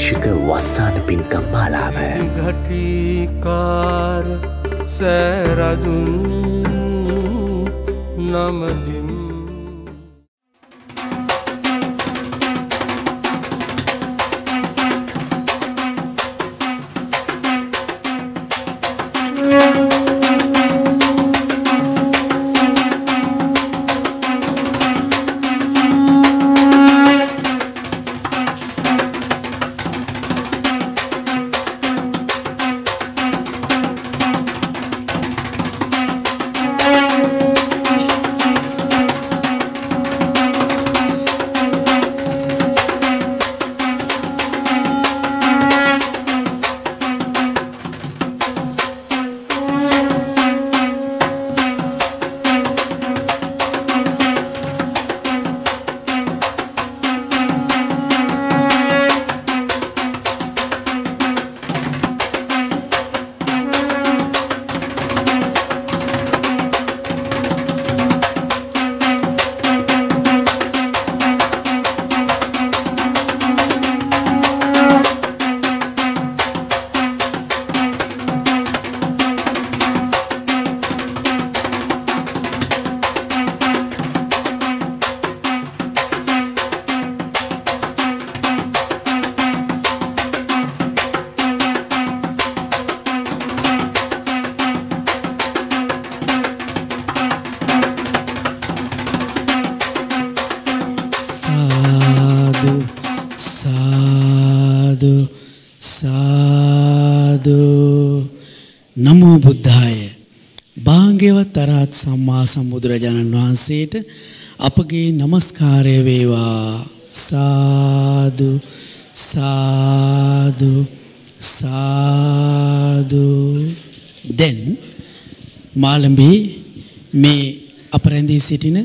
කටේකාර මහාසෑ වර්ෂික වස්සාන පින්කම් මාලාව. ගටිකාර සෑරදුන් නමදින් සම්බුදුරජාණන් වහන්සේට අපගේ নমස්කාරය වේවා. සාදු සාදු සාදු. දැන් මාළඹේ මේ අපරැඳී සිටින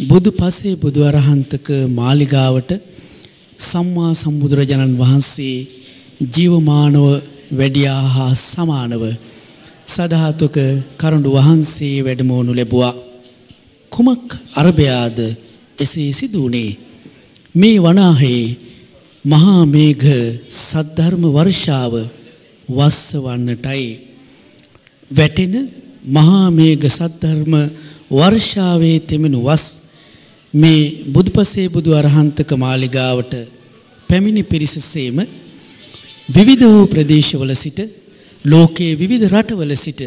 බුදු පසේ බුදු අරහන්තක මාලිගාවට සම්මා සම්බුදුරජාණන් වහන්සේ ජීවමානව වැඩියා හා සමානව සදහතුක කරුණු වහන්සේ වැඩමෝනු ලැබුවා. කුමක් අරභයාද එසේ සිදුවනේ. මේ වනාහේ මහා මේඝ සද්ධර්ම වර්ෂාව වස්ස වන්නටයි. වැටෙන මහා මේඝ සද්ධර්ම වර්ෂාවේ තෙමෙනු වස් මේ බුදුපසේ බුදු අරහන්තක මාලිගාවට පැමිණි පිරිසසේම විවිධ වූ ප්‍රදේශවල සිට ලෝකයේ විවිධ රටවල සිට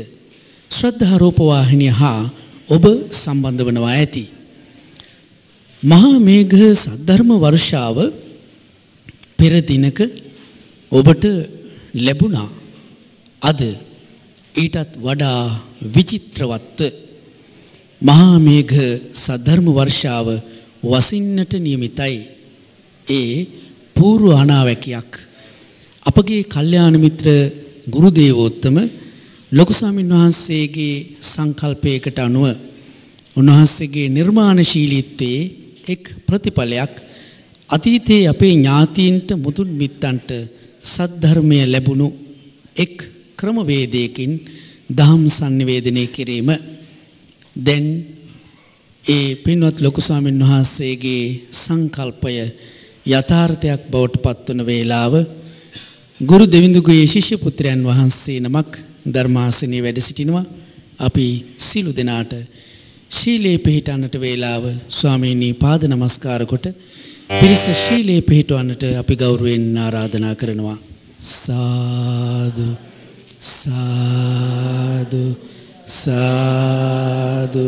ශ්‍රද්ධාරෝපවාහිනිය හා ඔබ සම්බන්ධ වනවා ඇති. මහා මේඝ සද්ධර්ම වර්ෂාව පෙර දිනක ඔබට ලැබුණා. අද ඊටත් වඩා විචිත්‍රවත්ව මහා මේඝ සද්ධර්ම වර්ෂාව වසින්නට නියමිතයි. ඒ පූර්ව අනාවැකියක්. අපගේ කල්යාණ මිත්‍ර ගුරු දේවෝත්තම ලොකු ස්වාමීන් වහන්සේගේ සංකල්පයකට අනුව උන්වහන්සේගේ නිර්මාණශීලීත්වයේ එක් ප්‍රතිඵලයක් අතීතයේ අපේ ඥාතීන්ට මුතුන් මිත්තන්ට සද්ධර්මය ලැබුණු එක් ක්‍රමවේදයකින් දහම් sannivedanaya කිරීම. දැන් ඒ පින්වත් ලොකු ස්වාමීන් වහන්සේගේ සංකල්පය යථාර්ථයක් බවට පත්වන වේලාව ගුරු දෙවිඳුගේ ශිෂ්‍ය පුත්‍රයන් වහන්සේ නමක් ධර්මාසනයේ වැඩ සිටිනවා. අපි සිළු දෙනාට ශීලයේ පිහිටන්නට වේලාව ස්වාමීනි පාද නමස්කාර කොට පිරිස ශීලයේ පිහිටවන්නට අපි ගෞරවයෙන් ආරාධනා කරනවා. සාදු සාදු සාදු.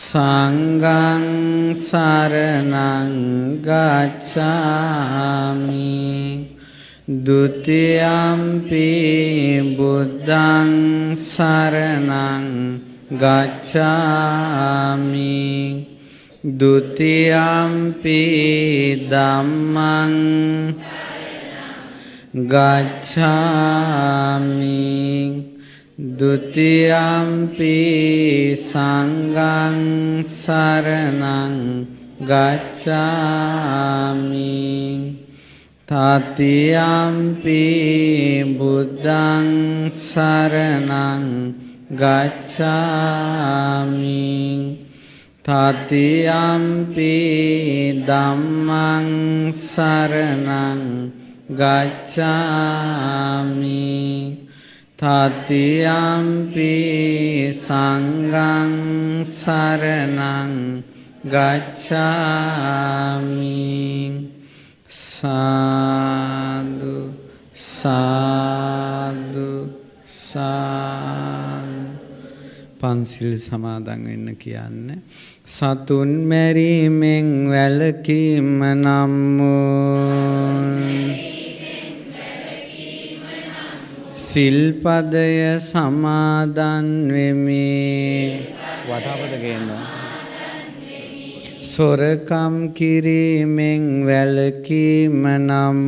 සංඝං සරණං ගච්ඡාමි ဒုတိယံ පි බුද්ධං සරණං ගච්ඡාමි ဒုတိယံ පි ධම්මං ගච්ඡාමි දුතියම්පි සංගං සරණං ගච්ඡාමි තතියම්පි බුද්ධං සරණං ගච්ඡාමි තතියම්පි ධම්මං සරණං ගච්ඡාමි තතියම්පි සංඝං සරණං ගච්ඡාමි සාදු සාදු සාදු. පන්සිල් සමාදන් වෙන්න කියන්නේ සතුන් මැරීමෙන් වැළකීම නම් සිල්පදය සමාදන් වෙමි. වටාපත ගේනවා සොරකම් කිරීමෙන් වැළකීම නම්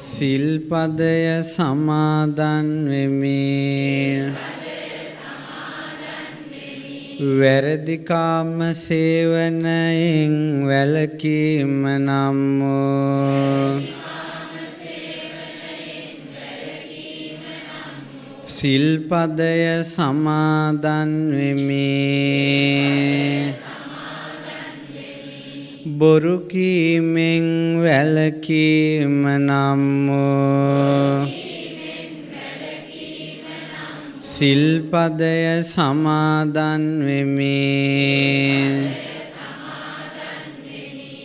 සිල්පදය සමාදන් වෙමි වැරදිකාම සේවනයෙන් වැළකීම නම් වූ සිල්පදය සමාදන් වෙමි. බොරු කීමෙන් වැළකීම නම් සිල්පදය සමාදන් වෙමි.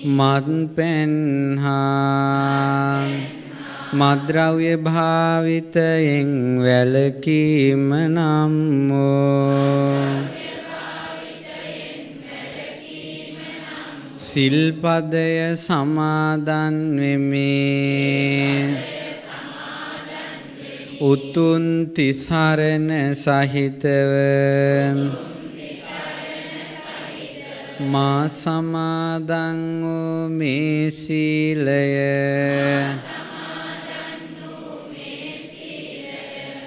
මත් පෙන්හා. මද්‍රව්‍ය භාවිතයෙන් වැළකීම නම් සිල්පදය සමාදන් වෙමි. උතුන් තිසරණ සහිතව මා සමාදන් වූ මේ සීලය.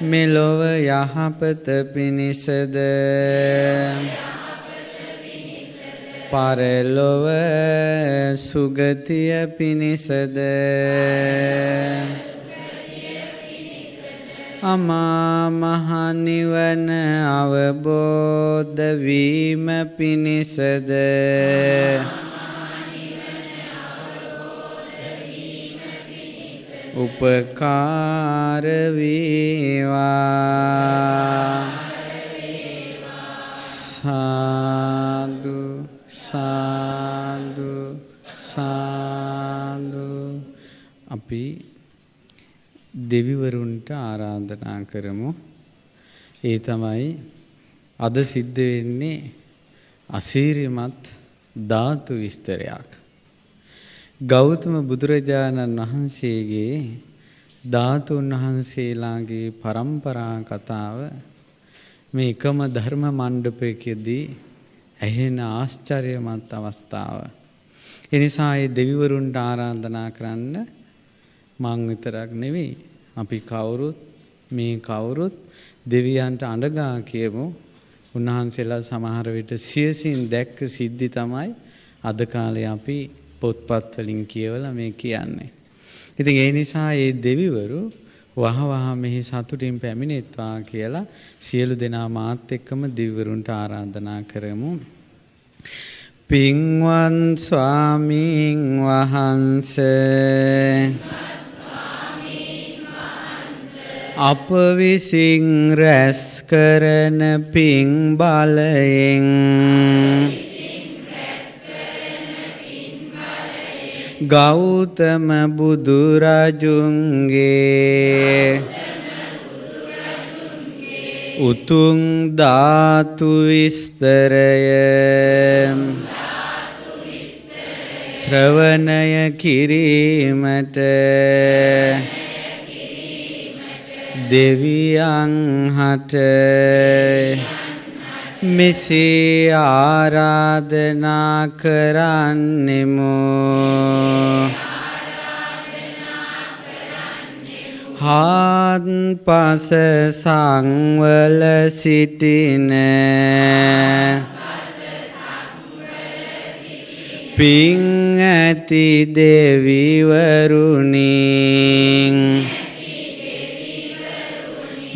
මෙලොව යහපත පිණිසද පරලොව සුගතිය පිණිසද අමා මහනිවන අවබෝධ වීම පිණිසද? උපකාර වේවා. සාදු සාදු සාදු. අපි දෙවිවරුන්ට ආරාධනා කරමු ඒ තමයි අද සිද්ධ වෙන්නේ අසීරිමත් ධාතු විස්තරයක් ගෞතම බුදුරජාණන් වහන්සේගේ ධාතුන් වහන්සේලාගේ પરම්පරා කතාව මේ එකම ධර්ම මණ්ඩපයකදී ඇහෙන ආශ්චර්යමත් අවස්ථාව. එනිසා ඒ දෙවිවරුන්ට ආරාධනා කරන්න මං විතරක් නෙවෙයි අපි කවුරුත් මේ කවුරුත් දෙවියන්ට අඬගා කියමු. උන්වහන්සේලා සමහර විට සියසින් දැක්ක සිද්ධි තමයි අද කාලේ අපි පොත්පත් වලින් කියවලා මේ කියන්නේ. ඉතින් ඒ නිසා ඒ දෙවිවරු වහ වහ මෙහි සතුටින් පැමිණෙත්වා කියලා සියලු දෙනා මාත් එක්කම දිව්වරුන්ට ආරාධනා කරමු. පින්වන් ස්වාමීන් වහන්සේ අප විසින් රැස් කරන පින් බලයෙන්. ගෞතම බුදුරජුන්ගේ උතුම් ධාතු විස්තරය. ශ්‍රවණය කිරීමට දෙවියන් හට මෙසේ ආරාධනා කරන්නෙමු. හාත් පස සංවල සිටින පින් ඇති දෙවිවරුණින්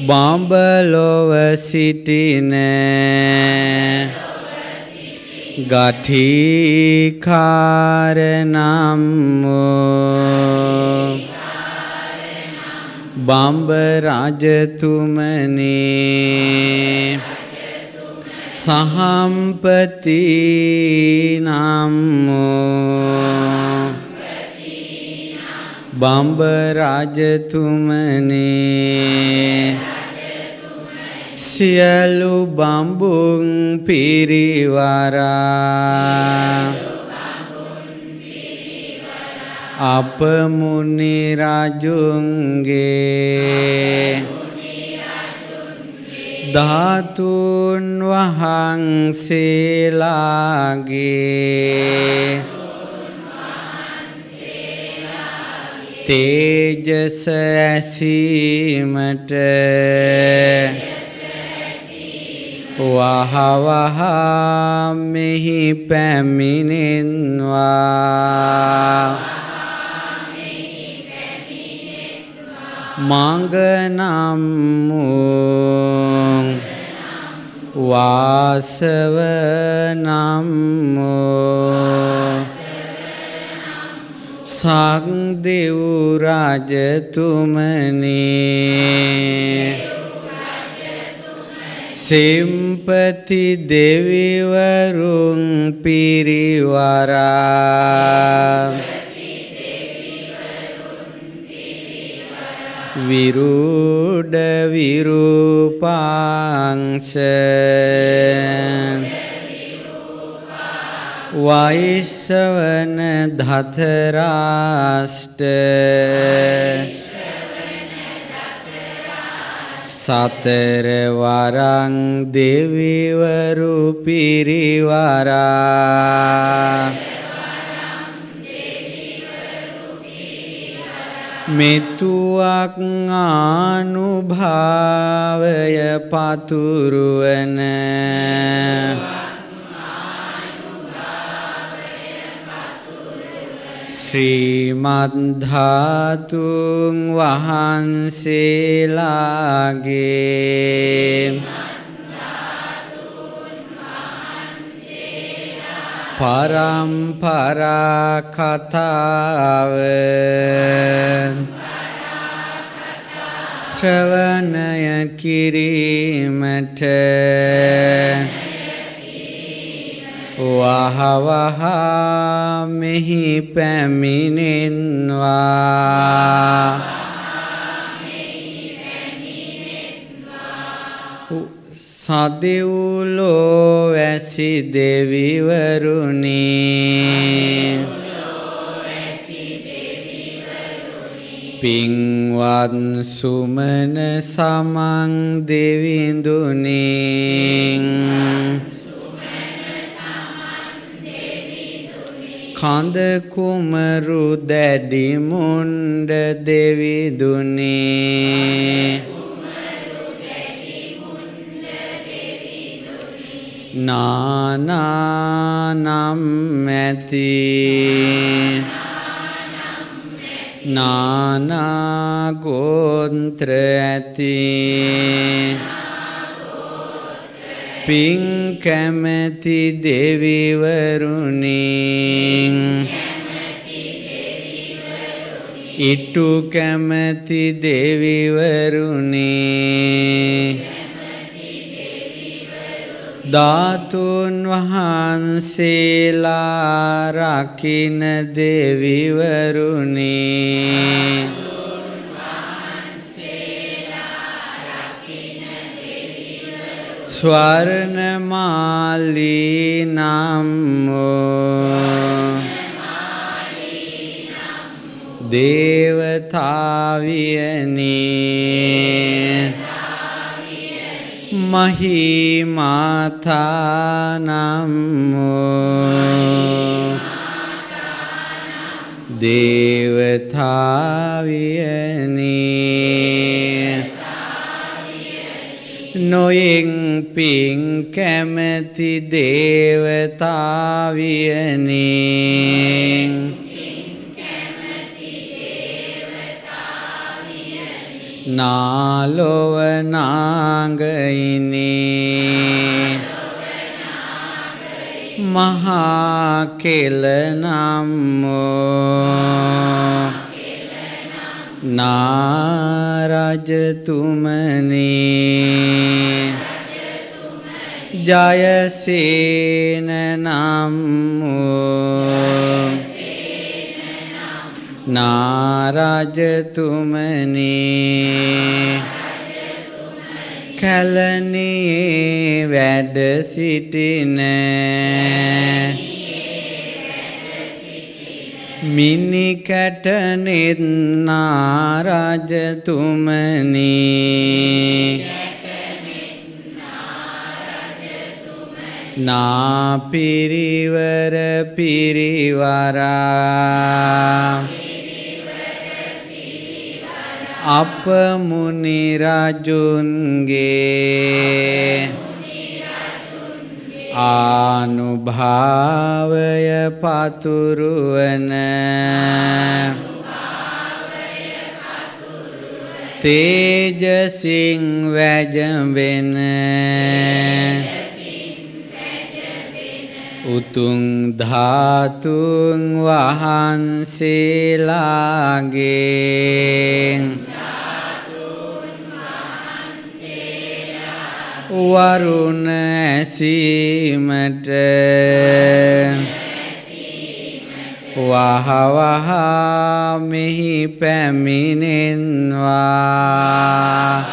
බඹලොව සිටින ගටිකාරනම්මෝ බම්බ රජතුමනේ සහම්පති නම්මෝ බම්බ රජතුමනේ සියලු බම්බුන් පිරිවරා. අප මුනි රජුන්ගේ ධාතුන් වහන්සේලාගේ තේජස ඇසීමට වහවහා මෙහි පැමිණෙන්වා. මඟනම්මු වාසව නම්මෝ. සක්දෙව් රජතුමනේ. සෙම්පති දෙවිවරුන් පිරිවරා. විරුඩ විරූපාංශ. වෛශ්‍යවන ධතරාෂ්ට. සතර වරං දෙවිවරු පිරිවරා. මෙතුවක් ආනුභාවය පතුරුවන ශ්‍රීමද්ධාතුන් වහන්සේලාගේ පරම්පරා කතාව ශ්‍රවණය කිරීමට වහවහා මෙහි පැමිණෙන්වා. සදෙව්ලෝ වැසි දෙවිවරුණි පින්වත් සුමන සමන් දෙවිඳුනින් කඳ කුමරු දැඩි මුණ්ඩ දෙවිදුනේ? නානානම් ඇති. නානාගෝන්ත්‍ර ඇති. පින් කැමැති දෙවිවරුණින් ඉටු කැමැති දෙවිවරුණේ ධාතුන් වහන්සේලා රකින දෙවිවරුනේ. ස්වර්ණමාලී නම් වූ දේවතාවියනේ මහිමාතානම් වූ දේවතාවියනේ නොයින් පින් කැමැති දේවතාවියනේ. නාලොවනාගයිනේ මහා කෙලනම්මෝ. නාරජතුමනේ ජයසේන නම්මෝ නාරජතුමනේ කැලනේ වැඩ සිටින මිනිකැටනෙත් නාරජතුමනේ නාපිරිවර පිරිවරා. අප මුනිරජුන්ගේ ආනුභාවය පතුරුවන තේජසිං වැජඹෙන උතුම් ධාතුන් වහන්සේලාගේ වරුණ ඇසීමට වහවහා මෙහි පැමිණෙන්වා.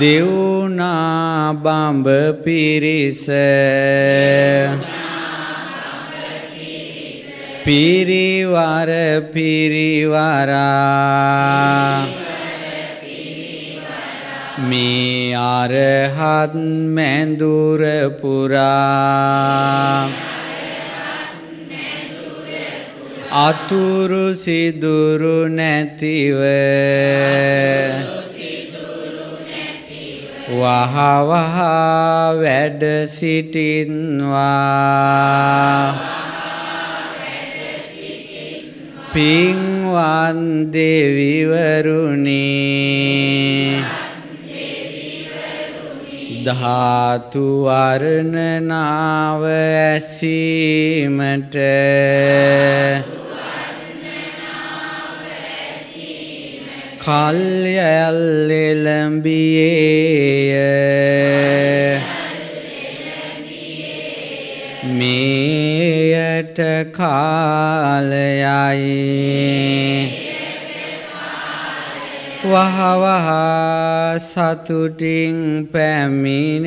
දෙවුනා බඹ පිරිස. පිරිවර පිරිවරා. මේ අරහත් මැඳුර පුරා. අතුරු සිදුරු නැතිව. වහවහා වැඩ සිටින්වා. පින්වන් දෙවිවරුණේ ධාතු වර්ණනාව ඇසීමට කල්යල් එළඹියේය. මේයට කාලයයි. වහවහා සතුටින් පැමිණෙන්වා.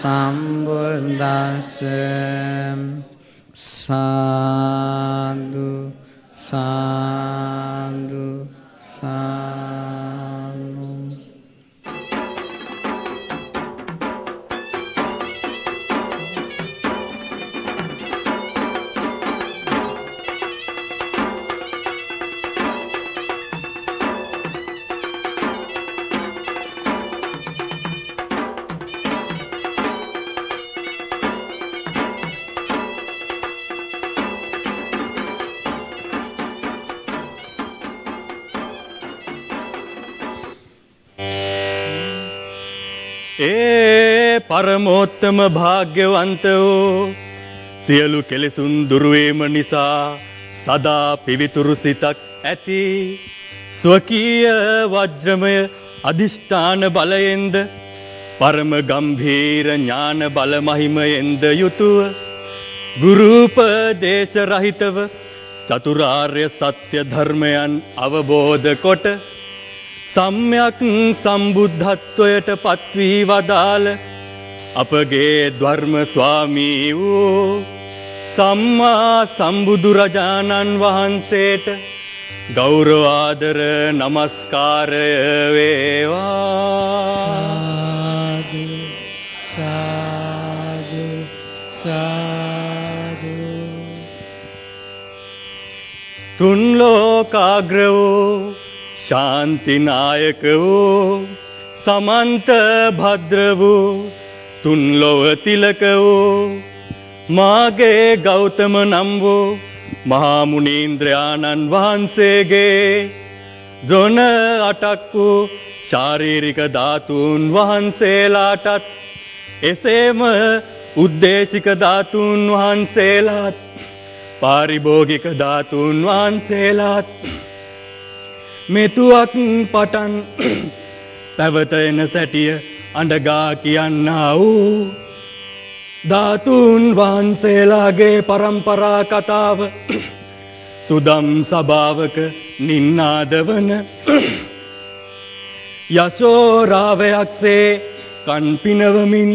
සම්බුද්දස්ස සාදු සාදු පරමෝත්තම භාග්‍යවන්ත වූ සියලු කෙලෙසුන් දුරුවීම නිසා සදා පිවිතුරු සිතක් ඇති ස්වකීය වජ්‍රමය අධිෂ්ඨාන බලයෙන්ද පරම ගම්භීර ඥාන බලමහිමයෙන්ද යුතුව ගුරූපදේශ රහිතව චතුරාර්ය සත්‍ය ධර්මයන් අවබෝධ කොට සම්යක් සම්බුද්ධත්වයට පත්වී වදාළ අපගේ ධර්ම ස්වාමී වූ සම්මා සම්බුදුරජාණන් වහන්සේට ගෞරවාදර නමස්කාරය වේවා. සාදු සාදු සාදු. තුන්ලෝකාග්‍ර වූ ශාන්තිනායක වූ සමන්ත භද්‍ර වූ තුන්ලොව තිලක වූ මාගේ ගෞතම නම් වූ මහාමුණීන්ද්‍රයාණන් වහන්සේගේ දොන අටක් වූ ශාරීරික ධාතුන් වහන්සේලාටත් එසේම උද්දේශික ධාතුන් වහන්සේලාත් පාරිභෝගික ධාතුන් වහන්සේලාත්. මෙතුවක් පටන් පැවත එන සැටිය අඩගා කියන්නා වූ ධාතුන් වහන්සේලාගේ පරම්පරා කතාව සුදම් සභාවක නින්නාදවන යශෝරාවයක්සේ කන්පිනවමින්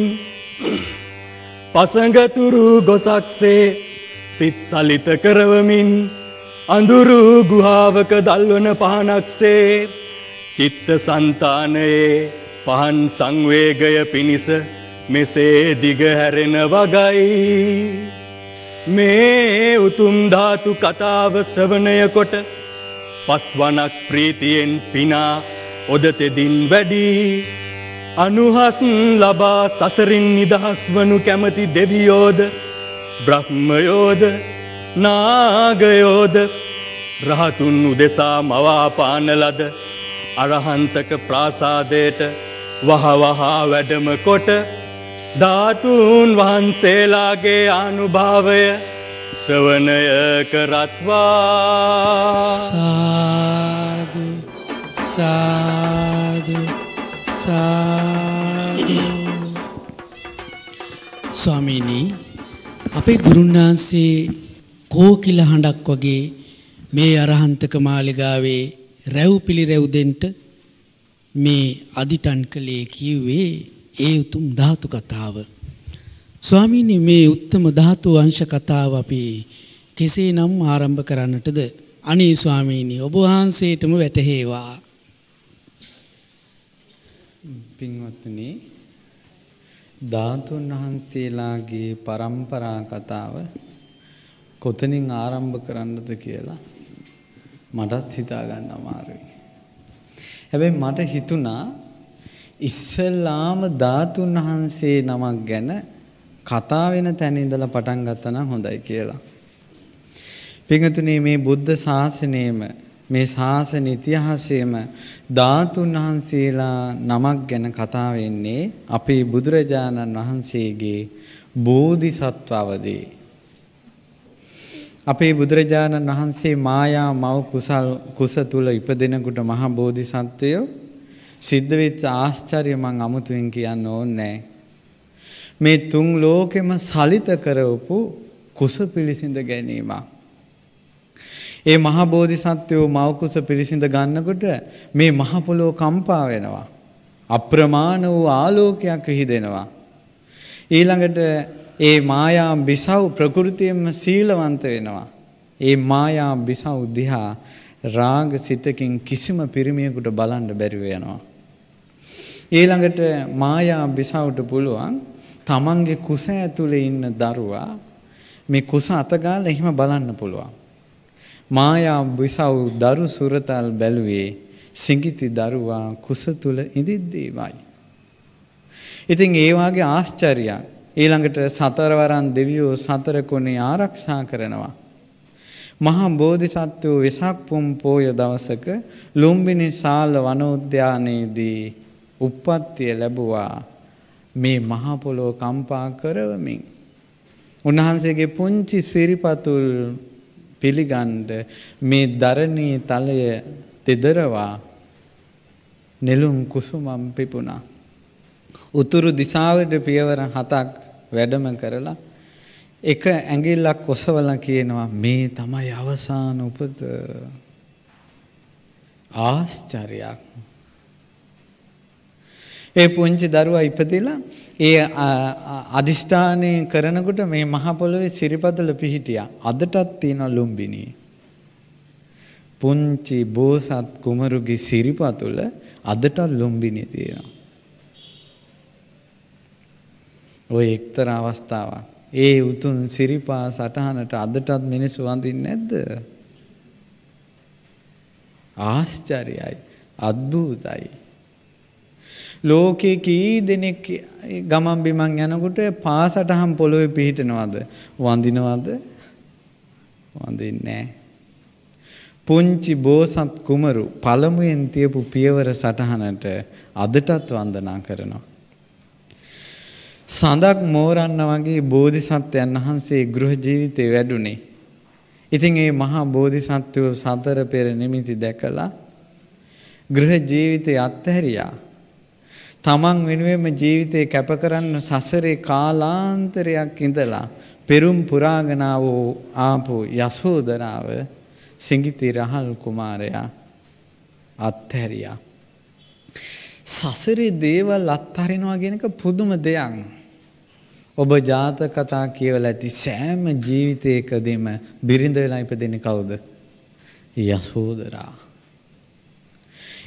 පසඟතුරු ගොසක්සේ සිත් සලිත කරවමින් අඳුරු ගුහාවක දල්වන පහනක්සේ චිත්ත සන්තානයේ පහන් සංවේගය පිණිස මෙසේ දිගහැරෙන වගයි. මේ උතුම් ධාතු කතාව ශ්‍රවණය කොට පස්වනක් ප්‍රීතියෙන් පිනා ඔදතෙදින් වැඩි. අනුහස් ලබා සසරින් නිදහස් වනු කැමති දෙවියෝද බ්‍රහ්මයෝද නාගයෝද රහතුන් උදෙසා මවාපාන ලද අරහන්තක ප්‍රාසාදයට වහවහා වැඩම කොට ධාතුන් වහන්සේලාගේ අනුභාවය ශ්‍රවණය කරත්වා. සාදු සාදු සාදු. ස්වාමීනී අපේ ගුරුන්නාන්සේ කෝකිල හඬක් වගේ මේ අරහන්තක මාලිගාවේ රැව් පිළිරැව් දෙන්ට මේ අදිටන් කළේ කිව්වේ ඒ උතුම් ධාතු කතාව. ස්වාමීනි මේ උත්තම ධාතු අංශ කතාව අපි කෙසේ නම් ආරම්භ කරන්නටද අනේ ස්වාමීනි ඔබ වහන්සේටම වැටහේවා. පින්වත්නි ධාතුන් වහන්සේලාගේ පරම්පරා කතාව කොතනින් ආරම්භ කරන්නද කියලා මටත් හිතාගන්න අමාරුයි. හැබැයි මට හිතුණා ඉස්සල්ලාම ධාතුන් වහන්සේ නමක් ගැන කතා වෙන තැන ඉඳලා පටන් ගත්තා නම් හොඳයි කියලා. පින්වතුනි මේ බුද්ධ ශාසනයේම මේ ශාසන ඉතිහාසයේම ධාතුන් වහන්සේලා නමක් ගැන කතා වෙන්නේ අපේ බුදුරජාණන් වහන්සේගේ බෝධිසත්ව අවදී. අපේ බුදුරජාණන් වහන්සේ මායා මව කුසල් කුස තුල ඉපදෙනකොට මහා බෝධිසත්වයෝ සිද්ධ වෙච්ච ආශ්චර්ය මං අමුතුවෙන් කියන්න ඕනේ මේ තුන් ලෝකෙම සලිත කරවපු කුස පිළිසිඳ ගැනීමක්. ඒ මහ බෝධිසත්වයෝ මව කුස පිළිසිඳ ගන්නකොට මේ මහ පොළොව කම්පා වෙනවා. අප්‍රමාණ වූ ආලෝකයක් විහිදෙනවා. ඊළඟට ඒ මායා බිසව් ප්‍රകൃතියෙන්ම සීලවන්ත වෙනවා. ඒ මායා බිසව් දිහා රාග සිතකින් කිසිම පිරිමියෙකුට බලන්න බැරිව යනවා. ඊළඟට මායා බිසවට පුළුවන් තමන්ගේ කුස ඇතුලේ ඉන්න දරුවා මේ කුස අතගාලා එහෙම බලන්න පුළුවන්. මායා බිසව් දරු සුරතල් බැලුවේ සිඟිති දරුවා කුස තුල ඉඳිද්දීමයි. ඉතින් ඒ වාගේ ආශ්චර්යයක් ඊළඟට සතරවරන් දෙවියෝ සතර කොනේ ආරක්ෂා කරනවා. මහා බෝධිසත්වෝ වෙසක් පුම් පෝය දවසක ලුම්බිනි ශාල වනෝද්‍යානයේදී උප්පත්තිය ලැබුවා මේ මහ පොළොව කම්පා කරවමින් උන්වහන්සේගේ පුංචි සිරිපතුල් පිළිගන්න මේ දරණී තලය තෙදරවා නෙළුම් කුසුමම් පිපුණා උතුරු දිසාවට පියවර හතක් වැඩම කරලා එක ඇඟිල්ලක් ඔසවලා කියනවා මේ තමයි අවසාන උපත ආශ්චර්යයක් ඒ පුංචි දරුවා ඉපදිලා ඒ අදිෂ්ඨානය කරනකොට මේ මහ පොළොවේ සිරිපතල පිහිටියා. අදටත් තියෙන ලුම්බිනි. පුංචි බෝසත් කුමරුගේ සිරිපතුල අදටත් ලුම්බිනි තියෙනවා. ඔය එක්තරා අවස්ථාවක්. ඒ උතුම් සිරිපා සටහනට අදටත් මිනිස්සු වඳින්නේ නැද්ද? ආශ්චර්යයි. අద్භූතයි. ලෝකේ කී දෙනෙක් ගමන් බිමන් යනකොට පාසටහම් පොළොවේ පිහිටනවද වඳිනවද වඳින්නේ පුංචි බෝසත් කුමරු පළමුවෙන් තියපු පියවර සටහනට අදටත් වන්දනා කරනවා සඳක් මෝරන්න වගේ බෝධිසත්වයන් වහන්සේ ගෘහ ජීවිතේ වැඩුණේ ඉතින් ඒ මහා බෝධිසත්වෝ සතර පෙර නිමිති දැකලා ගෘහ ජීවිතේ අත්හැරියා තමන් වෙනුවෙන්ම ජීවිතේ කැප කරන්න සසරේ කාලාන්තරයක් ඉඳලා පෙරුම් පුරාගෙන ආපු යසෝදරාව සිඟිති රහල් කුමාරයා අත්හැරියා. සසරේ දේවල් අත්හරිනවා කියන එක පුදුම දෙයක්. ඔබ ජාතක කතා කියවලා ඇති සෑම ජීවිතයකදීම බිරිඳ වෙලා ඉපදෙන්නේ කවුද? යසෝදරා.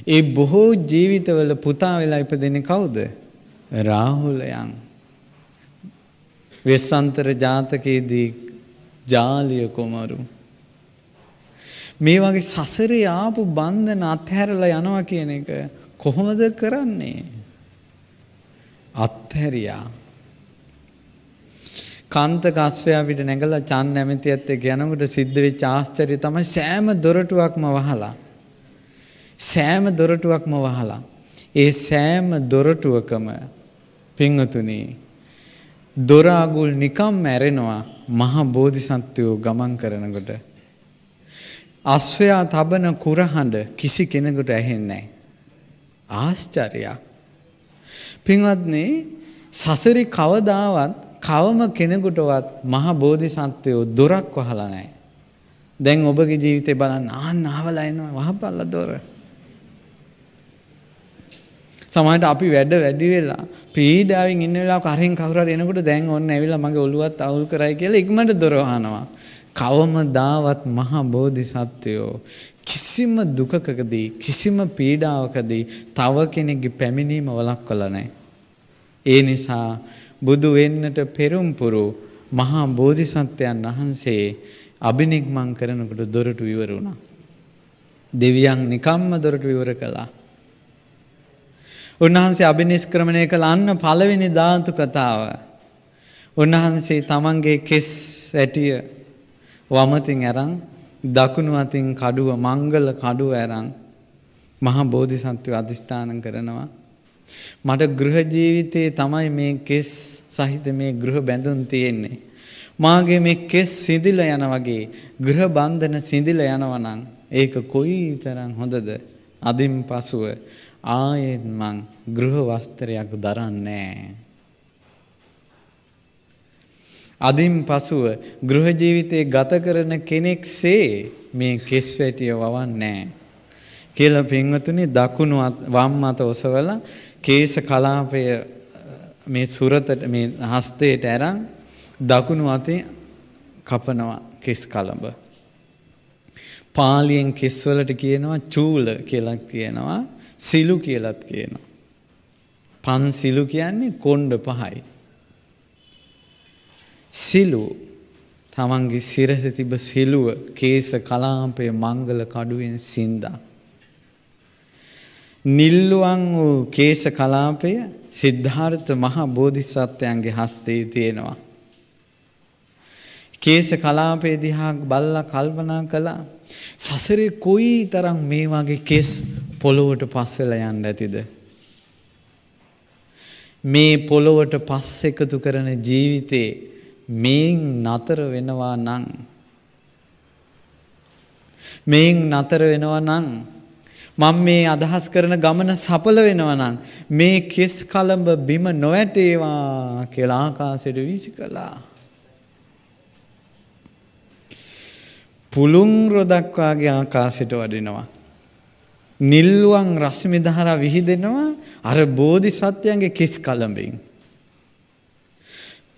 ඒ බොහෝ ජීවිතවල පුතා වෙලා ඉපදෙන්නේ කවුද? රාහුලයන්. වෙස්සන්තර ජාතකයේදී ජාලිය කුමරු. මේ වගේ සසරේ ආපු බන්ධන අත්හැරලා යනවා කියන එක කොහොමද කරන්නේ? අත්හැරියා. කාන්තක අස්වැයා පිට නැගලා චන් නැමැතියත් එක්ක යනකොට සිද්ධ වෙච්ච ආශ්චර්යය තමයි සෑම දොරටුවක්ම වහලා සෑම දොරටුවක්ම වහලා. ඒ සෑම දොරටුවකම පිංහතුනි දොරාගුල් නිකම් මැරෙනවා මහා බෝධිසත්වයෝ ගමන් කරනකොට. අස්වයා තබන කුරහඬ කිසි කෙනෙකුට ඇහෙන්නේ. ආශ්චර්යක්. පින්වත්නේ සසරි කවදාවත් කවම කෙනෙකුටවත් මහා බෝධිසත්වයෝ දොරක් වහලා නැහැ. දැන් ඔබගේ ජීවිතේ බලන්න ආන්න ආවලා එනවා වහපල්ල දොර. සමහරට අපි වැඩ වැඩි වෙලා පීඩාවෙන් ඉන්න වෙලාවක අරෙන් කවුරු හරි එනකොට දැන් ඔන්න ඇවිල්ලා මගේ ඔළුවත් අවුල් කරයි කියලා ඉක්මනට දොර වහනවා. කවමදාවත් මහා බෝධිසත්වයෝ කිසිම දුකකදී කිසිම පීඩාවකදී තව කෙනෙක්ගේ පැමිණීම වළක්වලා නැහැ. ඒ නිසා බුදු වෙන්නට පෙරම් පුරු මහා බෝධිසත්වයන් වහන්සේ අභිනික්මන් කරනකොට දොරටු ඉවර වුණා. දෙවියන් නිකම්ම දොරටු ඉවර කළා. උන්වහන්සේ අභිනිෂ්ක්‍රමණය කළ අන්න පළවෙනි ධාතු කතාව. උන්වහන්සේ තමන්ගේ කෙස් ඇටිය වමතින් අරන් දකුණු අතින් කඩුව මංගල කඩුව ඇරං මහා බෝධිසත්වය අධිෂ්ඨාන කරනවා. මට ගෘහ ජීවිතයේ තමයි මේ කෙස් සහිත මේ ගෘහ බැඳුම් තියෙන්නේ. මාගේ මේ කෙස් සිදිල යන වගේ ගෘහ බන්ධන සිදිල යනවා නම් ඒක කොයිතරම් හොඳද? අදින් පසුව ආයෙත් මං ගෘහ වස්ත්‍රයක් දරන්නේ අදින් පසුව ගෘහ ජීවිතේ ගත කරන කෙනෙක්සේ මේ කෙස් වැටිය වවන්නේ කියලා පින්වතුනි දකුණු වම් අත ඔසවලා කේශ කලාපය මේ සුරතට මේ හස්තයට ඇරන් දකුණු අතේ කපනවා කෙස් කලඹ. පාලියෙන් කෙස්වලට කියනවා චූල කියලා කියනවා සිලු කියලත් කියනවා. පන් සිලු කියන්නේ කොණ්ඩ පහයි. සිලු තමන්ගේ සිරස තිබ සිලුව කේස කලාපය මංගල කඩුවෙන් සින්දා. නිල්ලුවන් වූ කේස කලාපය සිද්ධාර්ථ මහා බෝධිසත්වයන්ගේ හස්තේ තියෙනවා. කේස කලාපය දිහා බල්ලා කල්පනා කළා සසරේ කොයි තරම් මේ වගේ කෙස් පොළොවට පස්වෙලා යන්න ඇතිද මේ පොළොවට පස් එකතු කරන ජීවිතේ මේන් නතර වෙනවා නම් මේන් නතර වෙනවා නම් මම මේ අදහස් කරන ගමන සඵල වෙනවා නම් මේ කෙස් කලඹ බිම නොවැටේවා කියලා ආකාශයට වීසි කළා. පුළුන් රොදක් වාගේ ආකාශයට වඩිනවා. නිල්ුවන් රශ්මි දහරා විහිදෙනවා අර බෝධිසත්වයන්ගේ කෙස් කලඹින්.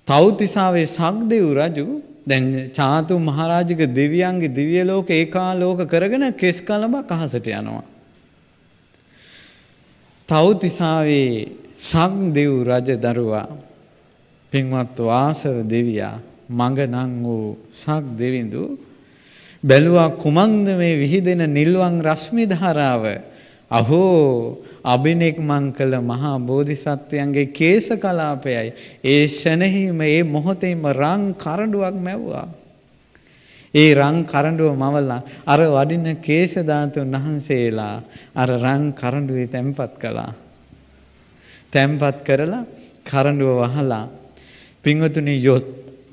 තව්තිසාවේ සක්දෙව් රජු දැන් චාතු මහරජික දෙවියන්ගේ දිව්‍ය ලෝක ඒකාලෝක කරගෙන කෙස් කලඹක් අහසට යනවා. තව්තිසාවේ සක් දෙව් රජ දරුවා පින්වත් වාසව දෙවියා මඟ නං වූ සක් දෙවිඳු බැලුවා කුමන්ද මේ විහිදෙන නිල්වන් රශ්මි ධාරාව අහෝ අභිනෙක් මං කළ මහා බෝධිසත්වයන්ගේ කේස කලාපයයි ඒ ෂණෙහිම ඒ මොහොතේම රං කරඬුවක් මැව්වා ඒ රං කරඬුව මවලා අර වඩින කේශ ධාතුන් වහන්සේලා අර රං කරඬුවේ තැම්පත් කළා. තැම්පත් කරලා කරඬුව වහලා පින්වතුනි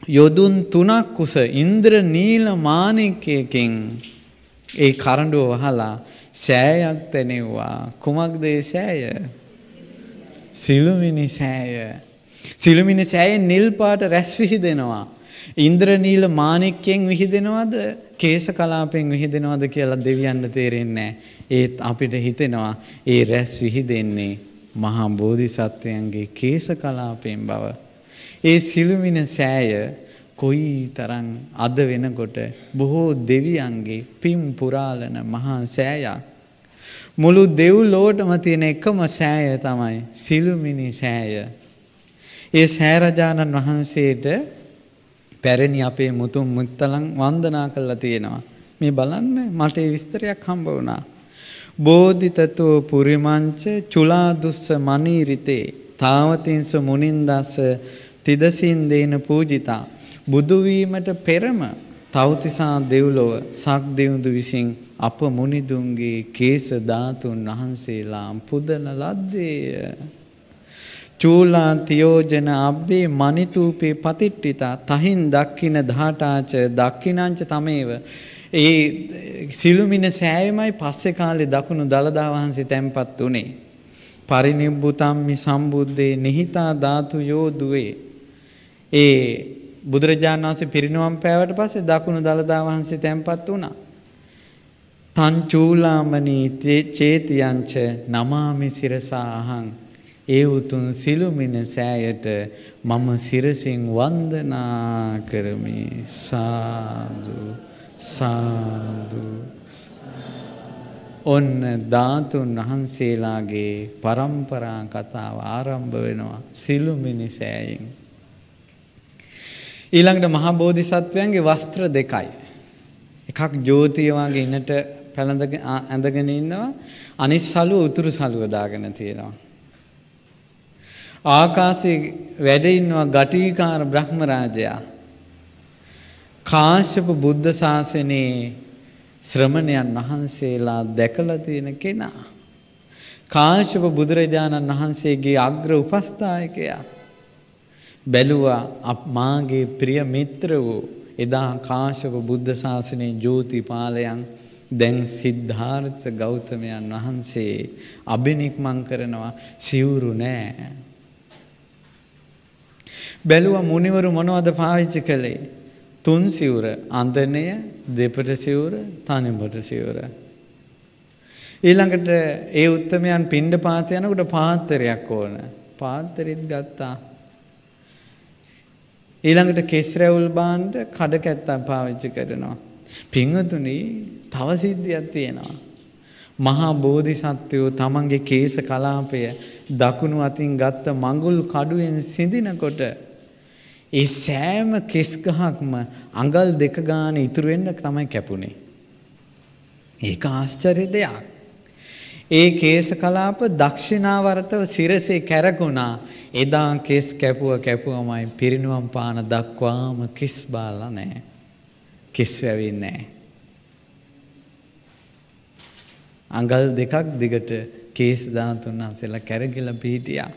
යොදුන් තුනක් කුස ඉන්ද්‍ර නීල මාණිකයකින් ඒ කරඬුව වහලා සෑයක් තැනෙව්වා. කුමක්ද ඒ සෑය? සිළුමිණි සෑය. සිළුමිණි සෑයෙන් නිල් පාට රැස් විහිදෙනවා. ඉන්ද්‍රනීල මාණික්කයෙන් විහිදෙනවද කේශ කලාපෙන් විහිදෙනවද කියලා දෙවියන්ට තේරෙන්නේ ඒත් අපිට හිතෙනවා ඒ රැස් විහිදෙන්නේ මහා බෝධිසත්වයන්ගේ කේශ කලාපයෙන් බව. ඒ සිළුමිණ සෑය කොයි තරම් අද වෙනකොට බොහෝ දෙවියන්ගේ පිම් පුරාලන මහා සෑයක්. මුළු දෙව්ලොවටම තියෙන එකම සෑය තමයි සිළුමිණි සෑය. ඒ සෑරජාණන් වහන්සේට පැරණි අපේ මුතුන් මුත්තලන් වන්දනා කරලා තියෙනවා. මේ බලන්න මට ඒ විස්තරයක් හම්බ වුණා. බෝධිතතෝ පුරිමංච චුලාදුස්ස මනීරිතේ තාවතින්ස මුනින්දස්ස තිදසින් දේන පූජිතා බුදු වීමට පෙරම තවතිසා දෙව්ලොව සක් දෙවුඳු විසින් අප මුනිදුන්ගේ කේස ධාතුන් වහන්සේලා පුදන ලද්දේය. චූලා තියෝජන අබ්බේ මනිතූපේ පතිට්ටිතා තහින් දක්කින ධාටාච දක්කිනංච තමේව. ඒ සිළුමින සෑයමයි පස්සෙ කාලේ දකුණු දළදා වහන්සේ තැන්පත් වුණේ පරිනිබ්බුතම්මි සම්බුද්ධේ නිහිතා ධාතු යෝදුවේ. ඒ බුදුරජාණන් වහන්සේ පිරිනුවම් පෑවට පස්සේ දකුණු දළදා වහන්සේ තැන්පත් වුණා. තං චූලාමනී චේතියංච නමාමි සිරසා අහං. ඒ උතුම් සිළුමිණ සෑයට මම සිරසින් වන්දනා කරමි. සාදු සාදු. ඔන්න ධාතුන් වහන්සේලාගේ પરම්පරා කතාව ආරම්භ වෙනවා සිළුමිණි සෑයෙන්. ඊළඟට මහා බෝධිසත්වයන්ගේ වස්ත්‍ර දෙකයි එකක් ජෝතිය වගේ ඉන්නට පැළඳගෙන ඇඳගෙන ඉන්නවා අනිත් සලුව උතුරු සලුව දාගෙන තියෙනවා ආකාශයේ වැඩ ඉන්නවා ගටිකාර බ්‍රහ්මරාජයා. කාශ්‍යප බුද්ධ ශාසනයේ ශ්‍රමණයන් වහන්සේලා දැකලා තියෙන කෙනා. කාශ්‍යප බුදුරජාණන් වහන්සේගේ අග්‍ර උපස්ථායකයා. බැලුවා මාගේ ප්‍රිය මිත්‍ර වූ එදා කාශ්‍යප බුද්ධ ශාසනයේ ජෝතිපාලයන් දැන් සිද්ධාර්ථ ගෞතමයන් වහන්සේ අභිනික්මං කරනවා සිවුරු නෑ. බැලුව මුනිවරු මොනවද පාවිච්චි කළේ. තුන් සිවුර අන්දනය දෙපට සිවුර තනිපට සිවුර. ඊළඟට ඒ උත්තමයන් පින්ඩ පාත යනකොට පාත්තරයක් ඕන. පාත්තරෙත් ගත්තා. ඊළඟට කෙස් රැවුල් බාන්ඩ කඩ කැත්තක් පාවිච්චි කරනවා. පිංහතුනි තව සිද්ධියක් තියෙනවා. මහා බෝධිසත්වයෝ තමන්ගේ කේස කලාපය දකුණු අතින් ගත්ත මඟුල් කඩුවෙන් සිඳිනකොට ඒ සෑම කෙස් ගහක්ම අඟල් දෙක ගාන ඉතුරු වෙන්න තමයි කැපුණේ. ඒක ආශ්චර්ය දෙයක්. ඒ කේස කලාප දක්ෂිනාවර්තව සිරසේ කැරකුණා. එදා කෙස් කැපුව කැපුවමයි පිරිනුවම් පාන දක්වාම කිස් බාලා නැහැ. කිස් වැවෙන්නේ නැහැ. අඟල් දෙකක් දිගට කේස් ධාතුන් වහන්සේලා කැරකිලා පිහිටියා.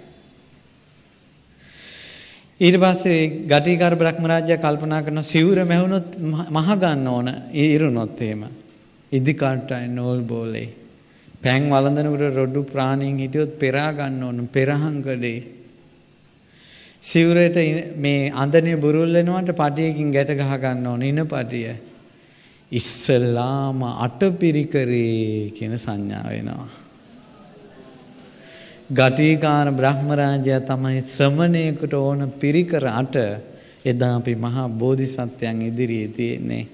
ඊට පස්සේ ගටිකාර බ්‍රහ්මරාජ්‍ය කල්පනා කරන සිවුර මැහුණොත් මහ ගන්න ඕන ඉරුණොත් එහෙම. ඉදිකාටයි නෝල් බෝලේ. පැන් වළඳනකොට රොඩු ප්‍රාණීන් හිටියොත් පෙරා ගන්න ඕන පෙරහන් කඩේ. සිවුරට මේ අඳනේ බුරුල් වෙනවට පටියකින් ගැට ගහ ගන්න ඕන ඉන පටිය. ඉස්සල්ලාම අටපිරිකරේ කියන සංඥාව වෙනවා. ගටිකාන බ්‍රහ්මරාජයා තමයි ශ්‍රමණයෙකුට ඕන පිරිකර අට එදා අපි මහා බෝධිසත්වයන් ඉදිරියේ තියෙන්නේ.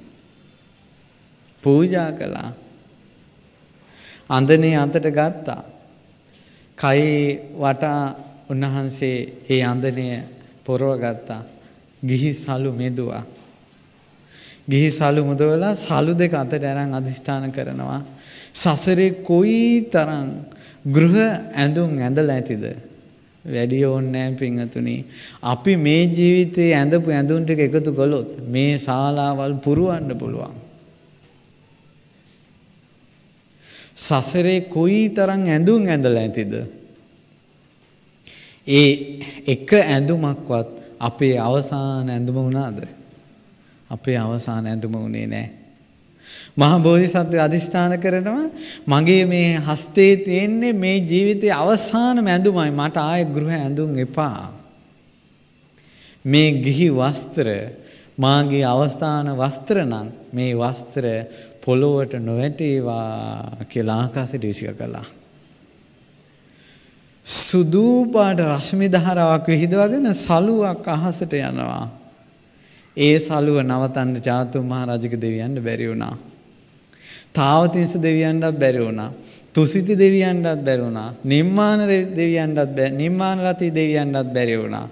පූජා කළා. අඳනේ අතට ගත්තා. කයි වටා උන්වහන්සේ ඒ අඳනය පොරව ගත්තා. ගිහි සලු මෙදුවා. ගිහි සලු මුදවලා සලු දෙක අතට අරන් අදිෂ්ඨාන කරනවා. සසරේ කොයි තරම් ගෘහ ඇඳුම් ඇඳලා ඇතිද? වැඩි ඕනේ පිංහතුනි. අපි මේ ජීවිතේ ඇඳපු ඇඳුම් ටික එකතු කළොත් මේ ශාලාවල් පුරවන්න පුළුවන්. සසරේ කොයි තරම් ඇඳුම් ඇඳලා ඇතිද? ඒ එක ඇඳුමක්වත් අපේ අවසාන ඇඳුම වුණාද? අපේ අවසාන ඇඳුම වුණේ නැහැ. මහා බෝධිසත්වය අධිෂ්ඨාන කරනවා මගේ මේ හස්තේ තියෙන්නේ මේ ජීවිතයේ අවසානම ඇඳුමයි මට ආයෙ ගෘහ ඇඳුම් එපා. මේ ගිහි වස්ත්‍ර මාගේ අවස්ථාන වස්ත්‍ර නම් මේ වස්ත්‍ර පොළොවට නොවැටේවා කියලා ආකාශයට විසික කළා. සුදු පාට රශ්මි ධාරාවක් විහිදවගෙන සලුවක් අහසට යනවා. ඒ සලුව නවතන්න චාතු මහරජක දෙවියන්ට බැරි වුණා. තාවතිංස දෙවියන්ටත් බැරි වුණා. තුසිති දෙවියන්ටත් බැරි වුණා. නිම්මාන දෙවියන්ටත් බැ නිම්මාන රති දෙවියන්ටත් බැරි වුණා.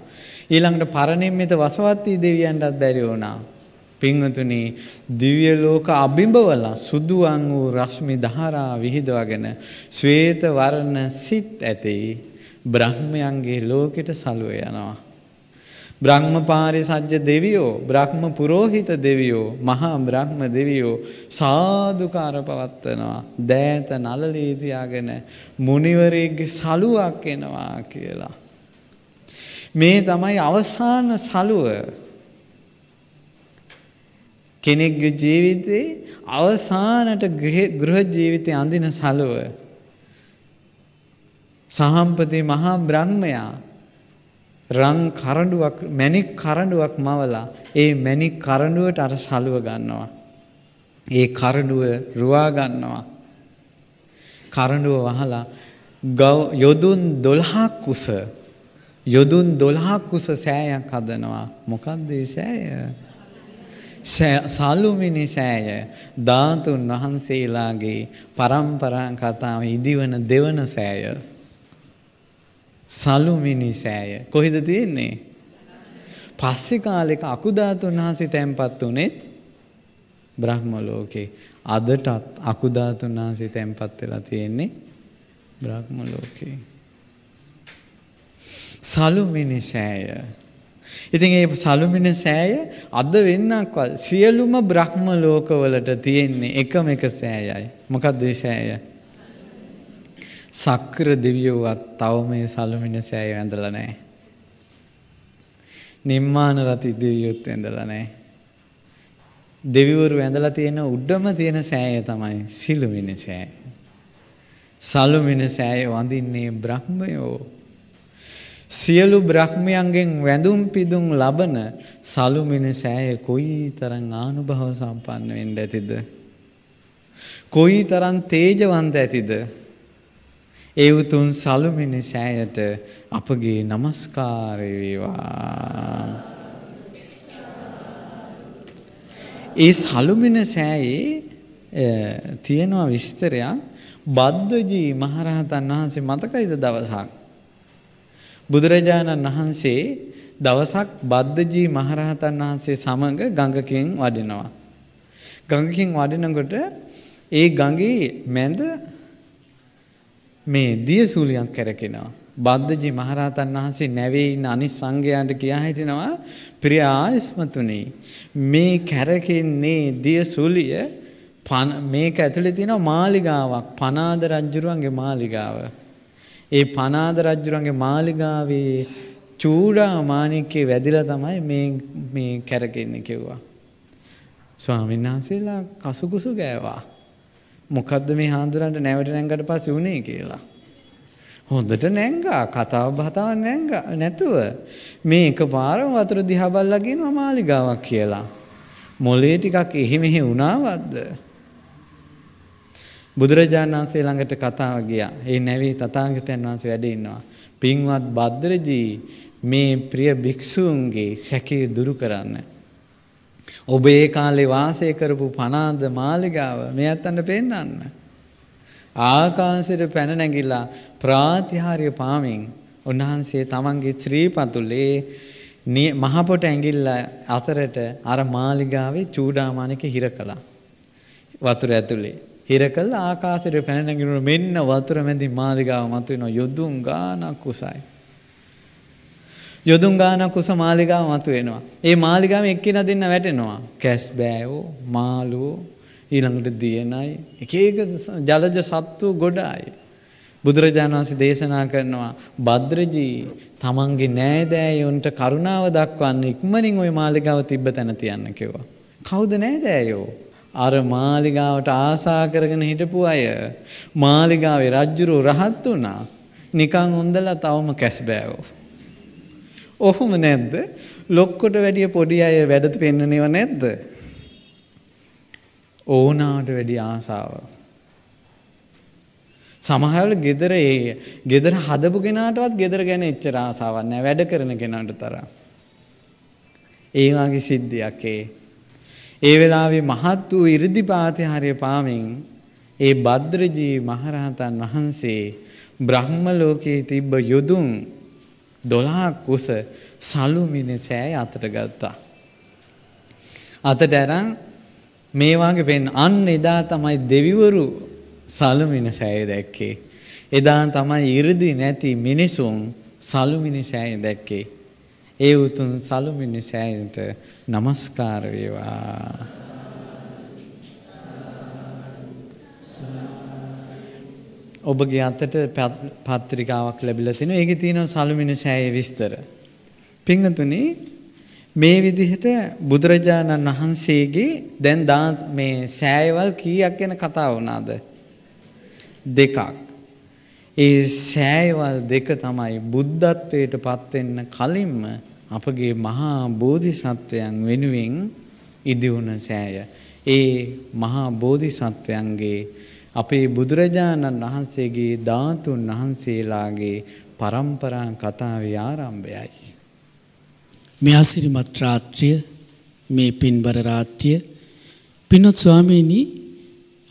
ඊළඟට පරණිම්මිත වසවත්තී දෙවියන්ටත් බැරි වුණා. පින්වතුනි දිව්‍ය ලෝක අබිඹවල සුදුවන් වූ රශ්මි ධාරා විහිදවගෙන ශ්වේත වර්ණ සිත් ඇති බ්‍රහ්මයන්ගේ ලෝකෙට සලුව යනවා. බ්‍රහ්ම පාරිසජ්‍ය දෙවියෝ බ්‍රහ්ම පුරෝහිත දෙවියෝ මහා බ්‍රහ්ම දෙවියෝ සාදුකාර පවත්වනවා. දෑත නලලී තියාගෙන මුනිවරයෙක්ගේ සලුවක් එනවා කියලා. මේ තමයි අවසාන සලුව. කෙනෙක්ගේ ජීවිතේ අවසානට ගෘහ ජීවිතය අඳින සලුව සහම්පති මහා බ්‍රහ්මයා රන් කරඬුවක් මැණික් කරඬුවක් මවලා ඒ මැණික් කරඬුවට අර සලුව ගන්නවා. ඒ කරඬුව රුවා ගන්නවා. කරඬුව වහලා යොදුන් 12ක් කුස යොදුන් 12ක් කුස සෑයක් හදනවා. මොකක්ද ඒ සෑය? සාලුමිනි සෑය ධාතුන් වහන්සේලාගේ පරම්පරා කතාව ඉදිවන දෙවන සෑය සලුමිනි සෑය. කොහෙද තියෙන්නේ? පස්සේ කාලෙක අකුධාතුන් වහන්සේ තැන්පත් උනේත් බ්‍රහ්ම ලෝකේ. අදටත් අකුධාතුන් වහන්සේ තැන්පත් වෙලා තියෙන්නේ බ්‍රහ්ම ලෝකේ. සලුමිනි සෑය. ඉතින් ඒ සලුමින සෑය අද වෙන්නක්වත් සියලුම බ්‍රහ්ම ලෝකවලට තියෙන්නේ එකම එක සෑයයි. මොකක්ද ඒ සෑය? සක්‍ර දෙවියෝවත් තව මේ සලුමින සෑය ඇඳලා නැහැ. නිම්මාන රති දෙවියොත් ඇඳලා නැහැ. දෙවිවරු ඇඳලා තියෙන උඩම තියෙන සෑය තමයි සිළුමින සෑය. සලුමින සෑය වඳින්නේ බ්‍රහ්මයෝ. සියලු බ්‍රහ්මයන්ගෙන් වැඳුම් පිදුම් ලබන සලුමින සෑය කොයි තරම් ආනුභව සම්පන්න වෙන්න ඇතිද? කොයි තරම් තේජවන්ත ඇතිද? ඒ උතුම් සලුමිනි සෑයට අපගේ নমස්කාරය වේවා. ඒ සලුමින සෑයේ තියෙනවා විස්තරයක් බද්දජී මහරහතන් වහන්සේ මතකයිද දවසක් බුදුරජාණන් වහන්සේ දවසක් බද්දජී මහරහතන් වහන්සේ සමග ගඟකින් වඩිනවා. ගඟකින් වඩිනකොට ඒ ගඟේ මැද මේ දියසූලියක් කැරකෙනවා. බද්දජි මහරහතන් වහන්සේ නැවේ ඉන්න අනිත් සංඝයාට කියා හිටිනවා ප්‍රිය ආයස්මතුනි මේ කැරකෙන්නේ දියසූලිය මේක ඇතුලේ තියෙන මාලිගාවක් පනාද රජුරුවන්ගේ මාලිගාව. ඒ පනාද රජුරුවන්ගේ මාලිගාවේ චූඩා මාණික්කේ වැදිලා තමයි මේ මේ කැරකෙන්නේ කිව්වා. ස්වාමීන් වහන්සේලා කසුකුසු ගෑවා. මොකද්ද මේ හාමුදුරන්ට නැවට නැංගට පස්සේ උනේ කියලා. හොඳට නැංගා කතාව බතාවක් නැංගා නැතුව මේ එකපාරම වතුර දිහා බල්ලා කියනවා මාලිගාවක් කියලා. මොලේ ටිකක් එහි මෙහි වුණාවද්ද? බුදුරජාණන් වහන්සේ ළඟට කතාව ගියා. ඒ නැවී තථාගතයන් වහන්සේ වැඩ ඉන්නවා. පින්වත් භද්‍රජී මේ ප්‍රිය භික්ෂූන්ගේ සැකේ දුරු කරන්න. ඔබ ඒ කාලේ වාසය කරපු පනාද මාලිගාව මේ අත්තන්ට පෙන්වන්න. ආකාශයට පැන නැගිලා ප්‍රාතිහාර්ය පාමින් උන්වහන්සේ තමන්ගේ ශ්‍රීපතුලේ මහපොට ඇඟිල්ල අතරට අර මාලිගාවේ චූඩාමානික හිර කළා. වතුර ඇතුලේ. හිර කළා ආකාශයට පැන නැගිනු මෙන්න වතුර මැදි මාලිගාව මතුවෙන යොදුන් ගානක් කුසයි. යොදුන් ගානක් කුස මාලිගාව මතුවෙනවා. ඒ මාලිගාවෙන් එක්කිනා දෙන්න වැටෙනවා. කැස් බෑවෝ, මාළුවෝ, ඊළඟට දියණයි, එක එක ජලජ සත්තු ගොඩායි. බුදුරජාණන් වහන්සේ දේශනා කරනවා භද්‍රජී තමන්ගේ නෑදෑයොන්ට කරුණාව දක්වන්න ඉක්මනින් ওই මාලිගාව තිබ්බ තැන තියන්න කිව්වා. කවුද නෑදෑයෝ? අර මාලිගාවට ආසා කරගෙන හිටපු අය මාලිගාවේ රජ්ජුරුව රහත් වුණා. නිකන් හොඳලා තවම කැස් බෑවෝ. ඔහොම නැද්ද? ලොක්කොට වැඩිය පොඩි අය වැඩ පෙන්නනව නැද්ද? ඕනාට වැඩි ආසාව. සමහරවල් ගෙදර ඒ ගෙදර හදපු කෙනාටවත් ගෙදර ගැන එච්චර ආසාවක් නැහැ වැඩ කරන කෙනාට තරම්. ඒ වගේ සිද්ධියක් ඒ වෙලාවේ මහත් වූ 이르දිපාතිහාරය පාමින් ඒ භද්‍රජී මහරහතන් වහන්සේ බ්‍රහ්ම ලෝකයේ තිබ්බ යොදුන් 12ක් කුස සලු මිනිසෑය අතට ගත්තා. අතට අරන් මේ වාගේ වෙන්න අන්න එදා තමයි දෙවිවරු සලු මිනිසෑය දැක්කේ. එදා තමයි 이르දි නැති මිනිසුන් සලු මිනිසෑය දැක්කේ. ඒ උතුම් සලුමිනි සෑයට নমස්කාර වේවා. ඔබගේ අතට පත්‍රිකාවක් ලැබිලා තිනවා. ඒකේ තියෙනවා සලුමිනි සෑයේ විස්තර. පින්වතුනි මේ විදිහට බුදුරජාණන් වහන්සේගේ දැන් මේ සෑයවල් කීයක් ගැන කතා වුණාද? දෙකක්. ඒ සෑයවල් දෙක තමයි බුද්ධත්වයට පත් වෙන්න කලින්ම අපගේ මහා බෝධිසත්වයන් වෙනුවෙන් ඉදිවුණ සෑය. ඒ මහා බෝධිසත්වයන්ගේ අපේ බුදුරජාණන් වහන්සේගේ ධාතුන් වහන්සේලාගේ පරම්පරා කතාවේ ආරම්භයයි. මේ ආසිරිමත් රාත්‍රිය මේ පින්බර රාත්‍රිය පින්වත් ස්වාමීනි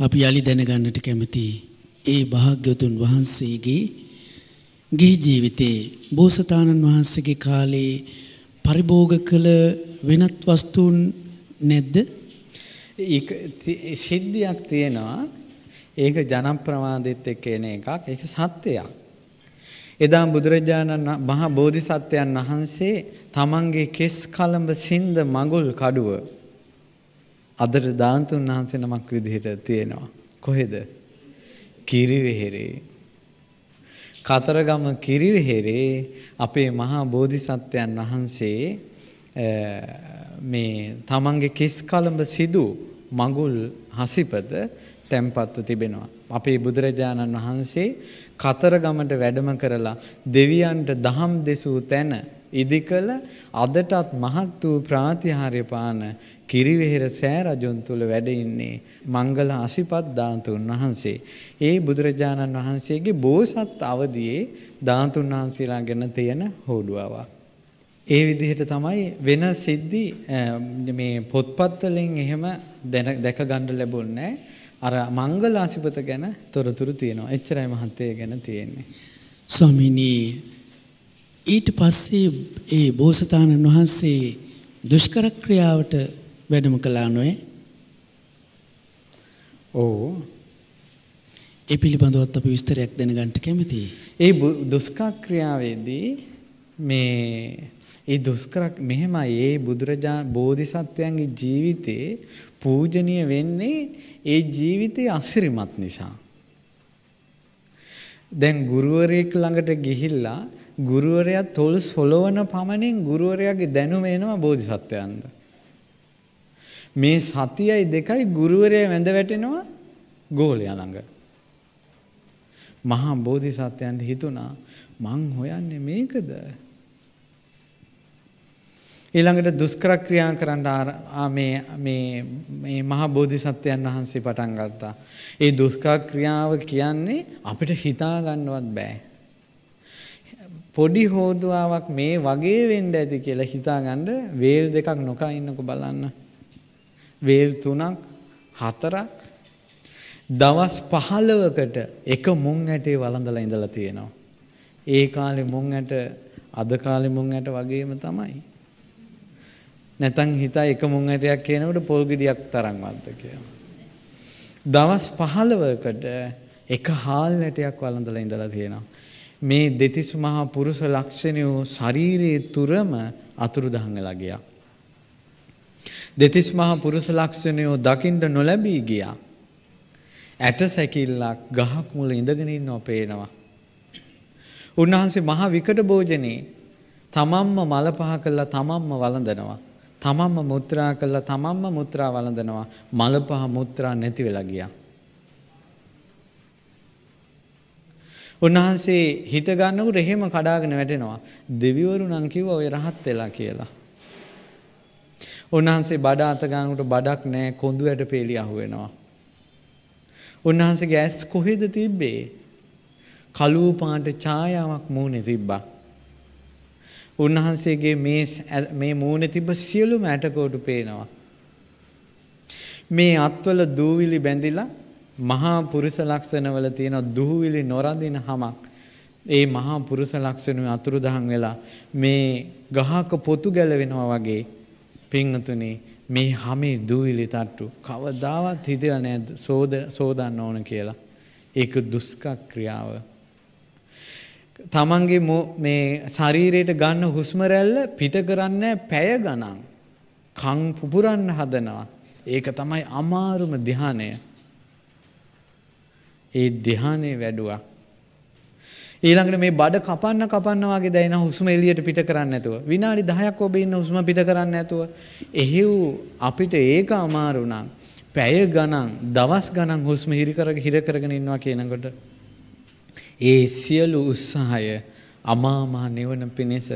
අපි යලි දැනගන්නට කැමති ඒ භාග්‍යවතුන් වහන්සේගේ ගිහි ජීවිතේ බෝසතාණන් වහන්සේගේ කාලේ පරිභෝග කළ වෙනත් වස්තුන් නැද්ද? ඒක සිද්ධියක් තියෙනවා ඒක ජනප්‍රමාදෙත් එක්ක එන එකක් ඒක සත්‍යයක්. එදා බුදුරජාණන් මහා බෝධිසත්වයන් වහන්සේ තමන්ගේ කෙස් කලඹ සින්ද මගුල් කඩුව අදට දාන්තුන් වහන්සේ නමක් විදිහට තියෙනවා. කොහෙද? කිරිවෙහෙරේ. කතරගම කිරිවෙහෙරේ අපේ මහා බෝධිසත්වයන් වහන්සේ මේ තමන්ගේ කිස් කලඹ සිදු මගුල් හසිපත තැන්පත්ව තිබෙනවා. අපේ බුදුරජාණන් වහන්සේ කතරගමට වැඩම කරලා දෙවියන්ට දහම් දෙසූ තැන ඉදිකළ අදටත් මහත් වූ ප්‍රාතිහාර්ය පාන කිරිවෙහෙර සෑරජුන් තුල වැඩ ඉන්නේ මංගල අසිපත් දාන්තුන් වහන්සේ. ඒ බුදුරජාණන් වහන්සේගේ බෝසත් අවදියේ දාන්තුන් වහන්සේලා ගැන තියෙන හෝඩුවාවක්. ඒ විදිහට තමයි වෙන සිද්ධි මේ පොත්පත් වලින් එහෙම දැක ගන්න ලැබුණේ අර මංගල අසිපත ගැන තොරතුරු තියෙනවා. එච්චරයි මහත්තයා ගැන තියෙන්නේ. ස්වාමීනි ඊට පස්සේ ඒ බෝසතාණන් වහන්සේ දුෂ්කර ක්‍රියාවට වැඩම කළා නොවේ. ඔව්. ඒ පිළිබඳවත් අපි විස්තරයක් දැනගන්න කැමතියි. ඒ දුෂ්කර ක්‍රියාවේදී මේ ඒ දුෂ්කර මෙහෙමයි ඒ බුදුරජා බෝධිසත්වයන්ගේ ජීවිතේ පූජනීය වෙන්නේ ඒ ජීවිතේ අසිරිමත් නිසා. දැන් ගුරුවරයෙක් ළඟට ගිහිල්ලා ගුරුවරයා තොල් සොලවන පමණින් ගුරුවරයාගේ දැනුම එනවා බෝධිසත්වයන්ට. මේ සතියයි දෙකයි ගුරුවරයා වැඳ වැටෙනවා ගෝලයා ළඟ. මහා බෝධිසත්වයන්ට හිතුණා මං හොයන්නේ මේකද? ඊළඟට දුෂ්කර ක්‍රියා කරන්න මේ මේ මේ මහා බෝධිසත්වයන් වහන්සේ පටන් ගත්තා. ඒ දුෂ්කර ක්‍රියාව කියන්නේ අපිට හිතා ගන්නවත් බෑ. පොඩි හෝදුවාවක් මේ වගේ වෙන්න ඇති කියලා හිතාගන්න වේල් දෙකක් නොකා ඉන්නකො බලන්න. වේල් තුනක් හතරක් දවස් 15කට එක මුං ඇටේ වළඳලා ඉඳලා තියෙනවා. ඒ කාලේ මුං ඇට අද කාලේ මුං ඇට වගේම තමයි. නැතන් හිතා එක මුං ඇටයක් කියනකොට පොල් ගෙඩියක් තරම්වත්ද කියලා. දවස් 15කට එක හාල් ඇටයක් වළඳලා ඉඳලා තියෙනවා. මේ දෙතිස් මහා පුරුෂ ලක්ෂණය වූ ශරීරයේ තුරම අතුරුදහන් වෙලා ගියා. දෙතිස් මහා පුරුෂ ලක්ෂණය දකින්න නොලැබී ගියා. ඇට සැකිල්ලක් ගහක් මුල ඉඳගෙන ඉන්නව පේනවා. උන්වහන්සේ මහා විකට භෝජනේ තමන්ම මල පහ කළා තමන්ම වළඳනවා. තමන්ම මුත්‍රා කළා තමන්ම මුත්‍රා වළඳනවා. මල පහ මුත්‍රා නැති වෙලා ගියා. උන්වහන්සේ හිට ගන්නකොට එහෙම කඩාගෙන වැටෙනවා. දෙවිවරු නම් කිව්වා ඔය රහත් වෙලා කියලා. උන්වහන්සේ බඩ අත ගන්නකොට බඩක් නැහැ කොඳු ඇට පෙළිය අහු වෙනවා. උන්වහන්සේගේ ඇස් කොහෙද තිබ්බේ? කළු පාට ඡායාවක් මූණේ තිබ්බා. උන්වහන්සේගේ මේ මේ මූණේ තිබ්බ සියලුම ඇටකොටු පේනවා. මේ අත්වල දූවිලි බැඳිලා මහා පුරුෂ ලක්ෂණවල තියෙන දුහවිලි නොරඳින හමක් ඒ මහා පුරුෂ ලක්ෂණ අතුරුදහන් වෙලා මේ ගහක පොතු ගැලවෙනවා වගේ පිංතුනි මේ හැමේ දූවිලි තට්ටු කවදාවත් හිතලා නැද්ද? සෝද සෝදන්න ඕන කියලා. ඒක දුෂ්කර ක්‍රියාව. තමන්ගේ මේ ශරීරයට ගන්න හුස්ම රැල්ල පිට කරන්නේ පැය ගණන්. කන් පුපුරන්න හදනවා. ඒක තමයි අමාරුම ධානය ඒ ධානයේ වැඩුවා. ඊළඟට මේ බඩ කපන්න කපන්න වගේ දැනෙන හුස්ම එළියට පිට කරන්නේ නැතුව විනාඩි 10ක් ඔබ ඉන්න හුස්ම පිට කරන්නේ නැතුව එහෙව් අපිට ඒක අමාරු නම් පැය ගණන් දවස් ගණන් හුස්ම හිරි කරගෙන හිර කරගෙන ඉන්නවා කියනකොට ඒ සියලු උත්සාහය අමා මහ නිවන පිණිස.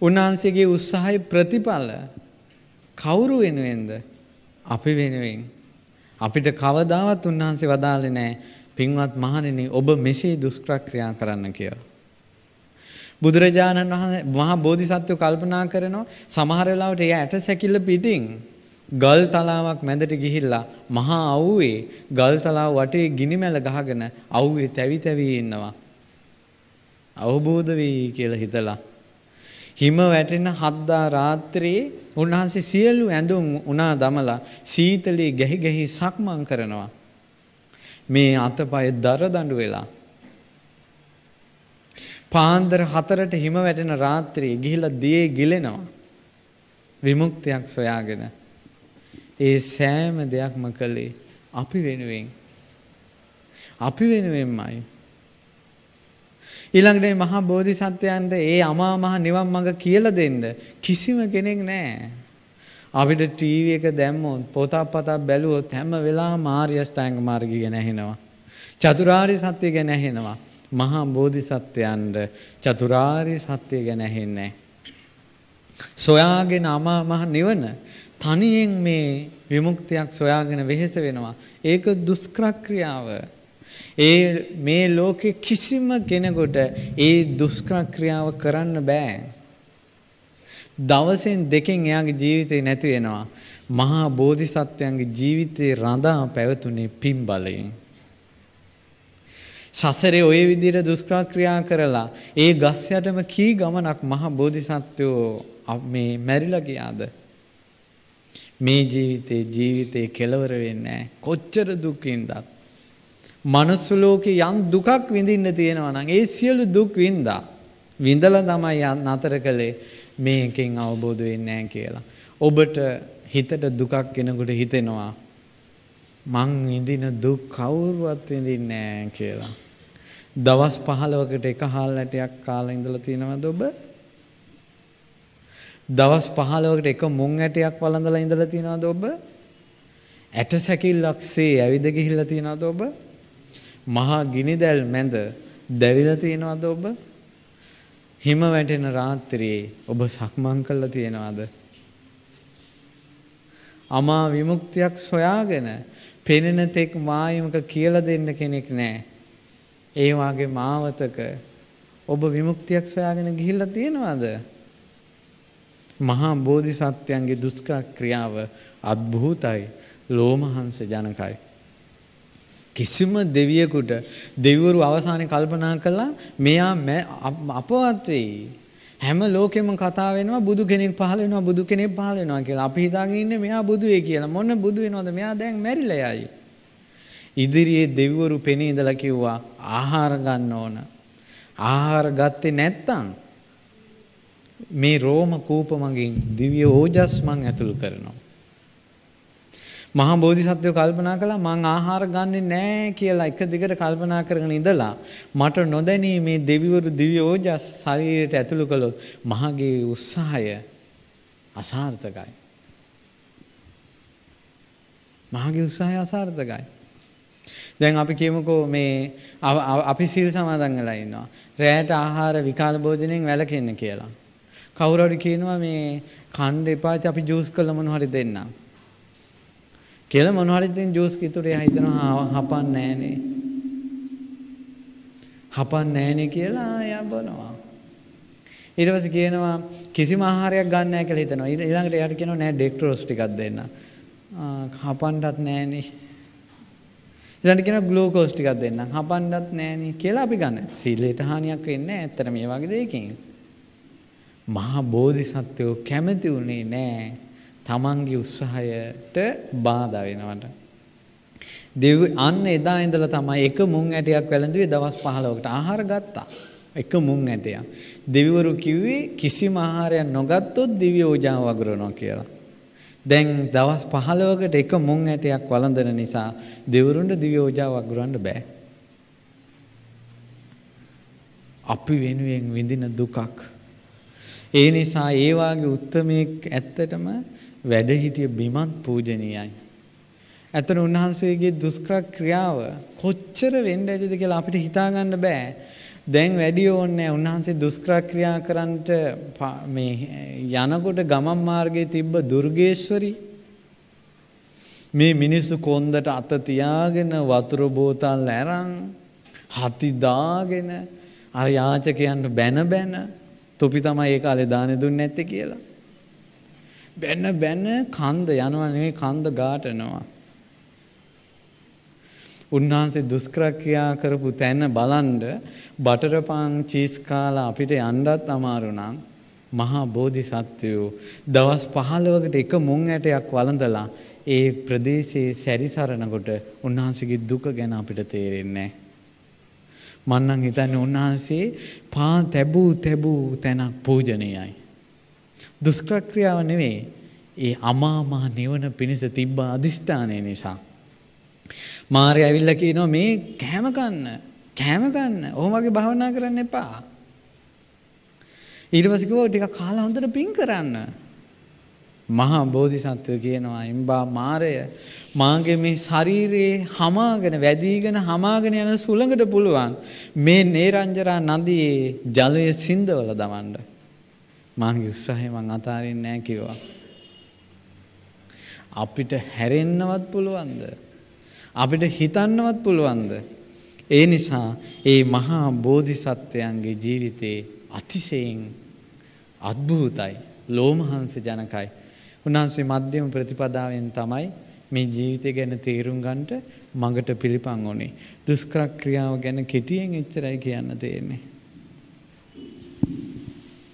උන්වහන්සේගේ උත්සාහය ප්‍රතිඵල කවුරු වෙනුවෙන්ද? අපි වෙනුවෙන්. අපිට කවදාවත් උන්වහන්සේ වදාළේ නැහැ. පින්වත් මහණෙනි ඔබ මෙසේ දුෂ්ක්‍රියා කරන්න කියලා. බුදුරජාණන් වහන්සේ මහා බෝධිසත්ව කල්පනා කරනවා සමහර වෙලාවට එයා ඇට සැකිල්ල පිටින් ගල් තලාවක් මැදට ගිහිල්ලා මහා අවුවේ ගල් තලාව වටේ ගිනිමැල ගහගෙන අවුවේ තැවි තැවි ඉන්නවා. අවබෝධ වෙයි කියලා හිතලා හිම වැටෙන හත්දා රාත්‍රියේ උන්වහන්සේ සියලු ඇඳුම් උනා දමලා සීතලේ ගැහි ගැහි සක්මන් කරනවා. මේ අතපය දර දඬු වෙලා. පාන්දර හතරට හිම වැටෙන රාත්‍රියේ ගිහිලා දියේ ගිලෙනවා. විමුක්තියක් සොයාගෙන. ඒ සෑම දෙයක්ම කළේ අපි වෙනුවෙන්. අපි වෙනුවෙන්මයි. ඊළඟට මේ මහා බෝධිසත්වයන්ට ඒ අමා මහ නිවන් මඟ කියලා දෙන්න කිසිම කෙනෙක් නැහැ. අපිට ටීවී එක දැම්මොත් පොතක් පතක් බැලුවොත් හැම වෙලාවම ආර්ය අෂ්ටාංග මාර්ගය ගැන ඇහෙනවා. චතුරාර්ය සත්‍ය ගැන ඇහෙනවා. මහා බෝධිසත්වයන්ට චතුරාර්ය සත්‍ය ගැන ඇහෙන්නේ සොයාගෙන අමා මහ නිවන තනියෙන් මේ විමුක්තියක් සොයාගෙන වෙහෙස වෙනවා. ඒක දුෂ්කර ක්‍රියාව. ඒ මේ ලෝකෙ කිසිම කෙනෙකුට ඒ දුෂ්කර ක්‍රියාව කරන්න බෑ. දවසෙන් දෙකෙන් එයාගේ ජීවිතේ නැති වෙනවා. මහා බෝධිසත්වයන්ගේ ජීවිතේ රඳා පැවතුනේ පින් බලයෙන්. සසරේ ওই විදිහට දුෂ්කර ක්‍රියා කරලා ඒ ගස් යටම කී ගමනක් මහා බෝධිසත්වෝ මේ මැරිලා ගියාද? මේ ජීවිතේ ජීවිතේ කෙලවර වෙන්නේ කොච්චර දුක් විඳත් මනුස්ස ලෝකේ යම් දුකක් විඳින්න තියෙනවා නම් ඒ සියලු දුක් විඳා විඳලා තමයි නතර කළේ. මේකෙන් අවබෝධ වෙන්නේ කියලා. ඔබට හිතට දුකක් කෙනෙකුට හිතෙනවා මං විඳින දුක් කවුරුවත් විඳින්නේ නැහැ කියලා. දවස් 15කට එක හාල් ඇටයක් කාලා ඉඳලා තියෙනවද ඔබ? දවස් 15කට එක මුං ඇටයක් වළඳලා ඉඳලා තියෙනවද ඔබ? ඇට සැකිල්ලක්සේ ඇවිද ගිහිල්ලා තියෙනවද ඔබ? මහා ගිනිදැල් මැද දැවිලා තියෙනවද ඔබ? හිම වැටෙන රාත්‍රියේ ඔබ සක්මන් කළා තියෙනවද? අමා විමුක්තියක් සොයාගෙන පෙනෙන තෙක් මායමක කියලා දෙන්න කෙනෙක් නැහැ. ඒ වාගේ මාවතක ඔබ විමුක්තියක් සොයාගෙන ගිහිල්ලා තියෙනවද? මහා බෝධිසත්වයන්ගේ දුෂ්කර ක්‍රියාව අద్භූතයි, ලෝමහංස ජනකයි. කිසිම දෙවියෙකුට දෙවිවරු අවසානයේ කල්පනා කළා මෙයා අපවත් වෙයි. හැම ලෝකෙම කතා වෙනවා බුදු කෙනෙක් පහළ වෙනවා බුදු කෙනෙක් පහළ වෙනවා කියලා. අපි හිතාගෙන ඉන්නේ මෙයා බුදු වෙයි කියලා. මොන බුදු වෙනවද? මෙයා දැන් මැරිලා යයි. ඉදිරියේ දෙවිවරු පෙනී ඉඳලා කිව්වා ආහාර ගන්න ඕන. ආහාර ගත්තේ නැත්තම් මේ රෝම කූප මගින් දිව්‍ය ඕජස් මං ඇතුළු කරනවා. මහා බෝධිසත්වයෝ කල්පනා කළා මං ආහාර ගන්නෙ නෑ කියලා එක දිගට කල්පනා කරගෙන ඉඳලා මට නොදැනී මේ දෙවිවරු දිව්‍ය ඕජස් ශරීරයට ඇතුළු කළොත් මහගේ උත්සාහය අසාර්ථකයි. මහගේ උත්සාහය අසාර්ථකයි. දැන් අපි කියමුකෝ මේ අපි සිල් සමාදන් වෙලා ඉන්නවා. රැයට ආහාර විකාල භෝජනයෙන් වැළකෙන්න කියලා. කවුරු හරි කියනවා මේ කන්න එපා අපි ජූස් කළා මොන හරි දෙන්නම්. කියලා මොන හරි දෙන් ජූස් කිතුරේ හිතනවා හපන්නේ නෑනේ. හපන්නේ නෑනේ කියලා එයා බොනවා. ඊට පස්සේ කියනවා කිසිම ආහාරයක් ගන්න නැහැ කියලා හිතනවා. ඊළඟට එයාට කියනවා නෑ ඩෙක්ට්‍රෝස් ටිකක් දෙන්න. ආ හපන්නත් නෑනේ. ඊළඟට කියනවා ග්ලූකෝස් ටිකක් දෙන්නම්. හපන්නත් නෑනේ කියලා අපි ගන්න. සීලයට හානියක් වෙන්නේ නැහැ. ඇත්තට මේ වගේ දෙයකින්. මහා බෝධිසත්වෝ කැමති උනේ නෑ. තමන්ගේ උත්සාහයට බාධා වෙනවට. දෙව් අන්න එදා ඉඳලා තමයි එක මුං ඇටයක් වැළඳුවේ දවස් 15කට ආහාර ගත්තා. එක මුං ඇටයක්. දෙවිවරු කිව්වේ කිසිම ආහාරයක් නොගත්තොත් දිව්‍ය ඕජාව වගුරනවා කියලා. දැන් දවස් 15කට එක මුං ඇටයක් වළඳන නිසා දෙවරුන්ට දිව්‍ය ඕජාව වගුරන්න බෑ. අපි වෙනුවෙන් විඳින දුකක්. ඒ නිසා ඒ වාගේ උත්මයෙක් ඇත්තටම වැඩ හිටිය බිමත් පූජනීයයි. ඇතන උන්වහන්සේගේ දුෂ්කර ක්‍රියාව කොච්චර වෙන්න ඇතිද කියලා අපිට හිතා ගන්න බෑ. දැන් වැඩි ඕනේ උන්වහන්සේ දුෂ්කර ක්‍රියා කරන්නට මේ යනකොට ගමන් මාර්ගයේ තිබ්බ දුර්ගේශ්වරි මේ මිනිස්සු කොන්දට අත තියාගෙන වතුර බෝතල් අරන් හති දාගෙන අර යාචකයන්ට බැන බැන තොපි තමයි ඒ කාලේ දානේ දුන්නේ නැත්තේ කියලා. බැන බැන කන්ද යනවා නෙවෙයි කන්ද ගාටනවා. උන්වහන්සේ දුෂ්කර ක්‍රියා කරපු තැන බලන්ඩ බටර් පාන් චීස් කාලා අපිට යන්නත් අමාරු නම් මහා බෝධිසත්වයෝ දවස් 15කට එක මුං ඇටයක් වළඳලා ඒ ප්‍රදේශයේ සැරිසරනකොට උන්වහන්සේගේ දුක ගැන අපිට තේරෙන්නේ මන්නම් හිතන්නේ උන්වහන්සේ පා තැබූ තැබූ තැනක් පූජනීයයි. දුෂ්කර ක්‍රියාව නෙවෙයි. ඒ අමාමහ නිවන පිණිස තිබ්බ අදිෂ්ඨානය නිසා. මාරය ඇවිල්ලා කියනවා මේ කෑම කන්න, කෑම කන්න. ඔහොම වගේ භාවනා කරන්න එපා. ඊට පස්සේ කිව්වා ටිකක් කාලා හොඳට පින් කරන්න. මහා බෝධිසත්වය කියනවා එම්බා මාරය මාගේ මේ ශරීරයේ හමාගෙන වැදීගෙන හමාගෙන යන සුළඟට පුළුවන් මේ නේරංජරා නදියේ ජලය සින්දවල දමන්න. මාගේ උත්සාහය මං අතාරින්නේ නැහැ කිව්වා. අපිට හැරෙන්නවත් පුළුවන්ද? අපිට හිතන්නවත් පුළුවන්ද? ඒ නිසා ඒ මහා බෝධිසත්වයන්ගේ ජීවිතේ අතිශයින් අద్භූතයි. ලෝමහංස ජනකයි. උන්වහන්සේ මධ්‍යම ප්‍රතිපදාවෙන් තමයි මේ ජීවිතය ගැන තේරුම් ගන්නට මඟට පිළිපන් ඕනේ. දුෂ්කර ක්‍රියාව ගැන කෙටියෙන් එච්චරයි කියන්න තියෙන්නේ.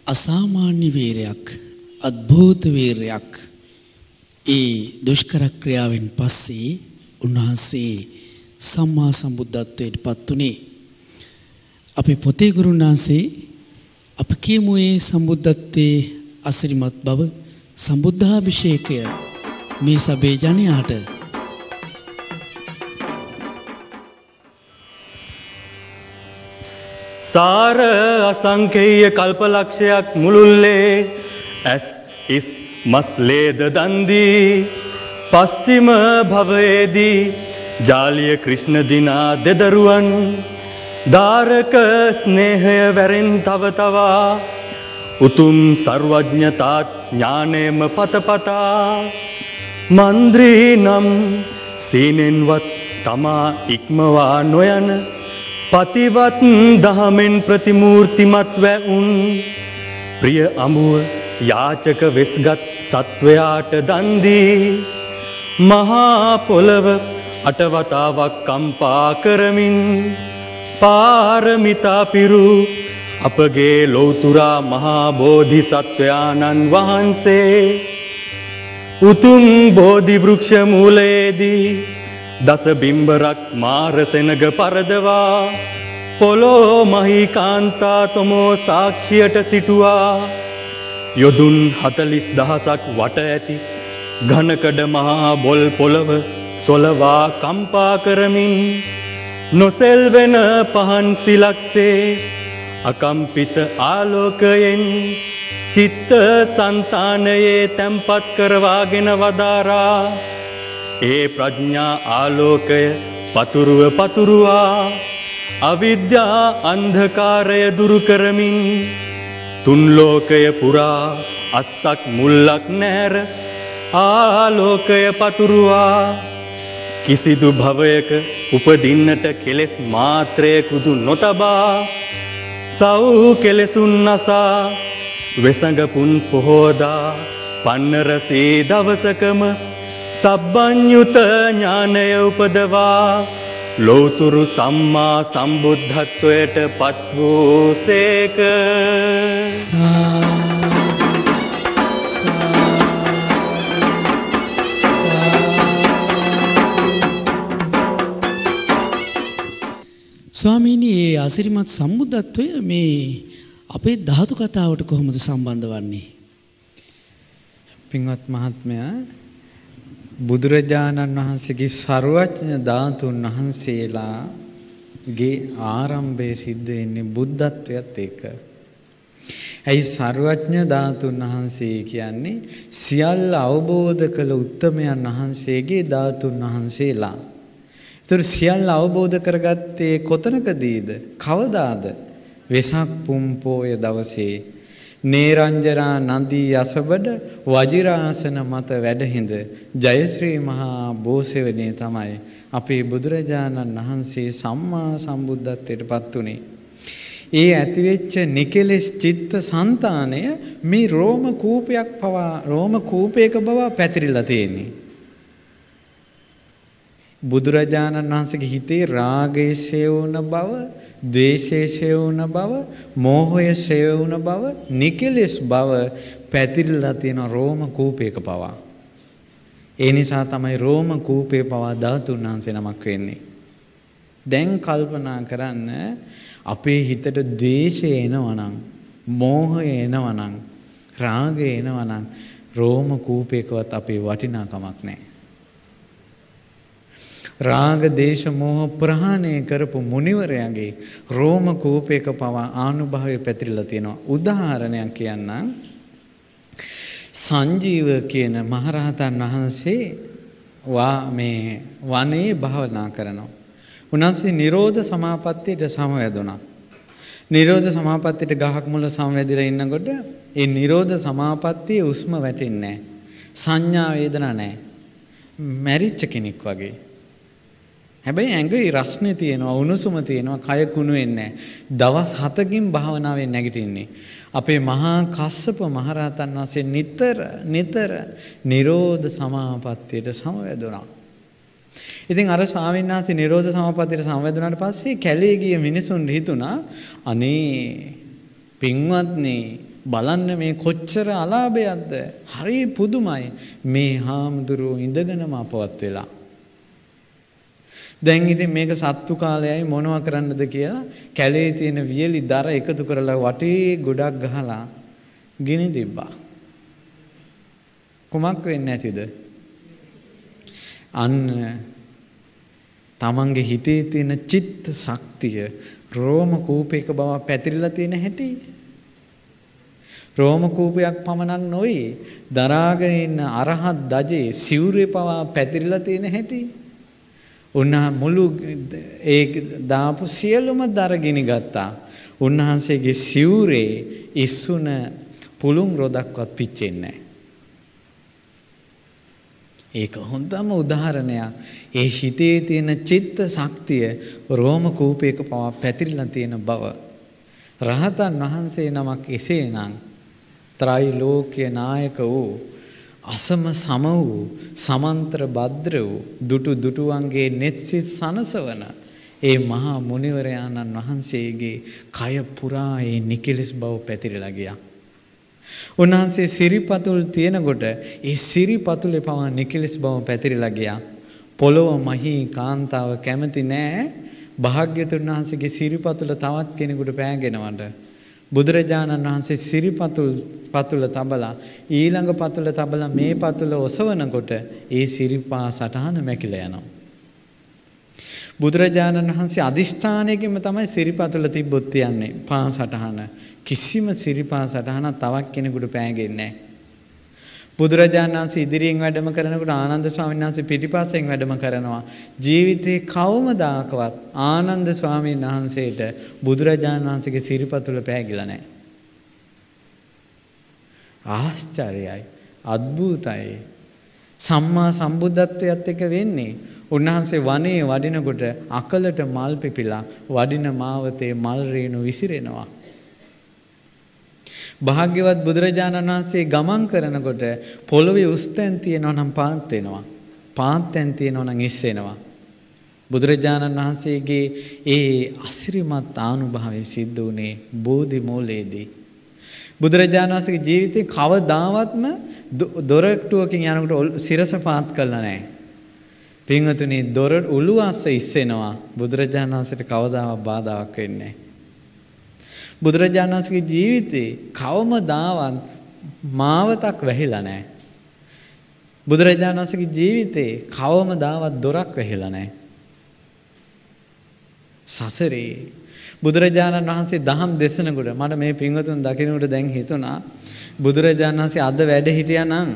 අසාමාන්‍ය වීරයක් අද්භූත වීරයක් ඒ දුෂ්කර ක්‍රියාවෙන් පස්සේ උන්වහන්සේ සම්මා සම්බුද්ධත්වයට පත් වුණේ. අපේ පොතේ ගුරුන් වහන්සේ අප කියමු ඒ සම්බුද්ධත්වයේ අසිරිමත් බව සම්බුද්ධාභිෂේකය මේ සබේ ජනයාට සාර අසංකේය කල්පලක්ෂයක් මුළුල්ලේ. ඇස් ඉස් මස්ලේද දන්දී. පස්තිම භවයේදී ජාලිය ක්‍රිෂ්ණ දිනා දෙදරුවන්. ධාරක ස්නේහය වැරෙන් තව තවා. උතුම් සර්වඥතාත් ඥානයම පතපතා. මන්ද්‍රී නම් සීනෙන්වත් තමා ඉක්මවා නොයන පතිවත් දහමෙන් ප්‍රතිමූර්තිමත් වැවුන්. ප්‍රිය අමුව යාචක වෙස්ගත් සත්වයාට දන්දී මහා පොළව අටවතාවක් කම්පා කරමින් පාරමිතා පිරු අපගේ ලෝතුරා මහා බෝධිසත්වයාණන් වහන්සේ. උතුම් බෝධිවෘක්ෂ මූලයේදී දස බිම්බරක් මාරසෙනග පරදවා. පොලෝ මහි කාන්තා තොමෝ සාක්ෂියට සිටුවා. යොදුන් හතලිස් දහසක් වට ඇති. ඝනකඩ මහා බොල් පොළව සොලවා කම්පා කරමින්. නොසෙල්වෙන පහන් සිලක්සේ අකම්පිත ආලෝකයෙන් චිත්ත සන්තානයේ තැම්පත් කරවාගෙන වදාරා. ඒ ප්‍රඥා ආලෝකය පතුරුව පතුරුවා. අවිද්‍යා අන්ධකාරය දුරු කරමින් තුන්ලෝකය පුරා අස්සක් මුල්ලක් නෑර ආලෝකය පතුරුවා. කිසිදු භවයක උපදින්නට කෙලෙස් මාත්‍රයකුදු නොතබා. සව් කෙලෙසුන් නසා වෙසඟපුන් පොහෝදා පන්නරසේ දවසකම සබ්බඥුත ඥානය උපදවා ලෝතුරු සම්මා සම්බුද්ධත්වයට පත් වූ සේක ස්වාමීනී ඒ අසිරිමත් සම්බුද්ධත්වය මේ අපේ ධාතු කතාවට කොහොමද සම්බන්ධ වන්නේ. පින්වත් මහත්මයා බුදුරජාණන් වහන්සේගේ ਸਰුවඥ ධාතුන් වහන්සේලාගේ ආරම්භයේ සිද්ධ වෙන්නේ බුද්ධත්වයත් එක්ක. ඇයි ਸਰුවඥ ධාතුන් වහන්සේ කියන්නේ සියල්ල අවබෝධ කළ උත්තමයන් වහන්සේගේ ධාතුන් වහන්සේලා. ඒතර සියල්ල අවබෝධ කරගත්තේ කොතනකදීද? කවදාද? වෙසක් පුම් පෝය දවසේ නේරංජරා නදී අසබඩ වජිරාසන මත වැඩහිඳ ජයශ්‍රී මහා බෝසෙවණේ තමයි අපේ බුදුරජාණන් වහන්සේ සම්මා සම්බුද්ධත්වයට පත් උනේ. ඒ ඇතිවෙච්ච නිකෙලෙස් චිත්ත సంతානය මේ රෝම කූපයක් පවා රෝම කූපයක බව පැතිරිලා තියෙන්නේ. බුදුරජාණන් වහන්සේගේ හිතේ රාගය ශේවුන බව, ද්වේෂය ශේවුන බව, මෝහය ශේවුන බව, නිකලෙස් බව පැතිරිලා තියෙන රෝම කූපයක පවා. ඒ නිසා තමයි රෝම කූපේ පවා ධාතුන් වහන්සේ නමක් වෙන්නේ. දැන් කල්පනා කරන්න අපේ හිතට ද්වේෂය එනවනම්, මෝහය එනවනම්, රාගය එනවනම් රෝම කූපයකවත් අපේ වටිනාකමක් නැහැ. රාග දේශ මොහ ප්‍රහාණය කරපු මුනිවරයාගේ රෝම කූපයක පවා ආනුභාවය පැතිරලා තියෙනවා. උදාහරණයක් කියන්නම්. සංජීව කියන මහරහතන් වහන්සේ වා මේ වනයේ භාවනා කරනවා. උන්වහන්සේ නිරෝධ සමාපත්තියට සමවැදුණා. නිරෝධ සමාපත්තියට ගහක් මුල සමවැදිලා ඉන්නකොට ඒ නිරෝධ සමාපත්තියේ උස්ම වැටෙන්නේ නැහැ. සංඥා වේදනා නැහැ. මැරිච්ච කෙනෙක් වගේ. හැබැයි ඇඟේ රස්නේ තියෙනවා උණුසුම තියෙනවා කය කුණු වෙන්නේ දවස් 7කින් භාවනාවෙන් නැගිටින්නේ. අපේ මහා කස්සප මහරහතන් වහන්සේ නිතර නිතර නිරෝධ සමාපත්තියට සමවැදුණා. ඉතින් අර ස්වාමීන් වහන්සේ නිරෝධ සමාපත්තියට සමවැදුණාට පස්සේ කැලේ ගිය මිනිසුන් හිතුණා අනේ පින්වත්නි බලන්න මේ කොච්චර අලාභයක්ද? හරි පුදුමයි. මේ හාමුදුරුවෝ ඉඳගෙනම අපවත් වෙලා. දැන් ඉතින් මේක සත්තු කාලයයි මොනවා කරන්නද කියලා කැලේ තියෙන වියලි දර එකතු කරලා වටේ ගොඩක් ගහලා ගිනි තිබ්බා. කුමක් වෙන්නේ නැතිද? අන්න තමන්ගේ හිතේ තියෙන චිත්ත ශක්තිය රෝම කූපයක බව පැතිරිලා තියෙන හැටි රෝම කූපයක් පමණක් නොවේ දරාගෙන ඉන්න අරහත් දජේ සිවුරේ පවා පැතිරිලා තියෙන හැටි උන්හ මුළු ඒ දාපු සියලුම දරගිනි ගත්තා. උන්වහන්සේගේ සිවුරේ ඉස්සුන පුළුම් රොදක්වත් පිච්චෙන්නේ ඒක හොඳම උදාහරණයක්. ඒ හිතේ තියෙන චිත්ත ශක්තිය රෝම කූපයක පවා පැතිරිලා තියෙන බව. රහතන් වහන්සේ නමක් එසේනම් ත්‍රිලෝක්‍ය නායක වූ අසම සම වූ සමන්ත්‍ර භද්‍ර වූ දුටු දුටුවන්ගේ නෙත්සිත් සනසවන ඒ මහා මුනිවරයාණන් වහන්සේගේ කය පුරා ඒ නිකිලස් බව පැතිරලා ගියා. උන්වහන්සේ සිරිපතුල් තියෙනකොට ඒ සිරිපතුලේ පවා නිකිලස් බව පැතිරලා ගියා. පොළොව මහී කාන්තාව කැමති නෑ භාග්‍යතුන් වහන්සේගේ සිරිපතුල තවත් කෙනෙකුට පෑගෙනවට. බුදුරජාණන් වහන්සේ සිරිපතුල් පතුල තබලා ඊළඟ පතුල තබලා මේ පතුල ඔසවනකොට ඒ සිරිපා සටහන මැකිලා යනවා. බුදුරජාණන් වහන්සේ අදිෂ්ඨානයකින්ම තමයි සිරිපතුල තිබ්බොත් යන්නේ පා සටහන. කිසිම සිරිපා සටහනක් තවත් කෙනෙකුට පෑගෙන්නේ නැහැ. බුදුරජාණන් වහන්සේ ඉදිරියෙන් වැඩම කරනකොට ආනන්ද ස්වාමීන් වහන්සේ පිටිපස්සෙන් වැඩම කරනවා. ජීවිතේ කවමදාකවත් ආනන්ද ස්වාමීන් වහන්සේට බුදුරජාණන් වහන්සේගේ සිරිපතුල පෑගිලා නැහැ. ආශ්චර්යයි. අద్භූතයි. සම්මා සම්බුද්ධත්වයට එක වෙන්නේ උන්වහන්සේ වනයේ වඩිනකොට අකලට මල් පිපිලා වඩින මාවතේ මල් රේණු විසිරෙනවා. භාග්‍යවත් බුදුරජාණන් වහන්සේ ගමන් කරනකොට පොළොවේ උස්තැන් තියෙනවා නම් පාත් වෙනවා. පාත්යන් තියෙනවා නම් ඉස් වෙනවා. බුදුරජාණන් වහන්සේගේ ඒ අසිරිමත් ආනුභාවය සිද්ධ වුණේ බෝධි මූලයේදී. බුදුරජාණන් වහන්සේගේ ජීවිතේ කවදාවත්ම දොරටුවකින් යනකොට සිරස පාත් කළා නැහැ. පින්වතුනි දොර උළුවස්ස ඉස්සෙනවා බුදුරජාණන් වහන්සේට කවදාවත් බාධාවක් වෙන්නේ නැහැ. බුදුරජාණන් වහන්සේගේ ජීවිතේ කවමදාවත් මාවතක් වැහිලා නැහැ. බුදුරජාණන් වහන්සේගේ ජීවිතේ කවමදාවත් දොරක් වැහිලා නැහැ. සසරේ බුදුරජාණන් වහන්සේ දහම් දෙසනකොට මට මේ පින්වතුන් දකිනකොට දැන් හිතුණා බුදුරජාණන් වහන්සේ අද වැඩ හිටියා නම්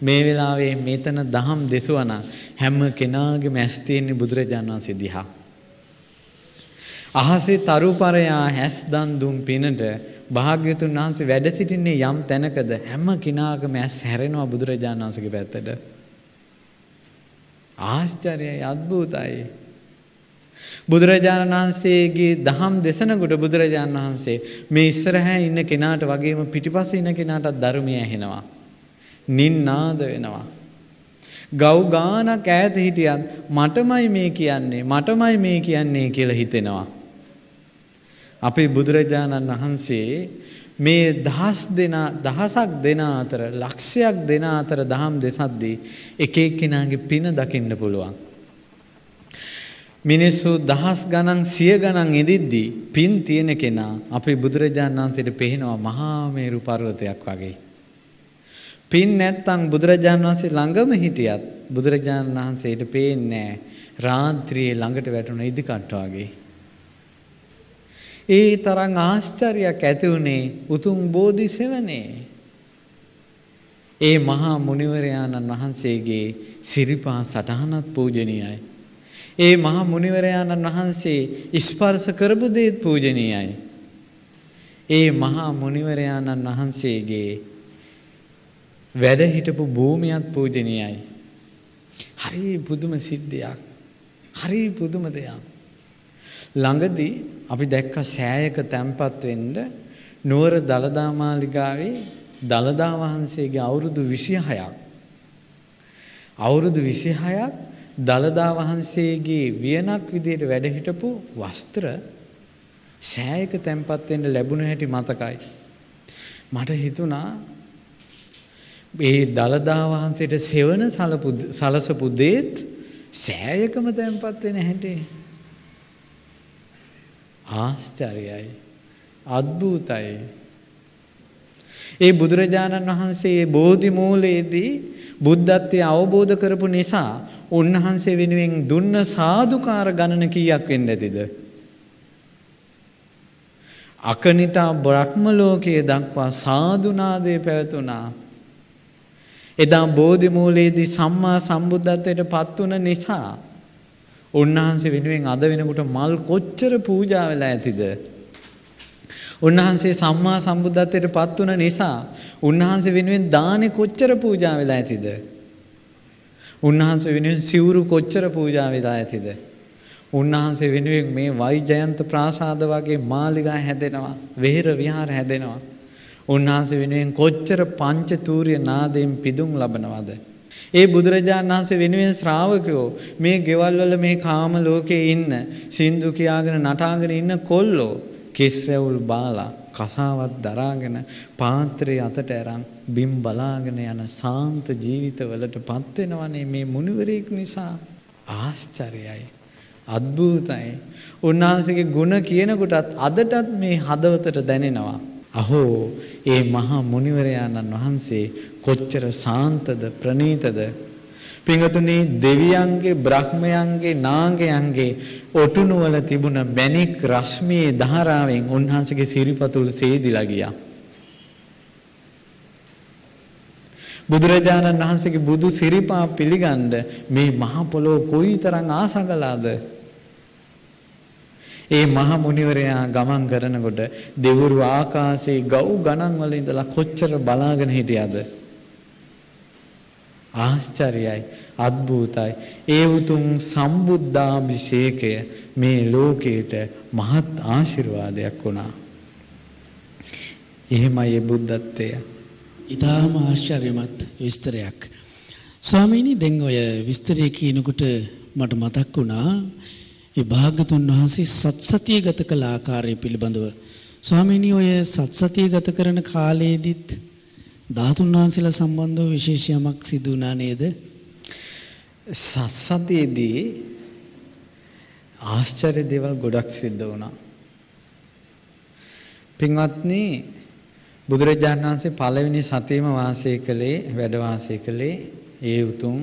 මේ වෙලාවේ මෙතන දහම් දෙසුවා නම් හැම කෙනාගේම ඇස් තියෙන්නේ බුදුරජාණන් වහන්සේ දිහා. අහසේ තරුපරයා හැස් දන් දුම් පිනට භාග්‍යතුන් වහන්සේ වැඩ සිටින්නේ යම් තැනකද හැම කෙනාගම ඇස් හැරෙනවා බුදුරජාණන් වහන්සේගේ පැත්තට. ආශ්චර්යයි අద్භූතයි. බුදුරජාණන් වහන්සේගේ දහම් දෙසනකොට බුදුරජාණන් වහන්සේ මේ ඉස්සරහැ ඉන්න කෙනාට වගේම පිටිපස්සේ ඉන්න කෙනාටත් ධර්මය ඇහෙනවා. නින්නාද වෙනවා. ගව් ගානක් ඈත හිටියත් මටමයි මේ කියන්නේ මටමයි මේ කියන්නේ කියලා හිතෙනවා. අපේ බුදුරජාණන් වහන්සේ මේ දහස් දෙනා දහසක් දෙනා අතර ලක්ෂයක් දෙනා අතර දහම් දෙසද්දී එක එක්කෙනාගේ පින දකින්න පුළුවන්. මිනිස්සු දහස් ගණන් සිය ගණන් ඉදිද්දී පින් තියෙන කෙනා අපේ බුදුරජාණන් වහන්සේට පෙහෙනවා මහා මේරු පර්වතයක් වගේ. පින් නැත්තම් බුදුරජාණන් වහන්සේ ළඟම හිටියත් බුදුරජාණන් වහන්සේට පේන්නේ රාත්‍රියේ ළඟට වැටුණ ඉදිකට්ට වගේ. ඒ තරම් ආශ්චර්යයක් ඇති වුණේ උතුම් බෝධි සෙවණේ. ඒ මහා මුනිවරයාණන් වහන්සේගේ සිරිපා සටහනත් පූජනීයයි. ඒ මහා මුනිවරයාණන් වහන්සේ ස්පර්ශ කරපු දේත් පූජනීයයි. ඒ මහා මුනිවරයාණන් වහන්සේගේ වැඩ හිටපු භූමියත් පූජනීයයි. හරි පුදුම සිද්ධියක්. හරි පුදුම දෙයක්. ළඟදී අපි දැක්ක සෑයක තැන්පත් වෙන්න නුවර දලදා මාලිගාවේ දලදා වහන්සේගේ අවුරුදු 26ක් අවුරුදු 26ක් දලදා වහන්සේගේ වියනක් විදියට වැඩ හිටපු වස්ත්‍ර සෑයක තැන්පත් වෙන්න ලැබුණ හැටි මතකයි. මට හිතුණා ඒ දලදා වහන්සේට සෙවන සලපු සලසපු දේත් සෑයකම තැන්පත් වෙන හැටි. ආශ්චර්යයි. අද්භූතයි. ඒ බුදුරජාණන් වහන්සේ බෝධි මූලයේදී බුද්ධත්වයේ අවබෝධ කරපු නිසා උන්වහන්සේ වෙනුවෙන් දුන්න සාදුකාර ගණන කීයක් වෙන්න ඇතිද? අකනිටා බ්‍රහ්ම ලෝකයේ දක්වා සාදුනාදේ පැවතුණා. එදා බෝධි මූලයේදී සම්මා සම්බුද්ධත්වයට පත් වුණ නිසා උන්වහන්සේ වෙනුවෙන් අද වෙනකොට මල් කොච්චර පූජා වෙලා ඇතිද? උන්වහන්සේ සම්මා සම්බුද්ධත්වයට පත් වුණ නිසා උන්වහන්සේ වෙනුවෙන් දානේ කොච්චර පූජා වෙලා ඇතිද? උන්වහන්සේ වෙනුවෙන් සිවුරු කොච්චර පූජා වෙලා ඇතිද? උන්වහන්සේ වෙනුවෙන් මේ වෛජයන්ත ප්‍රාසාද වගේ මාලිගා හැදෙනවා, වෙහෙර විහාර හැදෙනවා. උන්වහන්සේ වෙනුවෙන් කොච්චර පංච තූර්ය නාදයෙන් පිදුම් ලබනවද? ඒ බුදුරජාණන් වහන්සේ වෙනුවෙන් ශ්‍රාවකයෝ මේ ගෙවල් වල මේ කාම ලෝකයේ ඉන්න සින්දු කියාගෙන නටාගෙන ඉන්න කොල්ලෝ කෙස් රැවුල් බාලා කසාවත් දරාගෙන පාත්‍රයේ අතට අරන් බිම් බලාගෙන යන සාන්ත ජීවිතවලට පත් වෙනවනේ මේ මුනිවරයෙක් නිසා. ආශ්චර්යයි. අద్භූතයි උන්වහන්සේගේ ගුණ කියනකොටත් අදටත් මේ හදවතට දැනෙනවා. අහෝ ඒ මහා මුනිවරයාණන් වහන්සේ කොච්චර සාන්තද ප්‍රනීතද පිංගතුනි දෙවියන්ගේ බ්‍රහ්මයන්ගේ නාගයන්ගේ ඔටුනුවල තිබුණ මැණික් රශ්මියේ ධාරාවෙන් උන්වහන්සේගේ සිරිපතුල් සේදිලා ගියා. බුදුරජාණන් වහන්සේගේ බුදු සිරිපා පිළිගන්න මේ මහ පොළොව කොයිතරම් ආසගලාද ඒ මහ මුනිවරයා ගමන් කරනකොට දෙවුරු ආකාශයේ ගව් ගණන් වල ඉඳලා කොච්චර බලාගෙන හිටියද? ආශ්චර්යයි අద్භූතයි ඒ උතුම් සම්බුද්ධාභිෂේකය මේ ලෝකයට මහත් ආශිර්වාදයක් වුණා. එහෙමයි ඒ බුද්ධත්වය. ඊටාම ආශ්චර්යමත් විස්තරයක්. ස්වාමීනි දැන් ඔය විස්තරය කියනකොට මට මතක් වුණා ඒ භාගතුන් වහන්සේ සත්සතිය ගත කළ ආකාරය පිළිබඳව ස්වාමීනි ඔය සත්සතිය ගත කරන කාලයේදීත් ධාතුන් වහන්සේලා සම්බන්ධව විශේෂ යමක් සිදු වුණා නේද? සත්සතියේදී ආශ්චර්ය දේවල් ගොඩක් සිද්ධ වුණා. පින්වත්නි බුදුරජාණන් වහන්සේ පළවෙනි සතියේම වාසය කළේ වැඩ වාසය කළේ ඒ උතුම්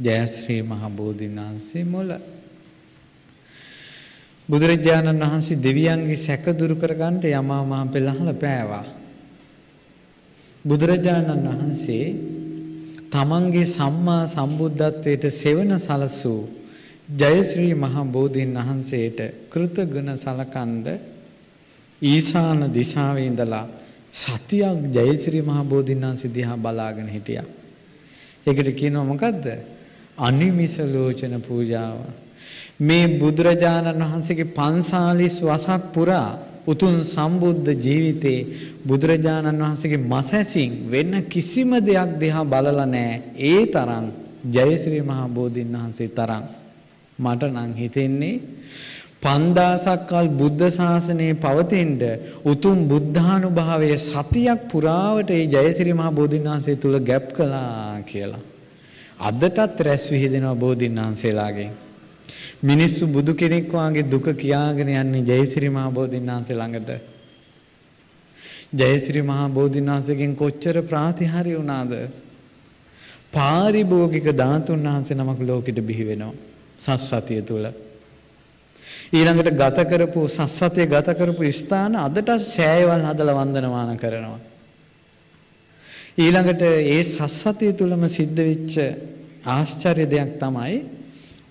ජයශ්‍රී මහ බෝධින් වහන්සේ මොළ බුදුරජාණන් වහන්සේ දෙවියන්ගේ සැක දුරු කරගන්න යමා මහ පෙළහල පෑවා. බුදුරජාණන් වහන්සේ තමන්ගේ සම්මා සම්බුද්ධත්වයට සෙවන සලසූ ජයශ්‍රී මහ බෝධීන් වහන්සේට කෘතගුණ සලකන්ද ඊශාන දිශාවේ ඉඳලා සතියක් ජයශ්‍රී මහ බෝධීන් වහන්සේ දිහා බලාගෙන හිටියා. ඒකට කියනවා මොකද්ද? අනිමිස ලෝචන පූජාව. මේ බුදුරජාණන් වහන්සේගේ 45 වසක් පුරා උතුම් සම්බුද්ධ ජීවිතේ බුදුරජාණන් වහන්සේගේ මසැසින් වෙන කිසිම දෙයක් දිහා බලලා නැහැ. ඒ තරම් ජයශ්‍රී මහා බෝධින් වහන්සේ තරම් මට නම් හිතෙන්නේ 5000ක් කල් බුද්ධ ශාසනයේ පවතිනද උතුම් බුද්ධානුභාවයේ සතියක් පුරාවට ඒ ජයශ්‍රී මහා බෝධින් වහන්සේ තුල ගැප් කළා කියලා. අදටත් රැස් විහිදෙනවා බෝධින් වහන්සේලාගෙන්. මිනිස්සු බුදු කෙනෙක් වාගේ දුක කියාගෙන යන්නේ ජයසිරි මහ බෝධීන් වහන්සේ ළඟට. ජයසිරි මහ බෝධීන් වහන්සේගෙන් කොච්චර ප්‍රාතිහාර්ය වුණාද? පාරිභෝගික ධාතුන් වහන්සේ නමක් ලෝකෙට බිහි වෙනවා. සස්සතිය තුල. ඊළඟට ගත කරපු සස්සතිය ගත කරපු ස්ථාන අදට සෑයවල් හදලා වන්දනමාන කරනවා. ඊළඟට ඒ සස්සතිය තුලම සිද්ධ වෙච්ච ආශ්චර්ය දෙයක් තමයි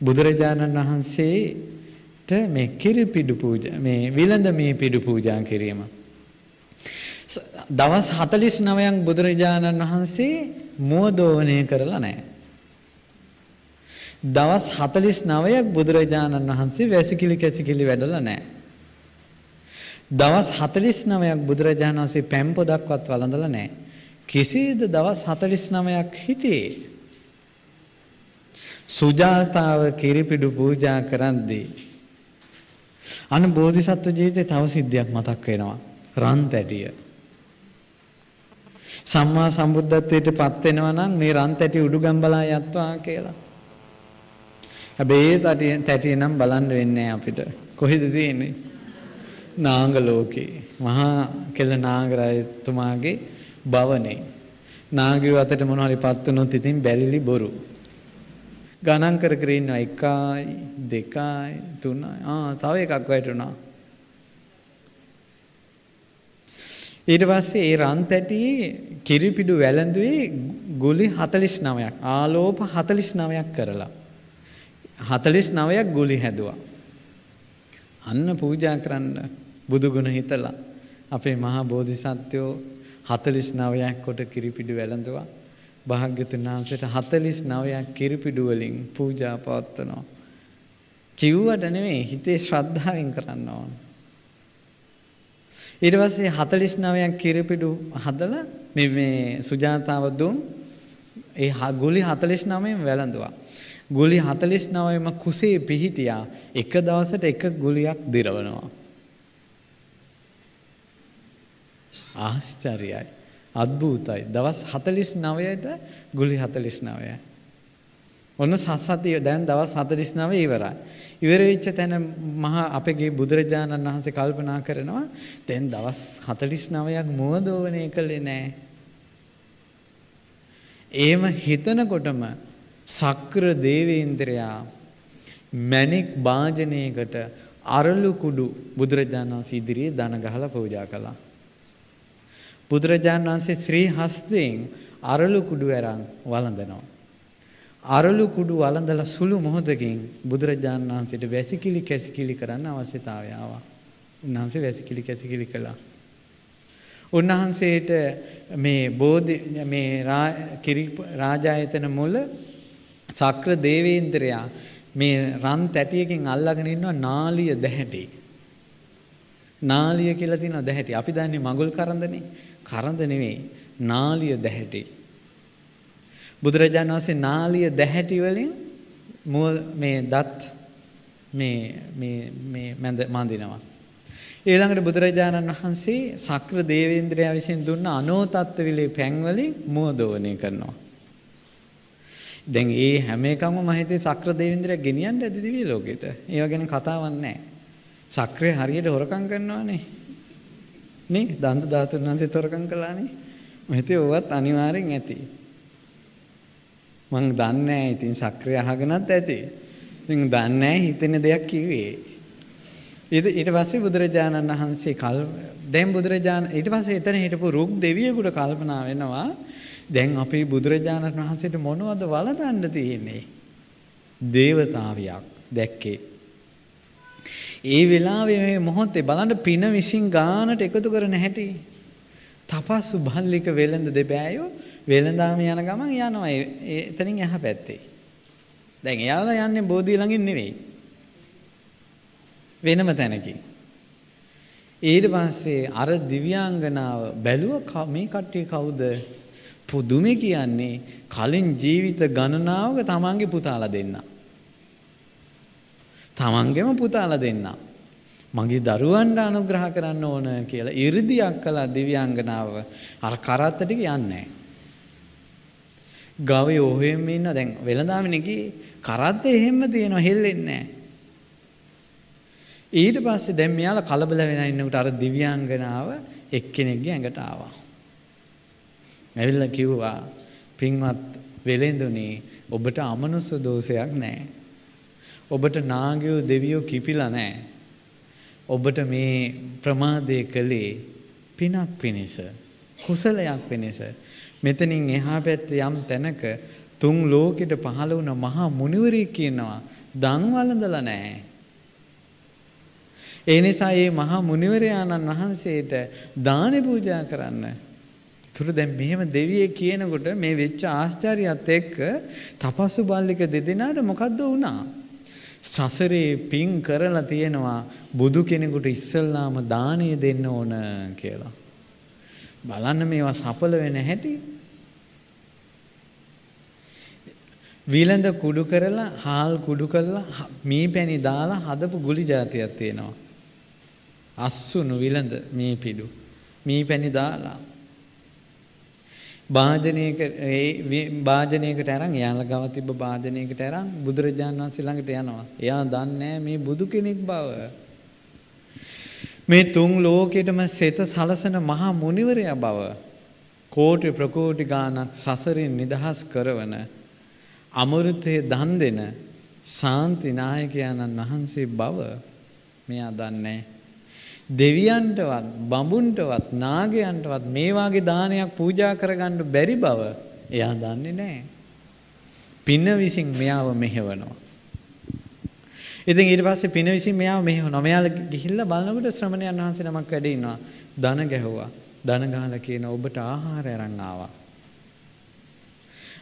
බුදුරජාණන් වහන්සේට මේ කිරිපිඩු පූජා මේ විලඳ මේ පිඩු පූජා කිරීම. දවස් 49ක් බුදුරජාණන් වහන්සේ මුවදෝවණය කරලා නැහැ. දවස් 49ක් බුදුරජාණන් වහන්සේ වැසිකිලි කැසිකිලි වැඩලා නැහැ. දවස් 49ක් බුදුරජාණන් වහන්සේ පැම් පොදක්වත් වළඳලා නැහැ. කෙසේද දවස් 49ක් හිටියේ? සුජාතාව කිරිපිඩු පූජා කරද්දී අන බෝධිසත්ව ජීවිතේ තව සිද්ධියක් මතක් වෙනවා. රන් තැටිය. සම්මා සම්බුද්ධත්වයට පත් වෙනවා නම් මේ රන් තැටි උඩුගම්බලා යත්වා කියලා. හැබැයි ඒ තැටිය නම් බලන්න වෙන්නේ අපිට. කොහෙද තියෙන්නේ? නාග ලෝකේ. මහා කෙල නාගරජතුමාගේ භවනේ. නාගයෝ අතට මොනවා හරි පත් වුණොත් ඉතින් බැරිලි බොරු. ගණන් කර කර ඉන්නවා. 1යි 2යි 3යි ආ තව එකක් වැටුණා. ඊට පස්සේ ඒ රන් තැටියේ කිරිපිඩු වැළඳුවේ ගුලි 49ක් ආලෝප 49ක් කරලා. 49ක් ගුලි හැදුවා. අන්න පූජා කරන්න බුදුගුණ හිතලා අපේ මහා බෝධිසත්වෝ 49ක් කොට කිරිපිඩු වැළඳුවා. භාග්‍යතුන් වහන්සේට 49ක් කිරිපිඩු වලින් පූජා පවත්වනවා. කිව්වට නෙමෙයි හිතේ ශ්‍රද්ධාවෙන් කරන්න ඕන. ඊට පස්සේ 49ක් කිරිපිඩු හදලා මේ මේ සුජාතාව දුන් ඒ ගුලි 49න් වැළඳුවා. ගුලි 49ම කුසේ පිහිටියා එක දවසට එක ගුලියක් දිරවනවා. ආශ්චර්යයි. අද්භූතයි. දවස් 49ට ගුලි 49යි. ඔන්න සස්සතිය දැන් දවස් 49 ඉවරයි. ඉවර වෙච්ච තැන මහා අපගේ බුදුරජාණන් වහන්සේ කල්පනා කරනවා දැන් දවස් 49ක් මුවදෝවණය කළේ නෑ. එහෙම හිතනකොටම සක්‍ර දේවේන්ද්‍රයා මණික් වාජනයකට අරලු කුඩු බුදුරජාණන් වහන්සේ ඉදිරියේ දන ගහලා පූජා කළා. බුදුරජාණන් වහන්සේ ශ්‍රී හස්තයෙන් අරලු කුඩු ඇරන් වළඳනවා. අරලු කුඩු වළඳලා සුළු මොහොතකින් බුදුරජාණන් වහන්සේට වැසිකිලි කැසිකිලි කරන්න අවශ්‍යතාවය ආවා. උන්වහන්සේ වැසිකිලි කැසිකිලි කළා. උන්වහන්සේට මේ බෝධි මේ රාජායතන මුල සක්‍ර දේවේන්ද්‍රයා මේ රන් තැටියකින් අල්ලගෙන ඉන්නවා නාලිය දැහැටි. නාලිය කියලා තියෙනවා දැහැටි. අපි දන්නේ මඟුල් කරන්දනේ. කරඳ නෙවෙයි නාලිය දැහැටි. බුදුරජාණන් වහන්සේ නාලිය දැහැටි වලින් මේ දත් මේ මේ මේ මැද මන්දිනවා. ඊළඟට බුදුරජාණන් වහන්සේ සක්‍ර දේවේන්ද්‍රයා විසින් දුන්න අනෝතත්ත්ව විලේ පැන් වලින් මුව දෝවණය කරනවා. දැන් ඒ හැම එකම මම හිතේ සක්‍ර දේවේන්ද්‍රයා ගෙනියන්න ඇති දිවි ලෝකෙට. ඒව ගැන කතාවක් නැහැ. සක්‍රය හරියට හොරකම් කරනවානේ. නේ දන්ත ධාතුන් වහන්සේ තොරකම් කළානේ. මම හිතුවේ ඕවත් අනිවාර්යෙන් ඇති. මං දන්නේ නැහැ ඉතින් සක්‍රිය අහගෙනත් ඇති. ඉතින් දන්නේ නැහැ හිතෙන දෙයක් කිව්වේ. ඊට ඊට පස්සේ බුදුරජාණන් වහන්සේ කල් දැන් බුදුරජාණන් ඊට පස්සේ එතන හිටපු රුක් දෙවියෙකුට කල්පනා වෙනවා දැන් අපේ බුදුරජාණන් වහන්සේට මොනවද වළඳන්න තියෙන්නේ? දේවතාවියක් දැක්කේ. ඒ වෙලාවේ මේ මොහොතේ බලන්න පින විසින් ගානට එකතු කරන හැටි. තපස්සු බල්ලික වෙළඳ දෙපෑයෝ වෙළඳාම යන ගමන් යනවා එතනින් එහා පැත්තේ. දැන් එයාලා යන්නේ බෝධිය ළඟින් නෙවෙයි. වෙනම තැනකින්. ඊට පස්සේ අර දිව්‍යාංගනාව බැලුව මේ කට්ටිය කවුද? පුදුමේ කියන්නේ කලින් ජීවිත ගණනාවක තමන්ගේ පුතාලා දෙන්නා. තමන්ගෙම පුතාලා දෙන්න. මගේ දරුවන්ට අනුග්‍රහ කරන්න ඕන කියලා 이르දියක් කළා දිව්‍යාංගනාව. අර කරත්ත ටික යන්නේ ගවය ඔහෙම ඉන්න දැන් වෙළඳාමනේ ගියේ කරද්ද එහෙම තියෙනවා හෙල්ලෙන්නේ නැහැ. ඊට පස්සේ දැන් මෙයාලා කලබල වෙලා ඉන්නකොට අර දිව්‍යාංගනාව එක්කෙනෙක්ගේ ඇඟට ආවා. ඇවිල්ලා කිව්වා පින්වත් වෙලෙන්දුනි ඔබට අමනුස්ස දෝෂයක් නැහැ. ඔබට නාගයෝ දෙවියෝ කිපිලා නැහැ. ඔබට මේ ප්‍රමාදය කළේ පිනක් පිණිස කුසලයක් පිණිස මෙතනින් එහා පැත්තේ යම් තැනක තුන් ලෝකෙට පහළ වුණ මහා මුනිවරයෙක් කියනවා දන් වළඳලා නැහැ. ඒ නිසා මේ මහා මුනිවරයාණන් වහන්සේට දාන පූජා කරන්න. තුර දැන් මෙහෙම දෙවියෙක් කියනකොට මේ වෙච්ච ආශ්චර්යයත් එක්ක තපස්සු බල්ලික දෙදෙනාට මොකද්ද වුණා? සසරේ පින් කරලා තියෙනවා බුදු කෙනෙකුට ඉස්සල්ලාම දානය දෙන්න ඕන කියලා. බලන්න මේවා සඵල වෙන හැටි. විලඳ කුඩු කරලා හාල් කුඩු කරලා මී පැණි දාලා හදපු ගුලි જાතියක් තියෙනවා. අස්සුණු විලඳ මී පිඩු. මී පැණි දාලා භාජනයක ඒ භාජනයකට අරන් එයාලා ගාව තිබ්බ භාජනයකට අරන් බුදුරජාණන් වහන්සේ ළඟට යනවා. එයා දන්නේ මේ බුදු කෙනෙක් බව. මේ තුන් ලෝකෙටම සෙත සලසන මහා මුනිවරයා බව. කෝටි ප්‍රකෝටි ගාණක් සසරින් නිදහස් කරවන අමෘතයේ දන් දෙන ශාන්ති නායකයන්න් වහන්සේ බව මෙයා දන්නේ දෙවියන්ටවත් බඹුන්ටවත් නාගයන්ටවත් මේ වාගේ දානයක් පූජා කරගන්න බැරි බව එයා දන්නේ නැහැ. පින විසින් මෙයාව මෙහෙවනවා. ඉතින් ඊට පස්සේ පින විසින් මෙයාව මෙහෙවනවා. මෙයාලා ගිහිල්ලා බලනකොට ශ්‍රමණයන් වහන්සේ නමක් වැඩ ඉන්නවා. දන ගැහුවා. දන ගහලා කියන ඔබට ආහාර අරන් ආවා.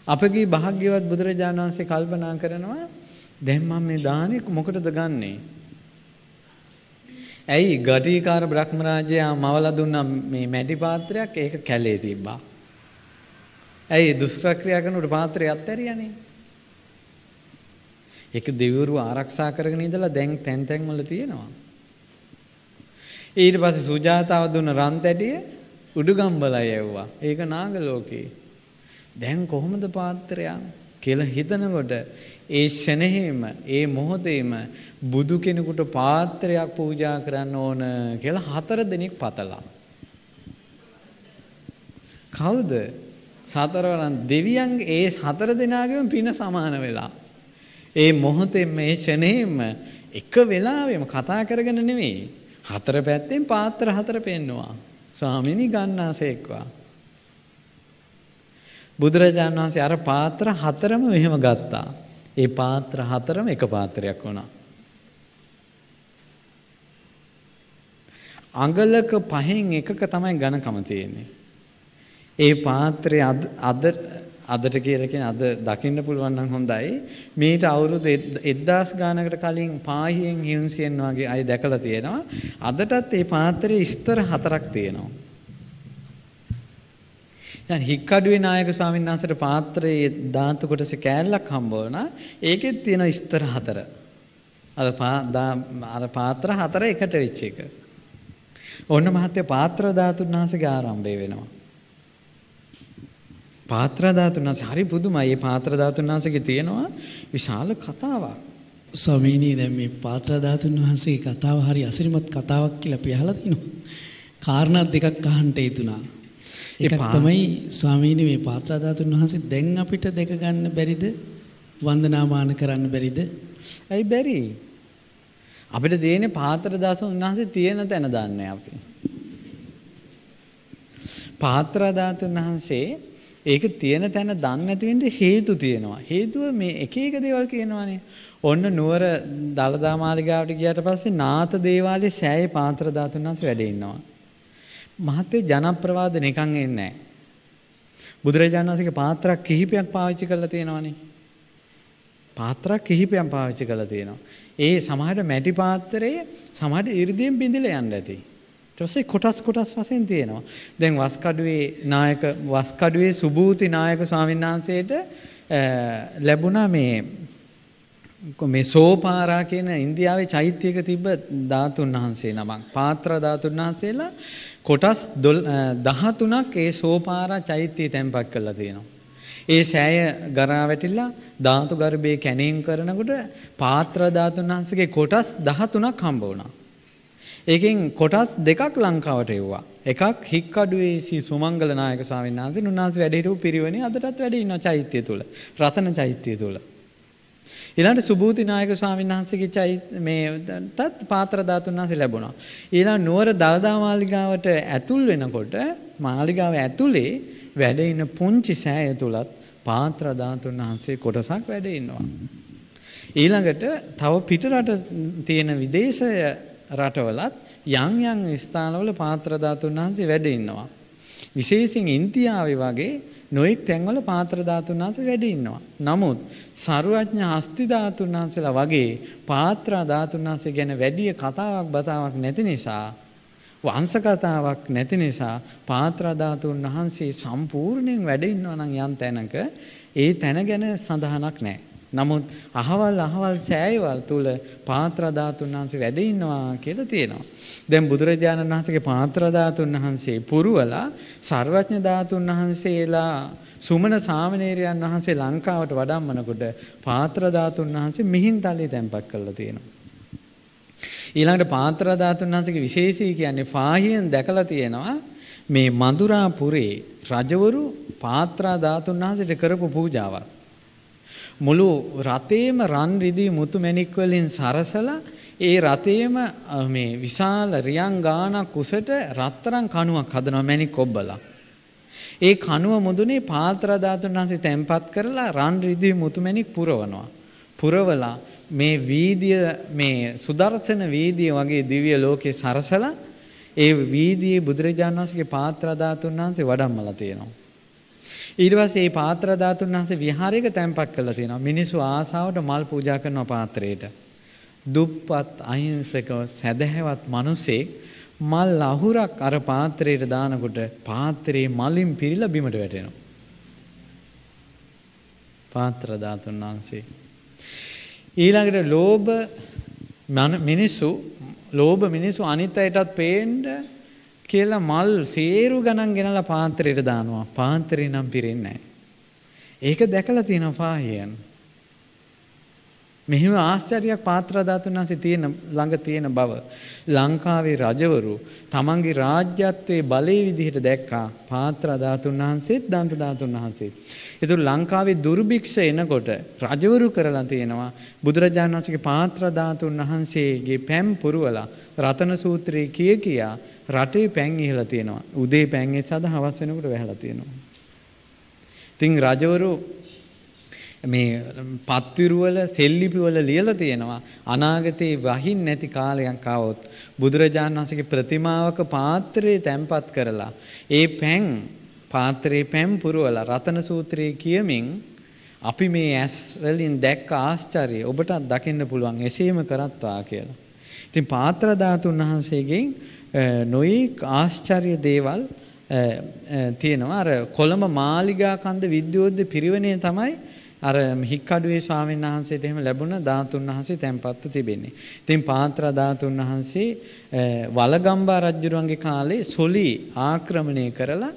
අපගේ භාග්‍යවත් බුදුරජාණන් වහන්සේ කල්පනා කරනවා දැන් මම මේ දානේ මොකටද ගන්නෙ? ඇයි ගටිකාර බ්‍රහ්මරාජයා මවලා දුන්න මේ මැටි පාත්‍රයක් ඒක කැලේ තිබ්බා. ඇයි දුෂ්කරක්‍රියා කරනකොට පාත්‍රය අත්හැරියානේ. ඒක දෙවිවරු ආරක්ෂා කරගෙන ඉඳලා දැන් තැන් තැන් වල තියෙනවා. ඊට පස්සේ සුජාතාව දුන්න රන් තැටිය උඩුගම්බලයි යවුවා. ඒක නාග ලෝකේ. දැන් කොහොමද පාත්‍රයක් කියලා හිතනකොට ඒ ෂණෙහිම ඒ මොහොතේම බුදු කෙනෙකුට පාත්‍රයක් පූජා කරන්න ඕන කියලා හතර දෙනෙක් පතලා. කවුද? සතරවරන් දෙවියන්ගේ ඒ හතර දෙනාගේම පින සමාන වෙලා. ඒ මොහොතේම මේ ෂණෙහිම එක වෙලාවෙම කතා කරගෙන නෙමෙයි හතර පැත්තෙන් පාත්‍ර හතර පෙන්නවා. ස්වාමිනී ගන්නාසේක්වා. බුදුරජාණන් වහන්සේ අර පාත්‍ර හතරම මෙහෙම ගත්තා. ඒ පාත්‍ර හතරම එක පාත්‍රයක් වුණා. අඟලක පහෙන් එකක තමයි ඝනකම තියෙන්නේ. ඒ පාත්‍රය අද අද අදට කියලා කියන අද දකින්න පුළුවන් නම් හොඳයි. මේට අවුරුදු 1000 ගානකට කලින් පාහියෙන් හියුන්සියෙන් වගේ අය දැකලා තියෙනවා. අදටත් මේ පාත්‍රයේ ස්තර හතරක් තියෙනවා. දැන් හික්කඩුවේ නායක ස්වාමීන් වහන්සේට පාත්‍රයේ දාන්ත කොටසේ කෑල්ලක් හම්බ වුණා. ඒකෙත් තියෙන ස්තර හතර. අර අර පාත්‍ර හතර එකට වෙච්ච එක. ඔන්න මහත්ය පාත්‍ර ධාතුන් වහන්සේගේ ආරම්භය වෙනවා. පාත්‍ර ධාතුන් වහන්සේ හරි පුදුමයි. මේ පාත්‍ර ධාතුන් වහන්සේගේ තියෙනවා විශාල කතාවක්. ස්වාමීනි දැන් මේ පාත්‍ර ධාතුන් වහන්සේගේ කතාව හරි අසිරිමත් කතාවක් කියලා අපි අහලා තිනවා. කාරණා දෙකක් අහන්න හේතුණා. එකක් තමයි ස්වාමීනි මේ පාත්‍ර ධාතුන් වහන්සේ දැන් අපිට දෙක ගන්න බැරිද? වන්දනාමාන කරන්න බැරිද? ඇයි බැරි? අපිට දෙන්නේ පාත්‍ර ධාතුන් වහන්සේ තියෙන තැන දන්නේ අපි. පාත්‍ර ධාතුන් වහන්සේ ඒක තියෙන තැන දන්නේ නැති වෙන්න හේතු තියෙනවා. හේතුව මේ එක එක දේවල් කියනවානේ. ඔන්න නුවර දලදා මාලිගාවට ගියාට පස්සේ නාත දේවාලයේ සෑයේ පාත්‍ර ධාතුන් වහන්සේ වැඩ ඉන්නවා. මහත්තේ ජනප්‍රවාද නිකන් එන්නේ නැහැ. බුදුරජාණන් වහන්සේගේ පාත්‍රා කිහිපයක් පාවිච්චි කරලා තියෙනවානේ. පාත්‍රා කිහිපයක් පාවිච්චි කරලා තියෙනවා. ඒ සමහරට මැටි පාත්‍රයේ සමහරට 이르දියෙන් බිඳිලා යන්න ඇති. ඊට පස්සේ කොටස් කොටස් වශයෙන් තියෙනවා. දැන් වස්කඩුවේ නායක වස්කඩුවේ සුබූති නායක ස්වාමීන් වහන්සේට ලැබුණා මේ මේ සෝපාරා කියන ඉන්දියාවේ චෛත්‍යයක තිබ්බ ධාතුන් වහන්සේ නමක්. පාත්‍ර ධාතුන් වහන්සේලා කොටස් 13ක් ඒ සෝපාරා චෛත්‍යය තැන්පත් කරලා තියෙනවා. ඒ සෑය ගරා වැටිලා ධාතු ගර්භයේ කැණීම් කරනකොට පාත්‍ර ධාතුන් වහන්සේගේ කොටස් 13ක් හම්බ වුණා. ඒකෙන් කොටස් දෙකක් ලංකාවට එව්වා. එකක් හික්කඩුවේ සී සුමංගල නායක ස්වාමීන් වහන්සේ නුනාස් වැඩ හිටපු පිරිවෙනේ අදටත් වැඩ ඉන්නවා චෛත්‍ය තුල. රතන චෛත්‍ය තුල. ඊළඟට සුභූති නායක ස්වාමීන් වහන්සේගේ චෛ මේ තත් පාත්‍ර ධාතුන් වහන්සේ ලැබුණා. ඊළඟ නුවර දළදා මාලිගාවට ඇතුල් වෙනකොට මාලිගාව ඇතුලේ වැඩ ඉන්න පුංචි සෑය තුලත් පාත්‍ර ධාතුන් වහන්සේ කොටසක් වැඩ ඉන්නවා. ඊළඟට තව පිටරට තියෙන විදේශ රටවලත් යම් යම් ස්ථානවල පාත්‍ර ධාතුන් වහන්සේ වැඩ ඉන්නවා. විශේෂයෙන් ඉන්දියාවේ වගේ නොඑක් තැන්වල පාත්‍ර ධාතුන් වහන්සේ වැඩ ඉන්නවා. නමුත් සරුවඥ හස්ති ධාතුන් වහන්සේලා වගේ පාත්‍ර ධාතුන් වහන්සේ ගැන වැඩි කතාවක් බතාවක් නැති නිසා වංශ කතාවක් නැති නිසා පාත්‍ර ධාතුන් වහන්සේ සම්පූර්ණයෙන් වැඩ ඉන්නවා නම් යම් තැනක ඒ තැන ගැන සඳහනක් නැහැ. නමුත් අහවල් අහවල් සෑයවල් තුල පාත්‍ර ධාතුන් වහන්සේ වැඩ ඉන්නවා කියලා තියෙනවා. දැන් බුදුරජාණන් වහන්සේගේ පාත්‍ර ධාතුන් වහන්සේ පුරවලා සර්වඥ ධාතුන් වහන්සේලා සුමන සාමණේරයන් වහන්සේ ලංකාවට වඩම්මනකොට පාත්‍ර ධාතුන් වහන්සේ මිහින්තලේ තැන්පත් කරලා තියෙනවා. ඊළඟට පාත්‍ර ධාතුන් වහන්සේගේ විශේෂී කියන්නේ ෆාහියෙන් දැකලා තියෙනවා මේ මදුරාපුරේ රජවරු පාත්‍ර ධාතුන් වහන්සේට කරපු පූජාවක්. මුළු රතේම රන් රිදී මුතු මැණික් වලින් සරසලා ඒ රතේම මේ විශාල රියන් ගානක් උසට රත්තරන් කණුවක් හදනවා මැණික් ඔබ්බලා. ඒ කණුව මුදුනේ පාත්‍ර ධාතුන් වහන්සේ තැන්පත් කරලා රන් රිදී මුතු මැණික් පුරවනවා. පුරවලා මේ වීදිය මේ සුදර්ශන වීදිය වගේ දිව්‍ය ලෝකේ සරසලා ඒ වීදියේ බුදුරජාණන් වහන්සේගේ පාත්‍ර ධාතුන් වහන්සේ වඩම්මලා තියෙනවා. ඊට පස්සේ මේ පාත්‍ර ධාතුන් වහන්සේ විහාරයක තැන්පත් කරලා තියෙනවා. මිනිස්සු ආසාවට මල් පූජා කරන පාත්‍රයට. දුප්පත් අහිංසක සැදැහැවත් මිනිසෙක් මල් අහුරක් අර පාත්‍රයට දානකොට පාත්‍රේ මලින් පිරීලා බිමට වැටෙනවා. පාත්‍ර ධාතුන් වහන්සේ ඊළඟට ලෝභ මිනිස්සු ලෝභ මිනිස්සු අනිත් අයටත් පේන්න කියලා මල් සේරු ගණන් ගෙනලා පාත්‍රයට දානවා. පාත්‍රේ නම් පිරෙන්නේ නැහැ. ඒක දැකලා තියෙනවා පාහියන්. මෙහිම ආශ්චර්යයක් පාත්‍ර ධාතුන් වහන්සේ තියෙන ළඟ තියෙන බව ලංකාවේ රජවරු තමන්ගේ රාජ්‍යත්වයේ බලයේ විදිහට දැක්කා පාත්‍ර ධාතුන් වහන්සේත් දන්ත ධාතුන් වහන්සේත්. ඒතර ලංකාවේ දුර්භික්ෂ එනකොට රජවරු කරලා තියෙනවා බුදුරජාණන් වහන්සේගේ පාත්‍ර ධාතුන් වහන්සේගේ පැම් පුරවලා රතන සූත්‍රයේ කිය කියා රටේ පැන් ඉහලා තියෙනවා. උදේ පැන් එසද හවස් වෙනකොට වැහලා තියෙනවා. ඉතින් රජවරු මේ පත්විරුවල සෙල්ලිපිවල ලියලා තියෙනවා අනාගතේ වහින් නැති කාලයක් ආවොත් බුදුරජාණන් වහන්සේගේ ප්‍රතිමාවක පාත්‍රයේ තැන්පත් කරලා ඒ පැන් පාත්‍රයේ පැන් පුරවලා රතන සූත්‍රයේ කියමින් අපි මේ ඇස් වලින් දැක්ක ආශ්චර්යය ඔබටත් දකින්න පුළුවන් එසේම කරත්වා කියලා. ඉතින් පාත්‍ර ධාතුන් වහන්සේගෙන් නොයෙක් ආශ්චර්ය දේවල් තියෙනවා. අර කොළඹ මාලිගා කන්ද විද්‍යෝද්‍ය පිරිවෙනේ තමයි අර හික්කඩුවේ ස්වාමීන් වහන්සේට එහෙම ලැබුණ ධාතුන් වහන්සේ තැන්පත්ව තිබෙන්නේ. ඉතින් පාත්‍ර ධාතුන් වහන්සේ වලගම්බා රජුරුවන්ගේ කාලේ සොලි ආක්‍රමණය කරලා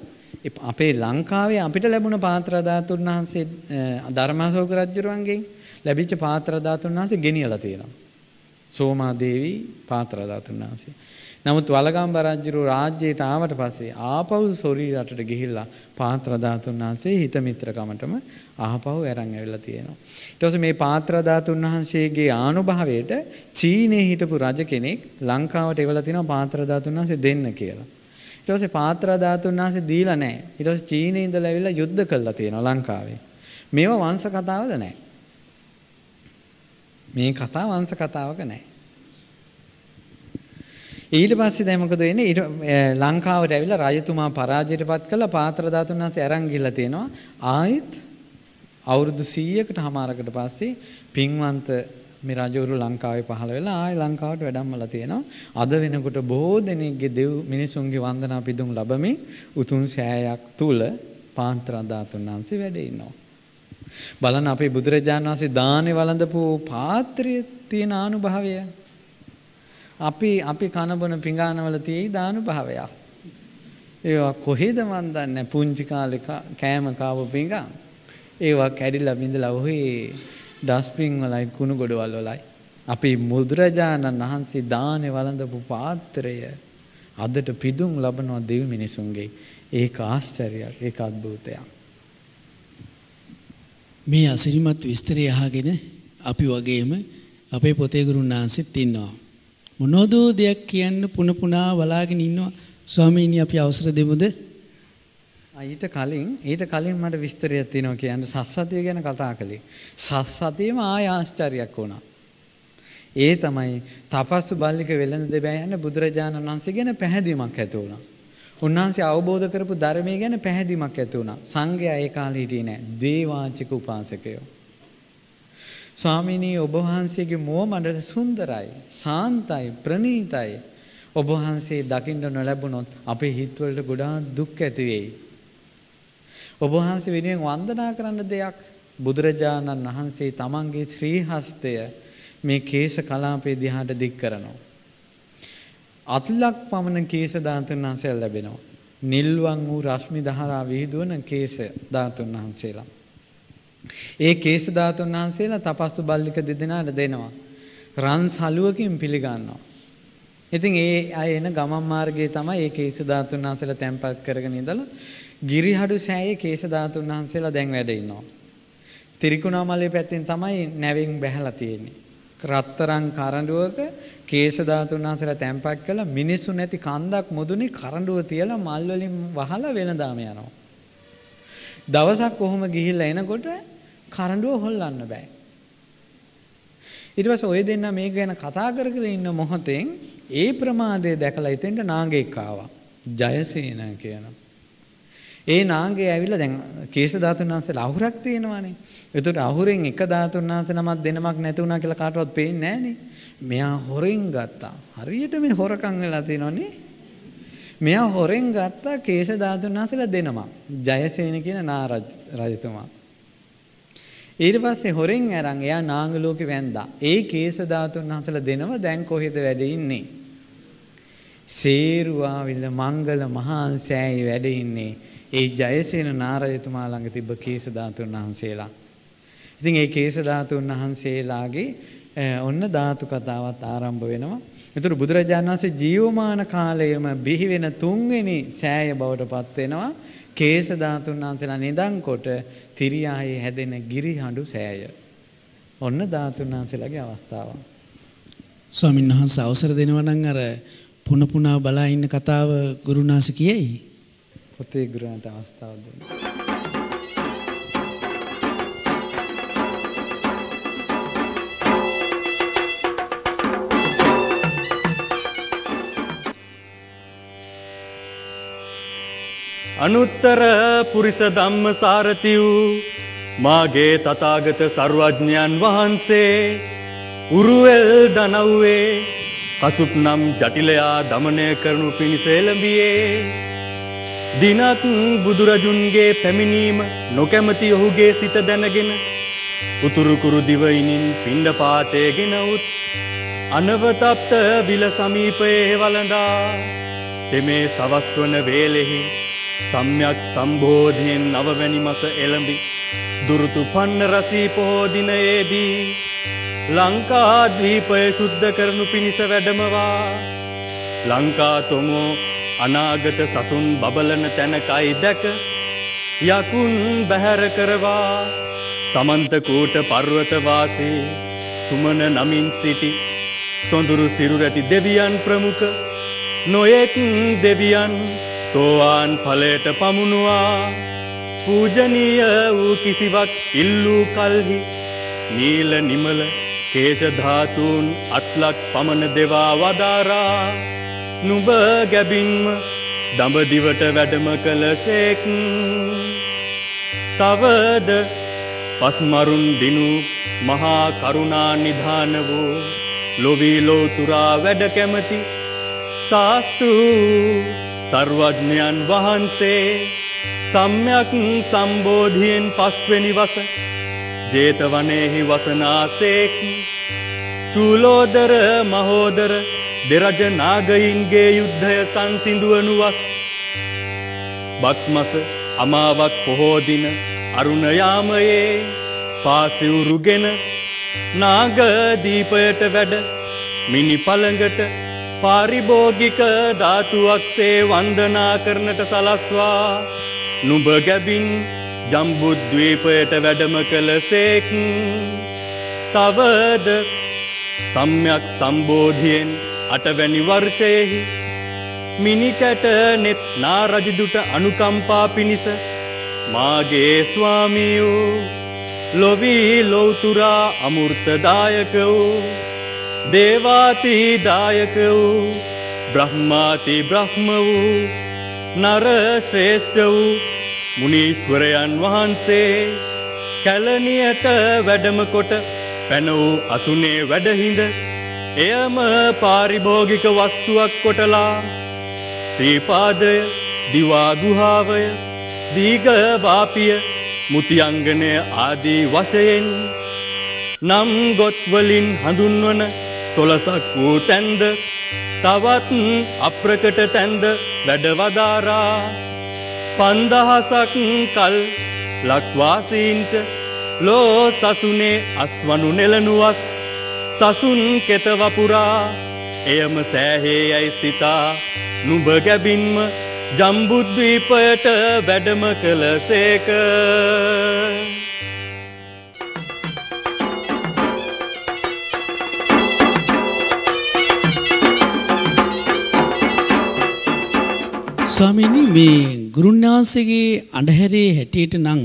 අපේ ලංකාවේ අපිට ලැබුණ පාත්‍ර ධාතුන් වහන්සේ ධර්මාශෝක රජුරුවන්ගෙන් ලැබිච්ච පාත්‍ර ධාතුන් වහන්සේ ගෙනියලා තියෙනවා. සෝමාදේවි පාත්‍ර ධාතුන් වහන්සේ. නමුත් වලගම්බ රජුරු රාජ්‍යයට ආවට පස්සේ ආපහු සොරි රටට ගිහිල්ලා පාත්‍ර ධාතුන් වහන්සේ හිත මිත්‍රකමටම ආපහු අරන් ඇවිල්ලා තියෙනවා. ඊට පස්සේ මේ පාත්‍ර ධාතුන් වහන්සේගේ ආනුභාවයට චීනයේ හිටපු රජ කෙනෙක් ලංකාවට එවලා තිනවා පාත්‍ර ධාතුන් වහන්සේ දෙන්න කියලා. ඊට පස්සේ පාත්‍ර ධාතුන් වහන්සේ දීලා නැහැ. ඊට පස්සේ චීනයේ ඉඳලා ඇවිල්ලා යුද්ධ කළා තියෙනවා ලංකාවේ. මේවා වංශ කතාවල නැහැ. මේ කතා වංශ කතාවක නැහැ. ඊට පස්සේ දැන් මොකද වෙන්නේ? ඊට ලංකාවට ඇවිල්ලා රජතුමා පරාජයටපත් කළා පාත්‍ර ධාතුන් වහන්සේ අරන් ගිහලා තියෙනවා. ආයෙත් අවුරුදු 100කට හමාරකට පස්සේ පින්වන්ත මේ රජවරු ලංකාවේ පහළ වෙලා ආයෙ ලංකාවට වැඩමවලා තියෙනවා. අද වෙනකොට බොහෝ දෙනෙක්ගේ දෙව් මිනිසුන්ගේ වන්දනා පිදුම් ලැබමින් උතුම් සෑයක් තුල පාත්‍ර ධාතුන් වහන්සේ වැඩ ඉන්නවා. බලන්න අපේ බුදුරජාණන් වහන්සේ දානේ වළඳපු පාත්‍රයේ තියෙන ආනුභාවය. අපි අපි කනබන පිඟානවල තියෙයි දානුභාවයක්. ඒවා කොහෙද මන් දන්නේ පුංචි කාලේ කෑම කාපු පිඟාන. ඒවා කැඩිලා බිඳලා ඔහේ ඩස්බින් වලයි කුණු ගොඩවල් වලයි. අපි බුදුරජාණන් වහන්සේ දානේ වළඳපු පාත්‍රය අදට පිදුම් ලබනවා දෙව් මිනිසුන්ගේ. ඒක ආශ්චර්යයක්, ඒක අద్භූතයක්. මේ අසිරිමත් විස්තරය අහගෙන අපි වගේම අපේ පොතේ ගුරුන් වහන්සේත් ඉන්නවා. මොනෝදෝ දෙයක් කියන්න පුන පුනා බලාගෙන ඉන්නවා. ස්වාමීනි අපි අවසර දෙමුද? ඊට කලින් ඊට කලින් මට විස්තරයක් තියෙනවා කියන්න සස්සතිය ගැන කතා කළේ. සස්සතියම ආය ආශ්චර්යයක් වුණා. ඒ තමයි තපස්සු බල්ලික වෙළඳ දෙබෑ යන බුදුරජාණන් වහන්සේ ගැන පැහැදීමක් ඇති වුණා. උන්වහන්සේ අවබෝධ කරපු ධර්මයේ ගැන පැහැදීමක් ඇති වුණා. සංඝයා ඒ කාලේ හිටියේ නෑ. දේවාචික උපාසකයෝ. ස්වාමිනී ඔබ වහන්සේගේ මුව මඩල සුන්දරයි, සාන්තයි, ප්‍රණීතයි. ඔබ වහන්සේ දකින්න නොලැබුණොත් අපේ හිතවලට ගොඩාක් දුක් ඇති වෙයි. ඔබ වහන්සේ වෙනුවෙන් වන්දනා කරන්න දෙයක් බුදුරජාණන් වහන්සේ තමන්ගේ ශ්‍රී හස්තය මේ කේශ කලාපේ දිහාට දික් කරනවා. අත්ලක් පමණ කේශ ධාතුන් වහන්සේලා ලැබෙනවා. නිල්වන් වූ රශ්මි දහරා විහිදුවන කේශ ධාතුන් වහන්සේලා. ඒ කේශ ධාතුන් වහන්සේලා තපස්සු බල්ලික දෙදෙනාට දෙනවා. රන් සලුවකින් පිළිගන්නවා. ඉතින් ඒ අය එන ගමන් මාර්ගයේ තමයි ඒ කේශ ධාතුන් වහන්සේලා තැන්පත් කරගෙන ඉඳලා ගිරිහඩු සෑයේ කේශ ධාතුන් වහන්සේලා දැන් වැඩ ඉන්නවා. තිරිකුණාමලේ පැත්තෙන් තමයි නැවෙන් බැහැලා තියෙන්නේ. රත්තරන් කරඬුවක කේශ ධාතුන් වහන්සේලා තැන්පත් කළා මිනිස්සු නැති කන්දක් මුදුනේ කරඬුව තියලා මල් වලින් වහලා වෙනදාම යනවා. දවසක් කොහොම ගිහිල්ලා එනකොට කරඬුව හොල්ලන්න බෑ. ඊට පස්සේ ওই දෙන්න මේක ගැන කතා කර කර ඉන්න මොහොතෙන් ඒ ප්‍රමාදය දැකලා ඉතින්ට නාගයෙක් ආවා. ජයසේන කියනවා. ඒ නාගය ඇවිල්ලා දැන් කේශ ධාතුන් වහන්සේලා අහුරක් තියෙනවානේ. ඒතකොට අහුරෙන් එක ධාතුන් වහන්සේ නමක් දෙනමක් නැති වුණා කියලා කාටවත් පේන්නේ නැහනේ. මෙයා හොරෙන් ගත්තා. හරියට මේ හොරකම් වෙලා තියෙනවනේ. මෙයා හොරෙන් ගත්තා කේශ ධාතුන් වහන්සේලා දෙනමක්. ජයසේන කියන නා රජතුමා. ඊට පස්සේ හොරෙන් අරන් එයා නාග ලෝකේ වැන්දා. ඒ කේශ ධාතුන් වහන්සේලා දෙනව දැන් කොහෙද වැඩ ඉන්නේ? සේරුවාවිල මංගල මහාංශයයි වැඩ ඉන්නේ. ඒ ජයසේන නාරජතුමා ළඟ තිබ්බ කේස ධාතුන් වහන්සේලා. ඉතින් ඒ කේස ධාතුන් වහන්සේලාගේ ඔන්න ධාතු කතාවත් ආරම්භ වෙනවා. ඒතර බුදුරජාණන් වහන්සේ ජීවමාන කාලයේම බිහි වෙන තුන්වෙනි සෑය බවට පත් වෙනවා. කේස ධාතුන් වහන්සේලා නිදන් කොට තිරියායේ හැදෙන ගිරිහඬු සෑය. ඔන්න ධාතුන් වහන්සේලාගේ අවස්ථාව. ස්වාමීන් වහන්සේ අවසර දෙනවා නම් අර පුන පුනා බලා ඉන්න කතාව ගුරුනාස කියයි. පොතේ ගුරුන්ට අවස්ථාව දෙන්න. අනුත්තර පුරිස ධම්ම සාරති වූ මාගේ තථාගත සර්වඥයන් වහන්සේ උරුවෙල් දනව්වේ කසුප් නම් ජටිලයා දමනය කරනු පිණිස එළඹියේ. දිනක් බුදුරජුන්ගේ පැමිණීම නොකැමති ඔහුගේ සිත දැනගෙන උතුරුකුරු දිවයිනින් පිණ්ඩ පාතයගෙන උත් අනවතප්ත බිල සමීපයේ වලඳා තෙමේ සවස්වන වේලෙහි සම්යක් සම්බෝධයෙන් නවවැනි මස එළඹි. දුරුතු පන්න රසී පොහෝදිනයේදී ලංකාද්වීපය ශුද්ධ කරනු පිණිස වැඩමවා. ලංකා තොමෝ අනාගත සසුන් බබලන තැනකයි දැක යකුන් බැහැර කරවා. සමන්තකූට පර්වතවාසේ සුමන නමින් සිටි සොඳුරු සිරුරැති දෙවියන් ප්‍රමුඛ නොයෙක් දෙවියන් සෝවාන් ඵලයට පමුණුවා. පූජනීය වූ කිසිවක් ඉල්ලූ කල්හි නීල නිමල කේශ ධාතුන් අත්ලක් පමණ දෙවා වදාරා. නුඹ ගැබින්ම දඹදිවට වැඩම කළසේක් තවද පස්මරුන් දිනු මහා කරුණා නිධාන වූ ලොවී ලෝතුරා වැඩ කැමති ශාස්තෘ සර්වඥයන් වහන්සේ සම්යක් සම්බෝධියෙන් පස්වෙනි වස ජේතවනයෙහි වසනාසේක් චූලෝදර මහෝදර දෙරජ නාගයින්ගේ යුද්ධය සංසිඳුවනු වස්. බක්මස අමාවක් පොහෝදින අරුණයාමයේ පාසිවුරුගෙන නාගදීපයට වැඩ මිනි පළඟට පාරිභෝගික ධාතුවක්සේ වන්දනා කරනට සලස්වා. නුඹ ගැබින් ජම්බුද්වීපයට වැඩම කළ සේක්. තවද සම්යක් සම්බෝධියෙන් අටවැනි වර්ෂයෙහි මිනිකැට නෙත් නාරජදුට අනුකම්පා පිණිස මාගේ ස්වාමියූ ලොවී ලොවතුරා අමුෘර්තදායක වූ දේවාතිදායක වූ බ්‍රහ්මාති බ්‍රහ්ම වූ නර ශ්‍රේෂ්ඨ වූ මුනීශ්වරයන් වහන්සේ කැලනියට වැඩම කොට පැන වූ අසුනේ වැඩහිඳ එයම පාරිභෝගික වස්තුවක් කොටලා ශ්‍රීපාදය දිවාගුහාවය දීගබාපිය මුතියංගනය ආදී වශයෙන් නම් ගොත්වලින් හඳුන්වන සොලසක් වූ තැන්ද තවත් අප්‍රකට තැන්ද වැඩවදාරා. පන්දහසක් කල් ලක්වාසීන්ට ලෝ සසුනේ අස්වනු නෙලනුවස් සසුන් කෙතවපුරා එයම සෑහේ යැයි සිතා නුඹ ගැබින්ම ජම්බුද්වීපයට වැඩම කළ සේක. ස්වාමීනි මේ ගුරුන්නාන්සේගේ අඳුරේ හැටියට නම්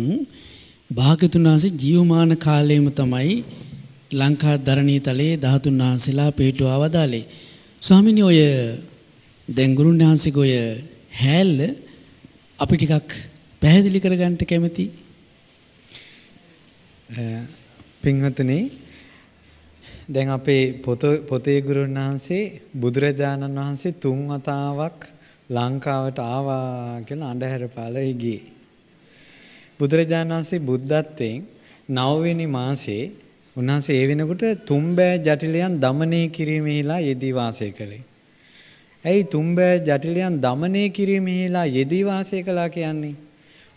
භාගතුන් වහන්සේ ජීවමාන කාලයේම තමයි ලංකා ධරණී තලයේ 13 වහන්සේලා පිටුවා වදාලේ. ස්වාමීනි ඔය දැන් ගුරුන්නාන්සේගේ ඔය හැල්ල අපි ටිකක් පැහැදිලි කරගන්න කැමති. පින්වතුනි දැන් අපේ පොත පොතේ ගුරුන් වහන්සේ බුදුරජාණන් වහන්සේ තුන් වතාවක් ලංකාවට ආවා කියලා අන්ධහැර පාලේ ගියේ. බුදුරජාණන් වහන්සේ බුද්ධත්වයෙන් නවවෙනි මාසේ උන්වහන්සේ ඒ වෙනකොට තුම්බෑ ජටිලයන් দমনය කිරීමෙහිලා යෙදී වාසය කළේ. ඇයි තුම්බෑ ජටිලයන් দমনය කිරීමෙහිලා යෙදී වාසය කළා කියන්නේ?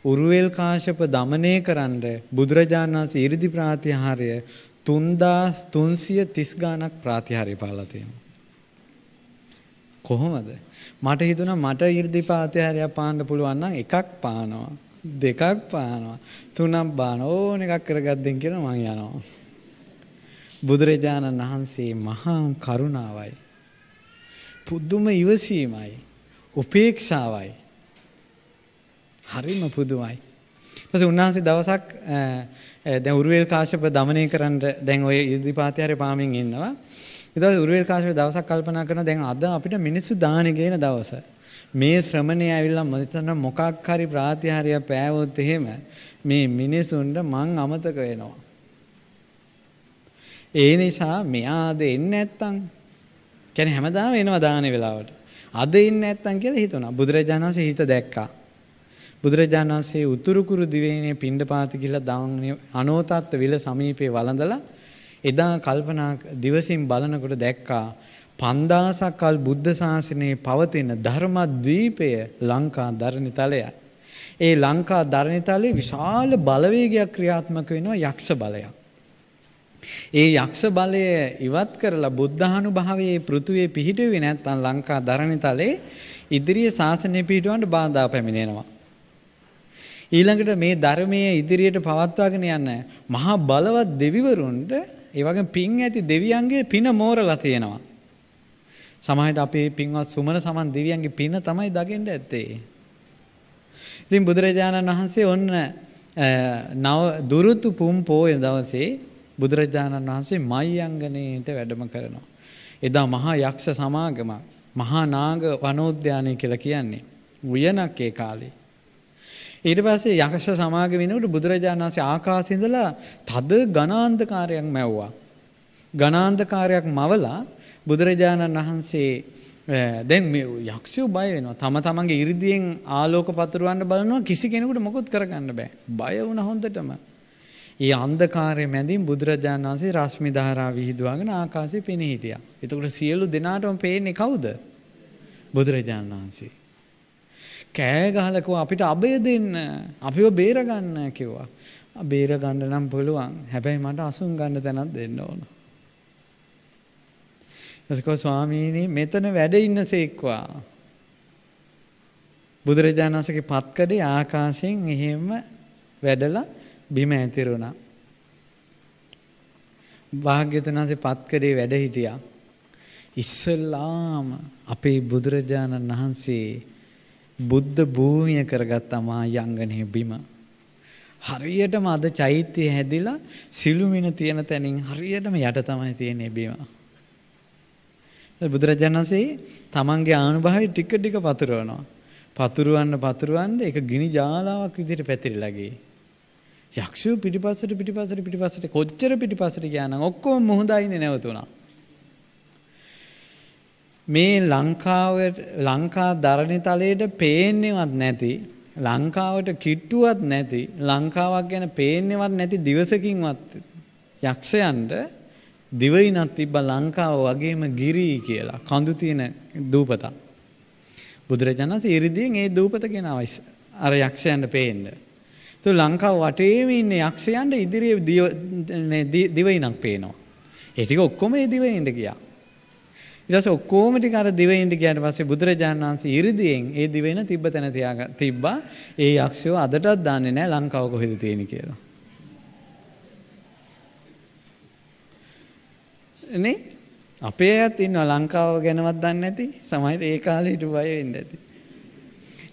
උරුවෙල් කාශ්‍යප দমনය කරන්න බුදුරජාණන් වහන්සේ 이르දි ප්‍රාතිහාර්ය 3330 ගණක් ප්‍රාතිහාර්ය පාලා තියෙනවා. කොහොමද? මට හිතුණා මට 이르දිපාතය හරියක් පාන්න පුළුවන් නම් එකක් පානවා දෙකක් පානවා තුනක් බාන ඕන එකක් කරගත්තෙන් කියලා මං යනවා. බුදුරජාණන් වහන්සේ මහා කරුණාවයි. පුදුම ඉවසීමයි. උපේක්ෂාවයි. හරිම පුදුමයි. ඊපස්සේ උන්වහන්සේ දවසක් දැන් උරුවේල් කාශ්‍යප දමනය කරන්න දැන් ওই ඉදිරිපාතය හරි පාමින් ඉන්නවා. ඊට පස්සේ උරුවෙල් කාශ්‍යප දවසක් කල්පනා කරනවා දැන් අද අපිට මිනිස්සු දාහනේ ගේන දවස. මේ ශ්‍රමණේ ඇවිල්ලා මෙතන මොකක් හරි ප්‍රාතිහාර්ය පෑවොත් එහෙම මේ මිනිසුන්ට මං අමතක වෙනවා. ඒ නිසා මෙයා අද එන්නේ නැත්තම් කියන්නේ හැමදාම එනවා දාන වෙලාවට. අද එන්නේ නැත්තම් කියලා හිතුණා. බුදුරජාණන් වහන්සේ හිත දැක්කා. බුදුරජාණන් වහන්සේ උතුරු කුරු දිවයිනේ පිණ්ඩපාත කියලා දාන්නේ අනෝතත්ත විල සමීපේ වළඳලා එදා කල්පනා දිවසින් බලනකොට දැක්කා 5000ක් කල් බුද්ධ ශාසනයේ පවතින ධර්මද්වීපය ලංකා ධරණිතලයයි. ඒ ලංකා ධරණිතලයේ විශාල බලවේගයක් ක්‍රියාත්මක වෙනවා යක්ෂ බලයක්. ඒ යක්ෂ බලය ඉවත් කරලා බුද්ධානුභාවයේ පෘථුවේ පිහිටුවේ නැත්නම් ලංකා ධරණිතලේ ඉදිරියේ ශාසනය පිහිටවන්න බාධා පැමිණෙනවා. ඊළඟට මේ ධර්මයේ ඉදිරියට පවත්වාගෙන යන්න මහා බලවත් දෙවිවරුන්ට ඒ වගේ පින් ඇති දෙවියන්ගේ පින මෝරලා තියෙනවා. සමහරට අපේ පින්වත් සුමන සමන් දෙවියන්ගේ පින තමයි දකින්න ඇත්තේ. ඉතින් බුදුරජාණන් වහන්සේ ඔන්න නව දුරුතු පුම් පෝය දවසේ බුදුරජාණන් වහන්සේ මයංගනේට වැඩම කරනවා. එදා මහා යක්ෂ සමාගමක් මහා නාග වනෝද්‍යානය කියලා කියන්නේ. උයනක් ඒ කාලේ. ඊට පස්සේ යක්ෂ සමාගම වෙනකොට බුදුරජාණන් වහන්සේ ආකාශේ ඉඳලා තද ඝනාන්ධකාරයක් මැව්වා. ඝනාන්ධකාරයක් මවලා බුදුරජාණන් වහන්සේ දැන් මේ යක්ෂයෝ බය වෙනවා. තම තමන්ගේ 이르දියෙන් ආලෝක පතුරවන්න බලනවා කිසි කෙනෙකුට මොකොත් කරගන්න බෑ. බය වුණා හොඳටම. ඒ අන්ධකාරයේ මැදින් බුදුරජාණන් වහන්සේ රශ්මි ධාරා විහිදුවාගෙන ආකාශයේ පෙනී හිටියා. එතකොට සියලු දෙනාටම පේන්නේ කවුද? බුදුරජාණන් වහන්සේ. කෑ ගහලා කිව්වා අපිට අබය දෙන්න. අපිව බේර ගන්න කිව්වා. බේර ගන්න නම් පුළුවන්. හැබැයි මට අසුන් ගන්න තැනක් දෙන්න ඕන. එසකෝ ස්වාමීනි මෙතන වැඩ ඉන්න සේක්වා. බුදුරජාණන් වහන්සේගේ පත්කඩේ ආකාශයෙන් එහෙම වැඩලා බිම ඇතිරුණා. භාග්‍යතුන් වහන්සේ පත්කඩේ වැඩ හිටියා. ඉස්සල්ලාම අපේ බුදුරජාණන් වහන්සේ බුද්ධ භූමිය කරගත්තා මා යංගනේ බිම. හරියටම අද චෛත්‍යය හැදිලා සිළුමිණ තියෙන තැනින් හරියටම යට තමයි තියෙන්නේ බිම. බුදුරජාණන් වහන්සේ තමන්ගේ ආනුභාවය ටික ටික පතුරවනවා. පතුරවන්න පතුරවන්න ඒක ගිනි ජාලාවක් විදිහට පැතිරිලා ගියේ. යක්ෂයෝ පිටිපස්සට පිටිපස්සට පිටිපස්සට කොච්චර පිටිපස්සට ගියා නම් ඔක්කොම මුහුදයිනේ නැවතුණා. මේ ලංකාවට ලංකා දරණි තලයට පේන්නේවත් නැති ලංකාවට කිට්ටුවත් නැති ලංකාවක් ගැන පේන්නේවත් නැති දිවසකින්වත් යක්ෂයන්ට දිවයිනක් තිබ්බ ලංකාව වගේම ගිරී කියලා කඳු තියෙන දූපතක්. බුදුරජාණන් වහන්සේ ඉරිදියෙන් ඒ දූපත ගෙනාවා අර යක්ෂයන්ට පේන්න. તો ලංකාව වටේම ඉන්න යක්ෂයන්ට ඉදිරියේ දිවයිනක් පේනවා. ඒ ටික ඔක්කොම ඒ දිවයිනට ගියා. ඊට පස්සේ ඔක්කොම ටික අර දිවයිනට ගියාට පස්සේ බුදුරජාණන් වහන්සේ ඉරිදියෙන් ඒ දිවයින තිබ්බ තැන තියාග තිබ්බා. ඒ යක්ෂයෝ අදටත් දන්නේ නැහැ ලංකාව කොහෙද තියෙන්නේ කියලා. නේ අපේ අයත් ඉන්නවා ලංකාව ගැනවත් දන්නේ නැති සමහරවිට ඒ කාලේ හිටු බය වෙන්න ඇති.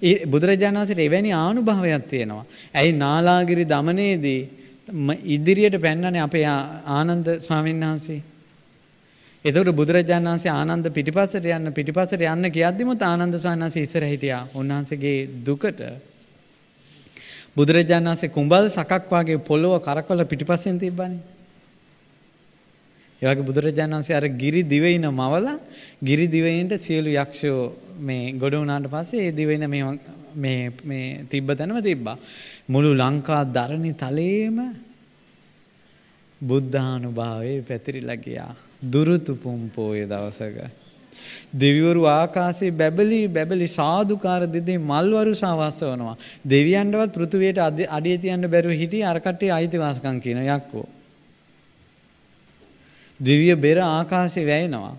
ඒ බුදුරජාණන් වහන්සේට එවැනි ආනුභාවයක් තියෙනවා. ඇයි නාලාගිරි දමනේදී ඉදිරියට පැන්නනේ අපේ ආනන්ද ස්වාමීන් වහන්සේ. එතකොට බුදුරජාණන් වහන්සේ ආනන්ද පිටිපස්සට යන්න පිටිපස්සට යන්න කියද්දිමුත් ආනන්ද ස්වාමීන් වහන්සේ ඉස්සර හිටියා. උන්වහන්සේගේ දුකට බුදුරජාණන් වහන්සේ කුඹල් සකක් වගේ පොළොව කරකවල පිටිපස්සෙන් තිබ්බනේ. ඒ වගේ බුදුරජාණන් වහන්සේ අර ගිරි දිවයින මවලා ගිරි දිවයිනට සියලු යක්ෂයෝ මේ ගොඩ වුණාට පස්සේ ඒ දිවයින මේ මේ මේ තිබ්බ තැනම තිබ්බා. මුළු ලංකා දරණි තලයේම බුද්ධානුභාවයේ පැතිරිලා ගියා. දුරුතුපුම් පෝය දවසක දෙවිවරු ආකාශයේ බැබලි බැබලි සාදුකාර දෙදේ මල්වරුසා වස්සවනවා. දෙවියන්ටවත් පෘථුවියට අඩිය තියන්න බැරුව හිටියේ අර කට්ටිය අයිතිවාසිකම් කියන යක්කෝ. දිව්‍ය බෙර ආකාශේ වැයෙනවා.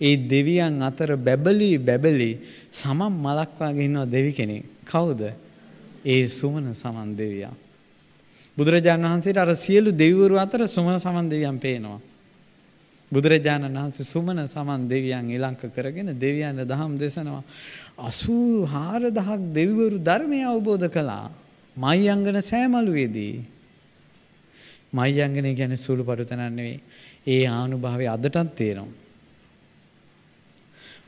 ඒ දෙවියන් අතර බැබලි බැබලි සමම් මලක් වගේ ඉන්නවා දෙවි කෙනෙක්. කවුද? ඒ සුමන සමන් දෙවියා. බුදුරජාණන් වහන්සේට අර සියලු දෙවිවරු අතර සුමන සමන් දෙවියන් පේනවා. බුදුරජාණන් වහන්සේ සුමන සමන් දෙවියන් ඉලංක කරගෙන දෙවියන්ට දහම් දෙසනවා. 84000ක් දෙවිවරු ධර්මය අවබෝධ කළා. මයංගන සෑමලුවේදී. මයංගනේ කියන්නේ සුළු පටු තැනක් නෙවෙයි. ඒ ආනුභාවය අදටත් තියෙනවා.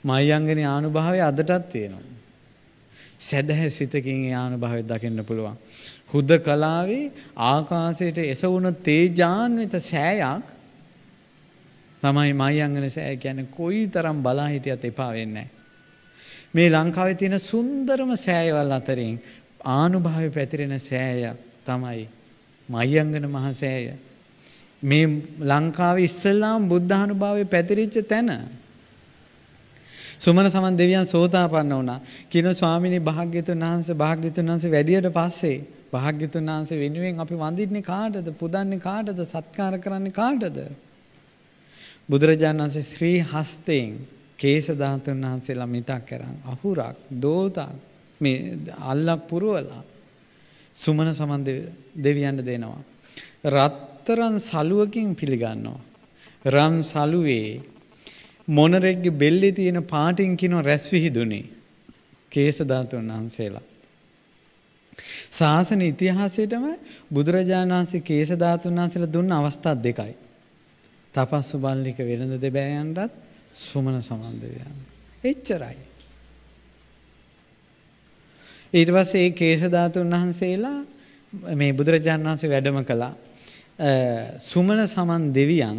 මයංගනේ ආනුභාවය අදටත් තියෙනවා. සැදැහැ සිතකින් ඒ ආනුභාවය දකින්න පුළුවන්. හුද කලාවේ ආකාශයට එසවුන තේජාන්විත සෑයක් තමයි මයංගන සෑය කියන්නේ කොයි තරම් බලා හිටියත් එපා වෙන්නේ මේ ලංකාවේ තියෙන සුන්දරම සෑයවල් අතරින් ආනුභාවය පැතිරෙන සෑය තමයි මයංගන මහ සෑය. මේ ලංකාවේ ඉස්සල්ලාම බුද්ධානුභාවය පැතිරිච්ච තැන. සුමන සමන් දෙවියන් සෝතාපන්න වුණා. කියන ස්වාමිනී භාග්‍යතුන් වහන්සේ භාග්‍යතුන් වහන්සේ වැඩියට පස්සේ භාග්‍යතුන් වහන්සේ වෙනුවෙන් අපි වඳින්නේ කාටද? පුදන්නේ කාටද? සත්කාර කරන්නේ කාටද? බුදුරජාණන් වහන්සේ ශ්‍රී හස්තයෙන් කේශ ධාතුන් වහන්සේලා මිටක් කරන් අහුරක් දෝතක් මේ අල්ලක් පුරවලා සුමන සමන් දෙවියන්ට දෙනවා. රත් රත්තරන් සලුවකින් පිළිගන්නවා. රම් සලුවේ මොනරෙක්ගේ බෙල්ලේ තියෙන පාටින් කිනෝ රැස් විහිදුනේ. කේස ධාතුන් වහන්සේලා. ශාසන ඉතිහාසයේටම බුදුරජාණන් වහන්සේ කේස ධාතුන් වහන්සේලා දුන්න අවස්ථා දෙකයි. තපස්සු බල්ලික වෙළඳ දෙබෑයන්ටත් සුමන සමන්දවයන්. එච්චරයි. ඊට පස්සේ ඒ කේශ ධාතුන් වහන්සේලා මේ බුදුරජාණන් වහන්සේ වැඩම කළා. සුමන සමන් දෙවියන්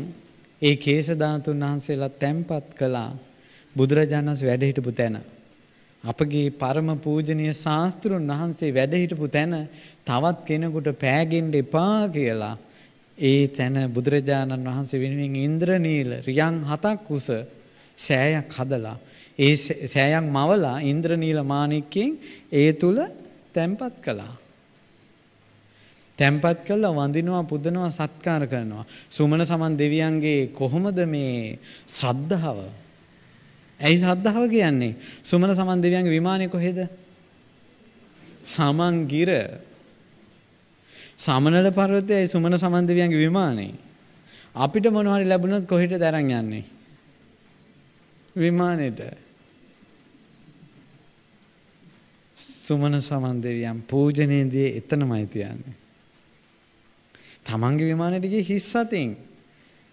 ඒ කේස ධාතුන් වහන්සේලා තැන්පත් කළා බුදුරජාණන් වහන්සේ වැඩ හිටපු තැන. අපගේ පරම පූජනීය ශාස්ත්‍රුන් වහන්සේ වැඩ හිටපු තැන තවත් කෙනෙකුට පෑගෙන්න එපා කියලා ඒ තැන බුදුරජාණන් වහන්සේ වෙනුවෙන් ඉන්ද්‍රනීල රියන් හතක් උස සෑයක් හදලා ඒ සෑයක් මවලා ඉන්ද්‍රනීල මාණික්කෙන් ඒ තුල තැම්පත් කළා. තැම්පත් කළා වඳිනවා පුදනවා සත්කාර කරනවා. සුමන සමන් දෙවියන්ගේ කොහොමද මේ ශ්‍රද්ධාව? ඇයි ශ්‍රද්ධාව කියන්නේ? සුමන සමන් දෙවියන්ගේ විමානේ කොහෙද? සමන්ගිර සමනල පර්වතයයි සුමන සමන් දෙවියන්ගේ විමානේ. අපිට මොනවා හරි ලැබුණොත් කොහෙටද අරන් යන්නේ? විමානෙට. සුමන සමන් දෙවියන් පූජනයේදී එතනමයි තියන්නේ. තමන්ගේ විමානෙට ගියේ හිස් අතින්.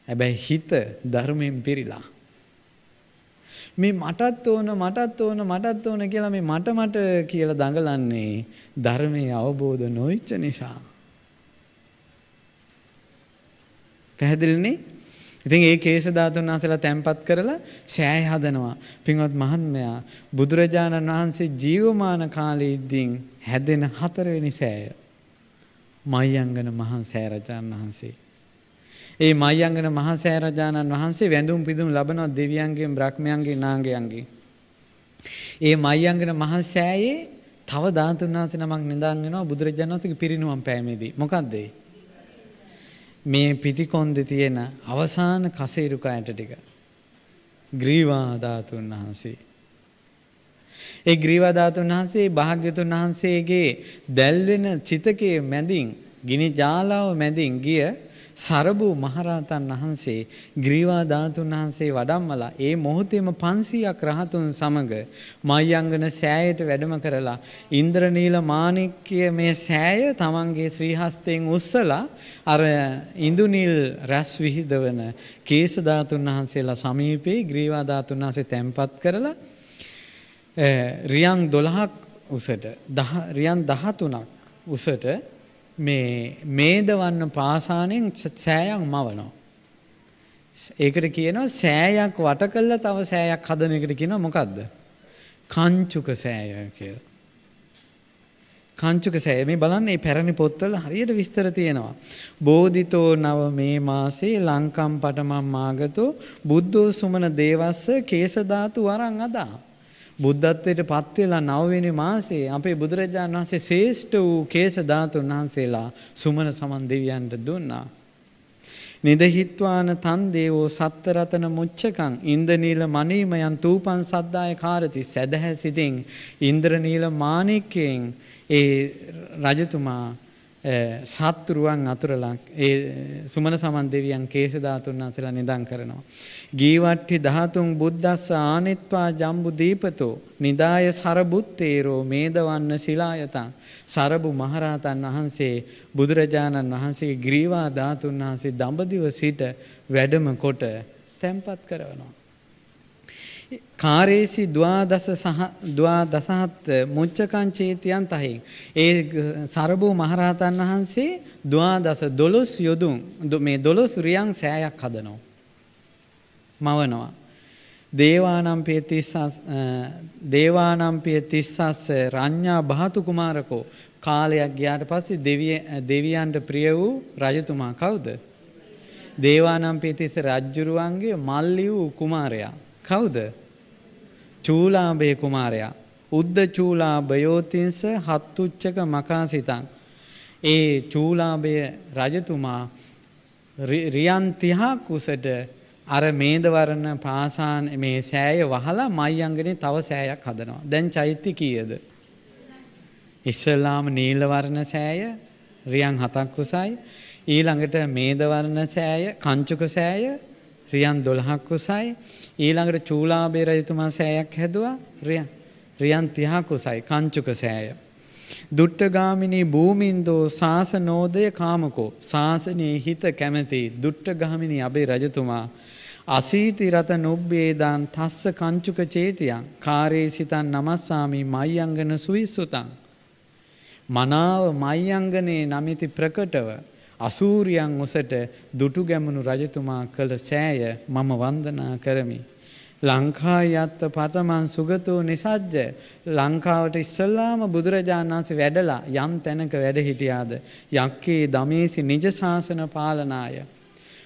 හැබැයි හිත ධර්මයෙන් පිරීලා. මේ මටත් ඕන මටත් ඕන මටත් ඕන කියලා මේ මට මට කියලා දඟලන්නේ ධර්මයේ අවබෝධ නොවිච්ච නිසා. පැහැදිලිනේ? ඉතින් ඒ කේස ධාතුන් වහන්සේලා තැම්පත් කරලා සෑය හදනවා. පින්වත් මහත්මයා බුදුරජාණන් වහන්සේ ජීවමාන කාලයේදී හැදෙන හතරවෙනි සෑය. මයංගන මහා සෑරජාණන් වහන්සේ. ඒ මයංගන මහා සෑරජාණන් වහන්සේ වැඳුම් පිදුම් ලබනවා දෙවියන්ගෙන් බ්‍රහ්මයන්ගෙන් නාගයන්ගෙන්. ඒ මයංගන මහා සෑයේ තව ධාතුන් වහන්සේ නමක් නිදාන් වෙනවා බුදුරජාණන් වහන්සේගේ පිරිනුවම් පෑමේදී. මොකද්ද ඒ? මේ පිටිකොන්දේ තියෙන අවසාන කසේරුක ඇට ටික. ග්‍රීවා ධාතුන් වහන්සේ. ඒ ග්‍රීවා ධාතුන් වහන්සේ භාග්‍යතුන් වහන්සේගේ දැල්වෙන චිතකයේ මැදින් ගිනි ජාලාව මැදින් ගිය සරබු මහරහතන් වහන්සේ ග්‍රීවා ධාතුන් වහන්සේ වඩම්මලා ඒ මොහොතේම 500ක් රහතුන් සමග මයංගන සෑයට වැඩම කරලා ඉන්ද්‍රනීල මාණික්‍ය මේ සෑය තමන්ගේ ශ්‍රී හස්තයෙන් උස්සලා අර ඉඳුනිල් රැස් විහිදවන කේස ධාතුන් වහන්සේලා සමීපේ ග්‍රීවා ධාතුන් වහන්සේ තැන්පත් කරලා රියන් 12ක් උසට රියන් 13ක් උසට මේ මේදවන්න පාසානෙන් සෑයක් මවනවා. ඒකට කියනවා සෑයක් වට කළා තව සෑයක් හදන එකට කියනවා මොකද්ද? කංචුක සෑය කියලා. කංචුක සෑය මේ බලන්න මේ පැරණි පොත්වල හරියට විස්තර තියෙනවා. බෝධිතෝ නව මේ මාසේ ලංකම් පටමම් මාගතෝ බුද්ධෝ සුමන දේවස්ස කේස ධාතු වරන් අදා. බුද්ධත්වයට පත් වෙලා නවවෙනි මාසයේ අපේ බුදුරජාණන් වහන්සේ ශ්‍රේෂ්ඨ වූ කේස ධාතුන් වහන්සේලා සුමන සමන් දෙවියන්ට දුන්නා. නිදහිත්වාන තන් දේවෝ සත්තරතන මුච්චකං ඉන්දනීල මනීමයන් තූපන් සද්දාය කාරති සැදහැ සිතින් ඉන්ද්‍රනීල මාණික්කයෙන් ඒ රජතුමා Eh, සත්තුරුවන් අතුරලක් ඒ eh, සුමන සමන් දෙවියන් කේශ ධාතුන් වහන්සේලා නිදන් කරනවා. ගීවට්ටි ධාතුන් බුද්දස්ස ආනෙත්වා ජම්බු දීපතෝ නිදාය සරබුත්තේරෝ මේදවන්න සිලායතං සරබු මහරහතන් වහන්සේ බුදුරජාණන් වහන්සේගේ ග්‍රීවා ධාතුන් වහන්සේ දඹදිව සිට වැඩම කොට තැන්පත් කරනවා. කාරේසි ද්වාදස සහ ද්වාදසහත් මුච්චකංචේතියන් තහින් ඒ සරබෝ මහරහතන් වහන්සේ ද්වාදස දොළොස් යොදුන් මේ දොළොස් රියන් සෑයක් හදනවා. මවනවා. දේවානම්පිය තිස්සස් දේවානම්පිය තිස්සස්ස රඤ්ඤා බහතු කුමාරකෝ. කාලයක් ගියාට පස්සේ දෙවිය දෙවියන්ට ප්‍රිය වූ රජතුමා කවුද? දේවානම්පිය තිස්ස රජ්ජුරුවන්ගේ මල්ලි වූ කුමාරයා. කවුද චූලාභය කුමාරයා උද්ද චූලාභයෝතින්ස හත්තුච්චක මකාසිතං ඒ චූලාභය රජතුමා රියන් 30ක් උසට අර මේදවරණ පාසාන මේ සෑය වහලා මයංගනේ තව සෑයක් හදනවා. දැන් චෛත්‍ය කීයද? ඉස්සලාම නීල වර්ණ සෑය රියන් 7ක් උසයි. ඊළඟට මේදවර්ණ සෑය කංචුක සෑය රියන් 12ක් උසයි. ඊළඟට චූලාභය රජතුමා සෑයක් හැදුවා රියන් රියන් 30ක් උසයි කංචුක සෑය. දුට්ටගාමිනී භූමින්දෝ සාසනෝදය කාමකෝ සාසනයේ හිත කැමති දුට්ටගාමිනී අබේ රජතුමා අසීති රත නුබ්බේදාන් තස්ස කංචුක චේතියන් කාරේ සිතන් නමස්සාමි මයංගන සුවිස්සුතං මනාව මයංගනේ නමිති ප්‍රකටව අසූරියන් ඔසට දුටු ගැමුණු රජතුමා කළ සෑය මම වන්දනා කරමි. ලංකායත්ත පතමන් සුගතෝ නිසජ්ජ ලංකාවට ඉස්සල්ලාම බුදුරජාණන් වහන්සේ වැඩලා යම් තැනක වැඩ හිටියාද? යක්කේ දමේසි නිජ ශාසන පාලනාය.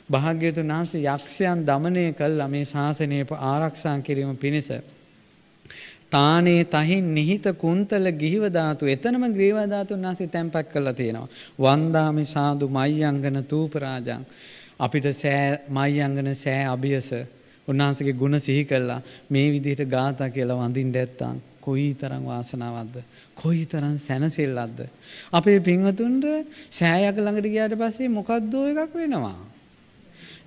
භාග්‍යතුන් වහන්සේ යක්ෂයන් দমনය කළා මේ ශාසනය ආරක්ෂා කිරීම පිණිස. තානේ තහින් නිහිත කුන්තල ගිහිව ධාතු එතනම ග්‍රීව ධාතුන් වහන්සේ තැන්පත් කරලා තියෙනවා. වන්දාමි සාදු මයංගන තූපරාජං අපිට සෑ මයංගන සෑ අභියස. උන්වහන්සේගේ ගුණ සිහි කළා. මේ විදිහට ගාථා කියලා වඳින්න නැත්තම් කොයි තරම් වාසනාවක්ද? කොයි තරම් සැනසෙල්ලක්ද? අපේ පින්වතුන්ට සෑයක් ළඟට ගියාට පස්සේ මොකද්ද එකක් වෙනවා?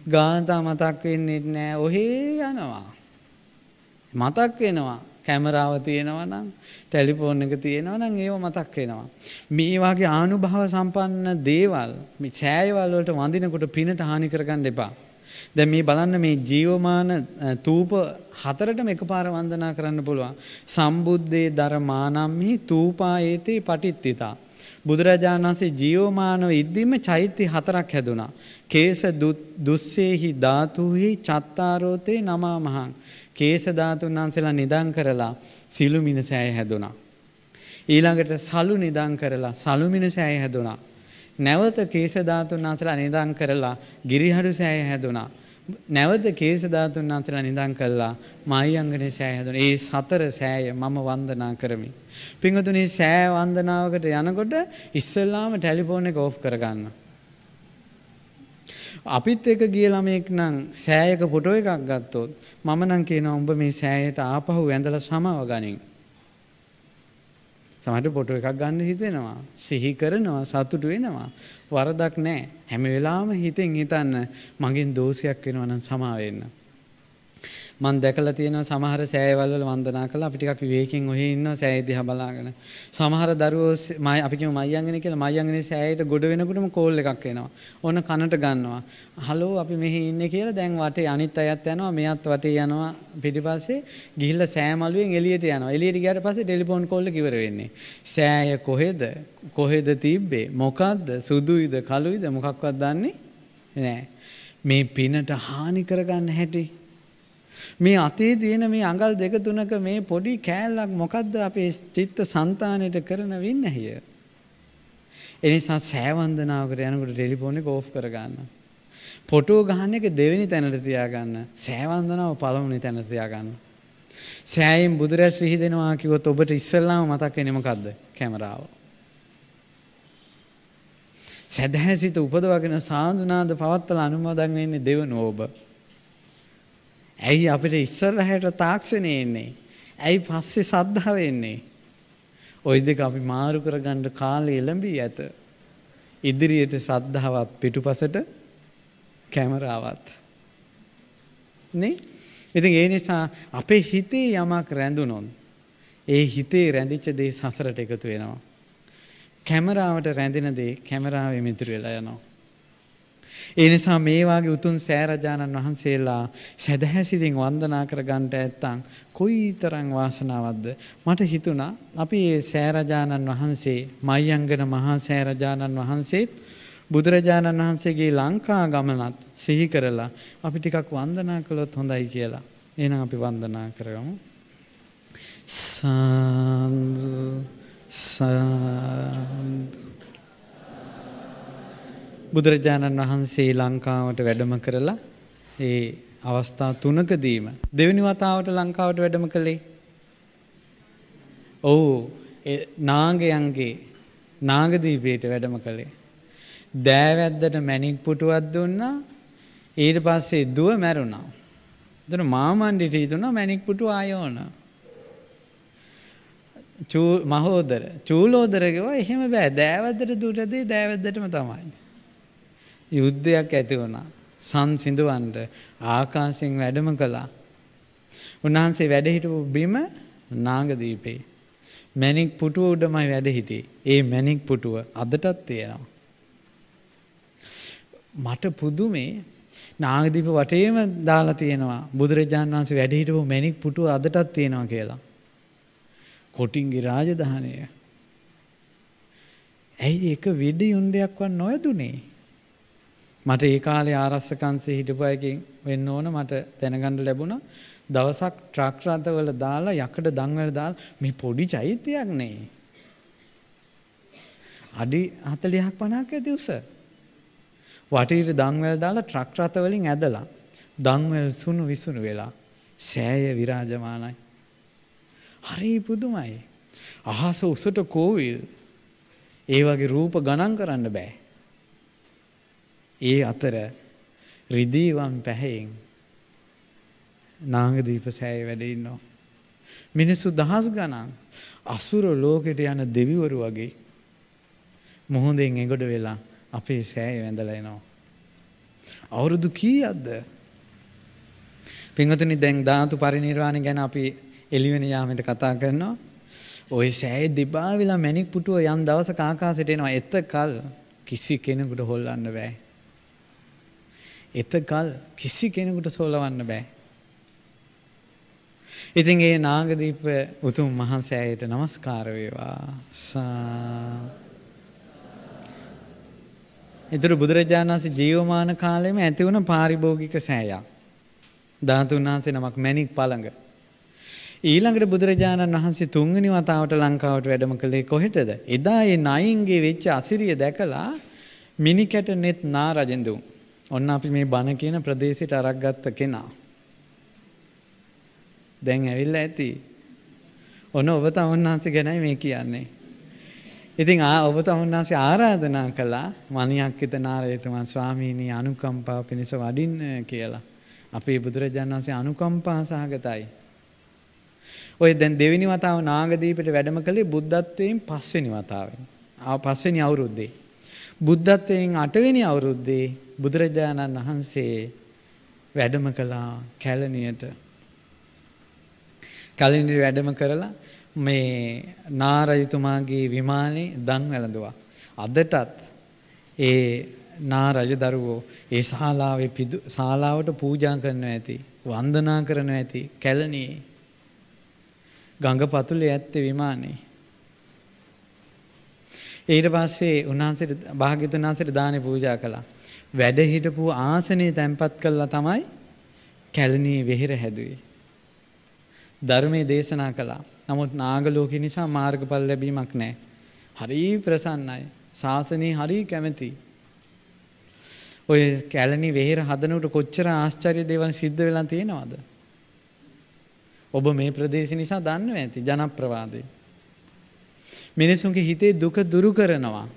ගාථා මතක් වෙන්නේ නැහැ ඔහේ යනවා. මතක් වෙනවා. කැමරාව තියෙනවා නම් ටෙලිෆෝන් එක තියෙනවා නම් ඒව මතක් වෙනවා. මේ වගේ ආනුභව සම්පන්න දේවල් මේ ඡායවල වලට වඳිනකොට පිනට හානි කරගන්න එපා. දැන් මේ බලන්න මේ ජීවමාන තූප හතරටම එකපාර වන්දනා කරන්න පුළුවන්. සම්බුද්දේ ධර්මානම්හි තූපායේතේ පටිත්තිතා. බුදුරජාණන් වහන්සේ ජීවමානව ඉද්දීම චෛත්‍ය හතරක් හැදුනා. කේස දුස්සේහි ධාතුහි චත්තාරෝතේ නමා මහං. කේස ධාතුන් වහන්සේලා නිදන් කරලා සිළුමිණ සෑය හැදුනා. ඊළඟට සලු නිදන් කරලා සලුමිණ සෑය හැදුනා. නැවත කේස ධාතුන් වහන්සේලා නිදන් කරලා ගිරිහඩු සෑය හැදුනා. නැවත කේස ධාතුන් වහන්සේලා නිදන් කළා මායියංගනේ සෑය හැදුනා. ඒ සතර සෑය මම වන්දනා කරමි. පින්වතුනි සෑය වන්දනාවකට යනකොට ඉස්සෙල්ලාම ටෙලිෆෝන් එක ඕෆ් කරගන්න. අපිත් එක ගිය ළමයෙක් නම් සෑයක ෆොටෝ එකක් ගත්තොත් මම නම් කියනවා උඹ මේ සෑයට ආපහු ඇඳලා සමාව ගනින්. සමහරට ෆොටෝ එකක් ගන්න හිතෙනවා. සිහි කරනවා, සතුටු වෙනවා. වරදක් නැහැ. හැම වෙලාවෙම හිතෙන් හිතන්න මගෙන් දෝෂයක් වෙනවා නම් සමා වෙන්න. මම දැකලා තියෙනවා සමහර සෑයවල වල වන්දනා කළා අපි ටිකක් විවේකයෙන් ඔහේ ඉන්නවා සෑය දිහා බලාගෙන. සමහර දරුවෝ මයි අපි කියමු මයංගනේ කියලා මයංගනේ සෑයට ගොඩ වෙනකොටම කෝල් එකක් එනවා. ඕන කනට ගන්නවා. හලෝ අපි මෙහි ඉන්නේ කියලා දැන් වටේ අනිත් අයත් යනවා මෙයත් වටේ යනවා පිටිපස්සේ ගිහිල්ලා සෑ මළුවෙන් එළියට යනවා. එළියට ගියාට පස්සේ ටෙලිෆෝන් කෝල් එක ඉවර වෙන්නේ. සෑය කොහෙද? කොහෙද තිබ්බේ? මොකද්ද? සුදුයිද කළුයිද මොකක්වත් දන්නේ නැහැ. මේ පිනට හානි කරගන්න හැටි මේ අතේ තියෙන මේ අඟල් දෙක තුනක මේ පොඩි කෑල්ලක් මොකද්ද අපේ චිත්ත સંතානෙට කරන වින්නැහිය. ඒ නිසා සෑවන්දනාවකට යනකොට ටෙලිෆෝන් එක ඕෆ් කරගන්න. ෆොටෝ ගහන එක දෙවෙනි තැනට තියාගන්න. සෑවන්දනාව පළවෙනි තැනට තියාගන්න. සෑයෙන් බුදුරැස් විහිදෙනවා කිව්වොත් ඔබට ඉස්සල්ලාම මතක් වෙන්නේ මොකද්ද? කැමරාව. සදහැසිත උපදවගෙන සාඳුනාද පවත්තලා අනුමෝදන් වෙන්නේ දෙවනෝ ඔබ. ඇයි අපිට ඉස්සරහට තාක්ෂණය එන්නේ? ඇයි පස්සේ සද්ධාව එන්නේ? ওই දෙක අපි මාරු කරගන්න කාලය එළඹී ඇත. ඉදිරියට ශ්‍රද්ධාවත් පිටුපසට කැමරාවත්. නේ? ඉතින් ඒ නිසා අපේ හිතේ යමක් රැඳුනොත් ඒ හිතේ රැඳිච්ච දේ සසරට එකතු වෙනවා. කැමරාවට රැඳෙන දේ කැමරාවේ මිතුරු වෙලා යනවා. ඒ නිසා මේ වාගේ උතුම් සෑරජානන් වහන්සේලා සදහැසිතින් වන්දනා කරගන්නට ඇත්තම් කොයිතරම් වාසනාවක්ද මට හිතුණා අපි මේ සෑරජානන් වහන්සේ මයංගන මහා සෑරජානන් වහන්සේත් බුදුරජාණන් වහන්සේගේ ලංකා ගමනත් සිහි කරලා අපි ටිකක් වන්දනා කළොත් හොඳයි කියලා. එහෙනම් අපි වන්දනා කරමු. සාන්දු සාන්දු බුදුරජාණන් වහන්සේ ලංකාවට වැඩම කරලා ඒ අවස්ථා තුනකදීම දෙවෙනි වතාවට ලංකාවට වැඩම කළේ. ඔව් නාගයන්ගේ නාගදීපයට වැඩම කළේ. දෑවැද්දට මැණික් පුටුවක් දුන්නා. ඊට පස්සේ දුව මැරුණා. එතන මාමණ්ඩිට හිතුණා මැණික් පුටුව ආයෝන. චූ මහෝදර චූලෝදර කිව්වා එහෙම බෑ දෑවැද්දට දුට දේ දෑවැද්දටම තමයි. යුද්ධයක් ඇති වුණා. සම් සිඳුවන්ට ආකාශයෙන් වැඩම කළා. උන්වහන්සේ වැඩ හිටපු බිම නාගදීපේ. මැණික් පුටුව උඩමයි වැඩ හිටියේ. ඒ මැණික් පුටුව අදටත් තියෙනවා. මට පුදුමේ නාගදීප වටේම දාලා තියෙනවා බුදුරජාණන් වහන්සේ වැඩ හිටපු මැණික් පුටුව අදටත් තියෙනවා කියලා. කොටින්ගේ රාජධානය. ඇයි එක වෙඩි යුණ්ඩයක්වත් නොයදුනේ? මට ඒ කාලේ ආරස්සකංශේ හිටපු අයකින් වෙන්න ඕන මට දැනගන්න ලැබුණා දවසක් ට්‍රක් රථවල දාලා යකඩ දන්වල දාලා මේ පොඩි චෛත්‍යයක් නේ. අඩි 40ක් 50ක් ඇති උස. වටේට දන්වැල් දාලා ට්‍රක් රථ වලින් ඇදලා දන්වැල් සුණු විසුණු වෙලා සෑය විරාජමානයි. හරි පුදුමයි. අහස උසට කෝවිල් ඒ වගේ රූප ගණන් කරන්න බෑ. ඒ අතර රිදීවම් පැහැයෙන් නාගදීප සෑය වැඩ ඉන්නවා. මිනිස්සු දහස් ගණන් අසුර ලෝකෙට යන දෙවිවරු වගේ මොහොඳෙන් එගොඩ වෙලා අපේ සෑය වැඳලා එනවා. අවුරුදු කීයක්ද? පින්වතුනි දැන් ධාතු පරිනිර්වාණය ගැන අපි එළිවෙන යාමයට කතා කරනවා. ওই සෑය දිබා වෙලා මැණික් පුටුව යම් දවසක ආකාශයට එනවා. එතකල් කිසි කෙනෙකුට හොල්ලන්න බෑ. එතකල් කිසි කෙනෙකුට සෝලවන්න බෑ. ඉතින් ඒ නාගදීප උතුම් මහන්සෑයට নমස්කාර වේවා. ඊතර බුදුරජාණන් වහන්සේ ජීවමාන කාලෙම ඇති වුණ පාරිභෝගික සෑයක්. ධාතුන් වහන්සේ නමක් මැණික් පළඟ. ඊළඟට බුදුරජාණන් වහන්සේ තුන්වෙනි වතාවට ලංකාවට වැඩම කළේ කොහෙටද? එදා ඒ නයින්ගේ වෙච්ච අසිරිය දැකලා මිනිකැට නෙත් නා රජෙන්දුන්. ඔන්න අපි මේ බණ කියන ප්‍රදේශයට අරක් ගත්ත කෙනා. දැන් ඇවිල්ලා ඇති. ඔන්න ඔබ තමුන්නාන්සේ ගැනයි මේ කියන්නේ. ඉතින් ආ ඔබ තමුන්නාන්සේ ආරාධනා කළා මණියක්කිත නාරයතුමා ස්වාමීනි අනුකම්පාව පිණිස වඩින්න කියලා. අපේ බුදුරජාණන් වහන්සේ අනුකම්පා සහගතයි. ඔය දැන් දෙවෙනි වතාව නාගදීපයට වැඩම කළේ බුද්ධත්වයෙන් පස්වෙනි වතාවෙන්. ආ පස්වෙනි අවුරුද්දේ. බුද්ධත්වයෙන් අටවෙනි අවුරුද්දේ බුදුරජාණන් වහන්සේ වැඩම කළා කැලණියට. කැලණියට වැඩම කරලා මේ නාරජතුමාගේ විමානේ දන් වැළඳුවා. අදටත් ඒ නාරජ දරුවෝ ඒ ශාලාවේ පිදු ශාලාවට පූජා කරනවා ඇති වන්දනා කරනවා ඇති කැලණියේ ගඟ පතුලේ ඇත්තේ විමානේ. ඊට පස්සේ උන්වහන්සේට භාග්‍යතුන් වහන්සේට දානේ පූජා කළා. වැඩ හිටපු ආසනේ තැන්පත් කළා තමයි කැලණියේ වෙහෙර හැදුවේ. ධර්මයේ දේශනා කළා. නමුත් නාගලෝකේ නිසා මාර්ගඵල ලැබීමක් නැහැ. හරි ප්‍රසන්නයි. ශාසනය හරි කැමැති. ඔය කැලණි වෙහෙර හදනකොට කොච්චර ආශ්චර්ය දේවල් සිද්ධ වෙලා තියෙනවද? ඔබ මේ ප්‍රදේශ නිසා දන්නව ඇති ජනප්‍රවාදය. මිනිසුන්ගේ හිතේ දුක දුරු කරනවා.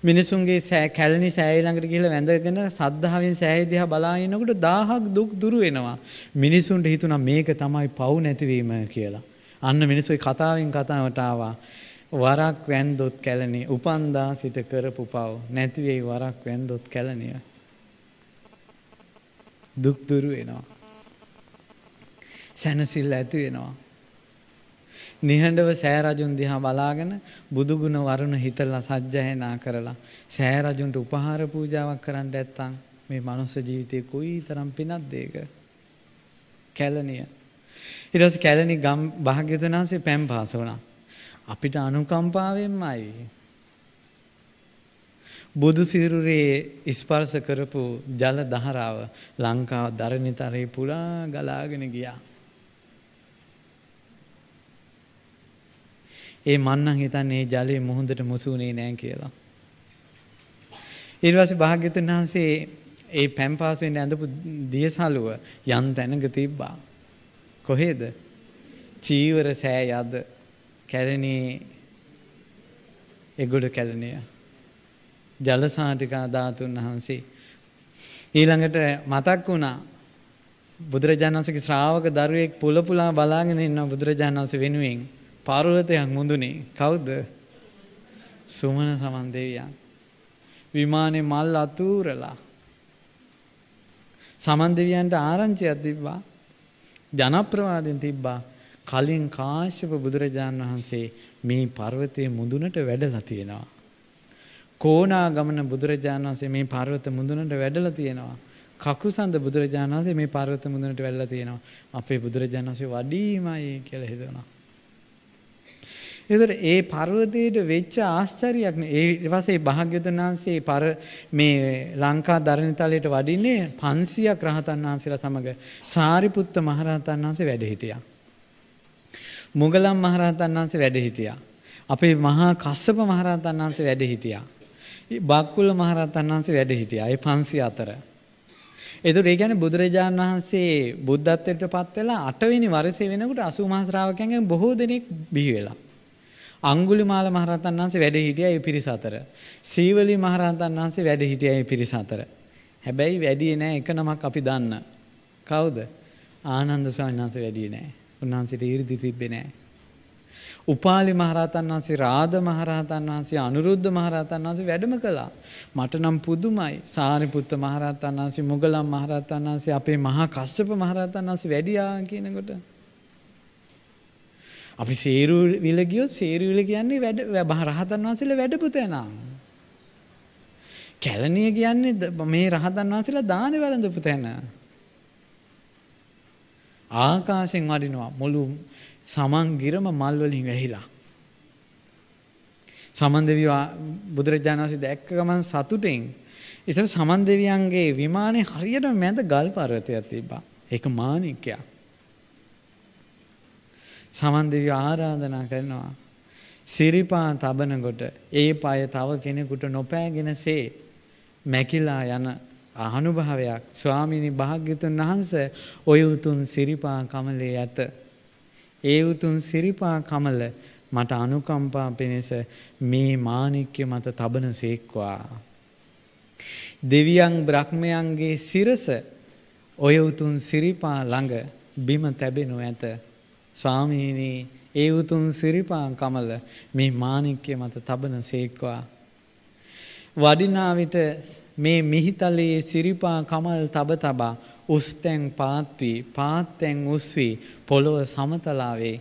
මිනිසුන්ගේ සෑ කැලණි සෑය ළඟට ගිහිල්ලා වැඳගෙන සද්ධාවෙන් සෑය දිහා බලා ඉන්නකොට 1000ක් දුක් දුරු වෙනවා. මිනිසුන්ට හිතුණා මේක තමයි පව් නැතිවීම කියලා. අන්න මිනිස්සු කතාවෙන් කතාවට ආවා. වරක් වැන්දොත් කැලණි උපන්දා සිට කරපු පව් නැති වෙයි වරක් වැන්දොත් කැලණිය. දුක් දුරු වෙනවා. සැනසෙල්ල ඇති වෙනවා. නිහඬව සෑ රජුන් දිහා බලාගෙන බුදුගුණ වරුණ හිතලා සජ්ජායනා කරලා සෑ රජුන්ට උපහාර පූජාවක් කරන්න නැත්තම් මේ මනුස්ස ජීවිතේ කොයිතරම් පිනක්ද ඒක? කැලණිය. ඊට පස්සේ කැලණි ගම් භාග්‍යවතුන් වහන්සේ පැම් පාස වුණා. අපිට අනුකම්පාවෙන්මයි. බුදු සිරුරේ ස්පර්ශ කරපු ජල දහරාව ලංකාව දරණිතරේ පුරා ගලාගෙන ගියා. ඒ මන්නම් හිතන්නේ ඒ ජලය මුහුදට මුසුනේ නෑ කියලා. ඊට පස්සේ භාග්‍යවතුන් වහන්සේ ඒ පැම්පාස් වෙන්න ඇඳපු දියසලුව යන් තැනක තිබ්බා. කොහෙද? චීවර සෑ යද කැලණී එගොඩ කැලණිය. ජලසාටිකා ධාතුන් වහන්සේ ඊළඟට මතක් වුණා බුදුරජාණන් වහන්සේගේ ශ්‍රාවක දරුවෙක් පුල පුලා බලාගෙන ඉන්න බුදුරජාණන් වහන්සේ වෙනුවෙන් පර්වතයක් මුදුනේ කවුද? සුමන සමන් දෙවියන්. විමානේ මල් අතූරලා සමන් දෙවියන්ට ආරංචියක් තිබ්බා. ජනප්‍රවාදයෙන් තිබ්බා. කලින් කාශ්‍යප බුදුරජාණන් වහන්සේ මේ පර්වතයේ මුදුනට වැඩලා තියෙනවා. කෝනාගමන බුදුරජාණන් වහන්සේ මේ පර්වත මුදුනට වැඩලා තියෙනවා. කකුසඳ බුදුරජාණන් වහන්සේ මේ පර්වත මුදුනට වැඩලා තියෙනවා. අපේ බුදුරජාණන් වහන්සේ වඩීමයි කියලා හිතනවා. එතකොට ඒ පර්වතයට වෙච්ච ආශ්චර්යයක් නේ. ඒ ඊපස්සේ භාග්‍යවතුන් වහන්සේ පර මේ ලංකා ධරණිතලයට වඩින්නේ 500ක් රහතන් වහන්සේලා සමග සාරිපුත්ත මහරහතන් වහන්සේ වැඩ හිටියා. මුගලන් මහරහතන් වහන්සේ වැඩ හිටියා. අපේ මහා කස්සප මහරහතන් වහන්සේ වැඩ හිටියා. බක්කුල මහරහතන් වහන්සේ වැඩ හිටියා. ඒ 500 අතර. එතකොට ඒ කියන්නේ බුදුරජාණන් වහන්සේ බුද්ධත්වයට පත් වෙලා 8 වෙනි වර්ෂයේ වෙනකොට 80 මහා ශ්‍රාවකයන්ගෙන් බොහෝ දෙනෙක් බිහි වෙලා. අංගුලිමාල මහරහතන් වහන්සේ වැඩ හිටියා ඒ පිරිස අතර. සීවලි මහරහතන් වහන්සේ වැඩ හිටියා ඒ පිරිස අතර. හැබැයි වැඩියේ නෑ එක නමක් අපි දන්න. කවුද? ආනන්ද ස්වාමීන් වහන්සේ වැඩියේ නෑ. උන්වහන්සේට ඊර්දි තිබ්බේ නෑ. උපාලි මහරහතන් වහන්සේ රාද මහරහතන් වහන්සේ අනුරුද්ධ මහරහතන් වහන්සේ වැඩම කළා. මට නම් පුදුමයි. සාරිපුත්ත මහරහතන් වහන්සේ මුගලන් මහරහතන් වහන්සේ අපේ මහා කස්සප මහරහතන් වහන්සේ වැඩියා කියනකොට අපි සේරුවිල ගියොත් සේරුවිල කියන්නේ වැඩ රහතන් වහන්සේලා වැඩපු තැන. කැලණිය කියන්නේ මේ රහතන් වහන්සේලා දාන වැළඳපු තැන. ආකාශයෙන් වඩිනවා මුළු සමන්ගිරම මල් වලින් වැහිලා. සමන් දෙවියෝ බුදුරජාණන් වහන්සේ දැක්ක ගමන් සතුටින් ඉතින් සමන් දෙවියන්ගේ විමානේ හරියට මැද ගල් පර්වතයක් තිබ්බා. ඒක මාණික්කයක්. සමන් දෙවියෝ ආරාධනා කරනවා සිරිපා තබනකොට ඒ পায় තව කෙනෙකුට නොපෑගෙනසේ මැකිලා යන අනුභවයක් ස්වාමිනී භාග්‍යතුන් වහන්සේ ඔය උතුම් සිරිපා කමලේ ඇත ඒ උතුම් සිරිපා කමල මට අනුකම්පා පිණිස මේ මාණික්‍ය මත තබන සේක්වා. දෙවියන් බ්‍රහ්මයන්ගේ සිරස ඔය උතුම් සිරිපා ළඟ බිම තැබෙනු ඇත. ස්වාමීනි ඒ උතුම් සිරිපා කමල මේ මාණික්‍ය මත තබන සේක්වා. වඩිනා විට මේ මිහිතලයේ සිරිපා කමල් තබ තබා උස්තැන් පාත් වී පාත්තැන් උස් වී පොළොව සමතලාවේ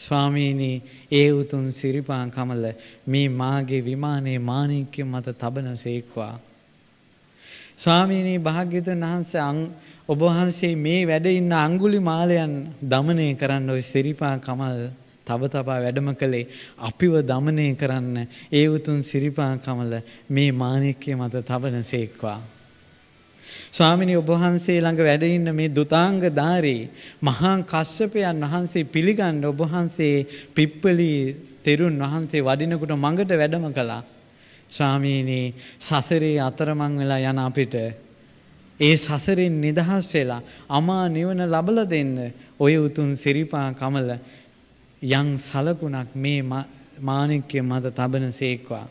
ස්වාමීනි ඒ උතුම් සිරිපා කමල මේ මාගේ විමානයේ මාණික්‍ය මත තබන සේක්වා ස්වාමීනි භාග්‍යවතුන් වහන්සේ ඔබ වහන්සේ මේ වැඩ ඉන්න අඟුලිමාලයන් দমনය කරන්න ඔය සිරිපා කමල් තව තබා වැඩම කළේ. අපිව দমনය කරන්න ඒ උතුම් සිරිපා කමල මේ මාණික්‍ය මත තබනසේක්වා ස්වාමිනි ඔබ වහන්සේ ළඟ වැඩ ඉන්න මේ දුතාංග ධාරී මහා කස්සපයන් වහන්සේ පිළිගන්න ඔබ වහන්සේ පිප්පලි තෙරුන් වහන්සේ වඩිනකොට මඟට වැඩම කළා. ස්වාමීනි සසරේ අතරමං වෙලා යන අපිට ඒ සසරෙන් නිදහස් වෙලා අමා නිවන ලබලා දෙන්න ඔය උතුම් සිරිපා කමල යම් සලකුණක් මේ මාණික්‍ය මත තබන සේක්වා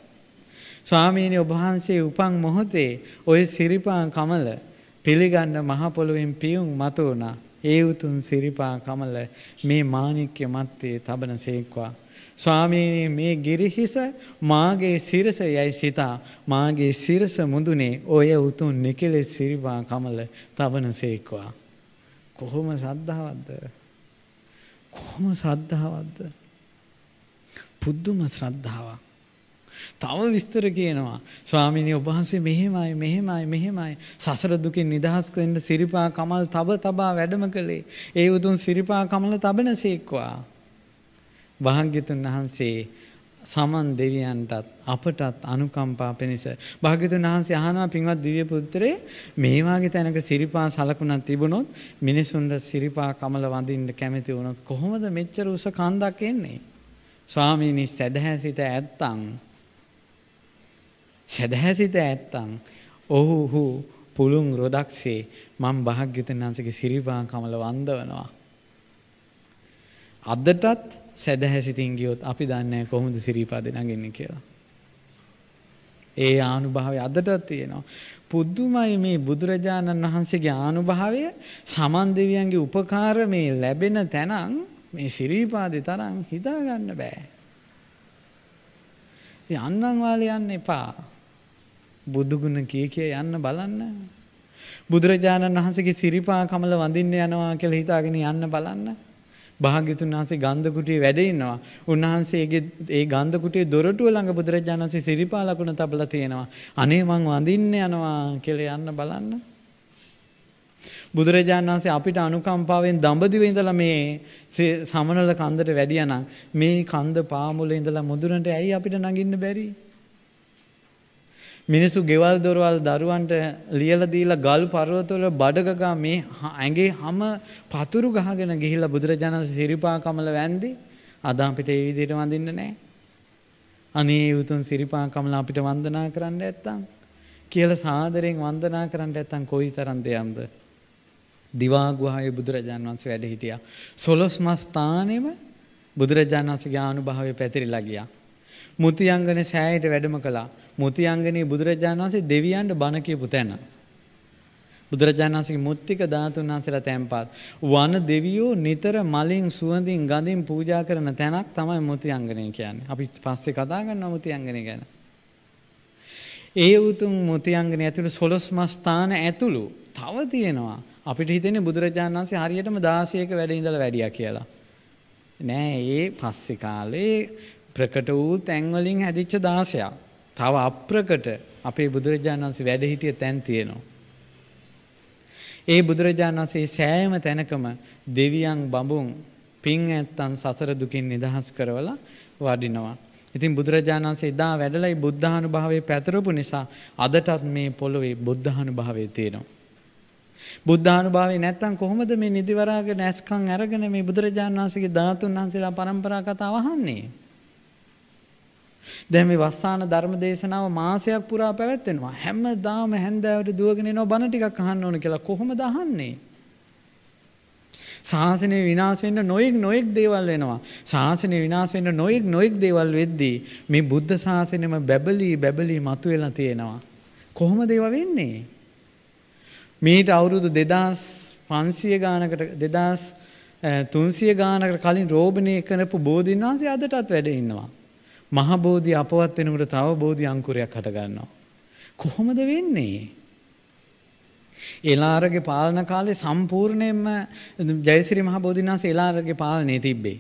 ස්වාමීනි ඔබ වහන්සේ උපන් මොහොතේ ඔය සිරිපා කමල පිළිගන්න මහ පොළොවෙන් පියුම් මත වුණා. ඒ උතුම් සිරිපා කමල මේ මාණික්‍ය මැත්තේ තබන සේක්වා. ස්වාමීනි මේ ගිරිහිස මාගේ සිරස යයි සිතා මාගේ සිරස මුදුනේ ඔය උතුම් නිකලෙස් සිරිපා කමල තබන සේක්වා. කොහොම ශ්‍රද්ධාවක්ද? කොහොම ශ්‍රද්ධාවක්ද? පුදුම ශ්‍රද්ධාවක්. තව විස්තර කියනවා. ස්වාමීනි ඔබ වහන්සේ මෙහෙමයි මෙහෙමයි මෙහෙමයි සසර දුකින් නිදහස් වෙන්න සිරිපා කමල් තබ තබා වැඩම කළේ. ඒ උතුම් සිරිපා කමල තබනසේක්වා. භාග්‍යතුන් වහන්සේ සමන් දෙවියන්ටත් අපටත් අනුකම්පා පිණිස භාග්‍යතුන් වහන්සේ අහනවා පින්වත් දිව්‍ය පුත්‍රේ මේ වාගේ තැනක සිරිපා සලකුණක් තිබුණොත් මිනිසුන්ට සිරිපා කමල වඳින්න කැමති වුණොත් කොහොමද මෙච්චර උස කන්දක් එන්නේ ස්වාමීනි සදහැ සිට ඇත්තම් සැදැහැසිත ඇත්තං ඔහුහු පුළුන් රොදක්සේ මං භාග්‍යතන් වහන්සේගේ සිරිපා කමල වන්දවනවා. අදටත් සැදැහැසිතින් ගියොත් අපි දන්නේ කොහොමද සිරිපාද නගින්නේ කියලා. ඒ ආනුභාවය අදටත් තියෙනවා. පුදුමයි මේ බුදුරජාණන් වහන්සේගේ ආනුභාවය සමන් දෙවියන්ගේ උපකාර මේ ලැබෙන තැනන් මේ සිරිපාදේ තරම් හිතා ගන්න බෑ. යන්නම් වාලේ යන්න එපා. බුදුගුණ කිය කිය යන්න බලන්න. බුදුරජාණන් වහන්සේගේ සිරිපා කමල වඳින්න යනවා කියලා හිතාගෙන යන්න බලන්න. භාග්‍යතුන් වහන්සේ ගන්ධ කුටියේ වැඩ ඉන්නවා. උන්වහන්සේගේ ඒ ගන්ධ කුටියේ දොරටුව ළඟ බුදුරජාණන් වහන්සේ සිරිපා ලකුණ තබලා තියෙනවා. අනේ මං වඳින්න යනවා කියලා යන්න බලන්න. බුදුරජාණන් වහන්සේ අපිට අනුකම්පාවෙන් දඹදිව ඉඳලා මේ සමනල කන්දට වැඩියා නම් මේ කන්ද පාමුල ඉඳලා මුදුනට ඇයි අපිට නගින්න බැරි? මිනිස්සු ගෙවල් දොරවල් දරුවන්ට ලියලා දීලා ගල් පර්වතවල බඩගගා මේ ඇඟේ හැම පතුරු ගහගෙන ගිහිල්ලා බුදුරජාණන් සිරිපා කමල වැන්දි අද අපිට ඒ විදිහට වඳින්න නැහැ. අනේ උතුම් සිරිපා කමල අපිට වන්දනා කරන්න නැත්තම් කියලා සාදරයෙන් වන්දනා කරන්න නැත්තම් කොයි තරම් දෙයක්ද? දිවා ගුහාවේ බුදුරජාණන් වහන්සේ වැඩ හිටියා. සොළොස් මස් ස්ථානෙම බුදුරජාණන් වහන්සේගේ ආනුභාවය පැතිරිලා ගියා. මුතියංගනේ සෑයට වැඩම කළා. මුතියංගනේ බුදුරජාණන් වහන්සේ දෙවියන්ට බණ කියපු තැන. බුදුරජාණන් වහන්සේගේ මුත්තික ධාතුන් වහන්සේලා තැන්පත්. වන දෙවියෝ නිතර මලින් සුවඳින් ගඳින් පූජා කරන තැනක් තමයි මුතියංගනේ කියන්නේ. අපි පස්සේ කතා කරනවා මුතියංගනේ ගැන. ඒ උතුම් මුතියංගනේ ඇතුළු සොළොස් මස් ස්ථාන ඇතුළු තව තියෙනවා. අපිට හිතෙන්නේ බුදුරජාණන් වහන්සේ හරියටම 16ක වැඩ ඉඳලා වැඩියා කියලා. නෑ ඒ පස්සේ කාලේ ප්‍රකට වූ තැන් වලින් හැදිච්ච 16ක්. තව අප්‍රකට අපේ බුදුරජාණන් වහන්සේ වැඩ හිටිය තැන් තියෙනවා. ඒ බුදුරජාණන් වහන්සේ සෑම තැනකම දෙවියන් බඹුන් පින් ඇත්තන් සසර දුකින් නිදහස් කරවලා වඩිනවා. ඉතින් බුදුරජාණන් වහන්සේ එදා වැඩලයි බුද්ධානුභාවයේ පැතරපු නිසා අදටත් මේ පොළොවේ බුද්ධානුභාවය තියෙනවා. බුද්ධානුභාවය නැත්තම් කොහොමද මේ නිදිවරාගෙන ඇස්කම් අරගෙන මේ බුදුරජාණන් වහන්සේගේ ධාතුන් වහන්සේලා පරම්පරා කතාව අහන්නේ? දැන් මේ වස්සාන ධර්ම දේශනාව මාසයක් පුරා පැවැත්වෙනවා. හැමදාම හැන්දෑවට දුවගෙන එනවා බණ ටිකක් අහන්න ඕන කියලා කොහොමද අහන්නේ? ශාසනය විනාශ වෙන්න නොයෙක් නොයෙක් දේවල් වෙනවා. ශාසනය විනාශ වෙන්න නොයෙක් නොයෙක් දේවල් වෙද්දී මේ බුද්ධ ශාසනයම බැබලී බැබලී මතුවෙලා තියෙනවා. කොහොමද ඒවා වෙන්නේ? මීට අවුරුදු 2500 ගානකට 2300 ගානකට කලින් රෝපණය කරපු බෝධීන් වහන්සේ අදටත් වැඩ ඉන්නවා. මහ බෝධි අපවත් වෙනකොට තව බෝධි අංකුරයක් හට ගන්නවා. කොහොමද වෙන්නේ? එලාරගේ පාලන කාලේ සම්පූර්ණයෙන්ම ජයසිරි මහ බෝධීන් වහන්සේ එලාරගේ පාලනේ තිබ්බේ.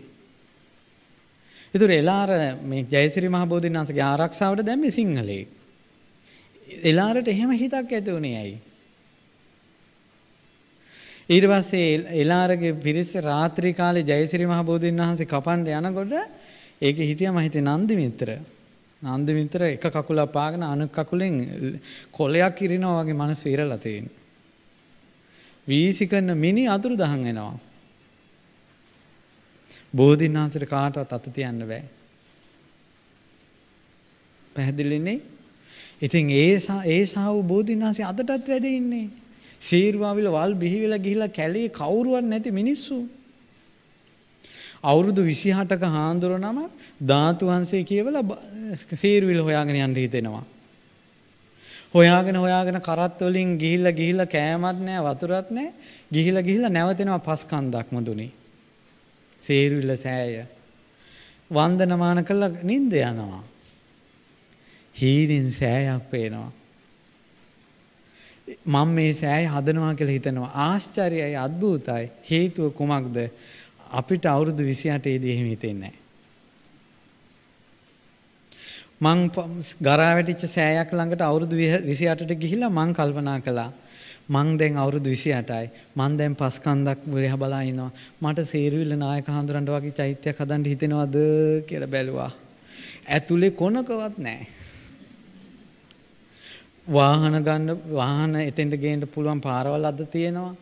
ඒතර එලාර මේ ජයසිරි මහ බෝධීන් වහන්සේගේ ආරක්ෂාවට දැම්මේ සිංහලේ. එලාරට එහෙම හිතක් ඇති වුණේ ඇයි? ඊට පස්සේ එලාරගේ පිරිස රාත්‍රී කාලේ ජයසිරි මහ බෝධීන් වහන්සේ කපන්න යනකොට ඒකේ හිටියා මම හිතේ නන්දි මිත්‍ර. නන්දි මිත්‍ර එක කකුලක් පාගෙන අනෙක් කකුලෙන් කොලයක් ඉරිනවා වගේ මනස ඉරලා තියෙනවා. වීසි කරන මිනි අතුරු දහන් වෙනවා. බෝධීන් වහන්සේට කාටවත් අත තියන්න බෑ. පැහැදිලිනේ? ඉතින් ඒ ඒ සාවු බෝධීන් වහන්සේ අදටත් වැඩ ඉන්නේ. සීරුවාවිල වල් බිහි වෙලා ගිහිලා කැලේ කවුරුවත් නැති මිනිස්සු. අවුරුදු 28ක හාඳුර නම ධාතු වංශය කියවලා සීරුවිල හොයාගෙන යන්න හිතෙනවා. හොයාගෙන හොයාගෙන කරත් වලින් ගිහිල්ලා ගිහිල්ලා කෑමක් නැහැ වතුරක් නැහැ. ගිහිල්ලා ගිහිල්ලා නැවතෙනවා පස් කන්දක්ම දුනේ. සීරුවිල සෑය. වන්දනමාන කළා නිින්ද යනවා. හීරින් සෑයක් පේනවා. මම මේ සෑය හදනවා කියලා හිතනවා ආශ්චර්යයි අద్භූතයි හේතුව කුමක්ද අපිට අවුරුදු 28 දී එහෙම හිතෙන්නේ මං ගරා වැටිච්ච සෑයක් ළඟට අවුරුදු 28ට ගිහිල්ලා මං කල්පනා කළා. මං දැන් අවුරුදු 28යි මං දැන් පස් කන්දක් දිහා බලා ඉනවා මට සේරුවිල්ල නායක හඳුරන්න වගේ චෛත්‍යයක් හදන්න හිතෙනවද කියලා බැලුවා. ඇතුලේ කොනකවත් නැහැ. වාහන ගන්න වාහන එතෙන්ට ගේන්න පුළුවන් පාරවල් අද තියෙනවා.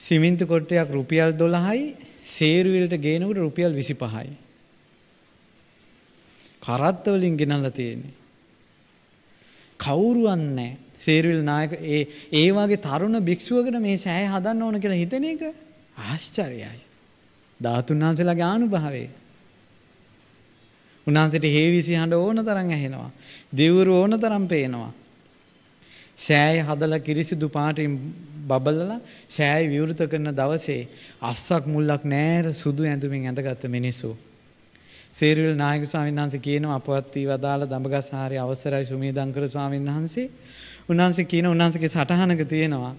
සිමෙන්ති කොට්ටයක් රුපියල් 12යි, සේරුවිලට ගේනකොට රුපියල් 25යි. කරත්ත වලින් ගෙනල්ලා තියෙන්නේ. කවුරුවත් නැහැ. සේරුවිල නායක ඒ ඒ වගේ තරුණ භික්ෂුවකට මේ සෑය හදන්න ඕන කියලා හිතන එක ආශ්චර්යයි. ධාතුන් වහන්සේලාගේ ආනුභාවය. උන්වහන්සේට හේවිසි හඬ ඕන තරම් ඇහෙනවා. දෙවරු ඕන තරම් පේනවා. සෑය හදලා කිරිසිදු පාටින් බබලලා සෑය විවෘත කරන දවසේ අස්සක් මුල්ලක් නෑර සුදු ඇඳුමින් ඇඳගත්ත මිනිස්සු. සේරුවිල් නායක ස්වාමීන් වහන්සේ කියනවා අපවත් වී වදාළ දඹගස්හාරි අවසරයි සුමේදංකර ස්වාමීන් වහන්සේ. උන්වහන්සේ කියන උන්වහන්සේගේ සටහනක තියෙනවා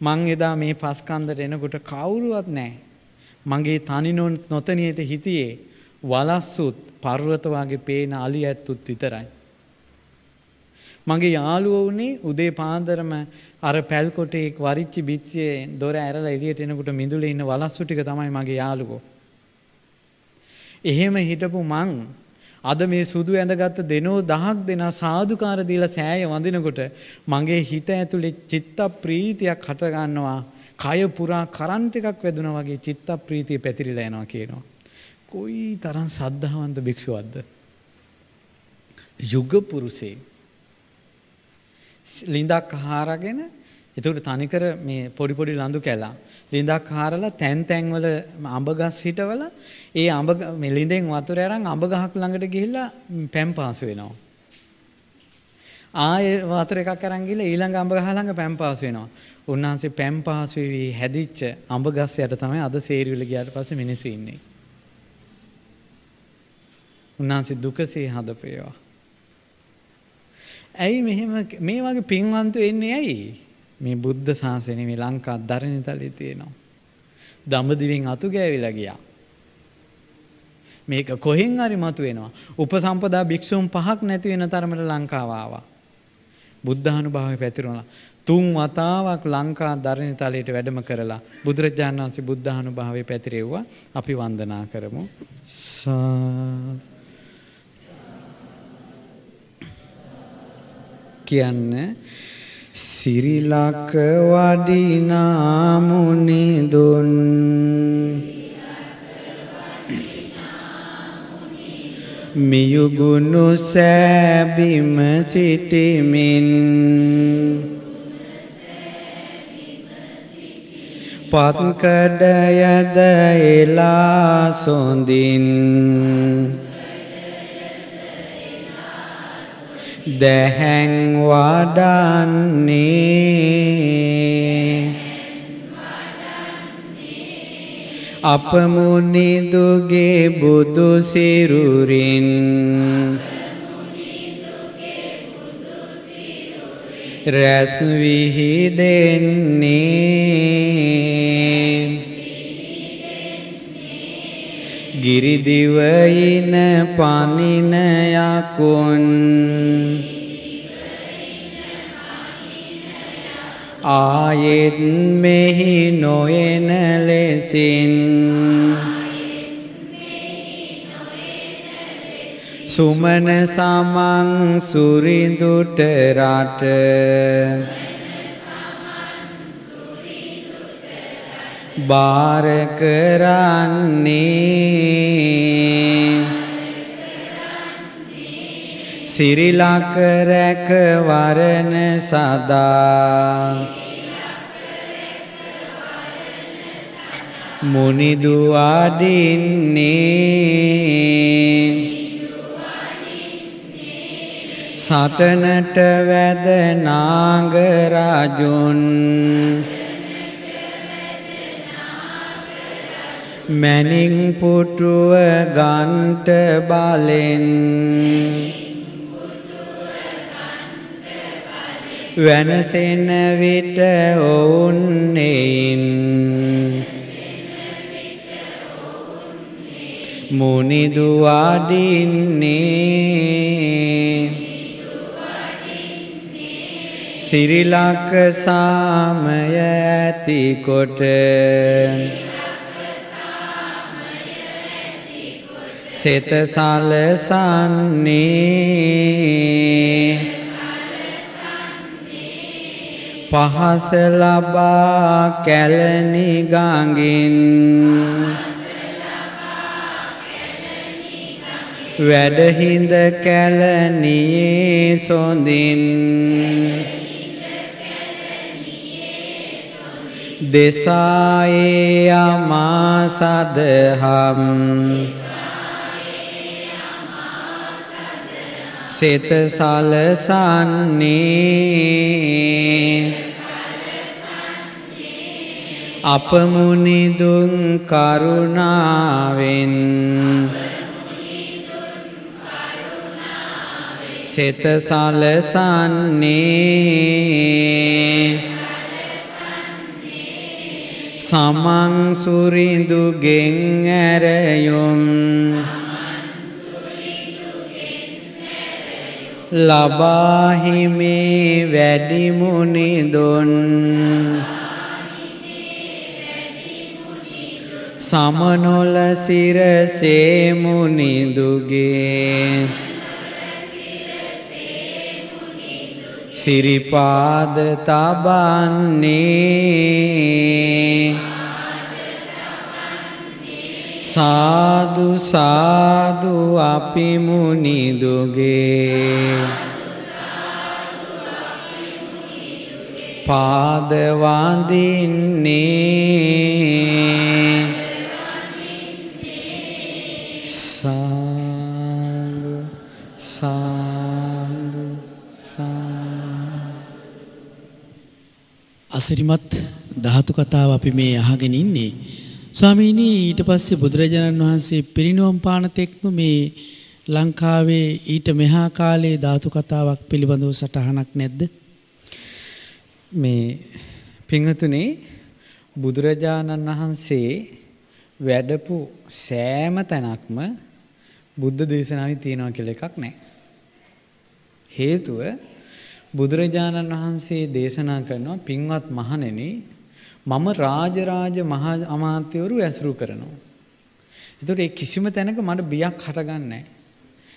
මං එදා මේ පස්කන්දට එනකොට කවුරුවත් නැහැ. මගේ තනි නොතනියට හිතියේ වලස්සුත් පර්වත වගේ පේන අලි ඇත්තුත් විතරයි. මගේ යාළුවෝ උනේ උදේ පාන්දරම අර පැල්කොටේ වරිච්චි බිත්තියේ දොර ඇරලා එළියට එනකොට මිදුලේ ඉන්න වලස්සු ටික තමයි මගේ යාළුවෝ. එහෙම හිටපු මං අද මේ සුදු ඇඳගත්ත දෙනෝ දහක් දෙනා සාදුකාර දීලා සෑය වඳිනකොට මගේ හිත ඇතුලේ චිත්ත ප්‍රීතියක් හට ගන්නවා. කය පුරා කරන්ට් එකක් වැදුනා වගේ චිත්ත ප්‍රීතිය පැතිරිලා යනවා කියනවා. කොයි තරම් සද්ධාවන්ත භික්ෂුවක්ද? යුග පුරුෂේ ලිඳක් හාරගෙන එතකොට තනිකර මේ පොඩි පොඩි ලඳු කැලා ලිඳක් හාරලා තැන් තැන්වල අඹ ගස් හිටවල ඒ අඹ මේ ලිඳෙන් වතුර අරන් අඹ ගහක් ළඟට ගිහිල්ලා පැම් පාසු වෙනවා. ආයේ වතුර එකක් අරන් ගිහලා ඊළඟ අඹ ගහ ළඟ පැම් පාසු වෙනවා. උන්වහන්සේ පැම් පාසු වෙවි හැදිච්ච අඹ ගස් යට තමයි අද සේරිවල ගියාට පස්සේ මිනිස්සු ඉන්නේ. උන්වහන්සේ දුකසේ හදපේවා. ඇයි මෙහෙම මේ වගේ පින්වන්තු එන්නේ ඇයි? මේ බුද්ධ ශාසනය මේ ලංකා දරණතලේ තියෙනවා. දඹදිවෙන් අතු ගෑවිලා ගියා. මේක කොහෙන් හරි මතුවෙනවා. උපසම්පදා භික්ෂුන් පහක් නැති වෙන තරමට ලංකාව ආවා. බුද්ධානුභාවය පැතිරුණා. තුන් වතාවක් ලංකා දරණි තලයට වැඩම කරලා බුදුරජාණන් වහන්සේ බුද්ධානුභාවය පැතිරෙව්වා. අපි වන්දනා කරමු. කියන්න සිරිලක වඩිනා මුනිදුන් මියුගුණු සෑබිම සිටිමින් පත්කඩයද එලා සොඳින්. දැහැන් වඩන්නේ අපමුනිදුගේ බුදු සිරුරින් රැස් විහිදෙන්නේ ගිරිදිවයින පනින යකුන්. ආයෙත් මෙහි නොයන ලෙසින්. සුමන සමං සුරිඳුට රට. බාර කරන්නේ. සිරිලක රැක වරණ සදා. මුනිදු අඩින්නේ. සටනට වැද නාග රජුන්. මැනින් පුටුව ගන්ට බලෙන්. වෙනසෙන විට ඔවුන් එයින් මුනිදු අඩින්නේ. සිරිලක සාමය ඇතිකොට. සෙත සලසන්නේ. පහස ලබා කැලණි ගඟින්. වැඩහිඳ කැලණියේ සොඳින්. දෙසායේ අමා සදහම්. සෙත සලසන්නේ. අපමුනිදුන් කරුණාවෙන්. සෙත සලසන්නේ. සමං සුරිඳුගෙන් ඇරයුම්. ලබාහිමේ වැඩිමුනිදුන් සමනොල සිරසේ මුනිදුගේ සිරිපාද තබන්නේ. සාදු සාදු අපි මුනිදුගේ. පාදවඳින්නේ. සාදු සාදු සාදු. අසිරිමත් ධාතු කතාව අපි මේ අහගෙන ඉන්නේ. ස්වාමීනී ඊට පස්සේ බුදුරජාණන් වහන්සේ පිරිනුවම් පාන තෙක්ම මේ ලංකාවේ ඊට මෙහා කාලේ ධාතු කතාවක් පිළිබඳව සටහනක් නැද්ද? මේ පිංහතුනේ බුදුරජාණන් වහන්සේ වැඩපු සෑම තැනක්ම බුද්ධ දේශනාවේ තියෙනවා කියලා එකක් නැහැ. හේතුව බුදුරජාණන් වහන්සේ දේශනා කරනවා පින්වත් මහණෙනි මම රාජරාජ මහා අමාත්‍යවරු ඇසුරු කරනවා. එතකොට ඒ කිසිම තැනක මට බියක් හටගන්නේ නැහැ.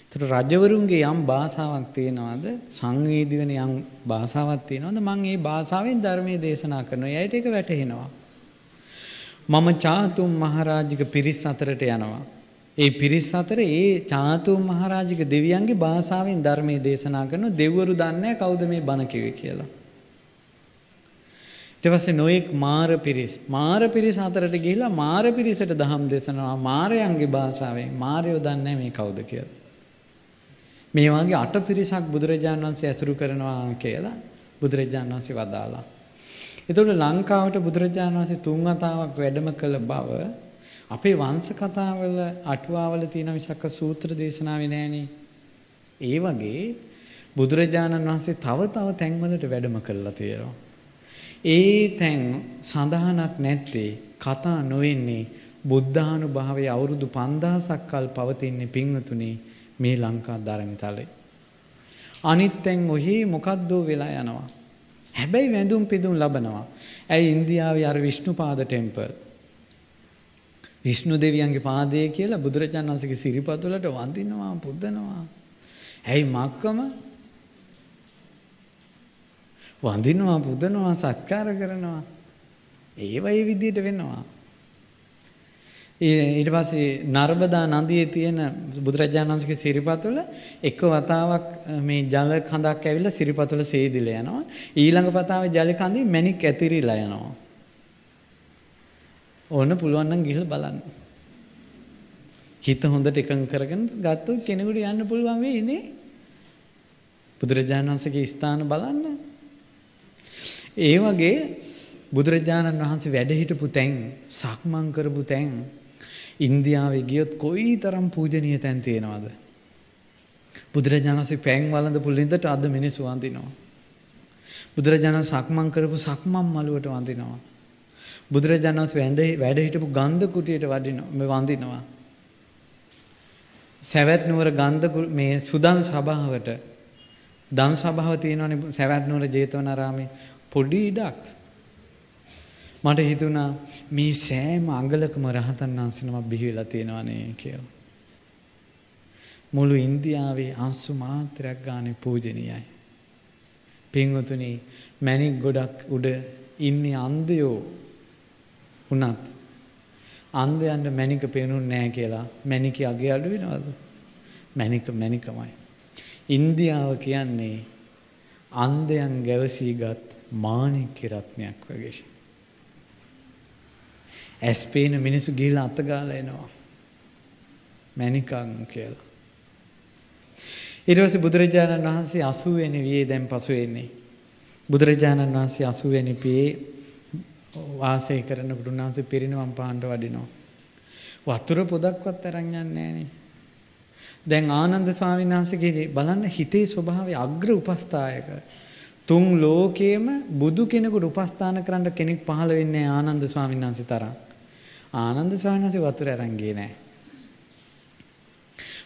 එතකොට රජවරුන්ගේ යම් භාෂාවක් තියෙනවද සංවේදී වෙන යම් භාෂාවක් තියෙනවද මම ඒ භාෂාවෙන් ධර්මයේ දේශනා කරනවා. එයාට ඒක වැටහෙනවා. මම චාතුම් මහරජික පිරිස් අතරට යනවා. ඒ පිරිස් අතර ඒ චාතුම් මහරජික දෙවියන්ගේ භාෂාවෙන් ධර්මයේ දේශනා කරන දෙවරු දන්නේ කවුද මේ බණ කිව්වේ කියලා. ඊට පස්සේ නොඑක් මාර පිරිස් මාර පිරිස් අතරට ගිහිලා මාර පිරිසට දහම් දේශනවා මාරයන්ගේ භාෂාවෙන් මාරයෝ දන්නේ මේ කවුද කියලා. මේ වගේ අට පිරිසක් බුදුරජාණන් වහන්සේ ඇසුරු කරනවා කියලා බුදුරජාණන් වහන්සේ වදාලා. එතකොට ලංකාවට බුදුරජාණන් වහන්සේ තුන් වතාවක් වැඩම කළ බව අපේ වංශ කතාවල අටුවාවල තියෙන මිසක සූත්‍ර දේශනාවේ නෑනේ. ඒ වගේ බුදුරජාණන් වහන්සේ තව තව තැන්වලට වැඩම කළා තියෙනවා. ඒ තැන් සඳහනක් නැත්තේ කතා නොවෙන්නේ බුද්ධානුභාවයේ අවුරුදු 5000ක් කල් පවතින්නේ පින්වතුනි මේ ලංකා ධර්මිතලේ. අනිත් තැන් ඔහි මොකද්දෝ වෙලා යනවා. හැබැයි වැඳුම් පිදුම් ලබනවා. ඇයි ඉන්දියාවේ අර විෂ්ණුපාද ටෙම්පල් විෂ්ණු දෙවියන්ගේ පාදයේ කියලා බුදුරජාණන් වහන්සේගේ සිරිපතුලට වඳිනවා පුදනවා. ඇයි මක්කම වඳිනවා පුදනවා සත්කාර කරනවා. ඒව ඒ විදිහට වෙනවා. ඊට පස්සේ නර්මදා නදියේ තියෙන බුදුරජාණන් වහන්සේගේ සිරිපතුල එක වතාවක් මේ ජල කඳක් ඇවිල්ලා සිරිපතුල සේදිලා යනවා. ඊළඟ වතාවේ ජල කඳේ මැණික් ඇතිරිලා යනවා. ඕන පුළුවන් නම් ගිහලා බලන්න. හිත හොඳට එකඟ කරගෙන ගත්තොත් කෙනෙකුට යන්න පුළුවන් වෙයි නේ. බුදුරජාණන් වහන්සේගේ ස්ථාන බලන්න. ඒ වගේ බුදුරජාණන් වහන්සේ වැඩ හිටපු තැන්, සක්මන් කරපු තැන් ඉන්දියාවේ ගියොත් කොයිතරම් පූජනීය තැන් තියෙනවද? බුදුරජාණන් වහන්සේ පෑන් වළඳපු ළිඳට අද මිනිස්සු වඳිනවා. බුදුරජාණන් සක්මන් කරපු සක්මන් මළුවට වඳිනවා. බුදුරජාණන් වහන්සේ වැඩ වැඩ හිටපු ගන්ධ කුටියට වඩිනවා මේ වඳිනවා. සැවැත් නුවර ගන්ධ මේ සුදන් සභාවට දම් සභාව තියෙනවනේ සැවැත් නුවර ජේතවනාරාමේ පොඩි ඉඩක්. මට හිතුණා මේ සෑම අඟලකම රහතන් වහන්සේ නමක් බිහි වෙලා තියෙනවනේ කියලා. මුළු ඉන්දියාවේ අංශු මාත්‍රයක් ගානේ පූජනීයයි. පින්වතුනි මැණික් ගොඩක් උඩ ඉන්නේ අන්ධයෝ වුණත් අන්ධයන්ට මැණික පේනුන්නේ නැහැ කියලා මැණිකේ අගේ අඩු වෙනවද? මැණික මැණිකමයි. ඉන්දියාව කියන්නේ අන්ධයන් ගැවසීගත් මාණික්‍ය රත්නයක් වගේ. ඇස් පේන මිනිස්සු ගිහිල්ලා අත ගාලා එනවා. මැණිකන් කියලා. ඊට පස්සේ බුදුරජාණන් වහන්සේ 80 වෙනි වියේ දැන් පසු වෙන්නේ. බුදුරජාණන් වහන්සේ 80 වෙනි පියේ වාසය කරනකොට උන්වහන්සේ පිරිනවම් පාන්න වඩිනවා. වතුර පොදක්වත් අරන් යන්නේ නැහනේ. දැන් ආනන්ද ස්වාමීන් වහන්සේගේ බලන්න හිතේ ස්වභාවය අග්‍ර උපස්ථායක. තුන් ලෝකයේම බුදු කෙනෙකුට උපස්ථාන කරන්න කෙනෙක් පහළ වෙන්නේ ආනන්ද ස්වාමීන් වහන්සේ තරම්. ආනන්ද ස්වාමීන් වහන්සේ වතුර අරන් ගියේ නැහැ.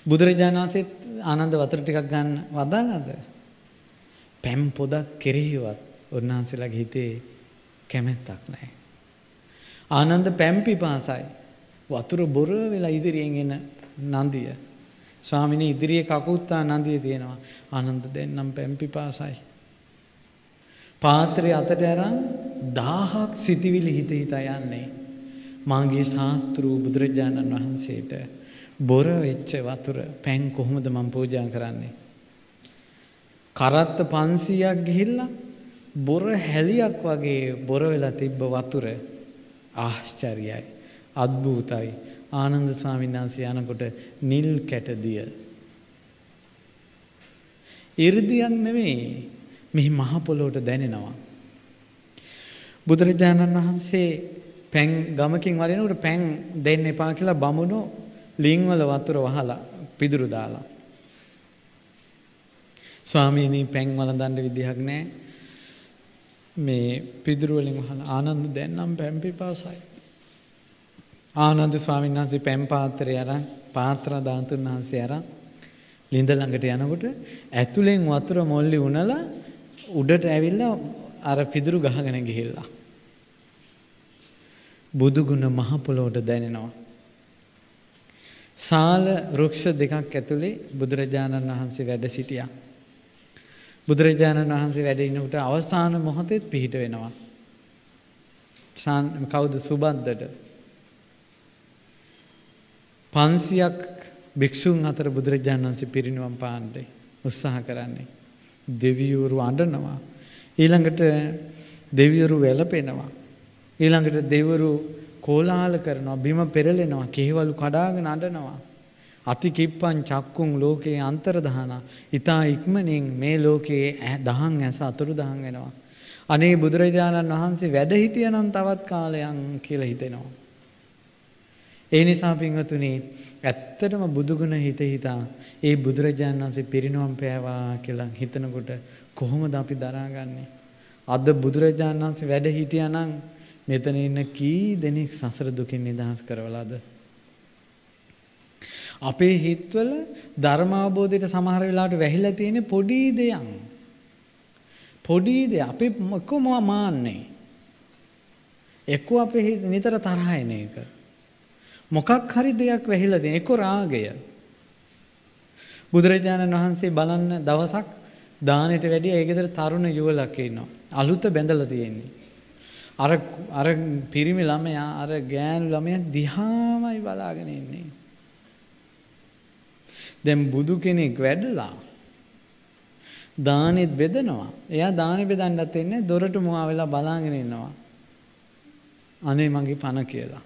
බුදුරජාණන් වහන්සේත් ආනන්ද වතුර ටිකක් ගන්න වදාලාද? පැම් පොදක් කෙරෙහිවත් උන්වහන්සේලාගේ හිතේ කැමැත්තක් නැහැ. ආනන්ද පැම් පිපාසයි. වතුර බොර වෙලා ඉදිරියෙන් එන නන්දිය. ස්වාමිනී ඉදිරියේ කකුත්තා නන්දිය තියෙනවා. ආනන්ද දෙන්නම් පැම් පිපාසයි. පාත්‍රය අතට අරන් දාහක් සිතිවිලි හිත හිතා යන්නේ. මාගේ ශාස්ත්‍රූ බුදුරජාණන් වහන්සේට බොර වෙච්ච වතුර පැන් කොහොමද මම පූජා කරන්නේ? කරත්ත 500ක් ගිහිල්ලා බොර හැලියක් වගේ බොර වෙලා තිබ්බ වතුර ආශ්චර්යයි අද්භූතයි ආනන්ද ස්වාමීන් වහන්සේ යනකොට නිල් කැටදිය. 이르දියක් නෙමෙයි මෙහි මහ පොළොවට දැනෙනවා. බුදුරජාණන් වහන්සේ පැන් ගමකින් වරිනකොට පැන් දෙන්න එපා කියලා බමුණෝ ලිං වල වතුර වහලා පිදුරු දාලා. ස්වාමීනි පැන් වළඳන්න විදිහක් නැහැ මේ පිදුරු වලින් වහලා ආනන්ද දැන් නම් පැන් පිපාසයි. ආනන්ද ස්වාමීන් වහන්සේ පැන් පාත්‍රය අරන් පාත්‍ර දාතුන් වහන්සේ අරන් ලිඳ ළඟට යනකොට ඇතුලෙන් වතුර මොල්ලි උනලා උඩට ඇවිල්ලා අර පිදුරු ගහගෙන ගිහිල්ලා බුදුගුණ මහ පොළොවට දැනෙනවා සාල වෘක්ෂ දෙකක් ඇතුලේ බුදුරජාණන් වහන්සේ වැඩ සිටියා බුදුරජාණන් වහන්සේ වැඩ ඉන්නකොට අවසාන මොහොතේත් පිහිට වෙනවා. කවුද සුබද්දට 500ක් භික්ෂුන් අතර බුදුරජාණන් වහන්සේ පිරිනිවන් පාන්නේ උත්සාහ කරන්නේ. දෙවියවරු අඬනවා. ඊළඟට දෙවියවරු වැළපෙනවා. ඊළඟට දෙවියවරු කෝලාහල කරනවා. බිම පෙරලෙනවා. කෙහෙවලු කඩාගෙන අඬනවා. අතිකිප්පං චක්කුන් ලෝකයේ අන්තර්දහන ඊතා ඉක්මනින් මේ ලෝකයේ දහන් ඇස අතුරු දහන් වෙනවා. අනේ බුදුරජාණන් වහන්සේ වැඩ හිටියනම් තවත් කාලයක් කියලා හිතෙනවා. ඒ නිසා පින්වතුනි ඇත්තටම බුදුගුණ හිත හිතා ඒ බුදුරජාණන් වහන්සේ පිරිනවම් පෑවා කියලා හිතනකොට කොහොමද අපි දරාගන්නේ? අද බුදුරජාණන් වහන්සේ වැඩ හිටියානම් මෙතන ඉන්න කී දෙනෙක් සසර දුකින් නිදහස් කරවලාද? අපේ හිත්වල ධර්මාවබෝධයට සමහර වෙලාවට වැහිලා තියෙන පොඩි දෙයක්. පොඩි දෙයක් අපේ කොම මාන්නේ. එක්ක අපේ හිත නිතර තරහ එන එක. මොකක් හරි දෙයක් වැහිලා තියෙන එක්ක රාගය. බුදුරජාණන් වහන්සේ බලන්න දවසක් දානෙට වැඩිය ඒ ගෙදර තරුණ යුවලක් ඉන්නවා. අලුත බැඳලා තියෙන්නේ. අර අර පිරිමි ළමයා අර ගෑනු ළමයා දිහාමයි බලාගෙන ඉන්නේ. දැන් බුදු කෙනෙක් වැඩලා දානෙත් බෙදනවා. එයා දානෙ බෙදන්නත් එන්නේ දොරට මුවා වෙලා බලාගෙන ඉන්නවා. අනේ මගේ පණ කියලා.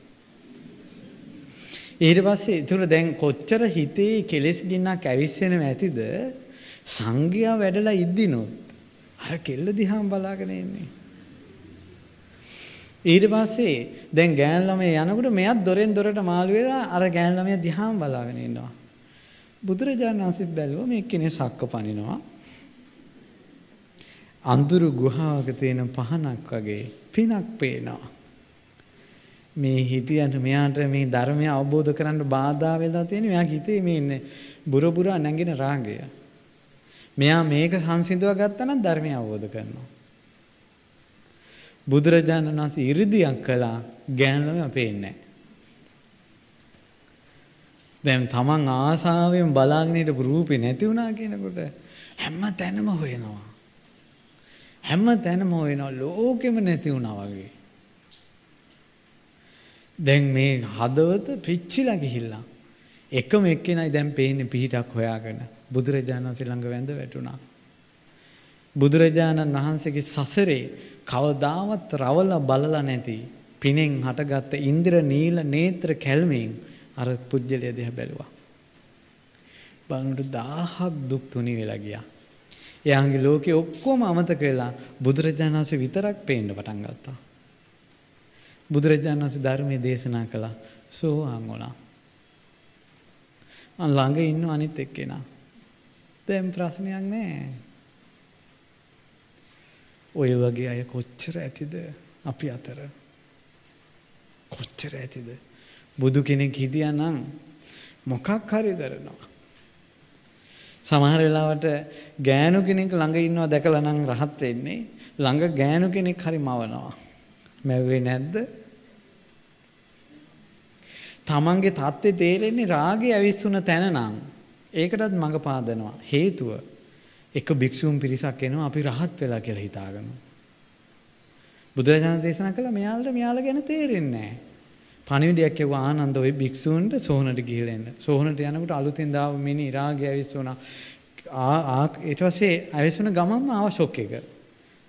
ඊට පස්සේ ඒතර දැන් කොච්චර හිතේ කෙලෙස් ගින්නක් ඇවිස්සෙනව ඇතිද සංගයා වැඩලා ඉද්දිනොත් අර කෙල්ල දිහාම බලාගෙන ඉන්නේ. ඊට පස්සේ දැන් ගෑන් ළමයා යනකොට මෙයත් දොරෙන් දොරට මාළු වෙලා අර ගෑන් ළමයා දිහාම බලාගෙන ඉන්නවා. බුදුරජාණන් වහන්සේ බැලුවා මේ කෙනේ සක්ක පනිනවා. අඳුරු ගුහාවක තියෙන පහනක් වගේ පිනක් පේනවා. මේ හිතියන්ට මෙයාට මේ ධර්මය අවබෝධ කරන්න බාධා වෙලා තියෙන මෙයා හිතේ මේ ඉන්නේ බුර බුරා නැගින රාගය. මෙයා මේක සංසිඳව ගත්තා නම් ධර්මය අවබෝධ කරනවා. බුදුරජාණන් වහන්සේ 이르දියක් කළා ගෑනුලම පේන්නේ දැන් තමන් ආසාවෙන් බලාගෙන හිටපු රූපේ නැති වුණා කියනකොට හැම තැනම හොයනවා. හැම තැනම හොයනවා ලෝකෙම නැති වුණා වගේ. දැන් මේ හදවත පිච්චිලා ගිහිල්ලා එකම එක්කෙනයි දැන් පේන්නේ පිහිටක් හොයාගෙන බුදුරජාණන් වහන්සේ ළඟ වැඳ වැටුණා. බුදුරජාණන් වහන්සේගේ සසරේ කවදාවත් රවල බලලා නැති පිනෙන් හටගත්ත ඉන්ද්‍ර නීල නේත්‍ර කැල්මෙන් අර පුජ්‍යලය දිහා බැලුවා. බලනකොට දහහක් දුක් තුනි වෙලා ගියා. එයාගේ ලෝකේ ඔක්කොම අමතක වෙලා බුදුරජාණන් වහන්සේ විතරක් පේන්න පටන් ගත්තා. බුදුරජාණන් වහන්සේ ධර්මයේ දේශනා කළා සෝවාන් වුණා. අන් ළඟ ඉන්න අනිත් එක්කෙනා. දැන් ප්‍රශ්නයක් නැහැ. ඔය වගේ අය කොච්චර ඇතිද අපි අතර? කොච්චර ඇතිද? බුදු කෙනෙක් හිටියනම් මොකක් හරි කරනවා. සමහර වෙලාවට ගෑනු කෙනෙක් ළඟ ඉන්නවා දැකලා නම් රහත් වෙන්නේ ළඟ ගෑනු කෙනෙක් හරි මවනවා. මැව්වේ නැද්ද? තමන්ගේ தත්ත්වේ තේරෙන්නේ රාගය ඇවිස්සුන තැන නම් ඒකටත් මඟ පාදනවා හේතුව එක භික්ෂුන් පිරිසක් එනවා අපි රහත් වෙලා කියලා හිතාගනවා බුදුරජාණන් දේශනා කළා මෙයාලට මෙයාලා ගැන තේරෙන්නේ නැහැ පණිවිඩයක් එවුවා ආනන්ද ওই භික්ෂූන්ට සෝහනට ගිහලා එන්න. සෝහනට යනකොට අලුතෙන් දාව මිනි රාගය ඇවිස්සුණා. ආ ඊට පස්සේ ඇවිස්සුණ ගමන්ම ආව ෂොක් එක.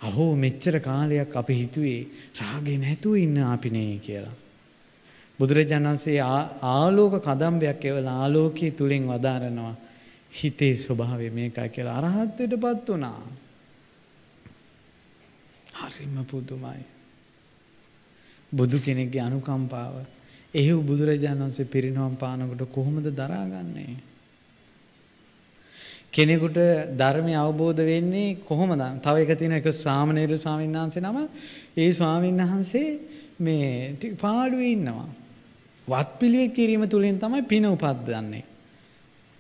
අහෝ මෙච්චර කාලයක් අපි හිතුවේ රාගේ නැතුව ඉන්න අපිනේ කියලා. බුදුරජාණන් වහන්සේ ආලෝක කදම්බයක් එවලා ආලෝකයේ තුලින් වදාරනවා හිතේ ස්වභාවය මේකයි කියලා අරහත්ත්වයටපත් වුණා. හරිම පුදුමයි. බුදු කෙනෙක්ගේ අනුකම්පාව එහෙව් බුදුරජාණන් වහන්සේ පිරිනවම් පානකොට කොහොමද දරාගන්නේ? කෙනෙකුට ධර්මය අවබෝධ වෙන්නේ කොහොමද? තව එක තියෙන එක සාමණේර ස්වාමීන් වහන්සේ නම ඒ ස්වාමීන් වහන්සේ මේ පාඩුවේ ඉන්නවා. වත් පිළිවෙත් කිරීම තුළින් තමයි පින උපද්දන්නේ.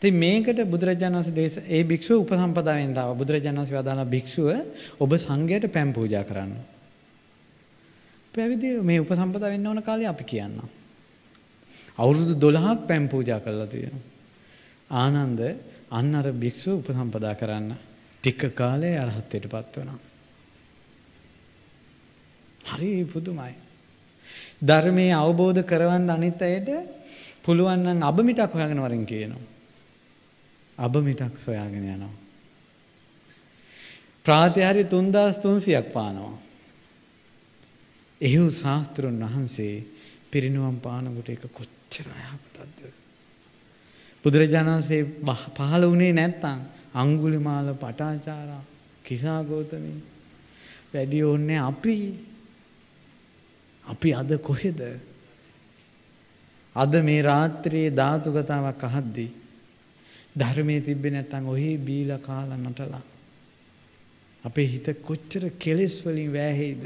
ඉතින් මේකට බුදුරජාණන් වහන්සේ දේශ ඒ භික්ෂුව උපසම්පදාවෙන් දාව බුදුරජාණන් වහන්සේ වදාළා භික්ෂුව ඔබ සංඝයට පැන් පූජා කරන්න. පැවිදි මේ උපසම්පදා වෙන්න ඕන කාලේ අපි කියන්නම්. අවුරුදු 12ක් පැන් පූජා කරලා තියෙනවා. ආනන්ද අන්න අර භික්ෂුව උපසම්පදා කරන්න ටික කාලේ අරහත්ත්වයටපත් වෙනවා. හරි පුදුමයි. ධර්මයේ අවබෝධ කරවන්න අනිත් අයට පුළුවන් නම් අබමිටක් හොයාගෙන වරින් කියනවා. අබමිටක් සොයාගෙන යනවා. ප්‍රාතිහාර්ය 3300ක් පානවා. එහෙව් ශාස්ත්‍රුන් වහන්සේ පිරිනුවම් පානකොට ඒක කොච්චර යහපතක්ද? බුදුරජාණන් වහන්සේ පහළ වුණේ නැත්තම් අඟුලිමාල පටාචාරා කිසා ගෞතමී වැඩි ඕන්නේ අපි. අපි අද කොහෙද? අද මේ රාත්‍රියේ ධාතු කතාවක් අහද්දී ධර්මයේ තිබ්බේ නැත්නම් ඔහි බීලා කාලා නටලා අපේ හිත කොච්චර කෙලෙස් වලින් වැහෙයිද?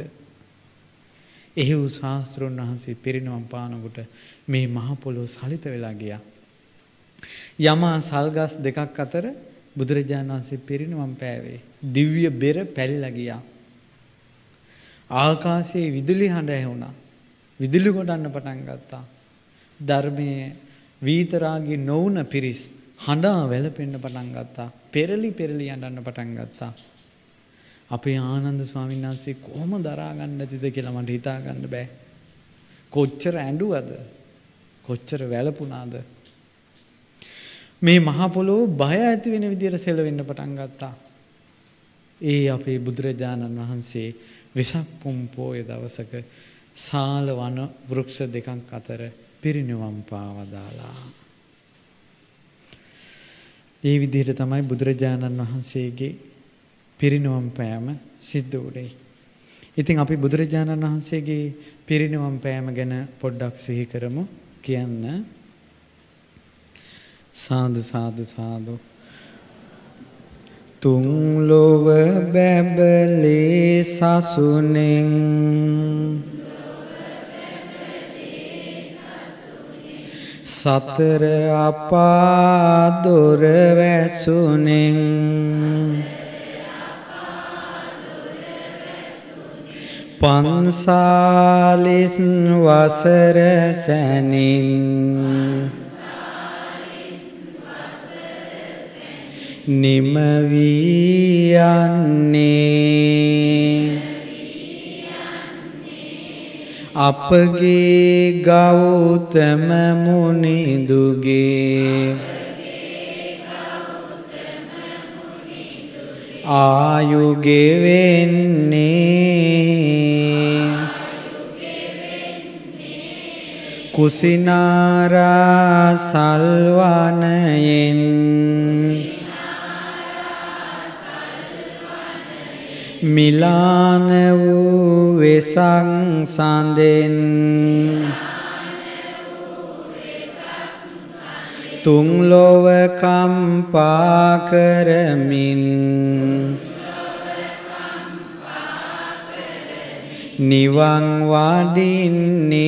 එහෙව් ශාස්ත්‍රෝන් වහන්සේ පිරිනවම් පානකොට මේ මහ පොළොව සලිත වෙලා ගියා. යමා සල්ගස් දෙකක් අතර බුදුරජාණන් වහන්සේ පිරිනවම් පෑවේ දිව්‍ය බෙර පැලිලා ගියා ආකාශයේ විදුලි හඬ ඇහුණා විදුලි ගොඩන්න පටන් ගත්තා ධර්මයේ වීතරාගී නොවුන පිරිස් හඬා වැළපෙන්න පටන් ගත්තා. පෙරලි පෙරලි යඬන්න පටන් ගත්තා. අපේ ආනන්ද ස්වාමීන් වහන්සේ කොහොම දරා ගන්න නැතිද කියලා මට හිතා ගන්න බෑ. කොච්චර ඇඬුවද? කොච්චර වැළපුණාද? මේ මහ පොළොව බය ඇති වෙන විදියට සෙලවෙන්න පටන් ගත්තා. ඒ අපේ බුදුරජාණන් වහන්සේ වෙසක් පුම් පෝය දවසක සාල වන වෘක්ෂ දෙකක් අතර පිරිනිවන් පාවදාලා. ඒ විදිහට තමයි බුදුරජාණන් වහන්සේගේ පිරිනුවම් පෑම සිද්ධ වුණේ. ඉතින් අපි බුදුරජාණන් වහන්සේගේ පිරිනුවම් පෑම ගැන පොඩ්ඩක් සිහි කරමු කියන්න. සාදු සාදු සාදු. තුන් ලොව බැබලේ සසුනෙන් සතර අපා දොර වැසුනෙන් පන්සාලිස් වසර සැනින් නිමවී යන්නේ අපගේ ගෞතම මුනිදුගේ ආයුගෙවෙන්නේ කුසිනාරා සල්වනයෙන් මිලාන වූ වෙසක් සඳෙන් තුන් ලොව කම්පා කරමින් නිවන් වඩින්නේ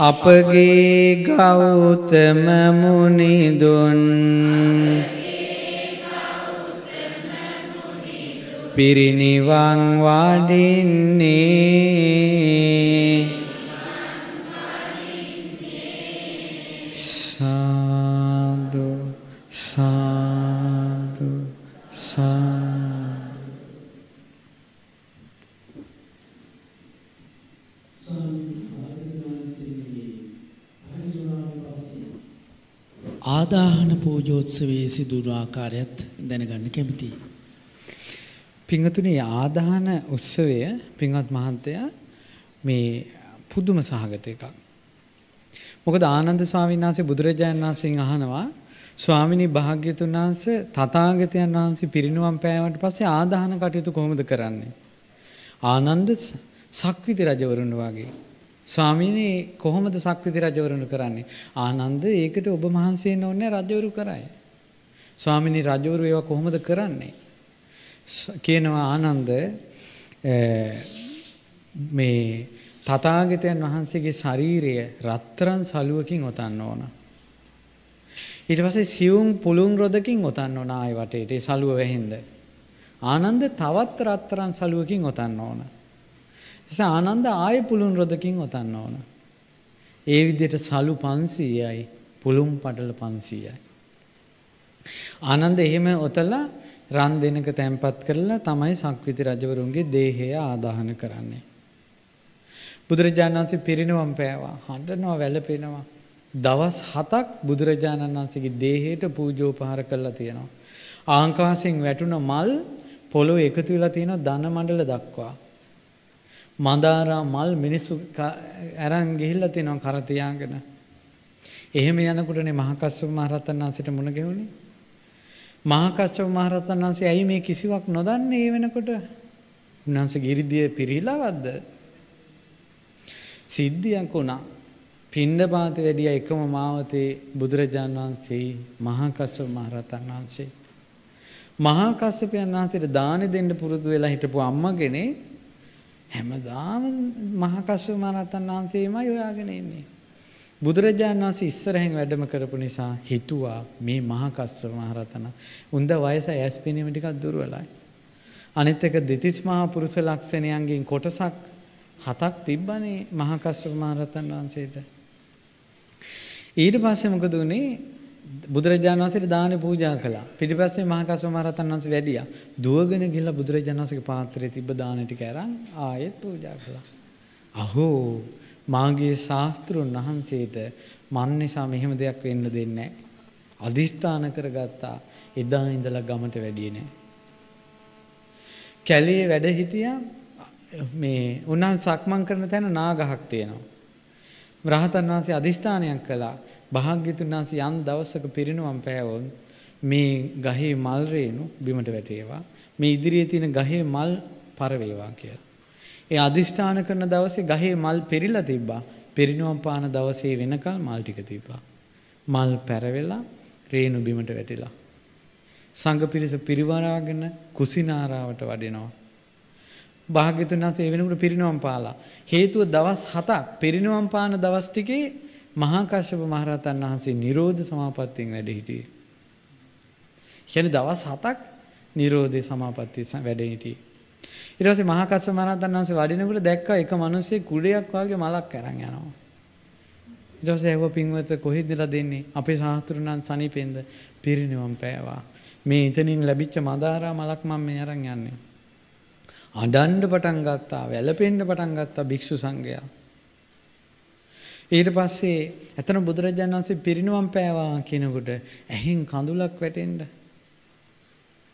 අපගේ ගෞතම මුනිදුන්. පිරිනිවන් වඩින්නේ සාදු සාදු සාදු ආදාහන පූජෝත්සවයේ සිදුරු ආකාරයත් දැනගන්න කැමතියි. පිංහතුනි ආදාහන උත්සවය පින්වත් මහන්තයා මේ පුදුම සහගත එකක්. මොකද ආනන්ද ස්වාමීන් වහන්සේ බුදුරජාණන් වහන්සේගෙන් අහනවා ස්වාමිනී භාග්‍යතුන් වහන්සේ තථාගතයන් වහන්සේ පිරිනුවම් පෑවට පස්සේ ආදාහන කටයුතු කොහොමද කරන්නේ? ආනන්ද සක්විති රජවරුන් වගේ. ස්වාමීනි කොහොමද සක්විති රජවරුන් කරන්නේ? ආනන්ද ඒකට ඔබ මහන්සි වෙන්න ඕනේ රජවරු කරයි. ස්වාමිනී රජවරු ඒවා කොහොමද කරන්නේ? කියනවා ආනන්ද මේ තථාගතයන් වහන්සේගේ ශරීරය රත්තරන් සලුවකින් ඔතන්න ඕන. ඊට පස්සේ සියුම් පුළුන් රොදකින් ඔතන්න ඕන ආයි වටේට ඒ සලුව වැහින්ද. ආනන්ද තවත් රත්තරන් සලුවකින් ඔතන්න ඕන. එස ආනන්ද ආයෙ පුළුන් රොදකින් ඔතන්න ඕන. ඒ විදිහට සලු 500යි පුළුම් පටල 500යි. ආනන්ද එහෙම ඔතලා රන් දෙනක තැන්පත් කරලා තමයි සක්විති රජවරුන්ගේ දේහය ආදාහන කරන්නේ. බුදුරජාණන් වහන්සේ පිරිනවම් පෑවා. හඬනවා වැළපෙනවා. දවස් 7ක් බුදුරජාණන් වහන්සේගේ දේහයට පූජෝපහාර කරලා තියෙනවා. ආංකාසයෙන් වැටුණ මල් පොළොවේ එකතු වෙලා තියෙනවා ධන මණ්ඩල දක්වා. මඳාරා මල් මිනිස්සු අරන් ගිහිල්ලා තිනවා කර තියාගෙන. එහෙම යනකොටනේ මහා කස්සප මහ රහතන් වහන්සේට මුණ ගැහුනේ. මහා කස්සප මහ රහතන් වහන්සේ ඇයි මේ කිසිවක් නොදන්නේ ඒ වෙනකොට? උන්වහන්සේ ගිරිදිය පිරිහිලාවද්ද? සිද්ධියක් වුණා. පින්ඩපාත වැඩිය එකම මාවතේ බුදුරජාණන් වහන්සේ මහා කස්සප මහ රහතන් වහන්සේ. මහා කස්සපයන් වහන්සේට දානෙ දෙන්න පුරුදු වෙලා හිටපු අම්මගෙනේ හැමදාම මහා කස්සප මහරහතන් වහන්සේමයි හොයාගෙන ඉන්නේ. බුදුරජාණන් වහන්සේ ඉස්සරහෙන් වැඩම කරපු නිසා හිතුවා මේ මහා කස්සප මහරහතන උන්ද වයස ඇස් පෙනීම ටිකක් දුර්වලයි. අනිත් එක දෙතිස් මහා පුරුෂ ලක්ෂණයන්ගෙන් කොටසක් හතක් තිබ්බනේ මහා කස්සප මහරහතන් වහන්සේට. ඊට පස්සේ මොකද උනේ බුදුරජාණන් වහන්සේට දාන පූජා කළා. පිටිපස්සේ මහා කස්සප මහ රහතන් වහන්සේ වැඩියා. දුවගෙන ගිහලා බුදුරජාණන් වහන්සේගේ පාත්‍රයේ තිබ්බ දාන ටික අරන් ආයෙත් පූජා කළා. අහෝ මාගේ ශාස්ත්‍රුන් වහන්සේට මන් නිසා මෙහෙම දෙයක් වෙන්න දෙන්නේ නැහැ. අදිස්ථාන කරගත්තා. එදා ඉඳලා ගමට වැඩියේ නැහැ. කැලේ වැඩ හිටියා මේ උන්වන් සක්මන් කරන තැන නාගහක් තියෙනවා. රහතන් වහන්සේ අදිස්ථානයක් කළා. භාග්‍යතුන් වහන්සේ යම් දවසක පිරිනුවම් පෑවොත් මේ ගහේ මල් රේණු බිමට වැටේවා. මේ ඉදිරියේ තියෙන ගහේ මල් පර වේවා කියලා. ඒ අදිෂ්ඨාන කරන දවසේ ගහේ මල් පෙරිලා තිබ්බා. පිරිනුවම් පාන දවසේ වෙනකල් මල් ටික තිබ්බා. මල් පැරවෙලා රේණු බිමට වැටිලා. සංඝ පිරිස පිරිවරාගෙන කුසිනාරාවට වඩිනවා. භාග්‍යතුන් වහන්සේ ඒ වෙනකොට පිරිනුවම් පාලා. හේතුව දවස් 7ක් පිරිනුවම් පාන දවස් ටිකේ මහා කශ්‍යප මහරහතන් වහන්සේ නිරෝධ සමාපත්තියෙන් වැඩ හිටියේ. කියන්නේ දවස් 7ක් නිරෝධේ සමාපත්තිය වැඩ හිටියේ. ඊට පස්සේ මහා කශ්‍යප මහරහතන් වහන්සේ වඩිනකොට දැක්කා එක මිනිහෙක් කුඩයක් වගේ මලක් අරන් යනවා. ඊට පස්සේ ඇහුවා පින්වත කොහෙදලා දෙන්නේ? අපේ සාහතුරුණන් සනීපෙන්ද පිරිනිවම් පෑවා. මේ ඉතනින් ලැබිච්ච මදාරා මලක් මම මේ අරන් යන්නේ. අඬන්න පටන් ගත්තා, වැළපෙන්න පටන් ගත්තා භික්ෂු සංඝයා. ඊට පස්සේ එතන බුදුරජාණන් වහන්සේ පිරිනුවම් පෑවා කියනකොට ඇහින් කඳුලක් වැටෙන්න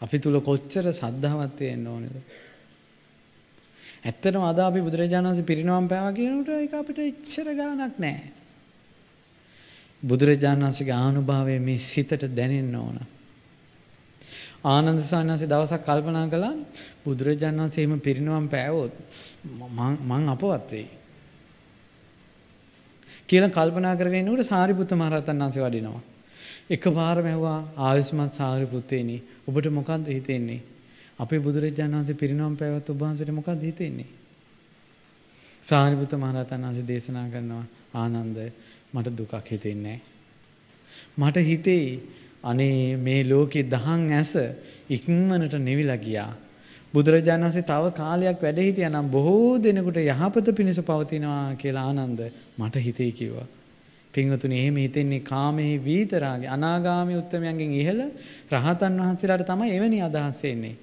අපි තුල කොච්චර සද්ධාවක් තියෙන්න ඕනේද? ඇත්තටම අද අපි බුදුරජාණන් වහන්සේ පිරිනුවම් පෑවා කියනකොට ඒක අපිට ඉච්ඡර ගාණක් නැහැ. බුදුරජාණන් වහන්සේගේ ආනුභාවය මේ සිතට දැනෙන්න ඕන. ආනන්ද ස්වාමීන් වහන්සේ දවසක් කල්පනා කළා බුදුරජාණන් වහන්සේ එහෙම පිරිනුවම් පෑවොත් මං අපවත් වෙයි. කියලා කල්පනා කරගෙන ඉන්නකොට සාරිපුත්ත මහරහතන් වහන්සේ වඩිනවා. එකපාරම ඇහුවා ආයුෂ්මත් සාරිපුත්තේනි ඔබට මොකද්ද හිතෙන්නේ? අපේ බුදුරජාණන් වහන්සේ පිරිනොම් පෑවත් ඔබ වහන්සේට මොකද්ද හිතෙන්නේ? සාරිපුත්ත මහරහතන් වහන්සේ දේශනා කරනවා ආනන්ද මට දුකක් හිතෙන්නේ මට හිතේ අනේ මේ ලෝකේ දහං ඇස ඉක්මනට නිවිලා ගියා. බුදුරජාණන් වහන්සේ තව කාලයක් වැඩ හිටියා නම් බොහෝ දෙනෙකුට යහපත පිණිස පවතිනවා කියලා ආනන්ද මට හිතේ කිව්වා. පින්වතුනි එහෙම හිතෙන්නේ කාමයේ වීතරාගේ අනාගාමී උත්තමයන්ගෙන් ඉහළ රහතන් වහන්සේලාට තමයි එවැනි අදහස් එන්නේ.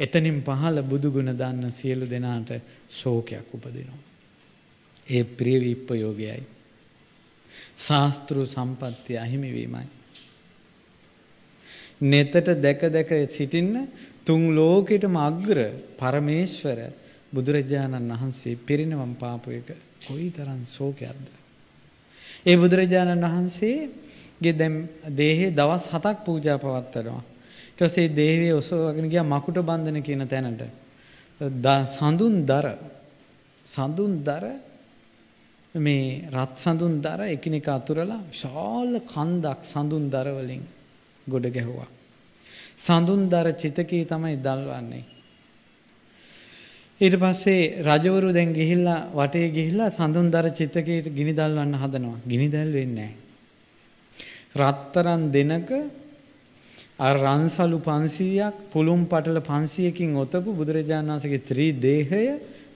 එතනින් පහළ බුදු ගුණ දන්න සියලු දෙනාට ශෝකයක් උපදිනවා. ඒ ප්‍රිය විප්පයෝගයයි. ශාස්ත්‍රු සම්පත්තිය අහිමි වීමයි. නෙතට දැක දැක සිටින්න තුන් ලෝකෙටම අග්‍ර පරමේශ්වර බුදුරජාණන් වහන්සේ පිරිනවම් පාපු එක කොයිතරම් ශෝකයක්ද. ඒ බුදුරජාණන් වහන්සේගේ දැන් දේහේ දවස් 7ක් පූජා පවත්වනවා. ඊට පස්සේ දේහේ ඔසවගෙන ගියා මකුට බන්ධන කියන තැනට. සඳුන් දර සඳුන් දර මේ රත් සඳුන් දර එකිනෙක අතුරලා විශාල කන්දක් සඳුන් දර වලින් ගොඩ ගැහුවා. සඳුන් දර චිතකී තමයි දල්වන්නේ. ඊට පස්සේ රජවරු දැන් ගිහිල්ලා වටේ ගිහිල්ලා සඳුන් දර චිතකයට ගිනි දල්වන්න හදනවා. ගිනි දැල් වෙන්නේ රත්තරන් දෙනක අර රන්සලු 500ක් පුළුම් පටල 500කින් ඔතපු බුදුරජාණන් වහන්සේගේ ත්‍රි දේහය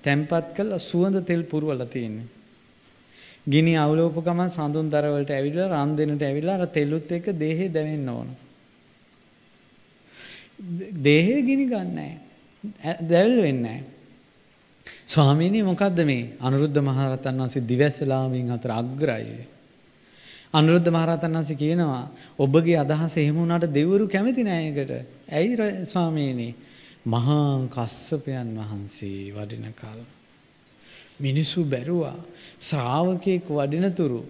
තැම්පත් කළ සුවඳ තෙල් පුරවලා තියෙන්නේ. ගිනි අවලෝප ගමන් සඳුන් දර වලට ඇවිල්ලා රන් දෙනට ඇවිල්ලා අර තෙලුත් එක්ක දේහේ දැවෙන්න ඕන. දේහේ ගිනි ගන්නෑ. දැවිල් වෙන්නේ නැහැ. ස්වාමීනි මොකද්ද මේ අනුරුද්ධ මහරහතන් වහන්සේ දිවැස්සලාමින් අතර අග්‍රයි. අනුරුද්ධ මහරහතන් වහන්සේ කියනවා ඔබගේ අදහස එහෙම වුණාට දෙවිවරු කැමති නෑ ඒකට. ඇයි ස්වාමීනි? මහා කස්සපයන් වහන්සේ වඩින කල මිනිසු බැරුවා ශ්‍රාවකයෙක් වඩිනතුරු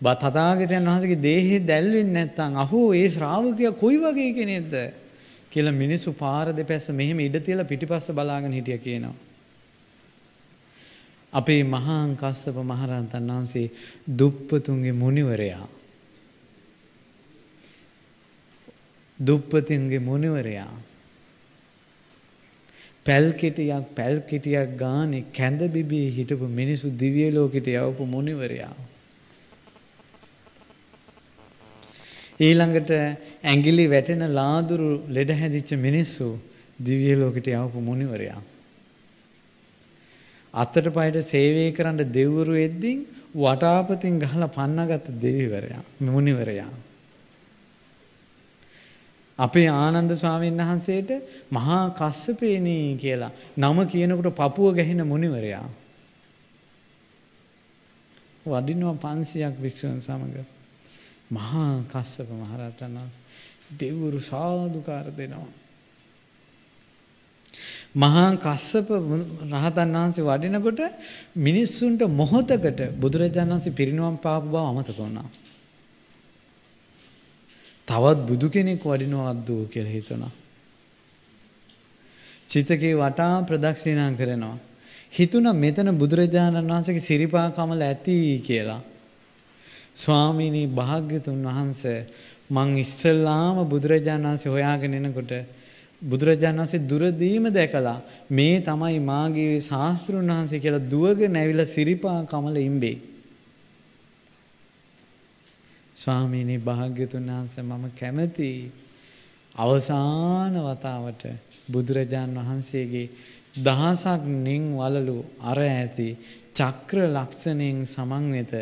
තථාගතයන් වහන්සේගේ දේහේ දැල්වෙන්නේ නැත්නම් අහෝ ඒ ශ්‍රාවකයා කොයි වගේ කෙනෙක්ද කියලා මිනිසු පාර දෙපැස්ස මෙහෙම ඉඩ තියලා පිටිපස්ස බලාගෙන හිටියා කියනවා. අපේ මහා කස්සප මහරහතන් වහන්සේ දුප්පතුන්ගේ මුනිවරයා. දුප්පතින්ගේ මුනිවරයා. පැල්කිටියක් පැල්කිටියක් ගානේ කැඳ බිබී හිටපු මිනිසු දිව්‍ය ලෝකෙට යවපු මුනිවරයා. ඊළඟට ඇඟිලි වැටෙන ලාදුරු ලෙඩ හැදිච්ච මිනිස්සු දිව්‍ය ලෝකෙට යවපු මුනිවරයා. අතට පයට සේවය කරන්න දෙව්වරු එද්දින් වටාපතින් ගහලා පන්නගත්ත දෙවිවරයා මුනිවරයා. අපේ ආනන්ද ස්වාමීන් වහන්සේට මහා කස්සපේනී කියලා නම කියනකොට පපුව ගැහෙන මුනිවරයා. වඩිනවා පන්සියක් භික්ෂුන් සමඟ මහා කස්සප මහරහතන් දෙව්වරු සාදුකාර දෙනවා. මහා කස්සප රහතන් වහන්සේ වඩිනකොට මිනිස්සුන්ට මොහොතකට බුදුරජාණන් වහන්සේ පිරිනුවම් පාපු බව අමතක වුණා. තවත් බුදු කෙනෙක් වඩිනවද්ද කියලා හිතුණා. චිතකේ වටා ප්‍රදක්ෂිනා කරනවා. හිතුණා මෙතන බුදුරජාණන් වහන්සේගේ සිරිපා කමල ඇති කියලා. ස්වාමීනි භාග්‍යතුන් වහන්සේ මං ඉස්සල්ලාම බුදුරජාණන් වහන්සේ හොයාගෙන එනකොට බුදුරජාණන් වහන්සේ දුරදීම දැකලා මේ තමයි මාගේ ශාස්ත්‍රුන් වහන්සේ කියලා දුවගෙන ඇවිල්ලා සිරිපා කමල ඉම්බේ. ස්වාමීනි භාග්‍යතුන් වහන්සේ මම කැමති අවසාන වතාවට බුදුරජාන් වහන්සේගේ දහසක් නින් වලලු අර ඇති චක්‍ර ලක්ෂණයෙන් සමන්විත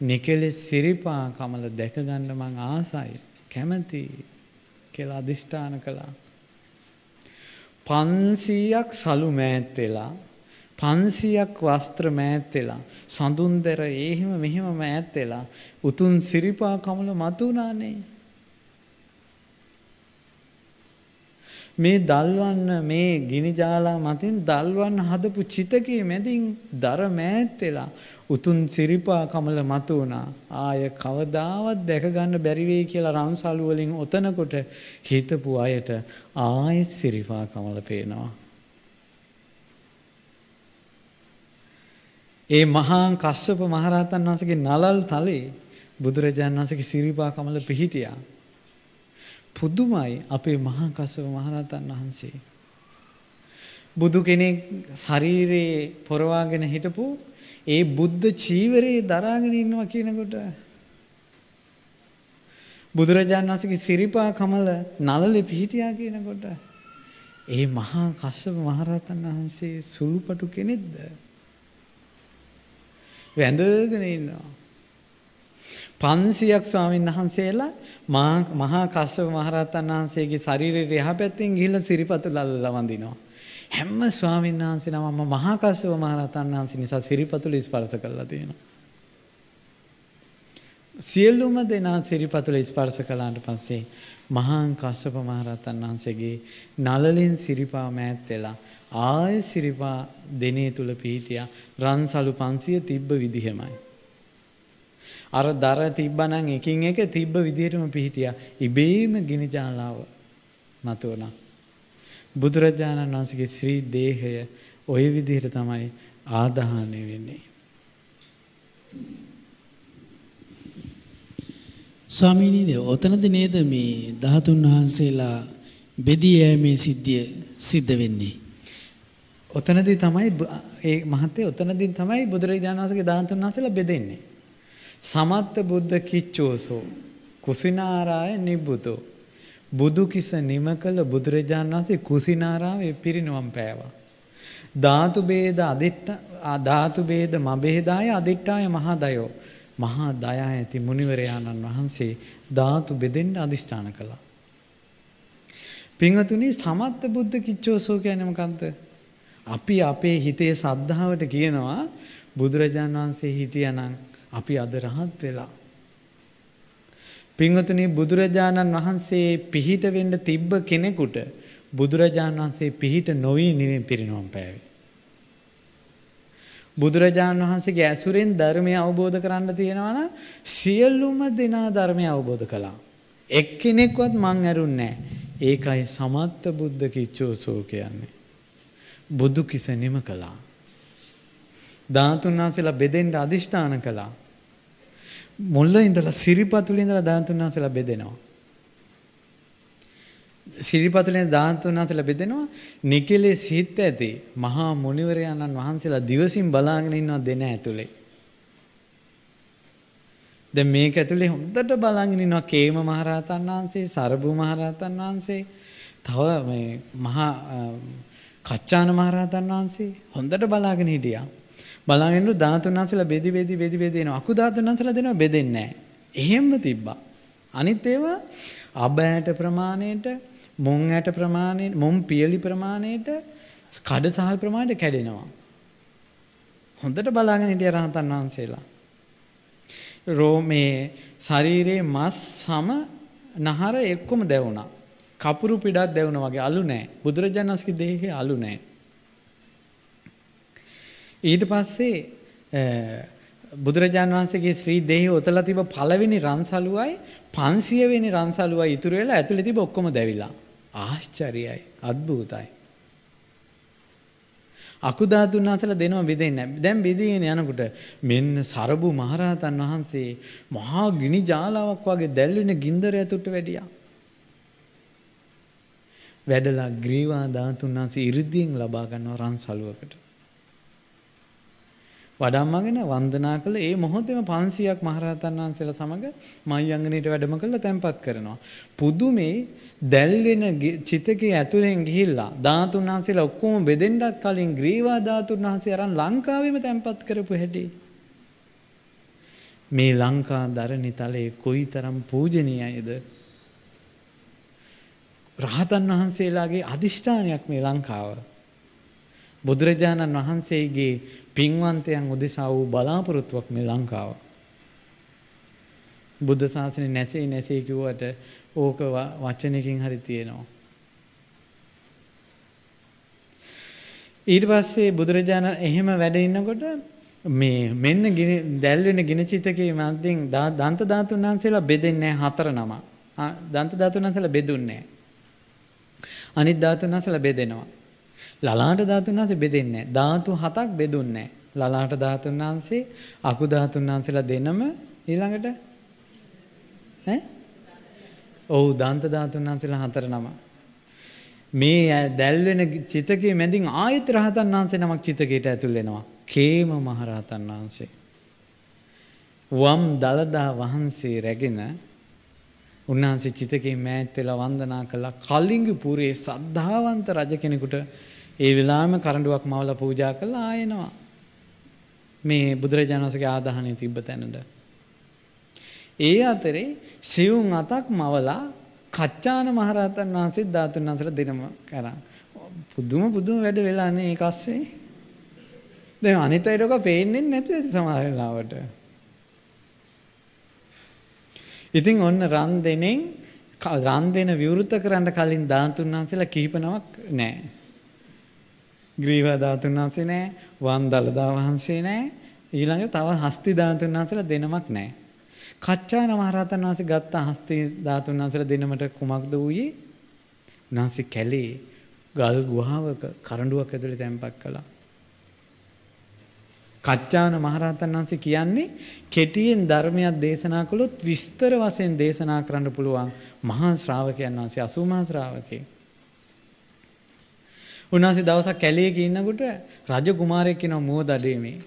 නිකලෙස් සිරිපා කමල දැක ගන්න මං ආසයි කැමති කියලා අදිෂ්ඨාන කළා. පන්සීයක් සලු මෑත් වෙලා පන්සියක් වස්ත්‍ර මෑත් වෙලා සඳුන්දර ඒහෙම මෙහෙම මෑත් වෙලා උතුන් සිරිපා කමල මතුනානේ මේ දල්වන්න මේ ගිනි ජාලා මතින් දල්වන්න හදපු චිතකයේ මැදින් දර මෑත් වෙලා උතුන් සිරිපා කමල මතු වුණා. ආය කවදාවත් දැක ගන්න බැරි වෙයි කියලා රන්සලු වලින් ඔතනකොට හිතපු අයට ආයෙත් සිරිපා කමල පේනවා. ඒ මහා කස්සප මහරහතන් වහන්සේගේ නලල් තලේ බුදුරජාණන් වහන්සේගේ සිරිපා කමල පිහිටියා. පුදුමයි අපේ මහා කස්සප මහරහතන් වහන්සේ. බුදු කෙනෙක් ශරීරයේ පොරවාගෙන හිටපු ඒ බුද්ධ චීවරයේ දරාගෙන ඉන්නවා කියනකොට බුදුරජාණන් වහන්සේගේ සිරිපා කමල නළලේ පිහිටියා කියනකොට ඒ මහා කස්සප මහරහතන් වහන්සේ සුළුපටු කෙනෙක්ද වැඳගෙන ඉන්නවා 500ක් ස්වාමීන් වහන්සේලා මහා කස්සප මහරහතන් වහන්සේගේ ශරීරයේ එහා පැත්තෙන් ගිහිල්ලා සිරිපත ලල්ලා වඳිනවා. හැම ස්වාමීන් වහන්සේ නමම මහා කස්සප මහරහතන් වහන්සේ නිසා සිරිපතුල ස්පර්ශ කරලා තියෙනවා. සියලුම දෙනා සිරිපතුල ස්පර්ශ කළාට පස්සේ මහාන් කස්සප මහරහතන් වහන්සේගේ නලලින් සිරිපා මෑත් වෙලා ආය සිරිපා දෙනේ තුල පිහිටියා රන්සලු 500 තිබ්බ විදිහමයි. අර දර තිබ්බනම් එකින් එක තිබ්බ විදිහටම පිහිටියා. ඉබේම ගිනි ජාලාව නතුණා. බුදුරජාණන් වහන්සේගේ ශ්‍රී දේහය ওই විදිහට තමයි ආදාහනය වෙන්නේ. ස්වාමීනී ඔතනද නේද මේ ධාතුන් වහන්සේලා බෙදී යෑමේ සිද්ධිය සිද්ධ වෙන්නේ. ඔතනදී තමයි ඒ මහත්තයා ඔතනදී තමයි බුදුරජාණන් වහන්සේගේ ධාතුන් වහන්සේලා බෙදෙන්නේ. සමත්ත බුද්ධ කිච්චෝසෝ කුසිනාරාය නිබ්බුතෝ බුදු කිස නිම කළ බුදුරජාණන් වහන්සේ කුසිනාරාවේ පිරිනුවම් පෑවා. ධාතු බේද අදිට්ඨ ධාතු බේද මබේදාය අදිට්ඨාය මහා දයෝ මහා දයා ඇති මුනිවරයාණන් වහන්සේ ධාතු බෙදෙන්න අදිෂ්ඨාන කළා. පින්වතුනි සමත්ත බුද්ධ කිච්චෝසෝ කියන්නේ මොකද්ද? අපි අපේ හිතේ සද්ධාවට කියනවා බුදුරජාන් වහන්සේ හිටියානම් අපි අද රහත් වෙලා. පින්වතුනි බුදුරජාණන් වහන්සේ පිහිට වෙන්න තිබ්බ කෙනෙකුට බුදුරජාණන් වහන්සේ පිහිට නොවි නිවෙන් පිරිනොම් පෑවේ. බුදුරජාණන් වහන්සේගේ ඇසුරෙන් ධර්මය අවබෝධ කරන්න තියෙනවා සියලුම දෙනා ධර්මය අවබෝධ කළා. එක්කෙනෙක්වත් මං ඇරුන්නේ ඒකයි සමත්ත බුද්ධ කිච්චෝසෝ කියන්නේ. බුදු කිස නිම කළා. ධාතුන් වහන්සේලා බෙදෙන්න අදිෂ්ඨාන කළා. මුල්ල ඉඳලා සිරිපතුල ඉඳලා ධාතුන් වහන්සේලා බෙදෙනවා. සිරිපතුලෙන් ධාතුන් වහන්සේලා බෙදෙනවා නිකලේ සිත් ඇති මහා මුනිවරයාණන් වහන්සේලා දිවසින් බලාගෙන ඉන්නවා දෙන ඇතුලේ. දැන් මේක ඇතුලේ හොඳට බලාගෙන ඉන්නවා කේම මහරහතන් වහන්සේ, සරබු මහරහතන් වහන්සේ, තව මේ මහා කච්චාන මහරහතන් වහන්සේ හොඳට බලාගෙන හිටියා. බලාගෙන ඉන්න ධාතුන් වහන්සේලා බෙදි බෙදි බෙදි බෙදි එනවා. අකු ධාතුන් වහන්සේලා දෙනවා බෙදෙන්නේ නැහැ. එහෙම්ම තිබ්බා. අනිත් ඒවා අබෑට ප්‍රමාණයට මොන් ඇට ප්‍රමාණයට මොන් පියලි ප්‍රමාණයට කඩසහල් ප්‍රමාණයට කැඩෙනවා. හොඳට බලාගෙන හිටිය රහතන් වහන්සේලා. රෝමේ ශරීරයේ මස් සම නහර එක්කම දැවුණා. කපුරු පිටක් දැවුණා වගේ අලු නැහැ. බුදුරජාණන් වහන්සේගේ දේහේ අලු නැහැ. ඊට පස්සේ බුදුරජාන් වහන්සේගේ ශ්‍රී දේහය ඔතලා තිබ පළවෙනි රන්සලුවයි 500 වෙනි රන්සලුවයි ඉතුරු වෙලා ඇතුලේ තිබ ඔක්කොම දැවිලා. ආශ්චර්යයි, අద్භූතයි. අකුදා තුන අතර දෙනව බෙදෙන්නේ නැහැ. දැන් බෙදීගෙන යනකොට මෙන්න සරබු මහරහතන් වහන්සේ මහා ගිනි ජාලාවක් වගේ දැල්වෙන ගින්දර ඇතුළට වැඩියා. වැඩලා ග්‍රීවා ධාතුන් වහන්සේ 이르දීන් ලබා ගන්නවා රන් සලුවකට. වඩම්මගෙන වන්දනා කළ ඒ මොහොතේම 500ක් මහරහතන් වහන්සේලා සමග මයංගනීට වැඩම කළා තැන්පත් කරනවා. පුදුමේ දැල්වෙන චිතකයේ ඇතුලෙන් ගිහිල්ලා ධාතුන් වහන්සේලා ඔක්කොම බෙදෙන්නත් කලින් ග්‍රීවා ධාතුන් වහන්සේ අරන් ලංකාවෙම තැන්පත් කරපු හැටි. මේ ලංකා දරණිතලේ කොයිතරම් පූජනීයයිද? රහතන් වහන්සේලාගේ අදිෂ්ඨානයක් මේ ලංකාව. බුදුරජාණන් වහන්සේගේ පින්වන්තයන් උදෙසා වූ බලාපොරොත්තුවක් මේ ලංකාව. බුද්ධ ශාසනය නැසෙයි නැසෙයි කිව්වට ඕක වචනයකින් හරි තියෙනවා. ඊට පස්සේ බුදුරජාණන් එහෙම වැඩ ඉන්නකොට මේ මෙන්න දැල් වෙන ගිනචිතකේ මැදින් දන්ත ධාතුන් වහන්සේලා බෙදෙන්නේ හතර නම. දන්ත ධාතුන් වහන්සේලා බෙදුන්නේ අනිත් ධාතුන් වහන්සේලා බෙදෙනවා. ලලාට ධාතුන් වහන්සේ බෙදෙන්නේ නැහැ. ධාතු හතක් බෙදුන්නේ නැහැ. ලලාට ධාතුන් වහන්සේ, අකු ධාතුන් වහන්සේලා දෙනම ඊළඟට ඈ? ඔව් දන්ත ධාතුන් වහන්සේලා හතර නම. මේ දැල් වෙන චිතකයේ මැදින් ආයත රහතන් වහන්සේ නමක් චිතකයට ඇතුල් වෙනවා. කේම මහ රහතන් වහන්සේ. වම් දලදා වහන්සේ රැගෙන උන්වහන්සේ චිතකේ මෑත් වෙලා වන්දනා කළා කලිඟු පුරේ සද්ධාවන්ත රජ කෙනෙකුට ඒ වෙලාවෙම කරඬුවක් මවලා පූජා කළා ආයෙනවා. මේ බුදුරජාණන් වහන්සේගේ ආදාහණය තිබ්බ තැනට. ඒ අතරේ සිවුන් අතක් මවලා කච්චාන මහරහතන් වහන්සේ ධාතුන් වහන්සේලා දෙනම කරා. පුදුම පුදුම වැඩ වෙලා නේ ඒක අස්සේ. දැන් අනිත් අයට ඔක පේන්නේ නැති වෙයි සමහර වෙලාවට. ඉතින් ඔන්න රන් දෙනෙන් ක- රන් දෙන විවෘත කරන්න කලින් ධාතුන් වහන්සේලා කිහිප නමක් නැහැ. ග්‍රීව ධාතුන් වහන්සේ නැහැ, වන්දලදා වහන්සේ නැහැ. ඊළඟ තව හස්ති ධාතුන් වහන්සේලා දෙනමක් නැහැ. කච්චායන මහරහතන් වහන්සේ ගත්ත හස්ති ධාතුන් වහන්සේලා දෙනමට කුමක්ද වූයේ? උන්වහන්සේ කැලේ ගල් ගුහාවක කරඬුවක් ඇතුලේ තැන්පත් කළා. කච්චාන මහරහතන් වහන්සේ කියන්නේ කෙටියෙන් ධර්මයක් දේශනා කළොත් විස්තර වශයෙන් දේශනා කරන්න පුළුවන් මහා ශ්‍රාවකයන් වහන්සේ 80 මහා ශ්‍රාවකේ. උන්වහන්සේ දවසක් කැලේක ඉන්නකොට රජ කුමාරයෙක් කෙනා මුවදඩේමේ.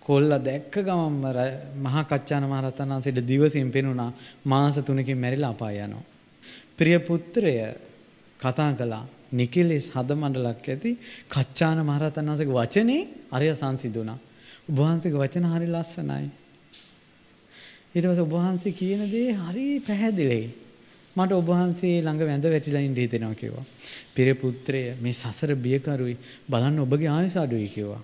කොල්ලා දැක්ක ගමන්ම ර- මහා කච්චාන මහරහතන් වහන්සේට දිවසින් පෙනුණා මාස 3කින් මැරිලා අපාය යනවා. ප්‍රිය පුත්‍රය කතා කළා නිකිලෙස් හදමණ්ඩලක් ඇති කච්චාන මහරහතන් වහන්සේගේ වචනේ අරය සංසිඳුණා. ඔබ වහන්සේගේ වචන හරි ලස්සනයි. ඊට පස්සේ ඔබ වහන්සේ කියන දේ හරි පැහැදිලියි. මට ඔබ වහන්සේ ළඟ වැඳ වැටිලා ඉඳ හිතෙනවා කිව්වා. පිර පුත්‍රය මේ සසර බියකරුයි බලන්න ඔබගේ ආයුෂ අඩුයි කිව්වා.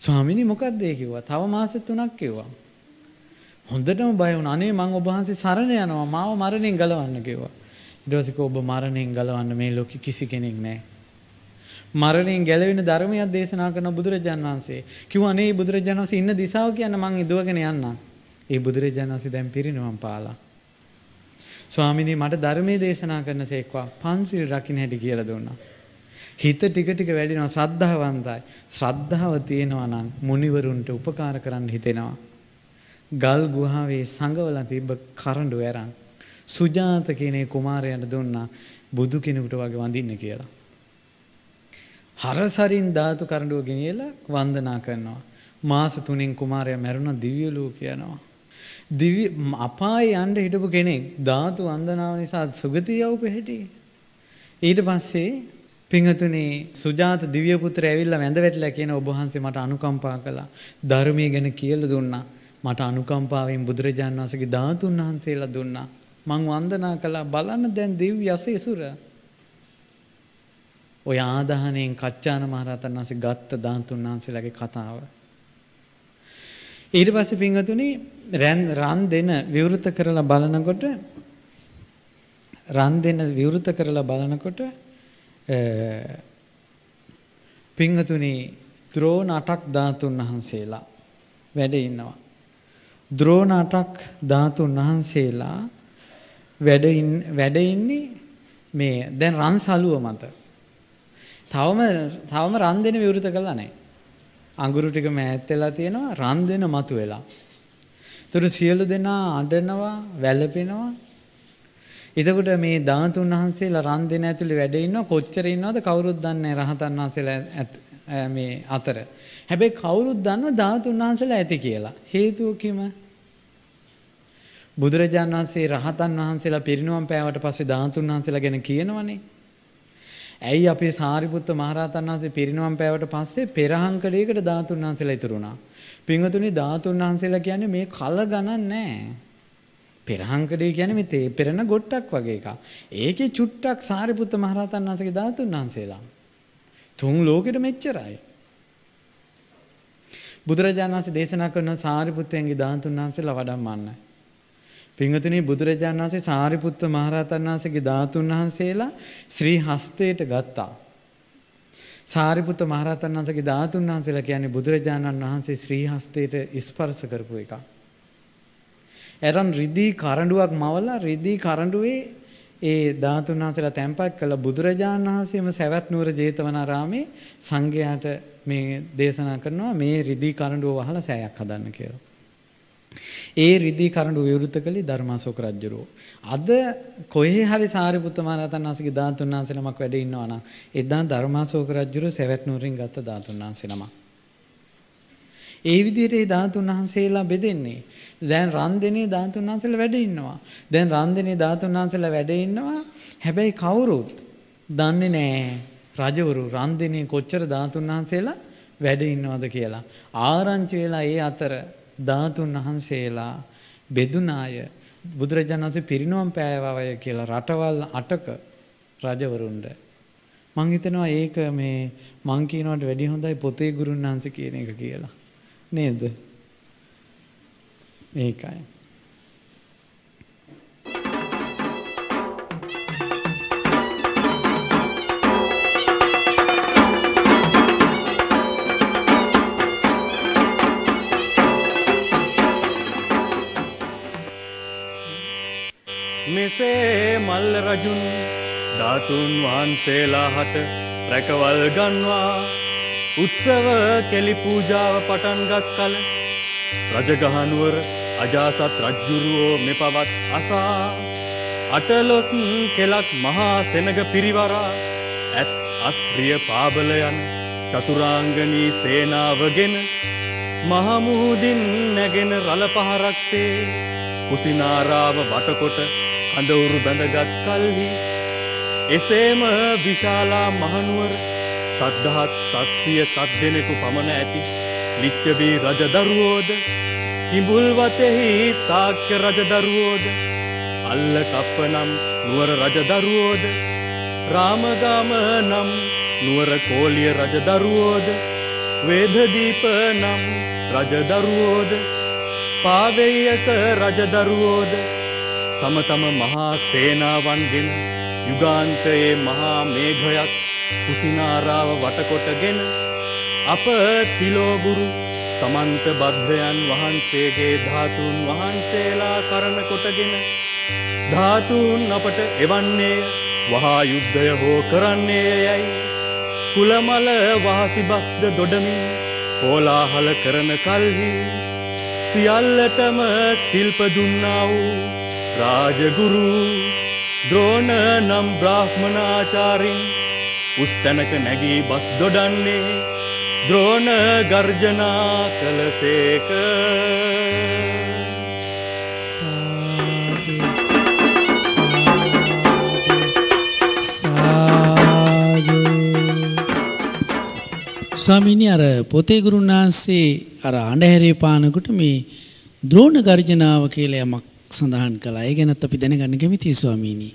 ස්වාමිනී මොකක්ද ඒ කිව්වා. තව මාස 3ක් කිව්වා. හොඳටම බය වුණා. අනේ මං ඔබ වහන්සේ සරණ යනවා. මාව මරණයෙන් ගලවන්න කිව්වා. ඊට පස්සේ කිව්වා, ඔබ මරණයෙන් ගලවන්න මේ ලෝකෙ කිසි කෙනෙක් නැහැ. මරණයෙන් ගැලවෙන ධර්මයක් දේශනා කරන බුදුරජාණන් වහන්සේ කිව්වා අනේ බුදුරජාණන් වහන්සේ ඉන්න දිශාව කියන්න මං ඉදුවගෙන යන්නම්. ඒ බුදුරජාණන් වහන්සේ දැන් පිරිනවම් පාලා. ස්වාමිනී මට ධර්මයේ දේශනා කරන සේක්වා පන්සිල් රකින්න හැටි කියලා දුන්නා. හිත ටික ටික වැඩිනවා ශ්‍රද්ධාවන්තයි. ශ්‍රද්ධාව තියෙනවා නම් මුනිවරුන්ට උපකාර කරන්න හිතෙනවා. ගල් ගුහාවේ සංගවලා තිබ්බ කරඬු ඇරන් සුජාත කියන ඒ කුමාරයාට දුන්නා බුදු කෙනෙකුට වගේ වඳින්න කියලා. හරසරින් ධාතු කරඬුව ගෙනියලා වන්දනා කරනවා. මාස 3න් කුමාරයා මැරුණා දිව්‍ය ලෝක යනවා. දිව්‍ය අපායේ යන්න හිටපු කෙනෙක් ධාතු වන්දනාව නිසා සුගතිය යවපු හැටි. ඊට පස්සේ පිංහතුනේ සුජාත දිව්‍ය පුත්‍රය ඇවිල්ලා වැඳ වැටිලා කියන ඔබ වහන්සේ මට අනුකම්පා කළා. ධර්මයේ ගැන කියලා දුන්නා. මට අනුකම්පාවෙන් බුදුරජාණන් වහන්සේගේ ධාතුන් වහන්සේලා දුන්නා. මං වන්දනා කළා බලන්න දැන් දිව්‍ය අසේසුර. ඔය ආදාහණයෙන් කච්චාන මහරහතන් වහන්සේ ගත්ත ධාතුන් වහන්සේලාගේ කතාව. ඊට පස්සේ පින්වතුනි රන් දෙන විවෘත කරලා බලනකොට රන් දෙන විවෘත කරලා බලනකොට පින්වතුනි ද්‍රෝණ අටක් ධාතුන් වහන්සේලා වැඩ ඉන්නවා. ද්‍රෝණ අටක් ධාතුන් වහන්සේලා වැඩ වැඩ ඉන්නේ මේ දැන් රන් සලුව මත. තවම තවම රන් දෙන විවෘත කළා නැහැ. අඟුරු ටික මෑත් වෙලා තියෙනවා රන් දෙන මතු වෙලා. ඒතර සියලු දෙනා අඬනවා වැළපෙනවා. එතකොට මේ ධාතුන් වහන්සේලා රන් දෙන ඇතුලේ වැඩ ඉන්නවා කොච්චර ඉන්නවද කවුරුත් දන්නේ රහතන් වහන්සේලා මේ අතර. හැබැයි කවුරුත් දන්නව ධාතුන් වහන්සේලා ඇති කියලා. හේතුව කිම? බුදුරජාණන් වහන්සේ රහතන් වහන්සේලා පිරිනුවම් පෑවට පස්සේ ධාතුන් වහන්සේලා ගැන කියනවනේ. ඇයි අපේ සාරිපුත්ත මහරහතන් වහන්සේ පිරිනුවම් පෑවට පස්සේ පෙරහංකඩයකට ධාතුන් වහන්සේලා ඉතුරු වුණා. පින්වතුනි ධාතුන් වහන්සේලා කියන්නේ මේ කල ගණන් නැහැ. පෙරහංකඩේ කියන්නේ මේ තේ පෙරන ගොට්ටක් වගේ එකක්. ඒකේ චුට්ටක් සාරිපුත්ත මහරහතන් වහන්සේගේ ධාතුන් වහන්සේලා. තුන් ලෝකෙට මෙච්චරයි. බුදුරජාණන් වහන්සේ දේශනා කරන සාරිපුත්තයන්ගේ ධාතුන් වහන්සේලා වඩම්මන්නයි. පිංගතුනි බුදුරජාණන් වහන්සේ සාරිපුත්ත මහරහතන් වහන්සේගේ ධාතුන් වහන්සේලා ශ්‍රී හස්තයට ගත්තා. සාරිපුත්ත මහරහතන් වහන්සේගේ ධාතුන් වහන්සේලා කියන්නේ බුදුරජාණන් වහන්සේ ශ්‍රී හස්තයට ස්පර්ශ කරපු එක. එරන් රිදී කරඬුවක් මවලා රිදී කරඬුවේ ඒ ධාතුන් වහන්සේලා තැන්පත් කළ බුදුරජාණන් වහන්සේම සවැත් නුවර ජේතවනාරාමේ සංඝයාට මේ දේශනා කරනවා මේ රිදී කරඬුව වහලා සෑයක් හදන්න කියලා. ඒ රිදී කරඬු විවෘත කළේ ධර්මාශෝක රජුරෝ. අද කොහේ හරි සාරිපුත්ත මහ රහතන් වහන්සේගේ ධාතුන් වහන්සේ නමක් වැඩ ඉන්නවා නම් එදා ධර්මාශෝක රජුරෝ සවැත් නුවරින් ගත්ත ධාතුන් වහන්සේ නමක්. ඒ විදිහට ඒ ධාතුන් වහන්සේලා බෙදෙන්නේ. දැන් රන්දෙනේ ධාතුන් වහන්සේලා වැඩ ඉන්නවා. දැන් රන්දෙනේ ධාතුන් වහන්සේලා වැඩ ඉන්නවා. හැබැයි කවුරුත් දන්නේ නැහැ රජවරු රන්දෙනේ කොච්චර ධාතුන් වහන්සේලා වැඩ ඉන්නවද කියලා. ආරංචි වෙලා ඒ අතර ධාතුන් වහන්සේලා බෙදුනාය බුදුරජාණන් වහන්සේ පිරිනොම් පෑවවය කියලා රටවල් 8ක රජවරුන්ට. මං හිතනවා ඒක මේ මං කියනවට වැඩි හොඳයි පොතේ ගුරුන් වහන්සේ කියන එක කියලා. නේද? ඒකයි. මල්ල රජුන් ධාතුන් වහන්සේලා හට රැකවල් ගන්වා. උත්සව කෙලි පූජාව පටන්ගත් කල රජගහනුවර අජාසත් රජ්ජුරුවෝ මෙපවත් අසා. අටලොස් කෙලක් මහා සෙනග පිරිවරා. ඇත් අස්්‍රිය පාබලයන් චතුරාංගනී සේනාවගෙන මහමුහුදින් නැගෙන රල පහරක්සේ කුසිනාරාව වටකොට කඳවුරු බැඳගත් කල්හි. එසේම විශාලා මහනුවර සද්ධහත් සත්සිය සත් දෙනෙකු පමණ ඇති. ලිච්චවී රජදරුවෝද කිඹුල්වතෙහි සාක්‍ය රජදරුවෝද අල්ල කප්ප නම් නුවර රජදරුවෝද රාමගාම නම් නුවර කෝලිය රජදරුවෝද වේදදීප නම් රජදරුවෝද පාවෙයක රජදරුවෝද තම තම මහා සේනාවන්ගෙන යුගාන්තයේ මහා මේඝයක් කුසිනාරාව වටකොටගෙන අප තිලෝබුරු සමන්ත බද්ධයන් වහන්සේගේ ධාතුන් වහන්සේලා කරන කොටගෙන ධාතුන් අපට එවන්නේ වහා යුද්ධය හෝ කරන්නේ යැයි. කුලමල වාසි බස්ද දොඩමින් කෝලාහල කරන කල්හි සියල්ලටම ශිල්ප දුන්නා වූ රාජගුරු ද්‍රෝණ නම් බ්‍රාහ්මනාචාරින් උස්තැනක නැගී බස් දොඩන්නේ ද්‍රෝණ ගර්ජනා කළසේක සාදු සාදු ස්වාමීනි අර පොතේ ගුරුන් වහන්සේ අර අඬහැරේ පානකොට මේ ද්‍රෝණ ගර්ජනාව කියලා යමක් සඳහන් කළා. ඒ ගැනත් අපි දැනගන්න කැමතියි ස්වාමීනි.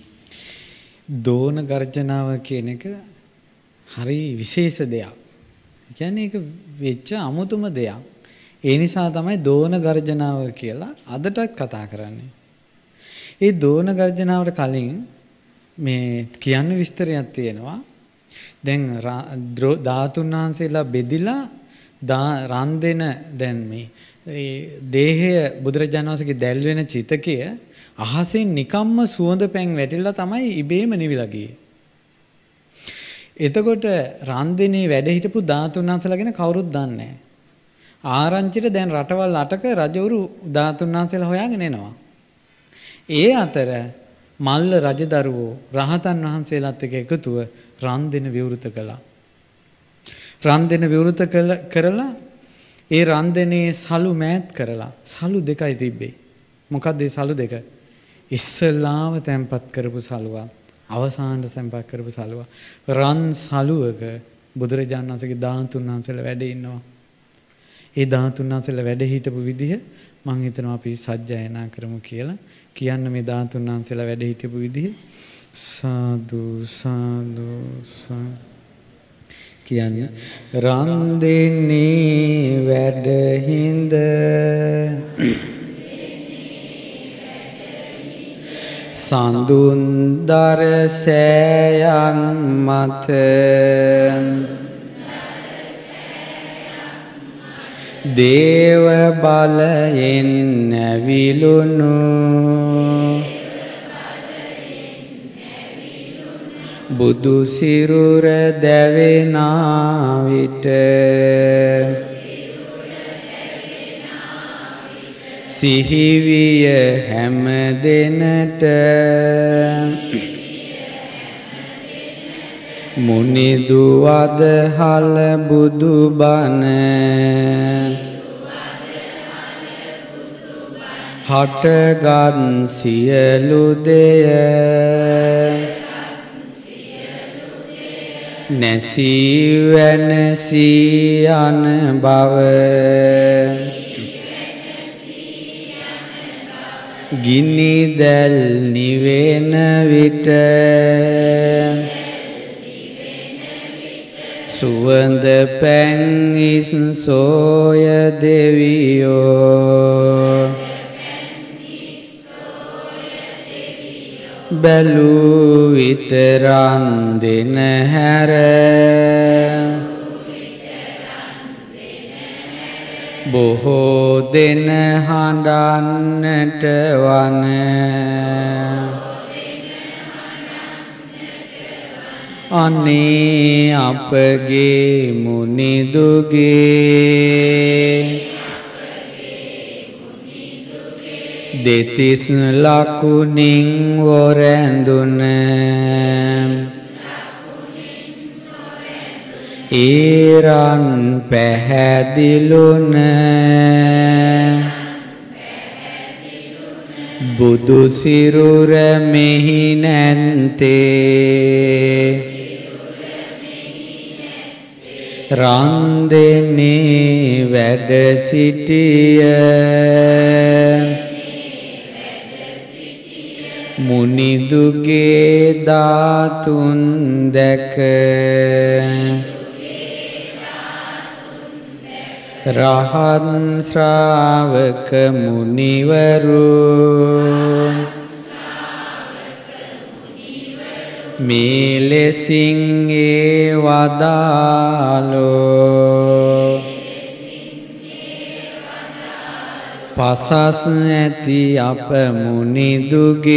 දෝන ගර්ජනාව කියන එක හරි විශේෂ දෙයක්. ඒ කියන්නේ ඒක වෙච්ච අමුතුම දෙයක්. ඒ නිසා තමයි දෝන ගර්ජනාව කියලා අදටත් කතා කරන්නේ. ඒ දෝන ගර්ජනාවට කලින් මේ කියන්න විස්තරයක් තියෙනවා. දැන් ධාතුන් වහන්සේලා බෙදිලා රන් දෙන දැන් මේ ඒ දේහය බුදුරජාණන් වහන්සේගේ දැල් වෙන චිතකය අහසෙන් නිකම්ම සුවඳ පැන් වැටිලා තමයි ඉබේම නිවිලා ගියේ. එතකොට රන්දිනේ වැඩ හිටපු ධාතුන් වහන්සේලා ගැන කවුරුත් දන්නේ නැහැ. ආරංචිට දැන් රටවල් අටක රජවරු ධාතුන් වහන්සේලා හොයාගෙන එනවා. ඒ අතර මල්ල රජදරුවෝ රහතන් වහන්සේලාත් එක්ක එකතුව රන් දෙන විවෘත කළා. රන් දෙන විවෘත කරලා ඒ රන් දෙනේ සලු මෑත් කරලා සලු දෙකයි තිබ්බේ. මොකක්ද ඒ සලු දෙක? ඉස්සල්ලාම තැම්පත් කරපු සලුවක් අවසානට තැම්පත් කරපු සලුවක් රන් සලුවක බුදුරජාණන් වහන්සේගේ ධාතුන් වහන්සේලා වැඩ ඉන්නවා. ඒ ධාතුන් වහන්සේලා වැඩ හිටපු විදිහ මම හිතනවා අපි සජ්ජායනා කරමු කියලා. කියන්න මේ ධාතුන් වහන්සේලා වැඩ හිටපු විදිහ සාදු සාදු කියන්න. රන් දෙන්නේ වැඩ හිඳ. සඳුන්දර සෑයන් මත. දේව බලයෙන් නැවිලුණු බුදු සිරුර දැවෙනා විට සිහිවිය හැම දෙනට. මුනිදුවද හල බුදු බණ හටගත් සියලු දෙය. නැසී වෙනසී යන බව. ගිනි දැල් නිවෙන විට සුවඳ පැන් ඉස්සෝය දෙවියෝ. බැලූ විතරන් දෙන හැර. බොහෝ දෙන හඬන්නට වන. අනේ අපගේ මුනිදුගේ දෙතිස් ලකුණින් වොරැඳුන. ඒරන් පැහැදිලුන. බුදු සිරුර මෙහි නැන්තේ. රන් දෙන්නේ වැඩ සිටිය. මුනිදුගේ ධාතුන් දැක. රහත් ශ්‍රාවක මුනිවරු. මේ ලෙසින් ඒ වදාලෝ පසස් ඇති අප මුනිදුගේ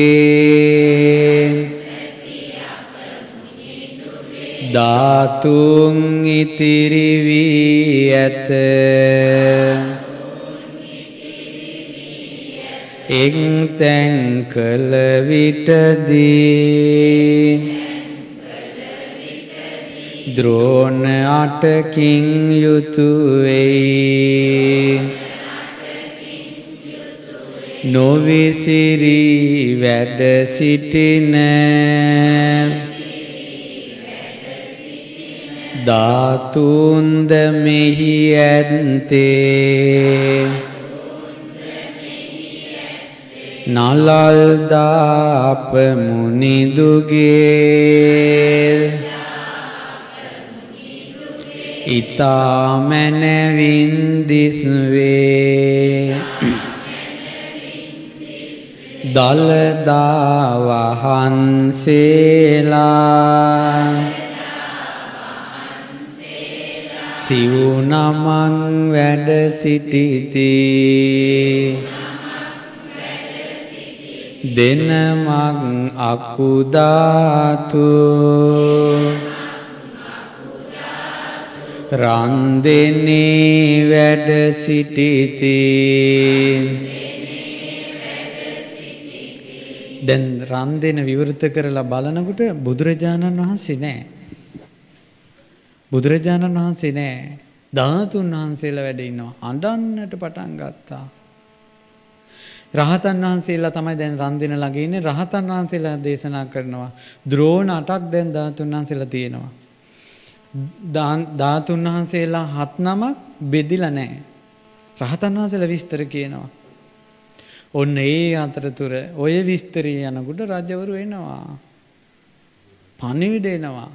ධාතුන් ඉතිරි වී ඇත. එක් තැන් කළ විටදී ද්‍රෝණ අටකින් යුතුවෙයි නොවිසිරී වැඩ සිටින. ධාතුන්ද මෙහි ඇත්තේ. නලල්දාප මුනිදුගේ ඉතා මැනවින් දිස්වේ දළදාවහන්සේලා සිව්නමං වැඩ සිටිති. දෙනමක් අකුධාතු රන් දෙන්නේ වැඩ සිටිති. දැන් රන් දෙන විවෘත කරලා බලනකොට බුදුරජාණන් වහන්සේ නෑ. බුදුරජාණන් වහන්සේ නෑ. ධාතුන් වහන්සේලා වැඩ ඉන්නවා. අඬන්නට පටන් ගත්තා. රහතන් වහන්සේලා තමයි දැන් රන් දෙන ළඟ ඉන්නේ. රහතන් වහන්සේලා දේශනා කරනවා. ද්‍රෝණ අටක් දැන් ධාතුන් වහන්සේලා තියෙනවා. ධාතුන් වහන්සේලා හත් නමක් බෙදිලා නැහැ. රහතන් වහන්සේලා විස්තර කියනවා. ඔන්න ඒ අතරතුර ඔය විස්තරී යනකුට රජවරු එනවා. පණිවිඩ එනවා.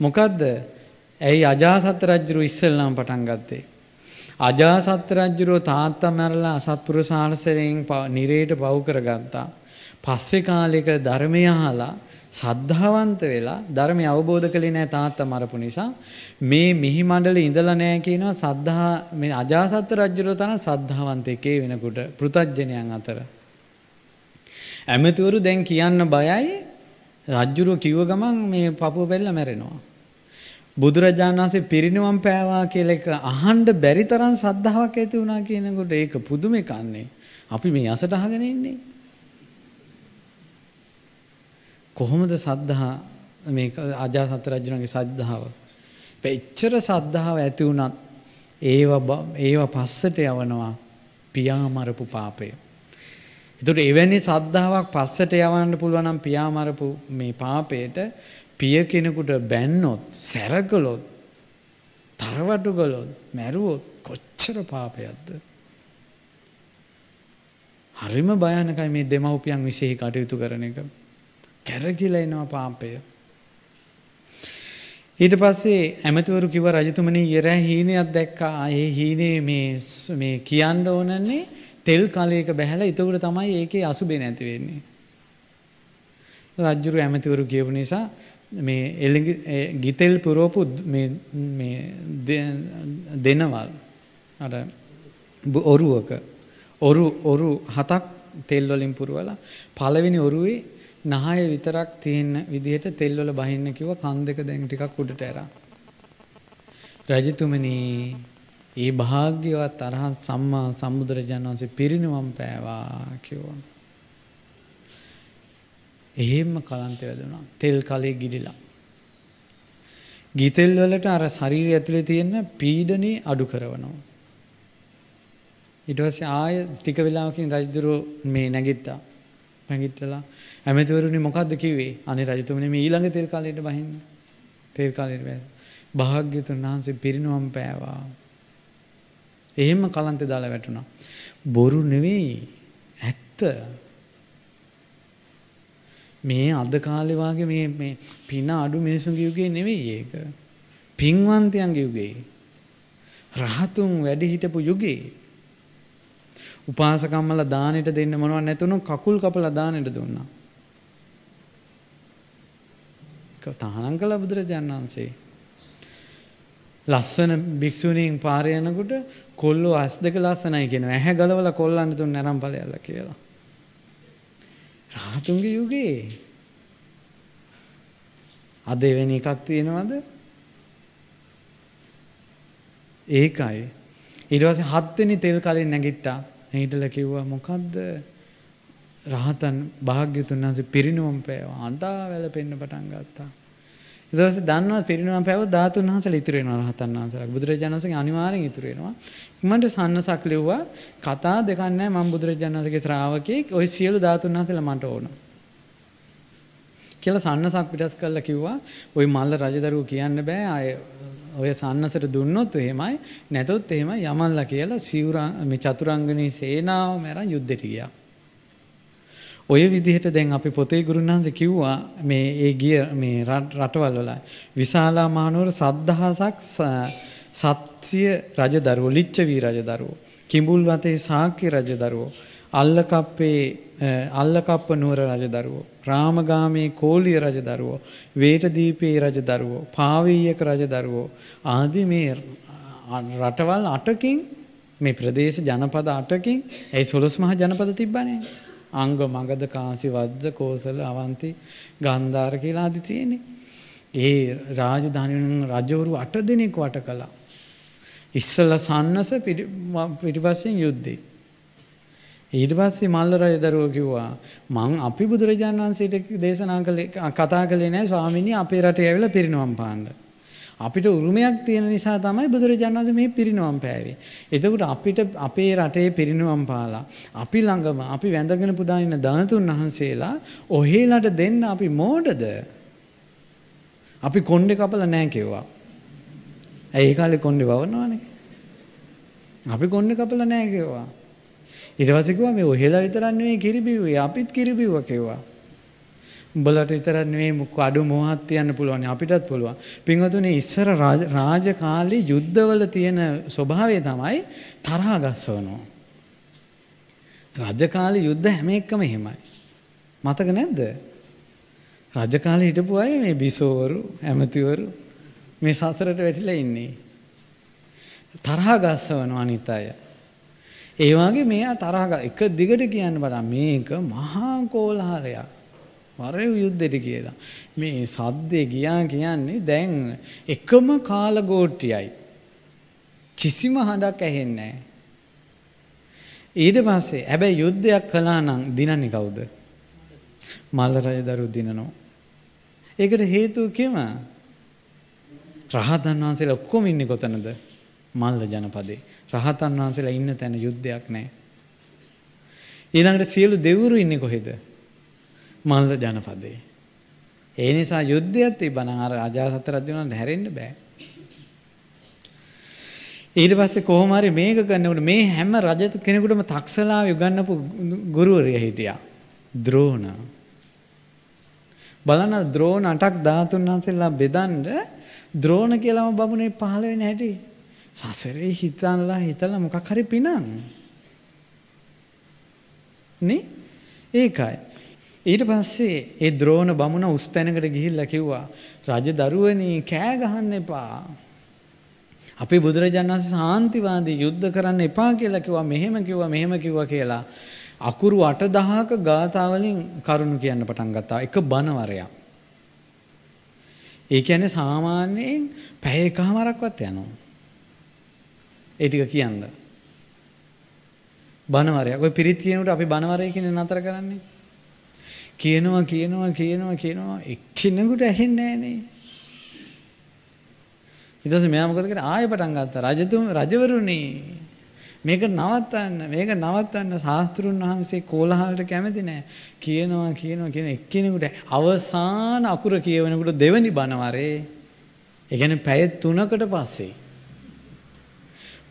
මොකක්ද ඇයි අජාසත් රජ්ජුරු ඉස්සල්ලාම් පටන් ගත්තේ. අජාසත් රජ්ජුරෝ තාත්තා මැරලා අසත්පුර සාහසරයෙන් නිරේට පව් කරගත්තා. පස්සෙ කාලෙක ධර්මය අහලා සද්ධාවන්ත වෙලා ධර්මය අවබෝධ කළේ නැහැ තාත්තා මරපු නිසා. මේ මිහි මණ්ඩලේ ඉඳලා නැහැ කියනවා සද්ධා මේ අජාසත් රජුරෝ තන සද්ධාවන්තයෙක් වෙනකොට පෘතජ්ජනයන් අතර. ඇමතිවරු දැන් කියන්න බයයි රජුරෝ කිව්ව ගමන් මේ පපුව බෙල්ල මැරෙනවා. බුදුරජාණන් වහන්සේ පිරිනිවන් පෑවා කියලා එක අහන්න බැරි තරම් ශ්‍රද්ධාවක් ඇති වුණා කියනකොට ඒක පුදුම එකන්නේ අපි මේ අසට අහගෙන ඉන්නේ. කොහොමද සද්ධා මේ අජාසත් රජුණගේ සද්ධාව. එච්චර සද්ධාව ඇති වුණත් ඒව ඒව පස්සට යවනවා පියාමරපු පාපය. එතකොට එවැනි සද්ධාාවක් පස්සට යවන්න පුළුවන් නම් පියාමරපු මේ පාපයට පිය කෙනෙකුට බැන්නොත් සැරකලොත් තරවටු කළොත් මැරුවොත් කොච්චර පාපයක්ද. හරිම භයානකයි මේ දෙමව්පියන් විශේෂ කටයුතු කරන එක. කැරකිලා එනවා පාපය. ඊට පස්සේ ඇමතිවරු කිව්ව රජතුමනි ඊරෑ හීනයක් දැක්කා. ඒ හීනේ මේ මේ කියන්න ඕනන්නේ තෙල් කලයක බැහැලා එතකොට තමයි ඒකේ අසුබේ නැති වෙන්නේ. රජුරු ඇමතිවරු කියපු නිසා මේ එළඟි ගිතෙල් පුරවපු මේ මේ දෙනවල් අර ඔරුවක ඔරු ඔරු හතක් තෙල් වලින් පුරවලා පළවෙනි ඔරුවේ නහය විතරක් තියෙන විදිහට තෙල් වල බහින්න කිව්ව කන් දෙක දැන් ටිකක් උඩට ඇරා. රජතුමනි ඒ භාග්‍යවත් අරහත් සම්මා සම්බුදුරජාණන් වහන්සේ පිරිනිවන් පෑවා කිව්වා. එහෙම්ම කලන්ත වැදුණා. තෙල් කලේ ගිලිලා. ගිතෙල් වලට අර ශරීරය ඇතුලේ තියෙන පීඩනේ අඩු කරනවා. ඊට පස්සේ ආය ටික වෙලාවකින් රජුරෝ මේ නැගිට්ටා. නැගිටලා ඇමතිවරුනි මොකද්ද කිව්වේ? අනේ රජතුමනි මේ ඊළඟ තෙල් කාලයට බහින්න. තෙල් කාලයට බැහැ. භාග්‍යතුන් වහන්සේ පිරිනුවම් පෑවා. එහෙම කලන්තේ දාලා වැටුණා. බොරු නෙවෙයි ඇත්ත. මේ අද කාලේ වාගේ මේ මේ පින අඩු මිනිසුන්ගේ යුගයේ නෙවෙයි ඒක. පින්වන්තයන්ගේ යුගයේ. රහතුන් වැඩි හිටපු යුගයේ. උපාසකම්මලා දානෙට දෙන්න මොනවත් නැතුණු කකුල් කපලා දානෙට දුන්නා. තහනම් කළ බුදුරජාණන් වහන්සේ. ලස්සන භික්ෂුණීන් පාර යනකොට කොල්ලෝ ඇස් දෙක ලස්සනයි කියනවා. ඇහැ ගලවලා කොල්ලන්ට දුන්න අරන් ඵලයල්ලා කියලා. රාතුන්ගේ යුගයේ අද එවැනි එකක් තියෙනවද? ඒකයි. ඊට පස්සේ හත්වෙනි තෙල් කලින් නැගිට්ටා. නැගිටලා කිව්වා මොකද්ද? රහතන් භාග්‍යතුන් වහන්සේ පිරිනුවම් පෑවා. අඬා වැළපෙන්න පටන් ගත්තා. ඊට පස්සේ දන්නවා පිරිනුවම් පෑවොත් ධාතුන් වහන්සේලා ඉතුරු වෙනවා රහතන් වහන්සේලා. බුදුරජාණන් වහන්සේගේ අනිවාර්යෙන් ඉතුරු වෙනවා. මන්ට සන්නසක් ලිව්වා කතා දෙකක් නැහැ මම බුදුරජාණන් වහන්සේගේ ශ්‍රාවකෙක්. ওই සියලු ධාතුන් වහන්සේලා මට ඕන. කියලා සන්නසක් පිටස් කරලා කිව්වා ওই මල්ල රජදරුවෝ කියන්න බෑ අය ඔය සන්නසට දුන්නොත් එහෙමයි නැතොත් එහෙමයි යමල්ලා කියලා සිවුරා මේ චතුරංගනී සේනාව මරන් යුද්ධෙට ගියා. ඔය විදිහට දැන් අපි පොතේ ගුරුනාන්සේ කිව්වා මේ ඒ ගිය මේ රටවල් වල විශාලා මහනුවර සද්ධාසක් සත්‍ය රජදරුවෝ ලිච්ඡවි රජදරුවෝ කිඹුල් වතේ සාක්‍ය රජදරුවෝ අල්ලකප්පේ අල්ලකප්ප නුවර රජදරුවෝ රාමගාමී කෝලිය රජදරුවෝ වේටදීපේ රජදරුවෝ පාවීයක රජදරුවෝ ආදී මේ රටවල් 8කින් මේ ප්‍රදේශ ජනපද 8කින් ඒ 12 මහා ජනපද තිබ්බනේ? අංග මගද කාසි වද්ද කෝසල අවන්ති ගන්ධාර කියලා ආදි තියෙන්නේ. ඒ රාජධානින් රජවරු 8 දෙනෙක් වට කළා. ඉස්සලා සන්නස පිටිපස්සෙන් යුද්ධේ. ඊට පස්සේ මල්ල රජදරුවෝ කිව්වා මං අපි බුදුරජාණන් වහන්සේට දේශනා කළේ කතා කළේ නෑ ස්වාමීනි අපේ රටේ ඇවිල්ලා පිරිනවම් පාන්න. අපිට උරුමයක් තියෙන නිසා තමයි බුදුරජාණන් වහන්සේ මේ පිරිනවම් පෑවේ. එතකොට අපිට අපේ රටේ පිරිනවම් පාලා අපි ළඟම අපි වැඳගෙන පුදා ඉන්න ධනතුන් වහන්සේලා ඔහෙලට දෙන්න අපි මෝඩද? අපි කොණ්ඩේ කපලා නෑ කිව්වා. ඇයි ඒ කාලේ කොණ්ඩේ වවනවනේ? අපි කොණ්ඩේ කපලා නෑ කිව්වා. ඊට පස්සේ කිව්වා මේ ඔහෙලා විතරක් නෙවෙයි කිරි බිව්වේ අපිත් කිරි බිව්වා කිව්වා. උඹලට විතරක් නෙවෙයි කඩු මොහක් තියන්න පුළුවන් අපිටත් පුළුවන්. පින්වතුනි ඉස්සර රාජ කාලේ යුද්ධවල තියෙන ස්වභාවය තමයි තරහ ගස්සවනවා. රජ කාලේ යුද්ධ හැම එකම එහෙමයි. මතක නැද්ද? රජ කාලේ හිටපු අය මේ බිසෝවරු, ඇමතිවරු මේ සසරට වැටිලා ඉන්නේ. තරහ ගස්සවනවා අනිත් අය. ඒ වගේ මෙයා තරහ එක දිගට කියන්න බලන්න මේක මහා කෝලහලයක්. වරේ යුද්ධෙට කියලා. මේ සද්දේ ගියා කියන්නේ දැන් එකම කාලගෝට්ටියයි. කිසිම හඬක් ඇහෙන්නේ ඊට පස්සේ හැබැයි යුද්ධයක් කළා නම් දිනන්නේ කවුද? මල්ල රජ දරු දිනනවා. ඒකට හේතුව කිම? රහතන් වහන්සේලා ඔක්කොම ඉන්නේ කොතනද? මල්ල ජනපදේ. රහතන් වහන්සේලා ඉන්න තැන යුද්ධයක් නැහැ. ඊළඟට සියලු දෙවිවරු ඉන්නේ කොහෙද? මල්ල ජනපදේ. ඒ නිසා යුද්ධයක් තිබ්බනම් අර අජාසත් රජුණන්ට හැරෙන්න බෑ. ඊට පස්සේ කොහොම හරි මේක කරනකොට මේ හැම රජ කෙනෙකුටම තක්සලාව යුගන්නපු ගුරුවරයා හිටියා. ද්‍රෝණ. බලන්න ද්‍රෝණ 8ක් 13 වහන්සේලා බෙදන්න ද්‍රෝණ කියලාම බමුණේ පහළ වෙන්නේ හැටි. සසරේ හිතනලා හිතලා මොකක් හරි පිනන්. නේ? ඒකයි. ඊට පස්සේ ඒ ද්‍රෝණ බමුණ උස් තැනකට ගිහිල්ලා කිව්වා රජ දරුවනි කෑ ගහන්න එපා. අපේ බුදුරජාණන් වහන්සේ සාන්තිවාදී යුද්ධ කරන්න එපා කියලා කිව්වා මෙහෙම කිව්වා මෙහෙම කිව්වා කියලා. අකුරු 8000ක ගාථාවලින් කරුණු කියන්න පටන් ගත්තා. එක බණවරයක්. ඒ කියන්නේ සාමාන්‍යයෙන් පැය එකමාරක්වත් යනවා. ඒ ටික කියන්න. බණවරයක්. ඔය පිරිත් කියනකොට අපි බණවරය කියන නතර කරන්නේ. කියනවා කියනවා කියනවා කියනවා. එක්කෙනෙකුට ඇහෙන්නේ නැහනේ. ඊට පස්සේ මෙයා මොකද කරේ ආයෙ පටන් ගත්තා. රජතුම රජවරුනි මේක නවත්තන්න මේක නවත්තන්න ශාස්ත්‍රුන් වහන්සේ කෝලහලට කැමති නෑ කියනවා කියනවා කියන එක්කෙනෙකුට අවසාන අකුර කියවනකොට දෙවනි බණවරේ. ඒ කියන්නේ පැය 3කට පස්සේ.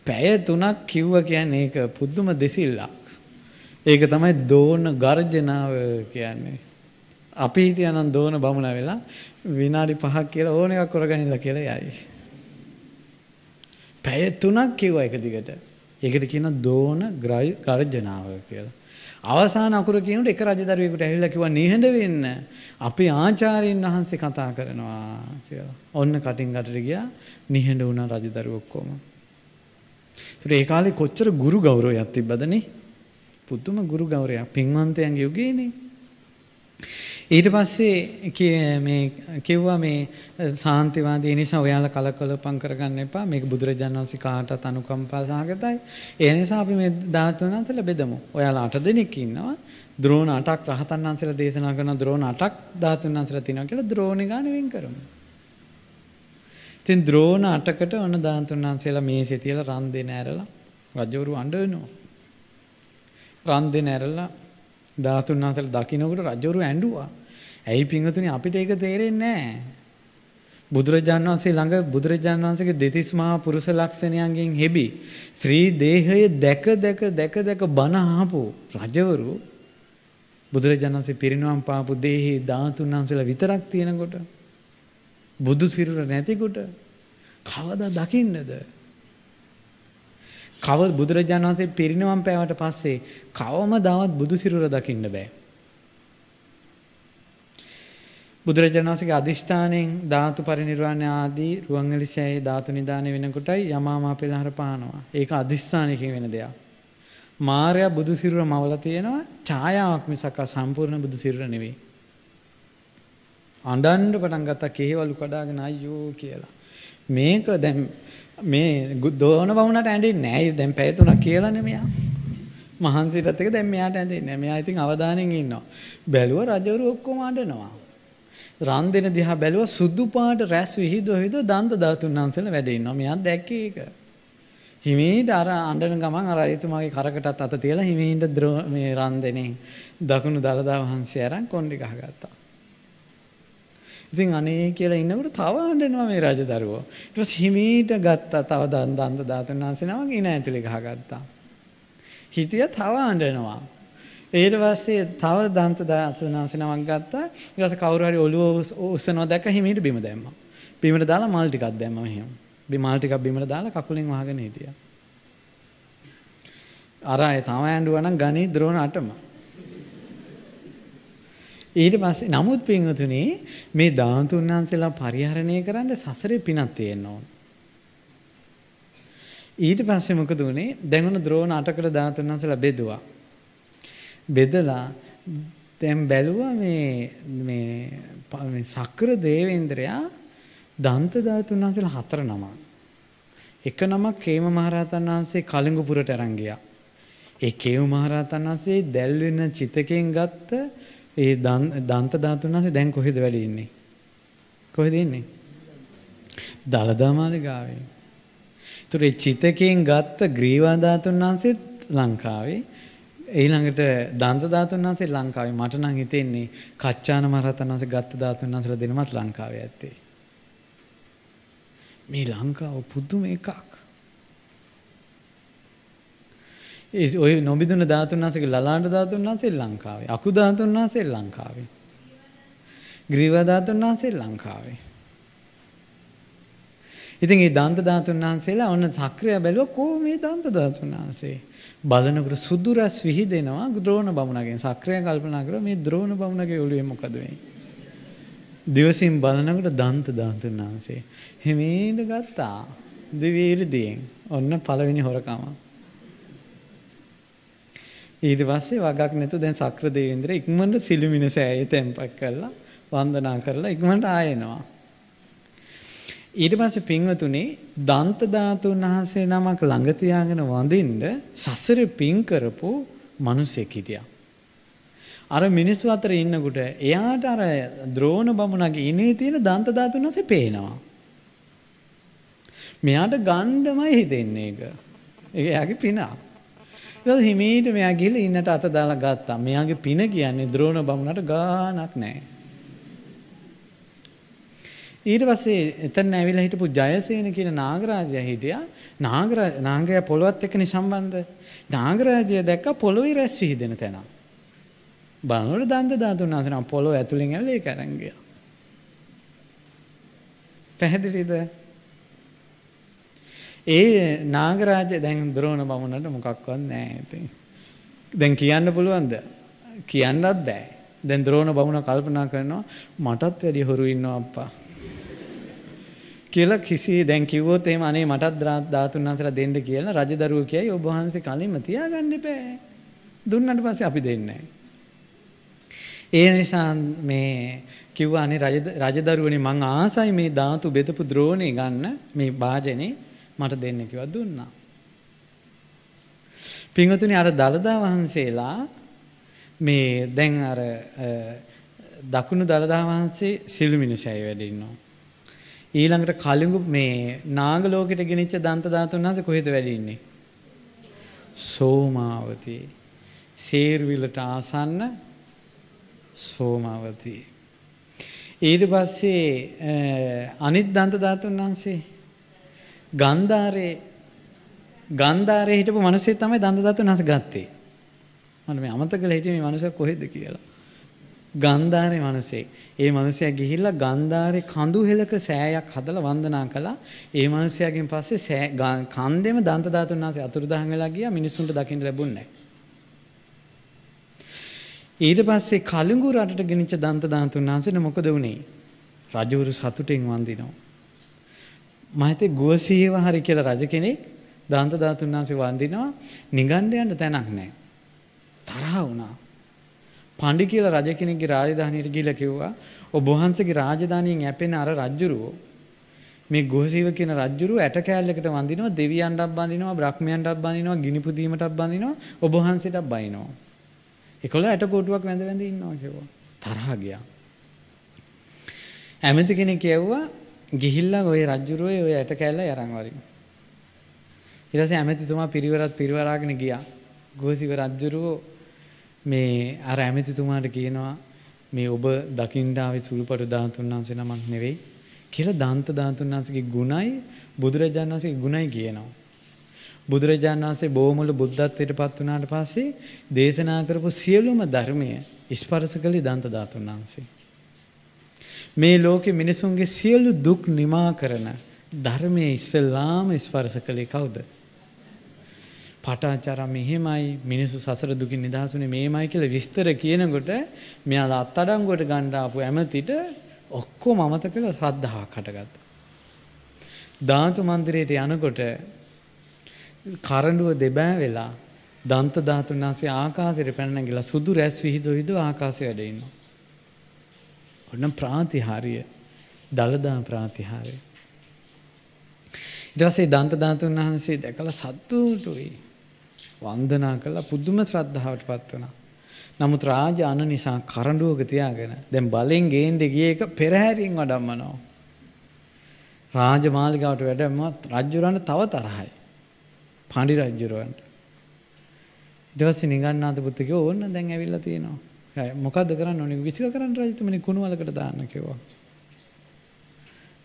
පැය 3ක් කිව්ව කියන්නේ ඒක පුදුම දෙසිල්ලක්. ඒක තමයි දෝන ගර්ජනාව කියන්නේ අපි හිටියනම් දෝන බමුණ වෙලා විනාඩි 5ක් කියලා ඕන එකක් කරගන්නilla කියලා යයි පැය 3ක් කිව්වා එක දිගට ඒකට කියන දෝන ගර්ජනාව කියලා. අවසාන අකුර කියනකොට එක රජදරුවෙකුට ඇවිල්ලා කිව්වා නිහඬ වෙන්න. අපි ආචාර්යින් වහන්සේ කතා කරනවා කියලා. ඔන්න කටින් කටට ගියා නිහඬ වුණා රජදරුවෝ ඔක්කොම. ඒතර ඒ කාලේ කොච්චර ගුරු ගෞරවයක් තිබ්බදනේ? පුදුම ගුරු ගෞරවයක්. පින්වන්තයන්ගේ යුගයේනේ. ඊට පස්සේ මේ කිව්වා මේ සාන්තිවාදී නිසා ඔයාලා කලකොලපම් කරගන්න එපා. මේක බුදුරජාණන් වහන්සේ කාටත් අනුකම්පා සහගතයි ඒ නිසා අපි මේ 13 වහන්සේලා බෙදමු ඔයාලා 8 දෙනෙක් ඉන්නවා. ද්‍රෝණ 8ක් රහතන් වහන්සේලා දේශනා කරන ද්‍රෝණ 8ක් 13 වහන්සේලා තියෙනවා කියලා ද්‍රෝණ ගාන වෙන් කරමු ඉතින් ද්‍රෝණ 8කට ඔන්න 13 වහන්සේලා මේසේ තියලා රන් දෙන ඇරලා රජවරු අඬනවා. රන් දෙන ඇරලා ධාතුන් වහන්සේලා දකින්නකොට රජවරු ඇඬුවා ඇයි පිංගතුනි අපිට ඒක තේරෙන්නේ නැහැ. බුදුරජාණන් වහන්සේ ළඟ බුදුරජාණන් වහන්සේගේ දෙතිස් මහා පුරුෂ ලක්ෂණයන්ගෙන් හෙබි ශ්‍රී දේහය දැක දැක දැක දැක බණ අහපු රජවරු බුදුරජාණන් වහන්සේ පිරිනවම් පාපු දේහේ ධාතුන් වහන්සේලා විතරක් තියෙනකොට බුදු සිරුර නැතිකොට කවදා දකින්නද? කව බුදුරජාණන් වහන්සේ පිරිනවම් පෑවට පස්සේ කවමදාවත් බුදු සිරුර දකින්න බෑ. බුදුරජාණන් වහන්සේගේ අදිෂ්ඨාණයෙන් ධාතු පරිනිර්වාණය ආදී රුවන්වැලි සෑයේ ධාතු නිදාන වෙනකොටයි යමාමා පෙළහර පහනවා. ඒක අදිෂ්ඨානයකින් වෙන දෙයක්. මාර්යා බුදු සිරුර මවලා තියෙනවා ඡායාවක් මිසක් සම්පූර්ණ බුදු සිරුර නෙවෙයි. අඬන්න පටන් ගත්තා කේවලු කඩාගෙන අයියෝ කියලා. මේක දැන් මේ දෝන වුණාට ඇඬෙන්නේ නැහැ. දැන් පැය තුනක් කියලානේ මෙයා. මහන්සියටත් එක දැන් මෙයාට ඇඬෙන්නේ නැහැ. මෙයා ඉතින් අවධානයෙන් ඉන්නවා. බැලුව රජවරු ඔක්කොම අඬනවා. රන් දෙන දිහා බැලුවා සුදු පාට රැස් විහිදුව විහිදුව දන්ත ධාතුන් වහන්සේලා වැඩ ඉන්නවා. මෙයා දැක්කේ ඒක. හිමීට අර අඬන ගමන් අර එතුමාගේ කරකටත් අත තියලා හිමීට මේ රන් දෙනේ දකුණු දලදා වහන්සේ අරන් කොණ්ඩි ගහගත්තා. ඉතින් අනේ කියලා ඉන්නකොට තව අඬනවා මේ රජදරුවෝ. ඊට පස්සේ හිමීට ගත්තා තව දන්ත ධාතුන් වහන්සේ නමක් ඉන ඇතුලේ ගහගත්තා. හිටිය තව අඬනවා. ඊට පස්සේ තව දන්ත දාසනාංශ නමක් ගත්තා. ඊට පස්සේ කවුරු හරි ඔළුව උස්සනවා දැක්ක හිමීට බිම දැම්මා. බිමට දාලා මල් ටිකක් දැම්මා මෙහෙම. මල් ටිකක් බිමට දාලා කකුලෙන් වහගෙන හිටියා. අර අය තම ඇඬුවා නම් ගණී ද්‍රෝණ අටම. ඊට පස්සේ නමුත් පින්වතුනි මේ දාන්තුන් වහන්සේලා පරිහරණය කරන්න සසරේ පිනක් තියෙන්න ඕන. ඊට පස්සේ මොකද උනේ? දැන් උන ද්‍රෝණ අටකට දාන්තුන් වහන්සේලා බෙදුවා. බෙදලා දැන් බැලුවා මේ මේ මේ සක්‍ර දේවේන්ද්‍රයා දන්ත ධාතුන් වහන්සේලා හතර නමක්. එක නමක් කේම මහරහතන් වහන්සේ කලිඟුපුරට අරන් ගියා. ඒ කේම මහරහතන් වහන්සේ දැල් වෙන චිතකෙන් ගත්ත ඒ දන්ත ධාතුන් වහන්සේ දැන් කොහෙද වැඩ ඉන්නේ? කොහෙද ඉන්නේ? දලදා මාලිගාවේ. ඒතර ඒ චිතකෙන් ගත්ත ග්‍රීවා ධාතුන් වහන්සේත් ලංකාවේ ඊළඟට දන්ත ධාතුන් වහන්සේ ලංකාවේ මට නම් හිතෙන්නේ කච්චාන මහරහතන් වහන්සේ ගත්ත ධාතුන් වහන්සේලා දෙනමත් ලංකාවේ ඇත්තේ. මේ ලංකාව පුදුම එකක්. ඒ ඔය නොබිදුන ධාතුන් වහන්සේගේ ලලාණ්ඩ ධාතුන් වහන්සේ ලංකාවේ. අකු ධාතුන් වහන්සේ ලංකාවේ. ග්‍රීව ධාතුන් වහන්සේ ලංකාවේ. ඉතින් මේ දන්ත ධාතුන් වහන්සේලා ඔන්න සක්‍රිය බැලුවා කොහොම මේ දන්ත ධාතුන් වහන්සේ බලනකොට සුදු රස් විහිදෙනවා ද්‍රෝණ බමුණගෙන් සක්‍රිය කල්පනා කරා මේ ද්‍රෝණ බමුණගේ ඔළුවේ මොකද වෙන්නේ දිවසින් බලනකොට දන්ත ධාතුන් වහන්සේ හිමීට ගත්තා දිවීරදීන් ඔන්න පළවෙනි හොරකම ඊට පස්සේ වගක් නැතු දැන් සක්‍ර දේවේන්ද්‍ර ඉක්මනට සිළුමිණ සෑයේ තැන්පත් කරලා වන්දනා කරලා ඉක්මනට ආයෙනවා. ඊට පස්සේ පින්වතුනි දන්ත ධාතුන් වහන්සේ නමක් ළඟ තියාගෙන වඳින්න සසරේ පින් කරපු මිනිසෙක් හිටියා. අර මිනිස්සු අතර ඉන්නකොට එයාට අර ද්‍රෝණ බමුණගේ ඉනේ තියෙන දන්ත ධාතුන් වහන්සේ පේනවා. මෙයාට ගණ්ඩමයි හිතෙන්නේ ඒක. ඒක එයාගේ පිනක්. ඊට හිමීට මෙයා ගිහලා ඉන්නට අත දාලා ගත්තා. මෙයාගේ පින කියන්නේ ද්‍රෝණ බමුණට ගාණක් නැහැ. ඊට පස්සේ එතන ඇවිල්ලා හිටපු ජයසේන කියන නාගරාජයා හිටියා. නාගරා නාගයා පොළොවත් එක්කනේ සම්බන්ධ. නාගරාජයා දැක්ක පොළොවේ රැස් විහිදෙන තැන. බලනකොට දන්ත ධාතුන් වහන්සේ පොළොව ඇතුලෙන් ඇවිල්ලා ඒක අරන් ගියා. පැහැදිලිද? ඒ නාගරාජ දැන් ද්‍රෝණ බමුණට මොකක්වත් නැහැ ඉතින්. දැන් කියන්න පුළුවන්ද? කියන්නත් බෑ. දැන් ද්‍රෝණ බමුණ කල්පනා කරනවා මටත් වැඩි හොරු ඉන්නවා අප්පා. කියලා කිසි දැන් කිව්වොත් එහෙම අනේ මටත් ධාතුන් වහන්සේලා දෙන්න කියලා රජදරුවෝ කියයි ඔබ වහන්සේ කලින්ම තියාගන්න එපා. දුන්නට පස්සේ අපි දෙන්නේ ඒ නිසා මේ කිව්වා අනේ රජදරුවනේ මං ආසයි මේ ධාතු බෙදපු ද්‍රෝණේ ගන්න මේ වාජනේ මට දෙන්න කිව්වා දුන්නා. පින්වතුනි අර දලදා වහන්සේලා මේ දැන් අර දකුණු දලදා වහන්සේ සිළුමිණිසයි වැඩ ඉන්නවා. ඊළඟට කලිඟු මේ නාග ලෝකෙට ගෙනිච්ච දන්ත ධාතුන් වහන්සේ කොහෙද වැඩ ඉන්නේ? සෝමාවතී. සේරුවිලට ආසන්න සෝමාවතී. ඊට පස්සේ අනිත් දන්ත ධාතුන් වහන්සේ ගන්ධාරේ ගන්ධාරේ හිටපු මිනිස්සෙක් තමයි දන්ත දත්තු නැස ගත්තේ. මම මේ අමතක කරලා හිටියේ මේ මිනිසා කොහෙද කියලා. ගන්ධාරේ මිනිසෙක්. ඒ මිනිසයා ගිහිල්ලා ගන්ධාරේ කඳු හෙලක සෑයක් හදලා වන්දනා කළා. ඒ මිනිසයාගෙන් පස්සේ කන්දෙම දන්ත ධාතුන් නැසේ අතුරුදහන් වෙලා ගියා මිනිස්සුන්ට දකින්න ලැබුණේ ඊට පස්සේ කලිඟු රටට ගෙනිච්ච දන්ත ධාතුන් නැසෙන මොකද වුනේ? රජවරු සතුටින් වන්දිනවා. මම හිතේ ගුවසීව හරි කියලා රජ කෙනෙක් දාන්ත ධාතුන් වහන්සේ වන්දිනවා නිගණ්ඩ යන්න තැනක් නැහැ. තරහ වුණා. පණ්ඩි කියලා රජ කෙනෙක්ගේ රාජධානියට ගිහිල්ලා කිව්වා ඔබ වහන්සේගේ රාජධානියෙන් යැපෙන අර රජුරුවෝ මේ ගෝසීව කියන රජුරුව ඇට කෑල්ලකට වඳිනවා දෙවියන්ටත් බඳිනවා බ්‍රහ්මයන්ටත් බඳිනවා ගිනි පුදීමටත් බඳිනවා ඔබ වහන්සේටත් බයිනවා. ඒකවල ඇට කොටුවක් වැඳ වැඳ ඉන්නවා කිව්වා. තරහ ගියා. ඇමති කෙනෙක් කියවුවා ගිහිල්ලා ওই රජුරුවේ ওই ඇට කැල්ල යරන් වරින්. ඊට පස්සේ ඇමතිතුමා පිරිවරත් පිරිවරාගෙන ගියා. ගෝසිව රජුරුව මේ අර ඇමතිතුමාට කියනවා මේ ඔබ දකින්න ආවේ සුළුපටු ධාතුන් වහන්සේ නමක් නෙවෙයි කියලා දන්ත ධාතුන් වහන්සේගේ ගුණයි බුදුරජාණන් වහන්සේගේ ගුණයි කියනවා. බුදුරජාණන් වහන්සේ බොහොමලු බුද්ධත්වයට පත් වුණාට පස්සේ දේශනා කරපු සියලුම ධර්මය ස්පර්ශ කළේ දන්ත ධාතුන් වහන්සේ. මේ ලෝකේ මිනිසුන්ගේ සියලු දුක් නිමා කරන ධර්මයේ ඉස්සලාම ස්පර්ශ කළේ කවුද? පටාචාර මෙහෙමයි මිනිස්සු සසර දුකින් නිදහසුනේ මේමයි කියලා විස්තර කියනකොට මෙයාලා අත්අඩංගුවට ගන්න ආපු ඇමතිට ඔක්කොම අමතක කරලා ශ්‍රද්ධාවක් හටගත්තා. ධාතු මන්දිරයට යනකොට කරඬුව දෙබෑ වෙලා දන්ත ධාතුන් වහන්සේ ආකාශයට පැන නැගිලා සුදු රැස් විහිදු විහිදු ආකාශය වැඩ ඉන්නවා. ඔන්න ප්‍රාතිහාර්ය දළදා ප්‍රාතිහාර්ය. ඊට පස්සේ දන්ත ධාතුන් වහන්සේ දැකලා සතුටුයි. වන්දනා කළා පුදුම ශ්‍රද්ධාවට පත් වුණා. නමුත් රාජ අන නිසා කරඬුවක තියාගෙන දැන් බලෙන් ගේන්දේ ගිය එක පෙරහැරින් වඩම්මනවා. රාජමාලිගාවට වැඩමත් රජුරන්ට තව තරහයි. පඬි රජුරවන්ට. ඊට පස්සේ නිගන්නාත පුත්තිකෝ ඕන්න දැන් ඇවිල්ලා තියෙනවා. මොකද්ද කරන්න ඕනේ විසික කරන්න රජතුමනි කුණු වලකට දාන්න කිව්වා.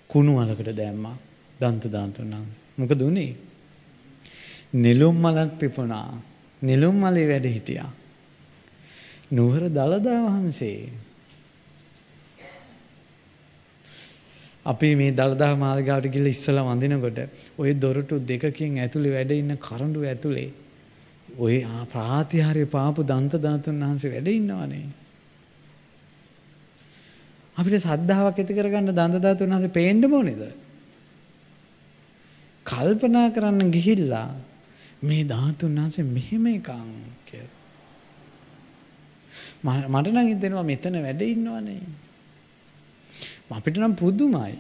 කුණු වලකට දැම්මා දන්ත දාන්තුන් වහන්සේ. මොකද උනේ? නිලුම් මලක් පිපුණා. නිලුම් මලේ වැඩ හිටියා. නුවර දලදා වහන්සේ අපි මේ දළදා මාලිගාවට ගිහලා ඉස්සලා වඳිනකොට ওই දොරටු දෙකකින් ඇතුලේ වැඩ ඉන්න කරඬු ඇතුලේ ඔය ප්‍රාතිහාර්ය පාපු දන්ත ධාතුන් වහන්සේ වැඩ ඉන්නවනේ. අපිට සද්ධාාවක් ඇති කරගන්න දන්ත ධාතුන් වහන්සේ පේන්න ඕනේද? කල්පනා කරන්න ගිහිල්ලා මේ ධාතුන් වහන්සේ මෙහෙම එකක් කියලා. ම- මට නම් හිතෙනවා මෙතන වැඩ ඉන්නවනේ. අපිට නම් පුදුමයි.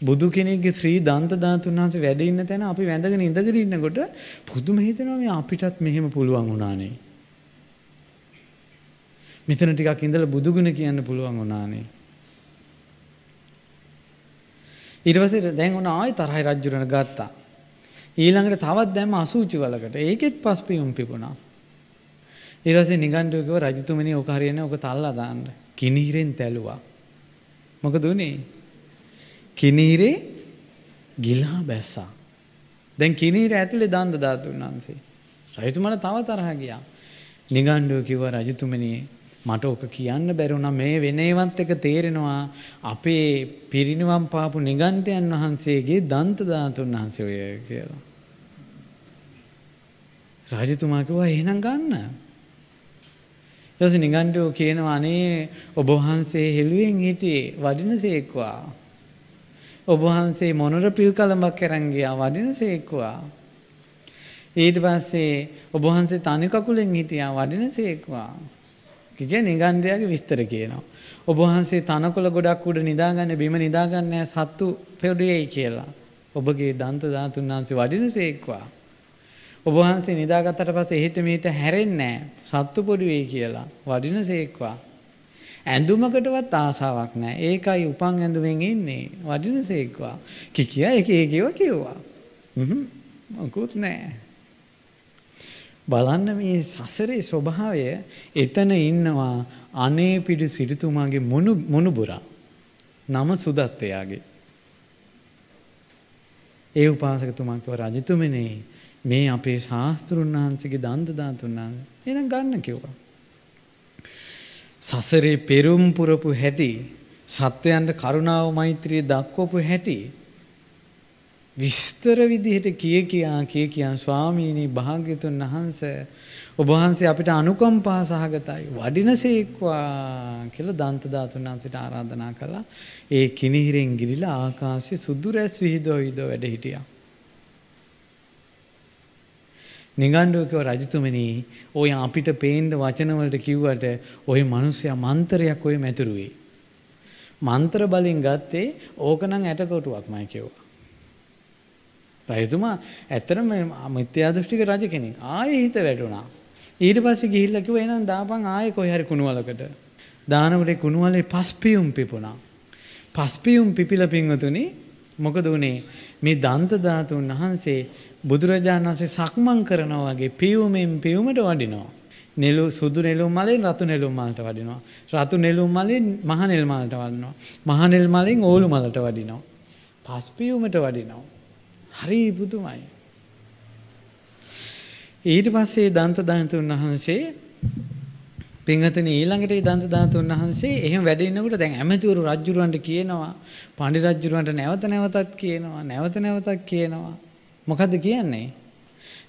බුදු කෙනෙක්ගේ ශ්‍රී දන්ත ධාතුන් වහන්සේ වැඩ ඉන්න තැන අපි වැඳගෙන ඉඳගෙන ඉන්නකොට පුදුම හිතෙනවා මේ අපිටත් මෙහෙම පුළුවන් වුණානේ. මෙතන ටිකක් ඉඳලා බුදුගුණ කියන්න පුළුවන් වුණානේ. ඊට පස්සේ දැන් උන ආයි තරහයි රජුරණ ගත්තා. ඊළඟට තවත් දැම්ම අසූචි වලකට. ඒකෙත් පස්පියුම් පිපුණා. ඊට පස්සේ නිගණ්ඨයෝ කිව්වා රජතුමනි ඔක හරියන්නේ ඔක තල්ලා දාන්න. කිනිහිරෙන් තැළුවා. මොකද උනේ? කිනිහිරේ ගිලා බැස්සා. දැන් කිනිහිර ඇතුලේ දන්ද ධාතුන් වහන්සේ. රජතුමාට තව තරහ ගියා. නිගණ්ඨයෝ කිව්වා රජතුමනි මට ඕක කියන්න බැරුණා මේ වෙනේවත් එක තේරෙනවා අපේ පිරිනිවන් පාපු නිගණ්ඨයන් වහන්සේගේ දන්ත ධාතුන් වහන්සේ ඔය කියලා. රජතුමා කිව්වා එහෙනම් ගන්න. ඊට පස්සේ නිගණ්ඨයෝ කියනවා අනේ ඔබ වහන්සේ හෙළුවෙන් හිටියේ වඩිනසේක්වා. ඔබ වහන්සේ මොනර පිල් කලඹක් අරන් ගියා වඩිනසේක්වා. ඊට පස්සේ ඔබ වහන්සේ තනි කකුලෙන් හිටියා වඩිනසේක්වා. කිය නිගණ්ඨයාගේ විස්තර කියනවා. ඔබ වහන්සේ තනකොළ ගොඩක් උඩ නිදාගන්න බිම නිදාගන්න සත්තු පෙඩුවේයි කියලා. ඔබගේ දන්ත ධාතුන් වහන්සේ වඩිනසේක්වා. ඔබ වහන්සේ නිදාගත්තට පස්සේ එහෙට මෙහෙට හැරෙන්නේ සත්තු පොඩි වෙයි කියලා වඩිනසේක්වා. ඇඳුමකටවත් ආසාවක් නැහැ. ඒකයි උපන් ඇඳුමෙන් ඉන්නේ. වඩිනසේක්වා. කිකියා එක ඒකේව කිව්වා. හ්ම් මොකුත් නැහැ. බලන්න මේ සසරේ ස්වභාවය එතන ඉන්නවා අනේ පිටු සිටුතුමාගේ මොනු මොනුබුරා. නම සුදත්තයාගේ. ඒ උපාසකතුමා කිව්වා රජතුමනි මේ අපේ ශාස්ත්‍රුන් වහන්සේගේ දන්ත ධාතුන් වහන්සේ එහෙනම් ගන්න කිව්වා. සසරේ පෙරුම් පුරපු හැටි සත්වයන්ට කරුණාව මෛත්‍රිය දක්වපු හැටි විස්තර විදිහට කිය කියා කිය කියා ස්වාමීනි භාග්‍යතුන් වහන්සේ ඔබ වහන්සේ අපිට අනුකම්පා සහගතයි වඩිනසේක්වා කියලා දන්ත ධාතුන් වහන්සේට ආරාධනා කළා. ඒ කිනිහිරෙන් ගිරිලා ආකාශයේ සුදු රැස් විහිදෝ විහිදෝ වැඩ හිටියා. නිගණ්ඩුව කිව්ව රජතුමනි ඔය අපිට පේන්න වචන වලට කිව්වට ওই මිනිස්සයා මන්ත්‍රයක් ඔය මැතුරුවේ. මන්ත්‍ර බලෙන් ගත්තේ ඕකනම් ඇටකොටුවක්මයි කිව්වා. රජතුමා ඇත්තටම මිත්‍යා දෘෂ්ටික රජ කෙනෙක්. ආයේ හිත වැටුණා. ඊට පස්සේ ගිහිල්ලා කිව්වා එහෙනම් දාපන් ආයේ කොහේ හරි කුණුවලකට. දානකොට කුණුවලේ පස්පියුම් පිපුණා. පස්පියුම් පිපිලා පින්වතුනි මොකද උනේ මේ දන්ත ධාතුන් වහන්සේ බුදුරජාණන් වහන්සේ සක්මන් කරනවා වගේ පියුමෙන් පියුමට වඩිනවා. නෙළු සුදු නෙළුම් මලෙන් රතු නෙළුම් මලට වඩිනවා. රතු නෙළුම් මලෙන් මහ නෙල් මලට වඩිනවා. මහ නෙල් මලෙන් ඕලු මලට වඩිනවා. පස්පියුමට වඩිනවා. හරි පුදුමයි. ඊට පස්සේ දන්ත ධාතුන් වහන්සේ පින්වතුනි ඊළඟට ඒ දන්ත ධාතුන් වහන්සේ එහෙම වැඩ ඉන්නකොට දැන් ඇමතිවරු රජුරවන්ට කියනවා පඬි රජුරවන්ට නැවත නැවතත් කියනවා නැවත නැවතත් කියනවා මොකද්ද කියන්නේ?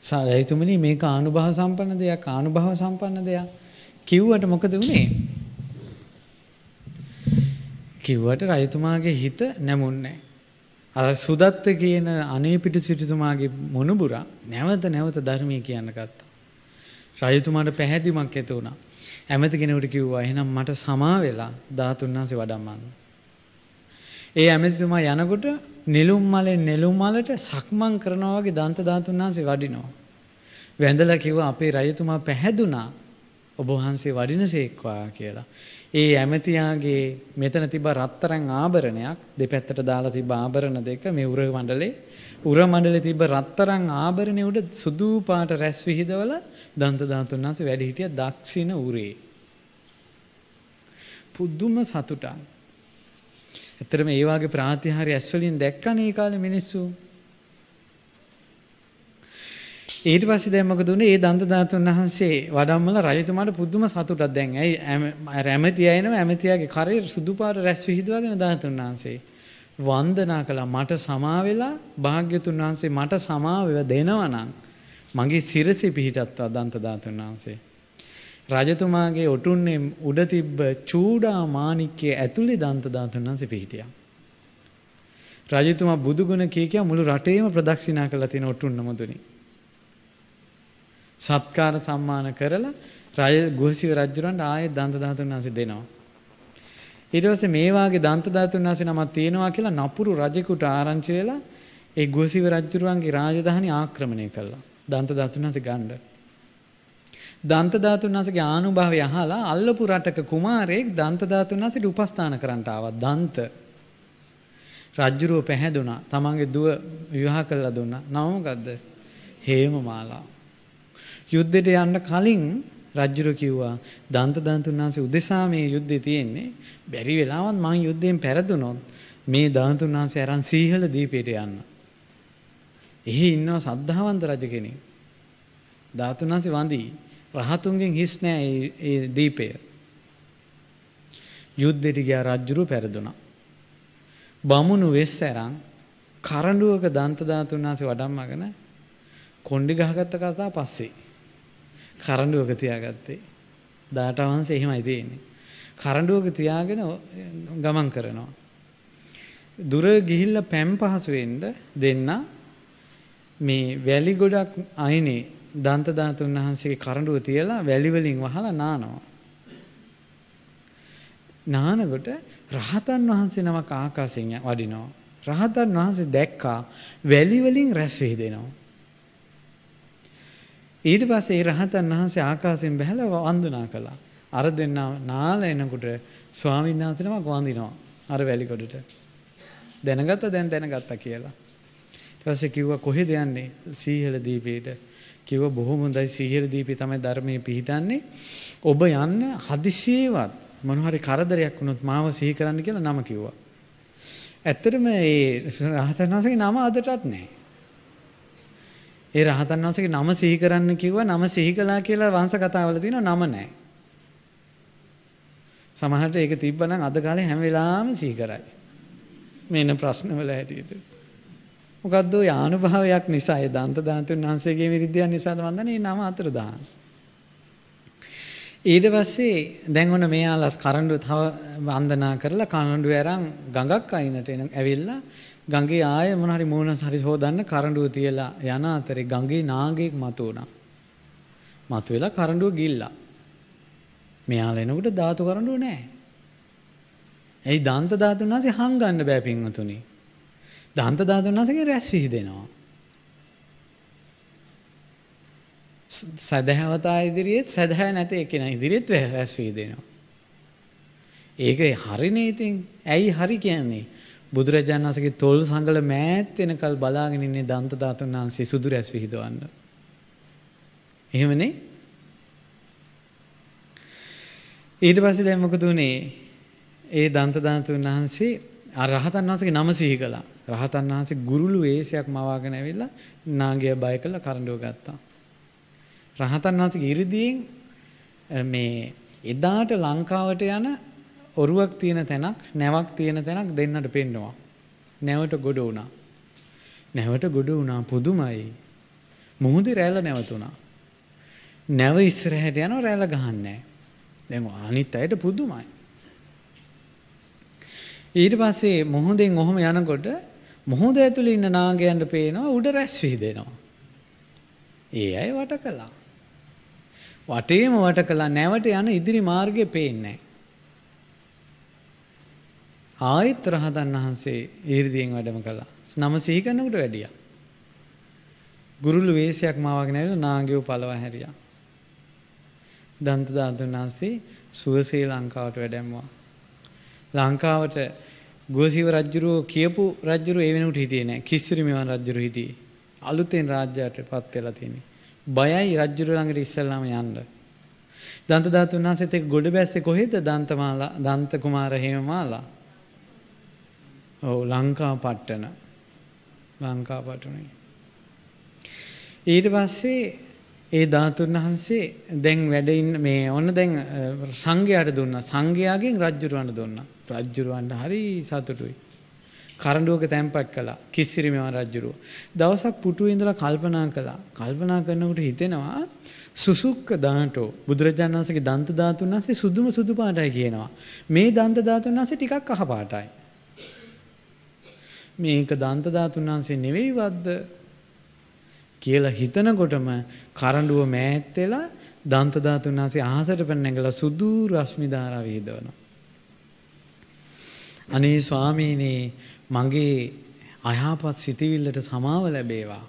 සාරයිතුමනි මේක ආනුභව සම්පන්න දෙයක් ආනුභව සම්පන්න දෙයක්. කිව්වට මොකද උනේ කිව්වට රජතුමාගේ හිත නැමුන්නේ අර සුදත්ත කියන අනේපිටු සිටුතුමාගේ මොනුබුරා නැවත නැවත ධර්මයේ කියන්න ගත්තා. රජතුමාට පැහැදිමක් ඇති වුණා. ඇමති කෙනෙකුට කිව්වා එහෙනම් මට සමා වෙලා ධාතුන් වහන්සේ වඩම්මන්න. ඒ ඇමතිතුමා යනකොට නෙළුම් මලෙන් නෙළුම් මලට සක්මන් කරනවා වගේ දන්ත ධාතුන් වහන්සේ වඩිනවා. වැඳලා කිව්වා අපේ රජතුමා පැහැදුනා ඔබ වහන්සේ වඩිනසේක්වා කියලා. ඒ ඇමතියාගේ මෙතන තිබ්බ රත්තරන් ආභරණයක් දෙපැත්තට දාලා තිබ්බ ආභරණ දෙක මේ උර මණ්ඩලේ උර මණ්ඩලේ තිබ්බ රත්තරන් ආභරණේ උඩ සුදු පාට රැස් විහිදවල දන්ත ධාතුන් වහන්සේ වැඩ හිටිය දක්ෂින උරේ. පුදුම සතුටක්. ඇත්තටම ඒ වාගේ ප්‍රාතිහාර්ය ඇස් වලින් දැක්කනේ ඒ කාලේ මිනිස්සු. ඊට පස්සේ දැන් මොකද උනේ? ඒ දන්ත ධාතුන් වහන්සේ වඩම්මල රජතුමාට පුදුම සතුටක් දැන්. ඇයි ඇමතියා එනවා ඇමතියාගේ කරේ සුදු පාට රැස් විහිදුවගෙන ධාතුන් වහන්සේ වන්දනා කළා මට සමා වෙලා භාග්‍යතුන් වහන්සේ මට සමාව දෙනවා නම් මගේ සිරසේ පිහිටත්වා දන්ත ධාතුන් වහන්සේ. රජතුමාගේ ඔටුන්නේ උඩ තිබ්බ චූඩා මාණික්කයේ ඇතුලේ දන්ත ධාතුන් වහන්සේ පිහිටියා. රජතුමා බුදුගුණ කී කිය මුළු රටේම ප්‍රදක්ෂිනා කරලා තියෙන ඔටුන්න මුදුනේ. සත්කාර සම්මාන කරලා රාජ ගුහසිව රජුරන්ට ආයෙත් දන්ත ධාතුන් වහන්සේ දෙනවා. ඊට පස්සේ මේ වාගේ දන්ත ධාතුන් වහන්සේ නමක් තියෙනවා කියලා නපුරු රජෙකුට ආරංචි වෙලා ඒ ගුහසිව රජුරුවන්ගේ රාජධානි ආක්‍රමණය කළා. දන්ත ධාතුන් වහන්සේ ගන්න. දන්ත ධාතුන් වහන්සේගේ ආනුභාවය අහලා අල්ලපු රටක කුමාරයෙක් දන්ත ධාතුන් වහන්සේට උපස්ථාන කරන්නට ආවා. දන්ත රජ්ජුරුව පැහැදුනා. තමන්ගේ දුව විවාහ කළා දුන්නා. නම මොකද්ද? හේමමාලා. යුද්ධෙට යන්න කලින් රජ්ජුරුව කිව්වා දන්ත දන්තුන් වහන්සේ උදෙසා මේ යුද්ධේ තියෙන්නේ. බැරි වෙලාවත් මං යුද්ධයෙන් පෙරදුනොත් මේ දන්තුන් වහන්සේ අරන් සීහල දීපයට යන්න. එහි ඉන්නවා සද්ධාවන්ත රජ කෙනෙක්. ධාතුන් වහන්සේ වඳී රහතුන්ගෙන් හිස් නෑ ඒ දීපය. යුද්ධෙට ගියා රජ්ජුරුව පෙරදුනා. බමුණු වෙස් ඇරන් කරඬුවක දන්ත ධාතුන් වහන්සේ වඩම්මගෙන කොණ්ඩි ගහගත්ත කතා පස්සේ කරඬුවක තියාගත්තේ. දාට වහන්සේ එහෙමයි තියෙන්නේ. කරඬුවක තියාගෙන ගමන් කරනවා. දුර ගිහිල්ලා පැම් පහසු වෙන්න දෙන්න මේ වැලි ගොඩක් අයිනේ දන්ත ධාතුන් වහන්සේගේ කරඬුව තියලා වැලි වලින් වහලා නානවා. නානකොට රහතන් වහන්සේ නමක් ආකාශයෙන් වඩිනවා. රහතන් වහන්සේ දැක්කා වැලි වලින් රැස් වේදෙනවා. ඊට පස්සේ ඒ රහතන් වහන්සේ ආකාශයෙන් බැහැලා වන්දනා කළා. අර දෙන්න නාල එනකොට ස්වාමීන් වහන්සේ නමක් වඳිනවා. අර වැලි කොටට. දැනගත්ත දැන් දැනගත්තා කියලා. ඊට පස්සේ කිව්වා කොහෙද යන්නේ? සීහල දීපේට. කිව්වා බොහොම හොඳයි සීහල දීපේ තමයි ධර්මයේ පිහිටන්නේ. ඔබ යන්න හදිසියේවත් මොන හරි කරදරයක් වුණොත් මාව සිහි කරන්න කියලා නම කිව්වා. ඇත්තටම ඒ රහතන් වහන්සේගේ නම අදටත් නැහැ. ඒ රහතන් වහන්සේගේ නම සිහි කරන්න කිව්වා නම සිහි කළා කියලා වංශ කතාවල තියෙනවා නම නැහැ. සමහරට ඒක තිබ්බනම් අද කාලේ හැම වෙලාවෙම සිහි කරයි. මේන ප්‍රශ්න වල හැටියට. මොකද්ද ඔය ආනුභාවයක් නිසා ඒ දන්ත දාන්තුන් වහන්සේගේ විරිද්දයන් නිසාද වන්දනේ නම අතර දාන්නේ. ඊට පස්සේ දැන් ඔන්න මෙයාලා කරඬුව තව වන්දනා කරලා කරඬුව අරන් ගඟක් අයිනට එන ඇවිල්ලා ගඟේ ආය මොන හරි මූණ හරි හොදන්න කරඬුව තියලා යන අතරේ ගඟේ නාගයෙක් මතුවුණා. මතුවෙලා කරඬුව ගිල්ලා. මෙයාලා එනකොට ධාතු කරඬුව නැහැ. එයි දන්ත ධාතුන් නැසෙ හංගන්න බෑ පින්වතුනි. දන්ත ධාතුන් නැසෙගේ රැස් විහිදෙනවා. සදහැවතා ඉදිරියේත් සදහැ නැති කෙනා ඉදිරියේත් වැස් වීදෙනවා. ඒක හරිනේ ඉතින්. ඇයි හරි කියන්නේ? බුදුරජාණන් වහන්සේගේ තොල් සංගල මෑත් වෙනකල් බලාගෙන ඉන්නේ දන්ත ධාතුන් වහන්සේ සුදු රැස් විහිදවන්න. එහෙමනේ? ඊට පස්සේ දැන් මොකද උනේ? ඒ දන්ත ධාතුන් වහන්සේ අර රහතන් වහන්සේගේ නම සිහි කළා. රහතන් වහන්සේ ගුරුළු වේශයක් මවාගෙන ඇවිල්ලා නාගය බය කළා කරඬුව ගත්තා. රහතන් වහන්සේගේ 이르දීන් මේ එදාට ලංකාවට යන ඔරුවක් තියෙන තැනක් නැවක් තියෙන තැනක් දෙන්නට පෙන්නවා. නැවට ගොඩ වුණා. නැවට ගොඩ වුණා පුදුමයි. මුහුදේ රැළ නැවතුණා. නැව ඉස්සරහට යනවා රැළ ගහන්නේ දැන් අනිත් අයට පුදුමයි. ඊට පස්සේ මොහොතෙන් ඔහොම යනකොට මොහොත ඇතුලේ ඉන්න නාගයන්ට පේනවා උඩ රැස් විහිදෙනවා. ඒ අය වට කළා. වටේම වට කළා නැවට යන ඉදිරි මාර්ගය පේන්නේ ආයෙත් රහතන් වහන්සේ ඊර්දියෙන් වැඩම කළා. නම සිහි කරනකොට වැඩියා. ගුරුළු වේශයක් මාවගෙන ඇවිල්ලා නාගයෝ පළව හැරියා. දන්ත දාතුන් වහන්සේ සුවසේ ලංකාවට වැඩැම්මවා. ලංකාවට ගෝසිව රජ්ජුරුව කියපු රජ්ජුරුව ඒ වෙනකොට හිටියේ නෑ. කිස්සිරි මෙවන් රජ්ජුරුව හිටියේ. අලුතෙන් රාජ්‍යයට පත් වෙලා තියෙන්නේ. බයයි රජ්ජුරුව ළඟට ඉස්සෙල්ලාම යන්න. දන්ත ධාතුන් වහන්සේත් එක්ක ගොඩ බැස්සේ කොහෙද දන්තමාලා දන්ත කුමාර හේමමාලා? ඔව් ලංකා පට්ටන. ලංකා පටුනේ. ඊට පස්සේ ඒ ධාතුන් වහන්සේ දැන් වැඩ ඉන්න මේ ඔන්න දැන් සංඝයාට දුන්නා. සංඝයාගෙන් රජ්ජුරුවන්ට දුන්නා. රජ්ජුරුවන්ට හරි සතුටුයි. කරඬුවක තැන්පත් කළා. කිස්සිරි මෙවන් රජ්ජුරුව. දවසක් පුටුවේ ඉඳලා කල්පනා කළා. කල්පනා කරනකොට හිතෙනවා සුසුක්ක දාටෝ බුදුරජාණන් වහන්සේගේ දන්ත ධාතුන් වහන්සේ සුදුම සුදු පාටයි කියනවා. මේ දන්ත ධාතුන් වහන්සේ ටිකක් කහ පාටයි. මේක දන්ත ධාතුන් වහන්සේ නෙවෙයිවත්ද කියලා හිතනකොටම කරඬුව මෑත් වෙලා දන්ත ධාතුන් වහන්සේ අහසට පැන නැගලා සුදු රශ්මි ධාරා විහිදවනවා. අනේ ස්වාමීනි මගේ අයහපත් සිතවිල්ලට සමාව ලැබේවා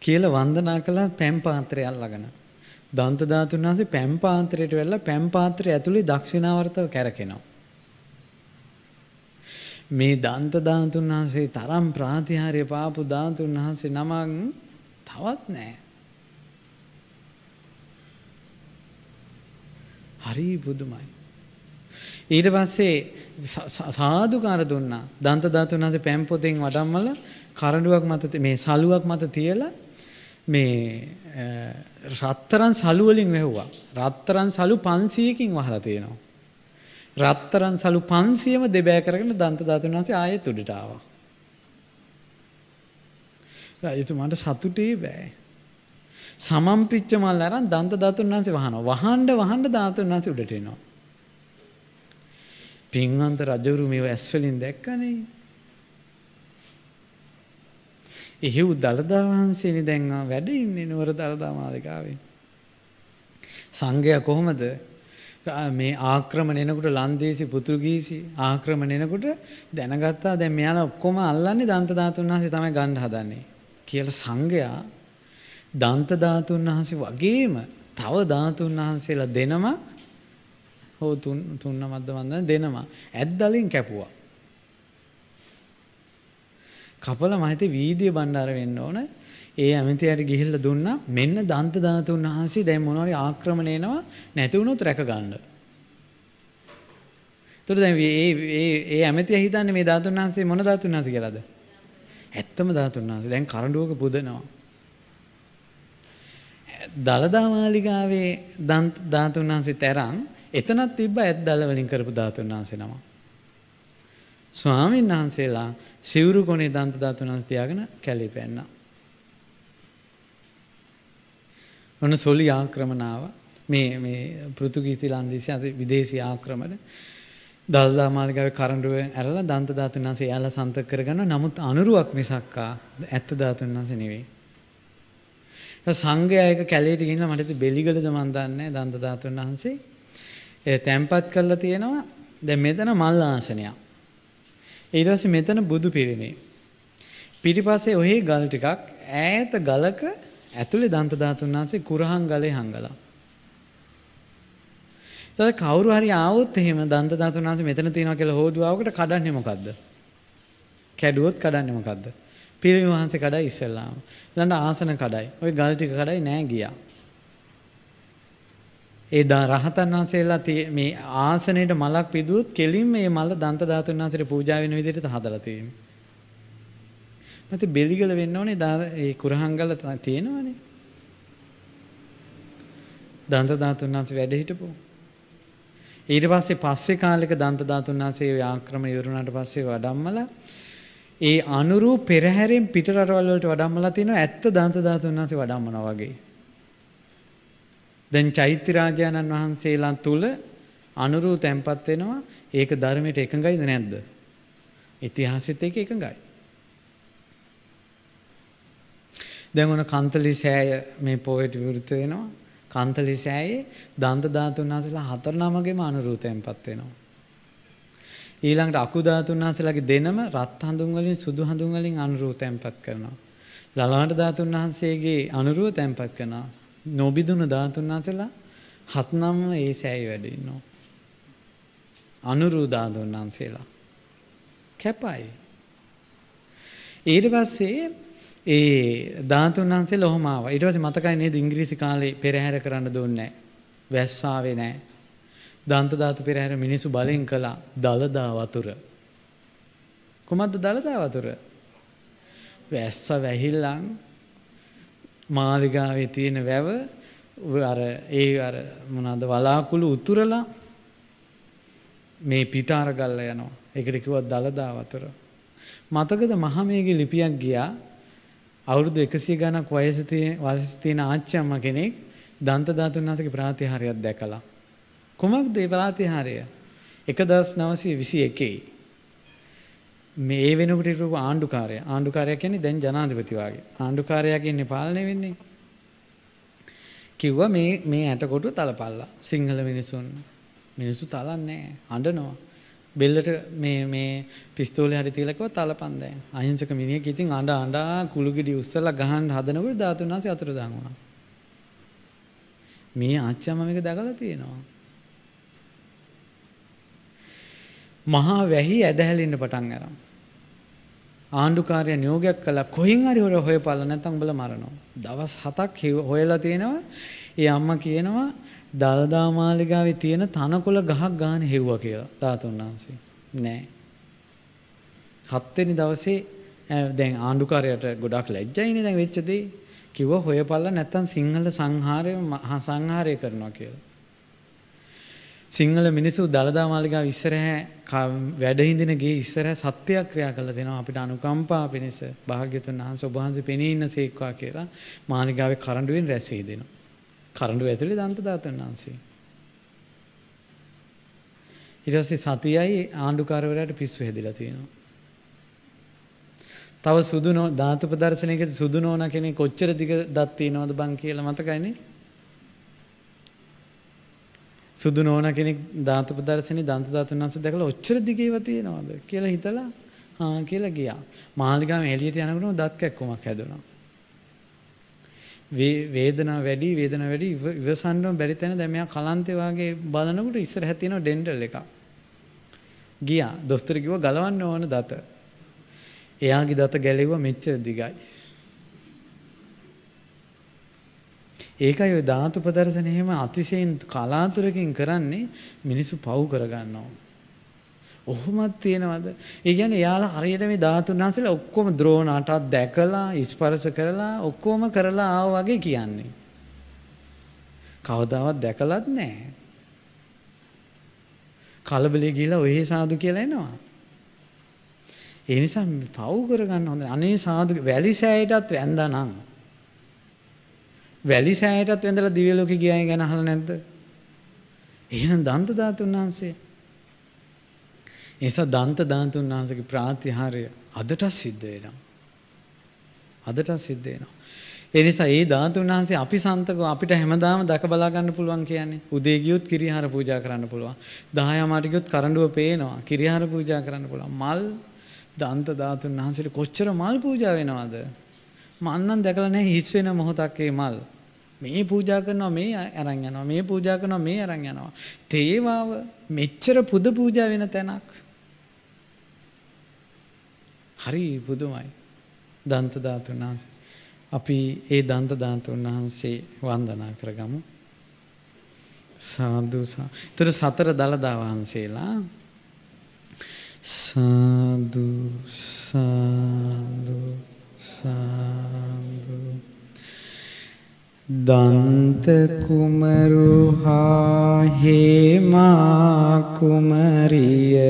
කියලා වන්දනා කළා පැම් පාත්‍රය අල්ලගෙන. දන්ත ධාතුන් වහන්සේ පැම් පාත්‍රයට වෙලා පැම් පාත්‍රය ඇතුලේ දක්ෂිනාවර්තව කැරකෙනවා. මේ දන්ත ධාතුන් වහන්සේ තරම් ප්‍රාතිහාර්ය පාපු ධාතුන් වහන්සේ නමක් තවත් නැහැ. හරි පුදුමයි. ඊට පස්සේ සාදුකාර දුන්නා. දන්ත ධාතුන් වහන්සේ පැම් පොතෙන් වඩම්මල කරඬුවක් මත මේ සලුවක් මත තියලා මේ රත්තරන් සලු වලින් වැහුවා. රත්තරන් සලු 500කින් වහලා තියෙනවා. රත්තරන් සලු 500ම දෙබෑ කරගෙන දන්ත ධාතුන් වහන්සේ ආයෙත් උඩට ආවා. රජතුමාට සතුටේ බෑ. සමම්පිච්ච මල් අරන් දන්ත ධාතුන් වහන්සේ වහනවා. වහන්න වහන්න ධාතුන් වහන්සේ උඩට එනවා. පින්වන්ත රජවරු මේව ඇස් වලින් දැක්කනේ. එහෙව් දළදා වහන්සේනේ දැන් වැඩ ඉන්නේ නුවර දළදා මාලිකාවේ. සංඝයා කොහොමද මේ ආක්‍රමණ එනකොට ලන්දේසි පුතුගීසි ආක්‍රමණ එනකොට දැනගත්තා දැන් මෙයාලා ඔක්කොම අල්ලන්නේ දන්ත ධාතුන් වහන්සේ තමයි ගන්න හදන්නේ කියලා සංඝයා දන්ත ධාතුන් වහන්සේ වගේම තව ධාතුන් වහන්සේලා දෙනම හෝ තුන් තුන්න මද්ද වන්දන දෙනම ඇද්දලින් කැපුවා කපල මහිතේ වීදිය බණ්ඩාර වෙන්න ඕන ඒ ඇමතියට ගිහිල්ලා දුන්නා මෙන්න දන්ත ධාතුන් වහන්සේ දැන් මොනවාරි ආක්‍රමණ එනවා නැති වුණොත් රැක ගන්න. එතකොට දැන් මේ ඒ ඒ ඇමතිය හිතන්නේ මේ ධාතුන් වහන්සේ මොන ධාතුන් වහන්සේ කියලාද? ඇත්තම ධාතුන් වහන්සේ දැන් කරඬුවක පුදනවා. දලදා මාලිගාවේ දන්ත ධාතුන් වහන්සේ තරම් එතනත් තිබ්බ ඇත් දල වලින් කරපු ධාතුන් වහන්සේ නම. ස්වාමීන් වහන්සේලා සිවුරු කොනේ දන්ත ධාතුන් වහන්සේ තියාගෙන කැලේ පැන්නා. ඔන්න සොලි ආක්‍රමණාව මේ මේ පෘතුගීති ලන්දේසි අද විදේශී ආක්‍රමණ දල්දා මාලිගාවේ කරඬුව ඇරලා දන්ත ධාතුන් වහන්සේ එයාලා සන්තක කරගන්නවා නමුත් අනුරුවක් මිසක්කා ඇත්ත ධාතුන් වහන්සේ නෙවෙයි සංඝයා එක කැලේට ගිහිල්ලා මට බෙලිගලද මන් දන්නේ දන්ත ධාතුන් වහන්සේ ඒ තැම්පත් කරලා තියෙනවා දැන් මෙතන මල් ආසනයක් ඊට පස්සේ මෙතන බුදු පිරිනේ පිටිපස්සේ ඔහේ ගල් ටිකක් ඈත ගලක ඇතුලේ දන්ත ධාතුන් වහන්සේ කුරහන් ගලේ හංගලා. ඒතකොට කවුරු හරි ආවොත් එහෙම දන්ත ධාතුන් වහන්සේ මෙතන තියෙනවා කියලා හොදුවාවකට කඩන්නේ මොකද්ද? කැඩුවොත් කඩන්නේ මොකද්ද? පිරිමි වහන්සේ කඩයි ඉස්සෙල්ලාම. ඊළඟ ආසන කඩයි. ওই ගල් ටික කඩයි නෑ ගියා. ඒ දා රහතන් වහන්සේලා මේ ආසනයේට මලක් පිදුවොත් කෙලින්ම මේ මල දන්ත ධාතුන් වහන්සේට පූජා වෙන විදිහට හදලා තියෙනවා. නැත්නම් බෙලිගල වෙන්න ඕනේ ඒ කුරහංගල තියෙනවනේ. දන්ත ධාතුන් වහන්සේ වැඩ හිටපො. ඊට පස්සේ පස්සේ කාලෙක දන්ත ධාතුන් වහන්සේ ආක්‍රමණ ඉවරුණාට පස්සේ වඩම්මලා ඒ අනුරූප පෙරහැරෙන් පිට රටවල් වලට වඩම්මලා තියෙනවා ඇත්ත දන්ත ධාතුන් වහන්සේ වඩම්මනවා වගේ. දැන් චෛත්‍ය රාජානන් වහන්සේලා තුල අනුරූප තැන්පත් වෙනවා ඒක ධර්මයට එකඟයිද නැද්ද? ඉතිහාසෙත් ඒක එකඟයි. දැන් ඔන කන්තලි සෑය මේ පොයට විවෘත වෙනවා. කන්තලි සෑයේ දන්ත ධාතුන් වහන්සේලා හතර නමගෙම අනුරූපයෙන්පත් වෙනවා. ඊළඟට අකු ධාතුන් වහන්සේලාගේ දෙනම රත් හඳුන් වලින් සුදු හඳුන් වලින් අනුරූපයෙන්පත් කරනවා. ලලවන්ට ධාතුන් වහන්සේගේ අනුරූප තැන්පත් කරනවා. නොබිදුණු ධාතුන් වහන්සේලා හත් නම ඒ සෑය වැඩ ඉන්නවා. අනුරූප ධාතුන් වහන්සේලා කැපයි. ඊට පස්සේ ඒ ධාතුන් වහන්සේලා ඔහොම ආවා. ඊට පස්සේ මතකයි නේද ඉංග්‍රීසි කාලේ පෙරහැර කරන්න දුන්නේ නැහැ. වැස්සාවේ නැහැ. දන්ත ධාතු පෙරහැර මිනිසු බලෙන් කළා දලදා වතුර. කොහමද දලදා වතුර? වැස්ස වැහිල්ලන් මාලිගාවේ තියෙන වැව අර ඒ අර මොනවාද වලාකුළු උතුරලා මේ පිටාර ගල්ලා යනවා. ඒකට කිව්වා දලදා වතුර. මතකද මහමේගේ ලිපියක් ගියා අවුරුදු 100 ගණක් වයස තියෙන වයස තියෙන ආච්චි අම්මා කෙනෙක් දන්ත ධාතුන් වහන්සේගේ ප්‍රාතිහාර්යයක් දැකලා කොමක්ද ඒ ප්‍රාතිහාර්ය 1921 මේ ඒ වෙනකොට හිටපු ආණ්ඩුකාරය ආණ්ඩුකාරයා කියන්නේ දැන් ජනාධිපති වාගේ ආණ්ඩුකාරයාගේ ඉන්නේ පාලනය වෙන්නේ කිව්වා මේ මේ ඇටකොටු තලපල්ලා. සිංහල මිනිසුන් මිනිස්සු තලන්නේ අඬනවා. බෙල්ලට මේ මේ පිස්තෝලේ හරි තියලා කිව්වා තලපන් දැන්. අහිංසක මිනිහෙක් ඉතින් අඬ අඬා කුළුගිඩි උස්සලා ගහන්න හදනකොට ධාතුන් වහන්සේ අතුරුදහන් වුණා. මේ ආච්චිම මේක දැකලා තියෙනවා. මහා වැහි ඇදහැලෙන්න පටන් අරන්. ආණ්ඩුකාරය නියෝගයක් කළා කොහෙන් හරි හොර හොයපල්ලා නැත්නම් උඹලා මරනවා. දවස් 7ක් හොයලා තියෙනවා. ඒ අම්මා කියනවා දලදා මාලිගාවේ තියෙන තනකොළ ගහක් ගන්න හෙව්වා කියලා තාතුන් වහන්සේ. නෑ. හත්වෙනි දවසේ දැන් ආණ්ඩුකාරයට ගොඩක් ලැජ්ජයිනේ දැන් වෙච්ච දේ. කිව්වා හොයපල්ලා නැත්නම් සිංහල සංහාරය සංහාරය කරනවා කියලා. සිංහල මිනිස්සු දළදා මාලිගාව ඉස්සරහ වැඩ හිඳින ගේ ඉස්සරහ සත්‍යක්‍රියා කළා දෙනවා අපිට අනුකම්පා පිණිස භාග්‍යතුන් වහන්සේ ඔබ වහන්සේ පෙනී ඉන්න සේක්වා කියලා මාලිගාවේ කරඬුවෙන් රැස් වී දෙනවා. කරඬුව ඇතුලේ දන්ත දාතන් වහන්සේ. ඊට පස්සේ සතියයි ආණ්ඩුකාරවරයාට පිස්සු හැදිලා තියෙනවා. තව සුදු නෝ ධාතු ප්‍රදර්ශනයකදී සුදු නෝන කෙනෙක් කොච්චර දිග දත් තියනවද බං කියලා මතකයිනේ? සුදු නෝන කෙනෙක් ධාතු ප්‍රදර්ශනයේ දන්ත ධාතුන් වහන්සේ දැකලා ඔච්චර දිගේව තියෙනවද කියලා හිතලා හා කියලා ගියා. මාළිගාවෙන් එළියට යනකොට දත් කැක්කුමක් හැදුනා. වේදනාව වැඩි වේදනාව වැඩි ඉවසන්නම බැරි තැන දැන් මෙයා කලන්තේ වාගේ බලනකොට ඉස්සරහ තියෙන ඩෙන්ටල් එකක්. ගියා. දොස්තර කිව්වා ගලවන්න ඕන දත. එයාගේ දත ගැලෙව්වා මෙච්චර දිගයි. ඒකයි ඔය ධාතු ප්‍රදර්ශන එහෙම අතිශයින් කලාතුරකින් කරන්නේ මිනිස්සු පව් කරගන්නවා. ඔහොමත් තියෙනවද? ඒ කියන්නේ එයාලා හරියට මේ ධාතුන් වහන්සේලා ඔක්කොම ද්‍රෝණාටත් දැකලා ස්පර්ශ කරලා ඔක්කොම කරලා ආව වගේ කියන්නේ. කවදාවත් දැකලත් නැහැ. කලබලේ ගිහිලා ඔහේ සාදු කියලා එනවා. ඒ නිසා පව් කරගන්න හොඳ. අනේ සාදු වැලි සෑයටත් වැන්දා නම් වැලි සෑයටත් වැඳලා දිව්‍ය ලෝකෙ ගියයි ගැන අහලා නැද්ද? එහෙනම් දන්ත ධාතුන් වහන්සේ. ඒසා දන්ත ධාතුන් වහන්සේගේ ප්‍රාතිහාර්ය අදට සිද්ධ වෙනවා. අදට සිද්ධ වෙනවා. ඒ නිසා ඒ ධාතුන් වහන්සේ අපි සන්තකෝ අපිට හැමදාම දක බලා ගන්න පුළුවන් කියන්නේ. උදේ ගියොත් කිරිහාර පූජා කරන්න පුළුවන්. 10 මාට ගියොත් කරඬුව පේනවා. කිරිහාර පූජා කරන්න පුළුවන්. මල් දන්ත ධාතුන් වහන්සේට කොච්චර මල් පූජා වෙනවද? මන්නම් දැකලා නැහැ හිස් වෙන මොහොතක් ඒ මල්. මේ පූජා කරනවා මේ අරන් යනවා මේ පූජා කරනවා මේ අරන් යනවා. තේවාව මෙච්චර පුද පූජා වෙන තැනක්. හරි පුදුමයි. දන්ත ධාතුන් වහන්සේ. අපි ඒ දන්ත ධාතුන් වහන්සේ වන්දනා කරගමු. සාදු සා. ඒතර සතර දලදා වහන්සේලා. සාදු සාදු සාදු. දන්ත කුමරු හා හේමා කුමරිය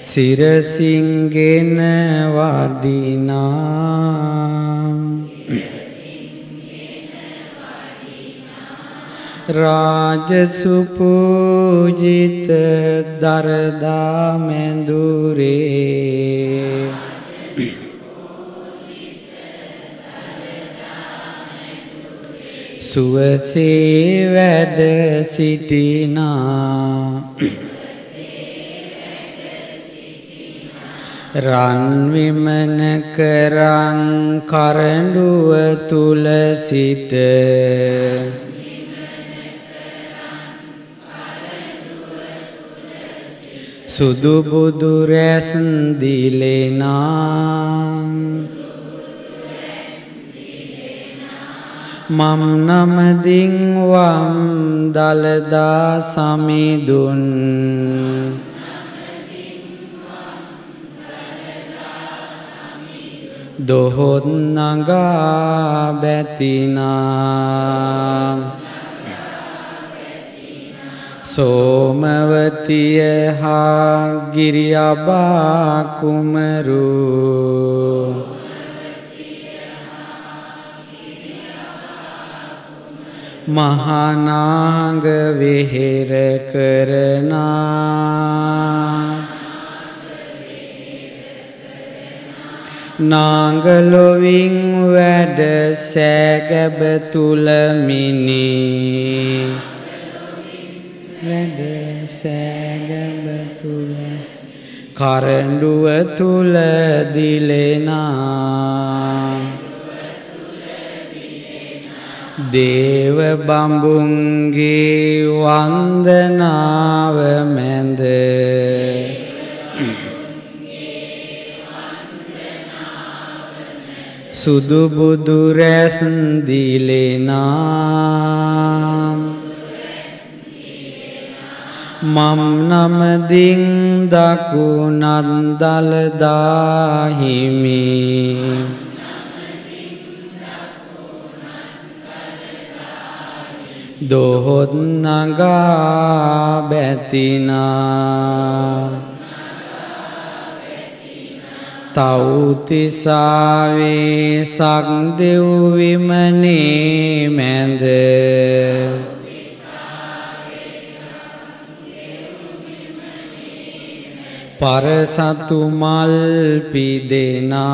සිරසිංගෙන වඩිනා රාජසුපූජිත දරදා මැඳුරේ සුවසේ වැඩ සිටිනා. රන්විමන කරං කරඩුව තුල සිට සුදු බුදු රැස් දිලෙනා මම් නමදින් වම් දලදා සමිදුන්. දොහොත් නගා බැතිනා. සෝමවතිය හා ගිරියබා කුමරු මහානාග වෙහෙර කරනා නාගලොවින් වැඩ සෑගැබ තුළමිනි වැඩ සෑගැබ තුළ කරඩුව තුළ දිලෙනා. දේව බඹුන්ගේ වන්දනාව මැද සුදු බුදු රැස් දිලෙනා. මම් නමදින් දකුණත් දළදාහිමි දොහොත් නගා බැතිනා. තවුතිසාවේ සක්දෙව් විමනේ මැද පරසතු මල් පිදෙනා.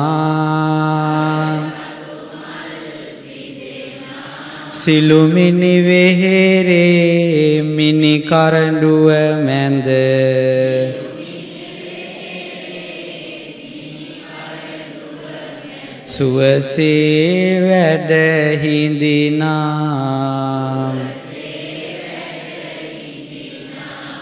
සිළුමිනි වෙහෙරේ මිනි කරඩුව මැද. සුවසේ වැඩ හිඳිනා.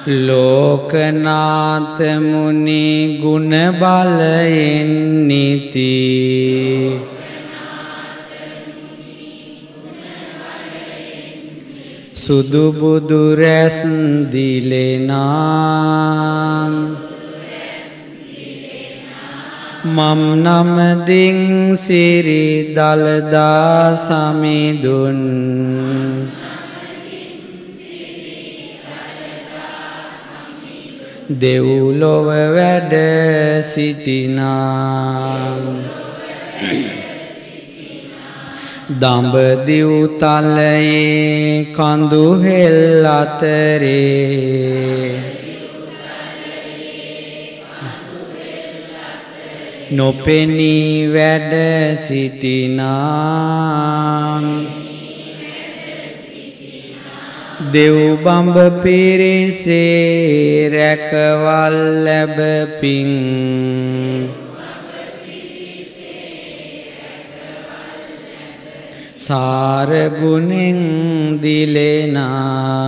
ලෝකනාත මුනි ගුණ බලයෙන් නිති. සුදු බුදු රැස් දිලෙනා මම් නමදින් සිරි දළදා සමිදුන්. දෙව්ලොව වැඩ සිටිනා. දඹදිව් තලයේ කඳුහෙල් අතරේ. නොපෙනී වැඩ සිටිනා. දෙව්බඹ පිරිසේ රැකවල් ලැබපින් සාරගුණෙන් දිලෙනා.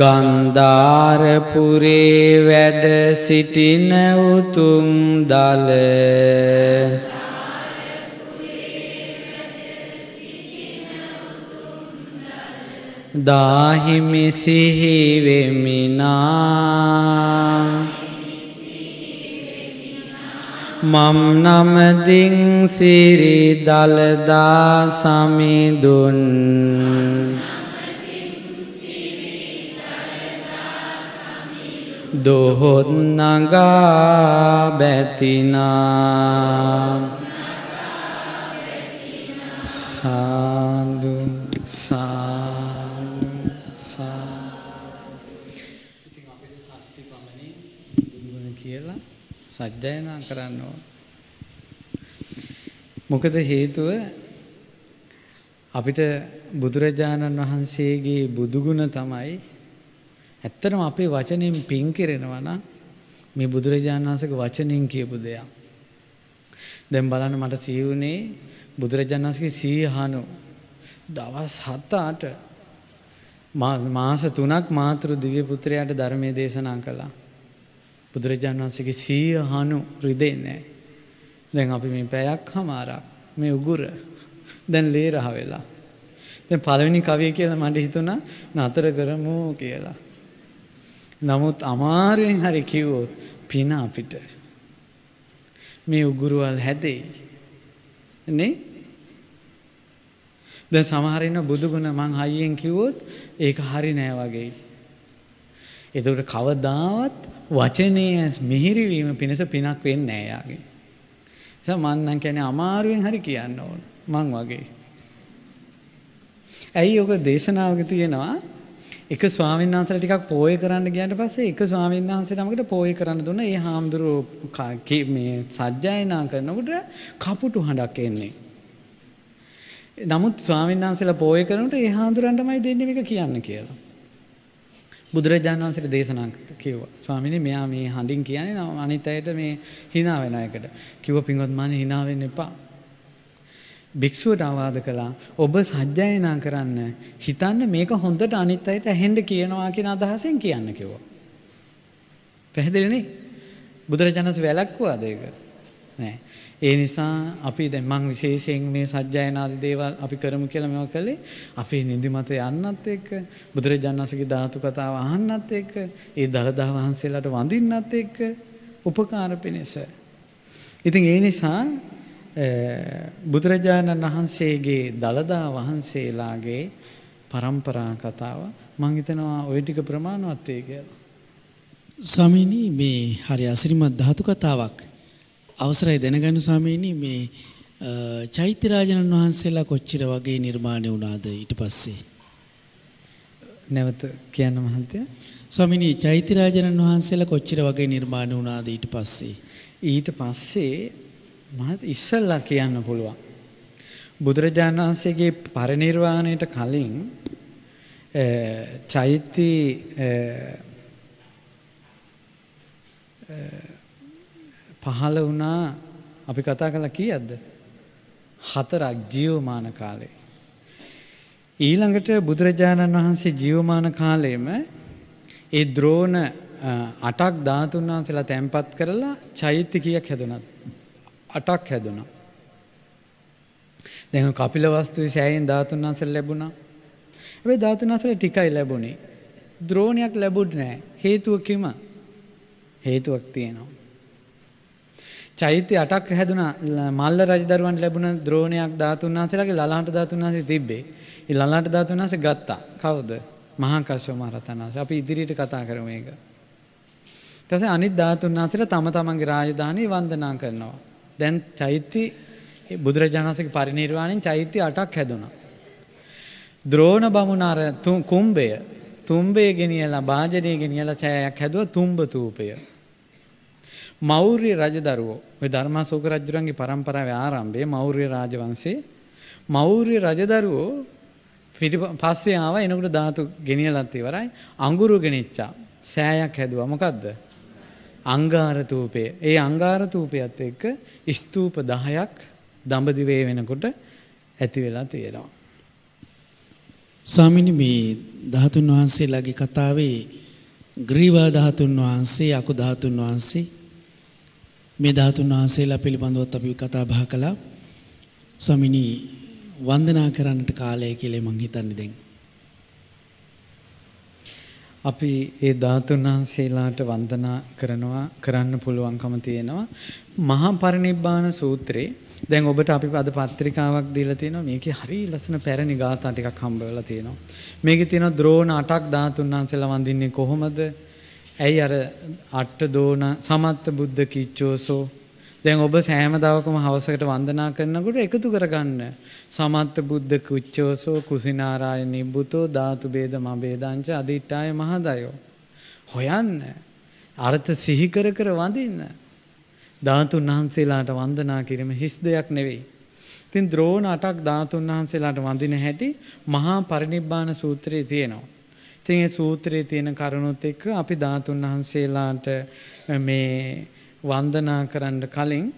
ගන්ධාරපුරේ වැඩ සිටින උතුම් දල. දාහිමි සිහිවෙමිනා මම් නමදින් සිරි දළදා සමිදුන් දොහොත් නගා බැතිනා. සාදු සාදු. සජ්ජායනා කරන්න ඕන. මොකද හේතුව අපිට බුදුරජාණන් වහන්සේගේ බුදුගුණ තමයි ඇත්තටම අපේ වචනෙන් පින් කෙරෙනවා නම් මේ බුදුරජාණන් වහන්සේගේ වචනෙන් කියපු දෙයක්. දැන් බලන්න මට සීවුනේ බුදුරජාණන් වහන්සේගේ සීහානු දවස් 7-8 මාස 3ක් මාතෘ දිව්‍ය පුත්‍රයාට ධර්මයේ දේශනා කළා. බුදුරජාණන් වහන්සේගේ සීහානු රිදෙන්නේ දැන් අපි මේ පැයක් හමාරක් මේ උගුර දැන් ලේ රහ වෙලා. දැන් පළවෙනි කවිය කියලා මට හිතුණා නතර කරමු කියලා. නමුත් අමාරුවෙන් හරි කිව්වොත් පින අපිට මේ උගුරුවල් හැදෙයි. නේ? දැන් සමහර ඉන්න බුදුගුණ මං හයියෙන් කිව්වොත් ඒක හරි නෑ වගේ. එතකොට කවදාවත් වචනයේ මිහිරි වීම පිණිස පිනක් වෙන්නේ නෑ යාගේ. නිසා මං නම් කියන්නේ අමාරුවෙන් හරි කියන්න ඕන. මං වගේ. ඇයි ඔක දේශනාවක තියෙනවා එක ස්වාමීන් වහන්සේලා ටිකක් පෝය කරන්න ගියාට පස්සේ එක ස්වාමීන් වහන්සේ නමකට පෝය කරන්න දුන්නා. ඒ හාමුදුරුවෝ ක- කි- මේ සජ්ජායනා කරනකොට කපුටු හඬක් එන්නේ. නමුත් ස්වාමීන් වහන්සේලා පෝය කරනකොට ඒ හාමුදුරන්ටමයි දෙන්නේ මේක කියන්න කියලා. බුදුරජාණන් වහන්සේට දේශනා කිව්වා. ස්වාමීනි මෙයා මේ හඬින් කියන්නේ නම් අනිත් අයට මේ hina වෙන එකට. කිව්වා පින්වත් මානේ hina වෙන්න එපා. භික්ෂුවට අවවාද කළා ඔබ සජ්ජායනා කරන්න හිතන්න මේක හොඳට අනිත් අයට ඇහෙන්න කියනවා කියන අදහසෙන් කියන්න කිව්වා. පැහැදිලි නේ? බුදුරජාණන් වහන්සේ වැළක්වුවාද ඒක? නෑ. ඒ නිසා අපි දැන් මං විශේෂයෙන් මේ සජ්ජායනාදී දේවල් අපි කරමු කියලා මේවා කළේ අපි නිදිමත යන්නත් එක්ක බුදුරජාණන්සේගේ ධාතු කතාව අහන්නත් එක්ක ඒ දලදා වහන්සේලාට වඳින්නත් එක්ක උපකාර පිණිස. ඉතින් ඒ නිසා බුදුරජාණන් වහන්සේගේ දලදා වහන්සේලාගේ પરම්පරා කතාව මං හිතනවා ওই ටික ප්‍රමාණවත් වෙයි කියලා. ස්වාමීනි මේ හරි අසිරිමත් ධාතු කතාවක් අවසරයි දැනගන්න ස්වාමීනි මේ චෛත්‍ය රාජනන් වහන්සේලා කොච්චර වගේ නිර්මාණය වුණාද ඊට පස්සේ නැවත කියන්න මහත්තයා. ස්වාමීනි චෛත්‍ය රාජනන් වහන්සේලා කොච්චර වගේ නිර්මාණය වුණාද ඊට පස්සේ ඊට පස්සේ මහත් ඉස්සල්ලා කියන්න පුළුවන්. බුදුරජාණන් වහන්සේගේ පරිනිර්වාණයට කලින් චෛත්‍ය පහළ වුණා අපි කතා කළා කීයක්ද? හතරක් ජීවමාන කාලේ. ඊළඟට බුදුරජාණන් වහන්සේ ජීවමාන කාලයේම ඒ ද්‍රෝණ අ, අටක් ධාතුන් වහන්සේලා තැන්පත් කරලා චෛත්‍ය කීයක් හැදුනද? අටක් හැදුනා. දැන් කපිල වස්තුවේ සෑයෙන් ධාතුන් වහන්සේලා ලැබුණා. හැබැයි ධාතුන් වහන්සේලා ටිකයි ලැබුණේ. ද්‍රෝණයක් ලැබුණ නැහැ. හේතුව කිම? හේතුවක් තියෙනවා. චෛත්‍ය අටක් හැදුනා ල- මල්ල රජදරුවන්ට ලැබුණ ද්‍රෝණයක් ධාතුන් වහන්සේලාගේ ලලාට ධාතුන් වහන්සේ තිබ්බේ. ඒ ලලාට ධාතුන් වහන්සේ ගත්තා. කවුද? මහා කස්සප මහ රහතන් වහන්සේ. අපි ඉදිරියට කතා කරමු මේක. ඊට පස්සේ අනිත් ධාතුන් වහන්සේලා තම තමන්ගේ රාජධානිය වන්දනා කරනවා. දැන් චෛත්‍ය ඒ බුදුරජාණන් වහන්සේගේ පරිනිර්වාණයෙන් චෛත්‍ය අටක් හැදුනා. ද්‍රෝණ බමුණාර තු- කුම්භය තුම්බේ ගෙනියලා භාජනය ගෙනියලා ඡායක් හැදුවා තුම්බ තූපය. මෞර්ය රජදරුවෝ ඔය ධර්මාශෝක රජුරන්ගේ පරම්පරාවේ ආරම්භයේ මෞර්ය රාජවංශයේ මෞර්ය රජදරුවෝ පිටි පස්සේ ආවා එනකොට ධාතු ගෙනියලත් ඉවරයි. අඟුරු ගෙනිච්චා. සෑයක් හැදුවා. මොකද්ද? අංගාර තූපය. ඒ අංගාර තූපයත් එක්ක ස්තූප 10ක් දඹදිවේ වෙනකොට ඇති වෙලා තියෙනවා. ස්වාමිනි මේ ධාතුන් වහන්සේලාගේ කතාවේ ග්‍රීවා ධාතුන් වහන්සේ අකු ධාතුන් වහන්සේ මේ ධාතුන් වහන්සේලා පිළිබඳවත් අපි කතා බහ කළා. ස්වාමිනි වන්දනා කරන්නට කාලය කියලා මං හිතන්නේ දැන්. අපි ඒ ධාතුන් වහන්සේලාට වන්දනා කරනවා කරන්න පුළුවන්කම තියෙනවා මහා පරිනිබ්බාන සූත්‍රේ දැන් ඔබට අපි අද පත්‍රිකාවක් දීලා තියෙනවා මේකේ හරි ලස්සන පැරණි ගාථා ටිකක් හම්බ වෙලා තියෙනවා මේකේ තියෙනවා ද්‍රෝණ 8ක් ධාතුන් වහන්සේලා වඳින්නේ කොහොමද ඇයි අර අට දෝන සමත්ත බුද්ධ කිච්චෝසෝ? දැන් ඔබ සෑම දවකම හවසකට වන්දනා කරනකොට එකතු කරගන්න. සමත්ත බුද්ධ කුච්චෝසෝ කුසිනාරාය නිබ්බුතෝ ධාතු බේද මබේදංච අදිට්ඨාය මහදයෝ හොයන්න. අර්ථ සිහි කර කර වඳින්න. ධාතුන් වහන්සේලාට වන්දනා කිරීම හිස් දෙයක් නෙවෙයි. ඉතින් ද්‍රෝණ අටක් ධාතුන් වහන්සේලාට වඳින හැටි මහා පරිනිබ්බාන සූත්‍රයේ තියෙනවා. ඉතින් ඒ සූත්‍රයේ තියෙන කරුණුත් එක්ක අපි ධාතුන් වහන්සේලාට මේ වන්දනා කරන්න කලින්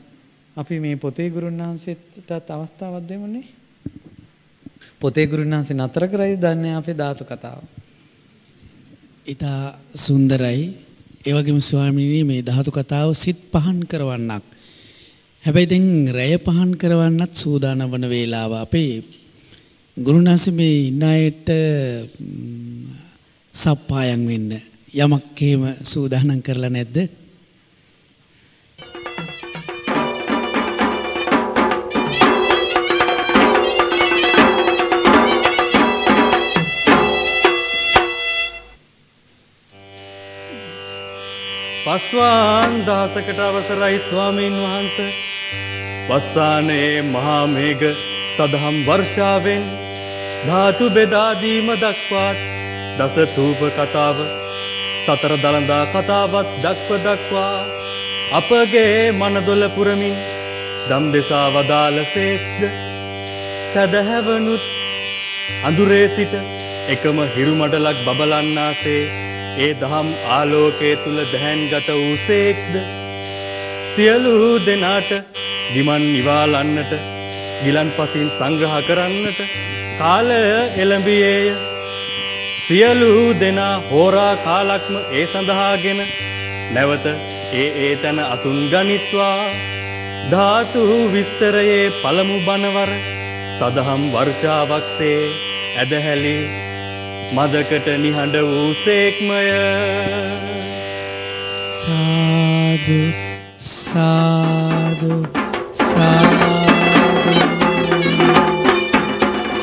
අපි මේ පොතේ ගුරුන් වහන්සේටත් අවස්ථාවක් දෙමුනේ. පොතේ ගුරුන් වහන්සේ නතර කරයි දන්නේ අපේ ධාතු කතාව. ඉතා සුන්දරයි ඒවගේම ස්වාමිනී මේ ධාතු කතාව සිත් පහන් කරවන්නක්. හැබැයි දැන් රැය පහන් කරවන්නත් සූදානම් වන වේලාව අපේ ගුරුනාස මේ ඉන්න අයට ම්, සප්පායම් වෙන්න යමක් එහෙම සූදානම් කරලා නැද්ද? පස්වාන් දහසකට අවසරයි ස්වාමීන් වහන්ස වස්සානයේ මහාමේඝ සදහම් වර්ෂාවෙන් ධාතු බෙදාදීම දක්වාත් දස තූප කතාව සතර දළඳා කතාවත් දක්ව දක්වා අපගේ මනදොල පුරමින් දම් දෙසා වදාළ සේක්ද සැදහැවනුත් අඳුරේ සිට එකම හිරුමඩලක් බබලන්නාසේ ඒ දහම් ආලෝකයේ තුළ දැහැන්ගත වූ සේක්ද? සියලු දෙනාට ගිමන් නිවාලන්නට ගිලන් පසින් සංග්‍රහ කරන්නට කාලය එළඹියේය. සියලු දෙනා හෝරා කාලක්ම ඒ සඳහාගෙන නැවත ඒ ඒ තැන අසුන් ගනිත්වා. ධාතු විස්තරයේ පළමු බණවර සදහම් වර්ෂාවක්සේ ඇදහැලි මදකට නිහඬ වූ සේක්මය. සාදු සාදු සාදු.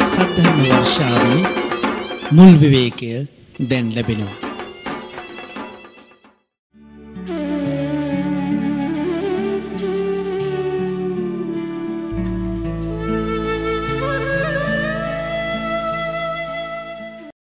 සද්ධර්ම වර්ෂාවේ මුල් විවේකය දැන් ලැබෙනවා.